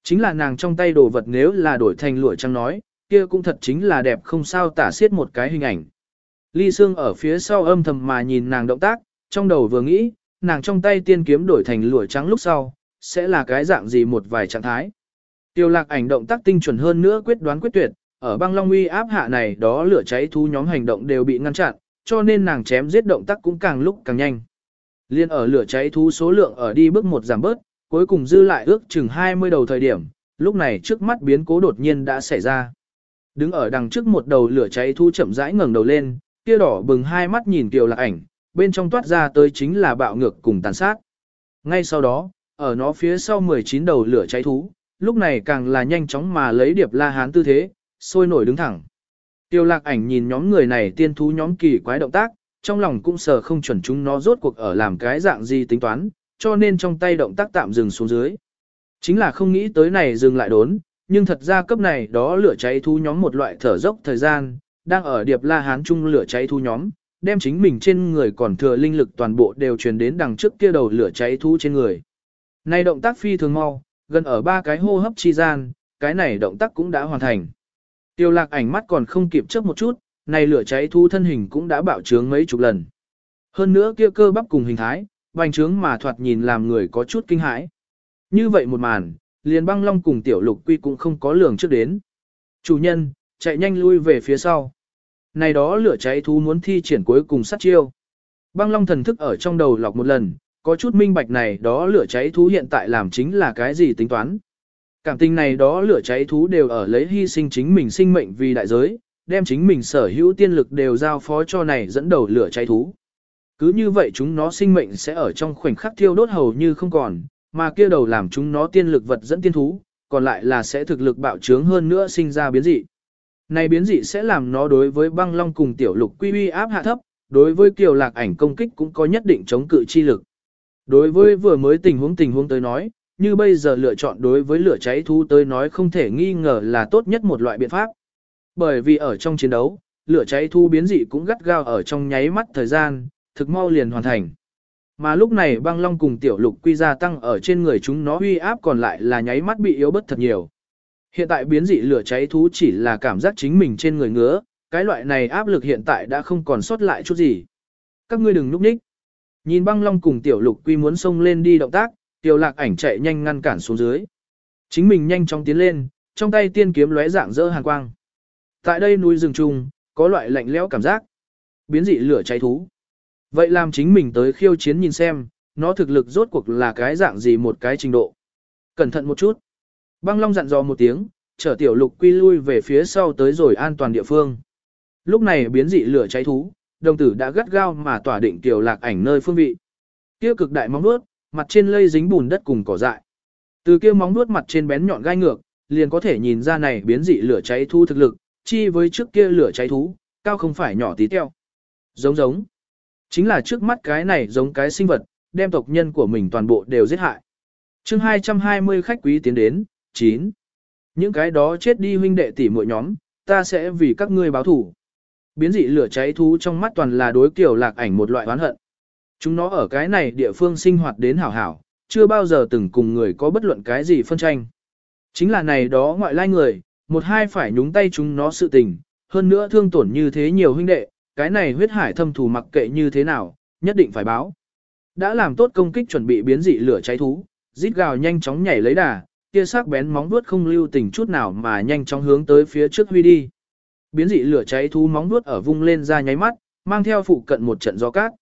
Chính là nàng trong tay đồ vật nếu là đổi thành lụa trăng nói, kia cũng thật chính là đẹp không sao tả xiết một cái hình ảnh. Ly Sương ở phía sau âm thầm mà nhìn nàng động tác, trong đầu vừa nghĩ, nàng trong tay tiên kiếm đổi thành lụa trắng lúc sau, sẽ là cái dạng gì một vài trạng thái. Tiêu lạc ảnh động tác tinh chuẩn hơn nữa quyết đoán quyết tuyệt, ở băng long uy áp hạ này đó lửa cháy thú nhóm hành động đều bị ngăn chặn, cho nên nàng chém giết động tác cũng càng lúc càng nhanh. Liên ở lửa cháy thú số lượng ở đi bước một giảm bớt, cuối cùng dư lại ước chừng 20 đầu thời điểm, lúc này trước mắt biến cố đột nhiên đã xảy ra. Đứng ở đằng trước một đầu lửa cháy thú chậm rãi ngẩng đầu lên, kia đỏ bừng hai mắt nhìn Kiều Lạc Ảnh, bên trong toát ra tới chính là bạo ngược cùng tàn sát. Ngay sau đó, ở nó phía sau 19 đầu lửa cháy thú, lúc này càng là nhanh chóng mà lấy điệp la hán tư thế, sôi nổi đứng thẳng. Tiêu lạc ảnh nhìn nhóm người này tiên thú nhóm kỳ quái động tác, trong lòng cũng sờ không chuẩn chúng nó rốt cuộc ở làm cái dạng gì tính toán, cho nên trong tay động tác tạm dừng xuống dưới. Chính là không nghĩ tới này dừng lại đốn, nhưng thật ra cấp này đó lửa cháy thú nhóm một loại thở dốc thời gian, đang ở điệp la hán chung lửa cháy thú nhóm, đem chính mình trên người còn thừa linh lực toàn bộ đều truyền đến đằng trước kia đầu lửa cháy thú trên người. Này động tác phi thường mau, gần ở ba cái hô hấp chi gian, cái này động tác cũng đã hoàn thành. Tiêu lạc ảnh mắt còn không kịp chớp một chút, này lửa cháy thu thân hình cũng đã bạo trướng mấy chục lần. Hơn nữa kia cơ bắp cùng hình thái, vành trướng mà thoạt nhìn làm người có chút kinh hãi. Như vậy một màn, liền băng long cùng tiểu lục quy cũng không có lường trước đến. Chủ nhân, chạy nhanh lui về phía sau. Này đó lửa cháy thú muốn thi triển cuối cùng sát chiêu. Băng long thần thức ở trong đầu lọc một lần, có chút minh bạch này đó lửa cháy thú hiện tại làm chính là cái gì tính toán. Cảm tình này đó lửa cháy thú đều ở lấy hy sinh chính mình sinh mệnh vì đại giới, đem chính mình sở hữu tiên lực đều giao phó cho này dẫn đầu lửa cháy thú. Cứ như vậy chúng nó sinh mệnh sẽ ở trong khoảnh khắc thiêu đốt hầu như không còn, mà kia đầu làm chúng nó tiên lực vật dẫn tiên thú, còn lại là sẽ thực lực bạo trướng hơn nữa sinh ra biến dị. Này biến dị sẽ làm nó đối với băng long cùng tiểu lục quy uy áp hạ thấp, đối với kiều lạc ảnh công kích cũng có nhất định chống cự chi lực. Đối với vừa mới tình huống tình huống tới nói, như bây giờ lựa chọn đối với lửa cháy thú tới nói không thể nghi ngờ là tốt nhất một loại biện pháp. Bởi vì ở trong chiến đấu, lửa cháy thú biến dị cũng gắt gao ở trong nháy mắt thời gian, thực mau liền hoàn thành. Mà lúc này băng long cùng tiểu lục quy gia tăng ở trên người chúng nó uy áp còn lại là nháy mắt bị yếu bất thật nhiều. Hiện tại biến dị lửa cháy thú chỉ là cảm giác chính mình trên người ngứa, cái loại này áp lực hiện tại đã không còn sót lại chút gì. Các ngươi đừng núp ních. Nhìn băng long cùng tiểu lục quy muốn xông lên đi động tác, tiểu lạc ảnh chạy nhanh ngăn cản xuống dưới. Chính mình nhanh chóng tiến lên, trong tay tiên kiếm lóe dạng dỡ hàn quang. Tại đây núi rừng trùng, có loại lạnh lẽo cảm giác. Biến dị lửa cháy thú. Vậy làm chính mình tới khiêu chiến nhìn xem, nó thực lực rốt cuộc là cái dạng gì một cái trình độ. Cẩn thận một chút. Băng Long dặn dò một tiếng, chở tiểu lục quy lui về phía sau tới rồi an toàn địa phương. Lúc này biến dị lửa cháy thú, đồng tử đã gắt gao mà tỏa định tiểu lạc ảnh nơi phương vị. Kia cực đại móng nuốt, mặt trên lây dính bùn đất cùng cỏ dại. Từ kia móng nuốt mặt trên bén nhọn gai ngược, liền có thể nhìn ra này biến dị lửa cháy thú thực lực, chi với trước kia lửa cháy thú, cao không phải nhỏ tí teo. Giống giống. Chính là trước mắt cái này giống cái sinh vật, đem tộc nhân của mình toàn bộ đều giết hại. chương 220 khách quý tiến đến, 9. Những cái đó chết đi huynh đệ tỷ muội nhóm, ta sẽ vì các ngươi báo thủ. Biến dị lửa cháy thú trong mắt toàn là đối kiểu lạc ảnh một loại oán hận. Chúng nó ở cái này địa phương sinh hoạt đến hảo hảo, chưa bao giờ từng cùng người có bất luận cái gì phân tranh. Chính là này đó ngoại lai người, một hai phải nhúng tay chúng nó sự tình, hơn nữa thương tổn như thế nhiều huynh đệ, cái này huyết hải thâm thù mặc kệ như thế nào, nhất định phải báo. Đã làm tốt công kích chuẩn bị biến dị lửa cháy thú, rít gào nhanh chóng nhảy lấy đà, kia sắc bén móng vuốt không lưu tình chút nào mà nhanh chóng hướng tới phía trước huy đi. Biến dị lửa cháy thú móng vuốt ở vung lên ra nháy mắt, mang theo phụ cận một trận gió cát.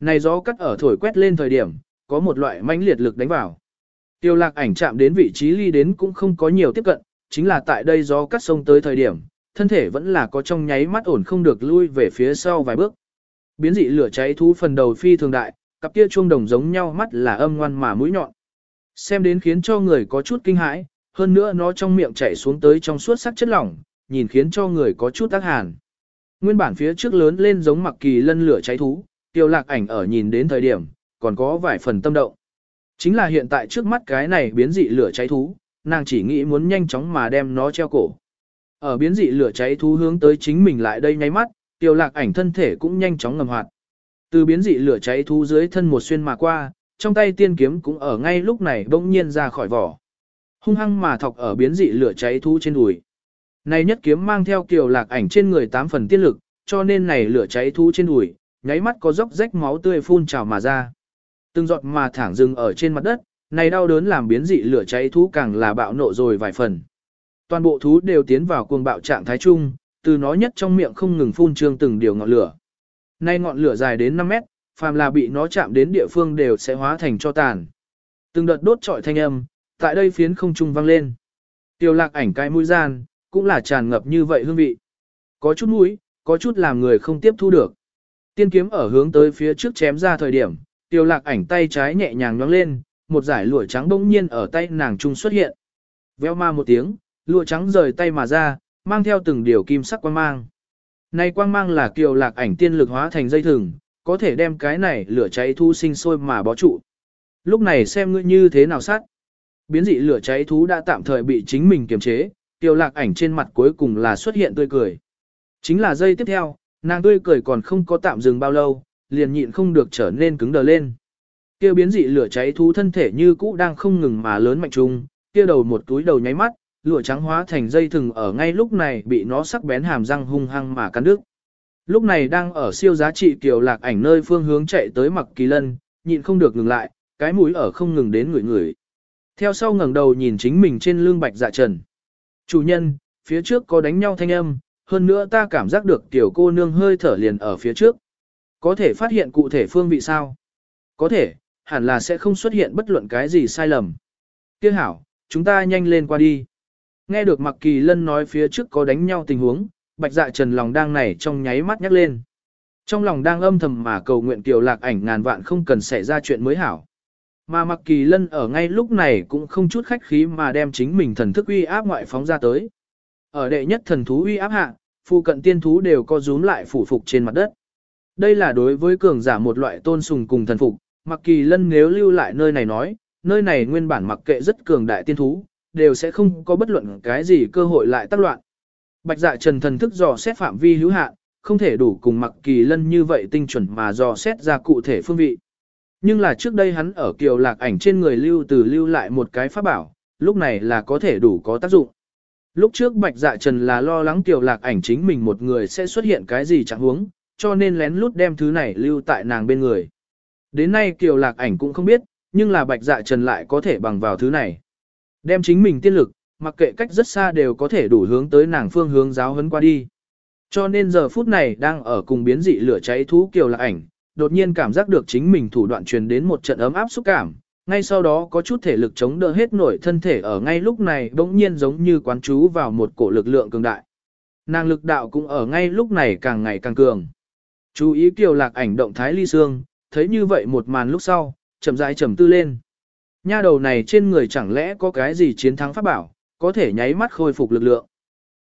Này gió cắt ở thổi quét lên thời điểm, có một loại mãnh liệt lực đánh vào. Tiêu lạc ảnh chạm đến vị trí ly đến cũng không có nhiều tiếp cận, chính là tại đây gió cắt sông tới thời điểm, thân thể vẫn là có trong nháy mắt ổn không được lui về phía sau vài bước. Biến dị lửa cháy thú phần đầu phi thường đại, cặp kia chuông đồng giống nhau mắt là âm ngoan mà mũi nhọn. Xem đến khiến cho người có chút kinh hãi, hơn nữa nó trong miệng chảy xuống tới trong suốt sắc chất lỏng, nhìn khiến cho người có chút tác hàn. Nguyên bản phía trước lớn lên giống mặc kỳ lân lửa cháy thú, tiêu lạc ảnh ở nhìn đến thời điểm, còn có vài phần tâm động. Chính là hiện tại trước mắt cái này biến dị lửa cháy thú, nàng chỉ nghĩ muốn nhanh chóng mà đem nó treo cổ. Ở biến dị lửa cháy thú hướng tới chính mình lại đây nháy mắt, tiêu lạc ảnh thân thể cũng nhanh chóng ngầm hoạt. Từ biến dị lửa cháy thú dưới thân một xuyên mà qua, trong tay tiên kiếm cũng ở ngay lúc này bỗng nhiên ra khỏi vỏ. Hung hăng mà thọc ở biến dị lửa cháy thú trên đùi. Này nhất kiếm mang theo kiều lạc ảnh trên người tám phần tiên lực, cho nên này lửa cháy thú trên đùi, nháy mắt có dốc rách máu tươi phun trào mà ra. Từng giọt mà thẳng dừng ở trên mặt đất, này đau đớn làm biến dị lửa cháy thú càng là bạo nộ rồi vài phần. Toàn bộ thú đều tiến vào cuồng bạo trạng thái chung, từ nó nhất trong miệng không ngừng phun trương từng điều ngọn lửa. Nay ngọn lửa dài đến 5 mét, phàm là bị nó chạm đến địa phương đều sẽ hóa thành cho tàn. Từng đợt đốt trọi thanh âm, tại đây phiến không trung vang lên. Tiêu lạc ảnh cái mũi gian, cũng là tràn ngập như vậy hương vị. Có chút mũi, có chút làm người không tiếp thu được. Tiên kiếm ở hướng tới phía trước chém ra thời điểm, tiêu lạc ảnh tay trái nhẹ nhàng nhóng lên, một giải lụa trắng bỗng nhiên ở tay nàng trung xuất hiện. Veo ma một tiếng, lụa trắng rời tay mà ra, mang theo từng điều kim sắc quang mang. Này quang mang là kiều lạc ảnh tiên lực hóa thành dây thừng, có thể đem cái này lửa cháy thú sinh sôi mà bó trụ. Lúc này xem ngươi như thế nào sát. Biến dị lửa cháy thú đã tạm thời bị chính mình kiềm chế, tiêu lạc ảnh trên mặt cuối cùng là xuất hiện tươi cười. Chính là dây tiếp theo, nàng tươi cười còn không có tạm dừng bao lâu, liền nhịn không được trở nên cứng đờ lên. Kia biến dị lửa cháy thú thân thể như cũ đang không ngừng mà lớn mạnh trung, kia đầu một túi đầu nháy mắt, lụa trắng hóa thành dây thừng ở ngay lúc này bị nó sắc bén hàm răng hung hăng mà cắn đứt. Lúc này đang ở siêu giá trị kiều lạc ảnh nơi phương hướng chạy tới mặc kỳ lân, nhịn không được ngừng lại, cái mũi ở không ngừng đến người người. Theo sau ngẩng đầu nhìn chính mình trên lưng bạch dạ trần. Chủ nhân, phía trước có đánh nhau thanh âm, hơn nữa ta cảm giác được tiểu cô nương hơi thở liền ở phía trước. Có thể phát hiện cụ thể phương vị sao? Có thể, hẳn là sẽ không xuất hiện bất luận cái gì sai lầm. Tiếc hảo, chúng ta nhanh lên qua đi. Nghe được Mặc Kỳ Lân nói phía trước có đánh nhau tình huống, Bạch Dạ Trần lòng đang này trong nháy mắt nhắc lên. Trong lòng đang âm thầm mà cầu nguyện Kiều Lạc ảnh ngàn vạn không cần xảy ra chuyện mới hảo. Mà Mặc Kỳ Lân ở ngay lúc này cũng không chút khách khí mà đem chính mình thần thức uy áp ngoại phóng ra tới. Ở đệ nhất thần thú uy áp hạ, phụ cận tiên thú đều có rúm lại phủ phục trên mặt đất. Đây là đối với cường giả một loại tôn sùng cùng thần phục, Mặc Kỳ Lân nếu lưu lại nơi này nói, nơi này nguyên bản mặc kệ rất cường đại tiên thú, đều sẽ không có bất luận cái gì cơ hội lại tác loạn. Bạch dạ trần thần thức dò xét phạm vi hữu hạn, không thể đủ cùng mặc kỳ lân như vậy tinh chuẩn mà dò xét ra cụ thể phương vị. nhưng là trước đây hắn ở kiều lạc ảnh trên người lưu từ lưu lại một cái pháp bảo, lúc này là có thể đủ có tác dụng. Lúc trước Bạch Dạ Trần là lo lắng kiều lạc ảnh chính mình một người sẽ xuất hiện cái gì chẳng huống, cho nên lén lút đem thứ này lưu tại nàng bên người. Đến nay kiều lạc ảnh cũng không biết, nhưng là Bạch Dạ Trần lại có thể bằng vào thứ này. Đem chính mình tiên lực, mặc kệ cách rất xa đều có thể đủ hướng tới nàng phương hướng giáo hấn qua đi. Cho nên giờ phút này đang ở cùng biến dị lửa cháy thú kiều lạc ảnh, đột nhiên cảm giác được chính mình thủ đoạn truyền đến một trận ấm áp xúc cảm, ngay sau đó có chút thể lực chống đỡ hết nổi thân thể ở ngay lúc này bỗng nhiên giống như quán chú vào một cổ lực lượng cường đại. Nàng lực đạo cũng ở ngay lúc này càng ngày càng cường. Chú ý kiều lạc ảnh động thái ly xương, thấy như vậy một màn lúc sau, chậm rãi trầm tư lên. Nha đầu này trên người chẳng lẽ có cái gì chiến thắng pháp bảo, có thể nháy mắt khôi phục lực lượng.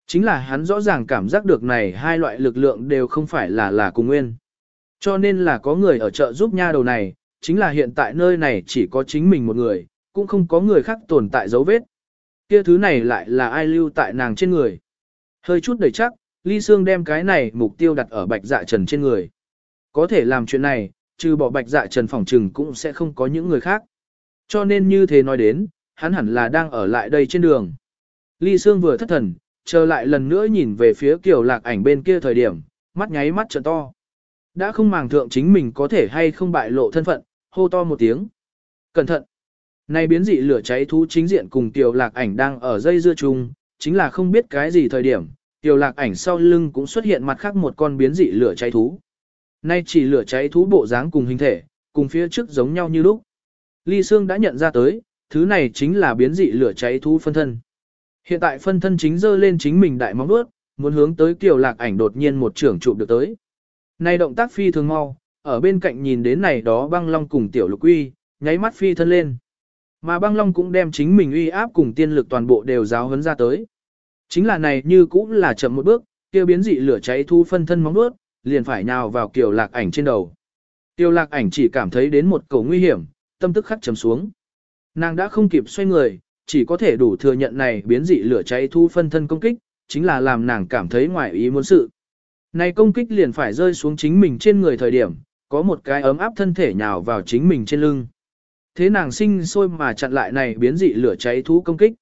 Chính là hắn rõ ràng cảm giác được này hai loại lực lượng đều không phải là là cùng nguyên. Cho nên là có người ở chợ giúp nha đầu này, chính là hiện tại nơi này chỉ có chính mình một người, cũng không có người khác tồn tại dấu vết. Kia thứ này lại là ai lưu tại nàng trên người. Hơi chút đầy chắc, Ly Sương đem cái này mục tiêu đặt ở bạch dạ trần trên người. Có thể làm chuyện này, trừ bỏ bạch dạ trần phòng trừng cũng sẽ không có những người khác. Cho nên như thế nói đến, hắn hẳn là đang ở lại đây trên đường. Ly Sương vừa thất thần, chờ lại lần nữa nhìn về phía kiểu lạc ảnh bên kia thời điểm, mắt nháy mắt trợ to. Đã không màng thượng chính mình có thể hay không bại lộ thân phận, hô to một tiếng. Cẩn thận! Này biến dị lửa cháy thú chính diện cùng tiểu lạc ảnh đang ở dây dưa chung, chính là không biết cái gì thời điểm, tiểu lạc ảnh sau lưng cũng xuất hiện mặt khác một con biến dị lửa cháy thú. Nay chỉ lửa cháy thú bộ dáng cùng hình thể, cùng phía trước giống nhau như lúc. Ly Sương đã nhận ra tới, thứ này chính là biến dị lửa cháy thú phân thân. Hiện tại phân thân chính dơ lên chính mình đại móng vuốt, muốn hướng tới kiều lạc ảnh đột nhiên một trưởng chụp được tới. Này động tác phi thường mau, ở bên cạnh nhìn đến này đó băng long cùng tiểu lục uy, nháy mắt phi thân lên. Mà băng long cũng đem chính mình uy áp cùng tiên lực toàn bộ đều giáo huấn ra tới. Chính là này như cũng là chậm một bước, kia biến dị lửa cháy thu phân thân móng vuốt, liền phải nhào vào kiều lạc ảnh trên đầu. Kiều lạc ảnh chỉ cảm thấy đến một cầu nguy hiểm, tâm tức khắc trầm xuống. Nàng đã không kịp xoay người, chỉ có thể đủ thừa nhận này biến dị lửa cháy thu phân thân công kích, chính là làm nàng cảm thấy ngoài ý muốn sự. Này công kích liền phải rơi xuống chính mình trên người thời điểm, có một cái ấm áp thân thể nhào vào chính mình trên lưng. Thế nàng sinh sôi mà chặn lại này biến dị lửa cháy thú công kích.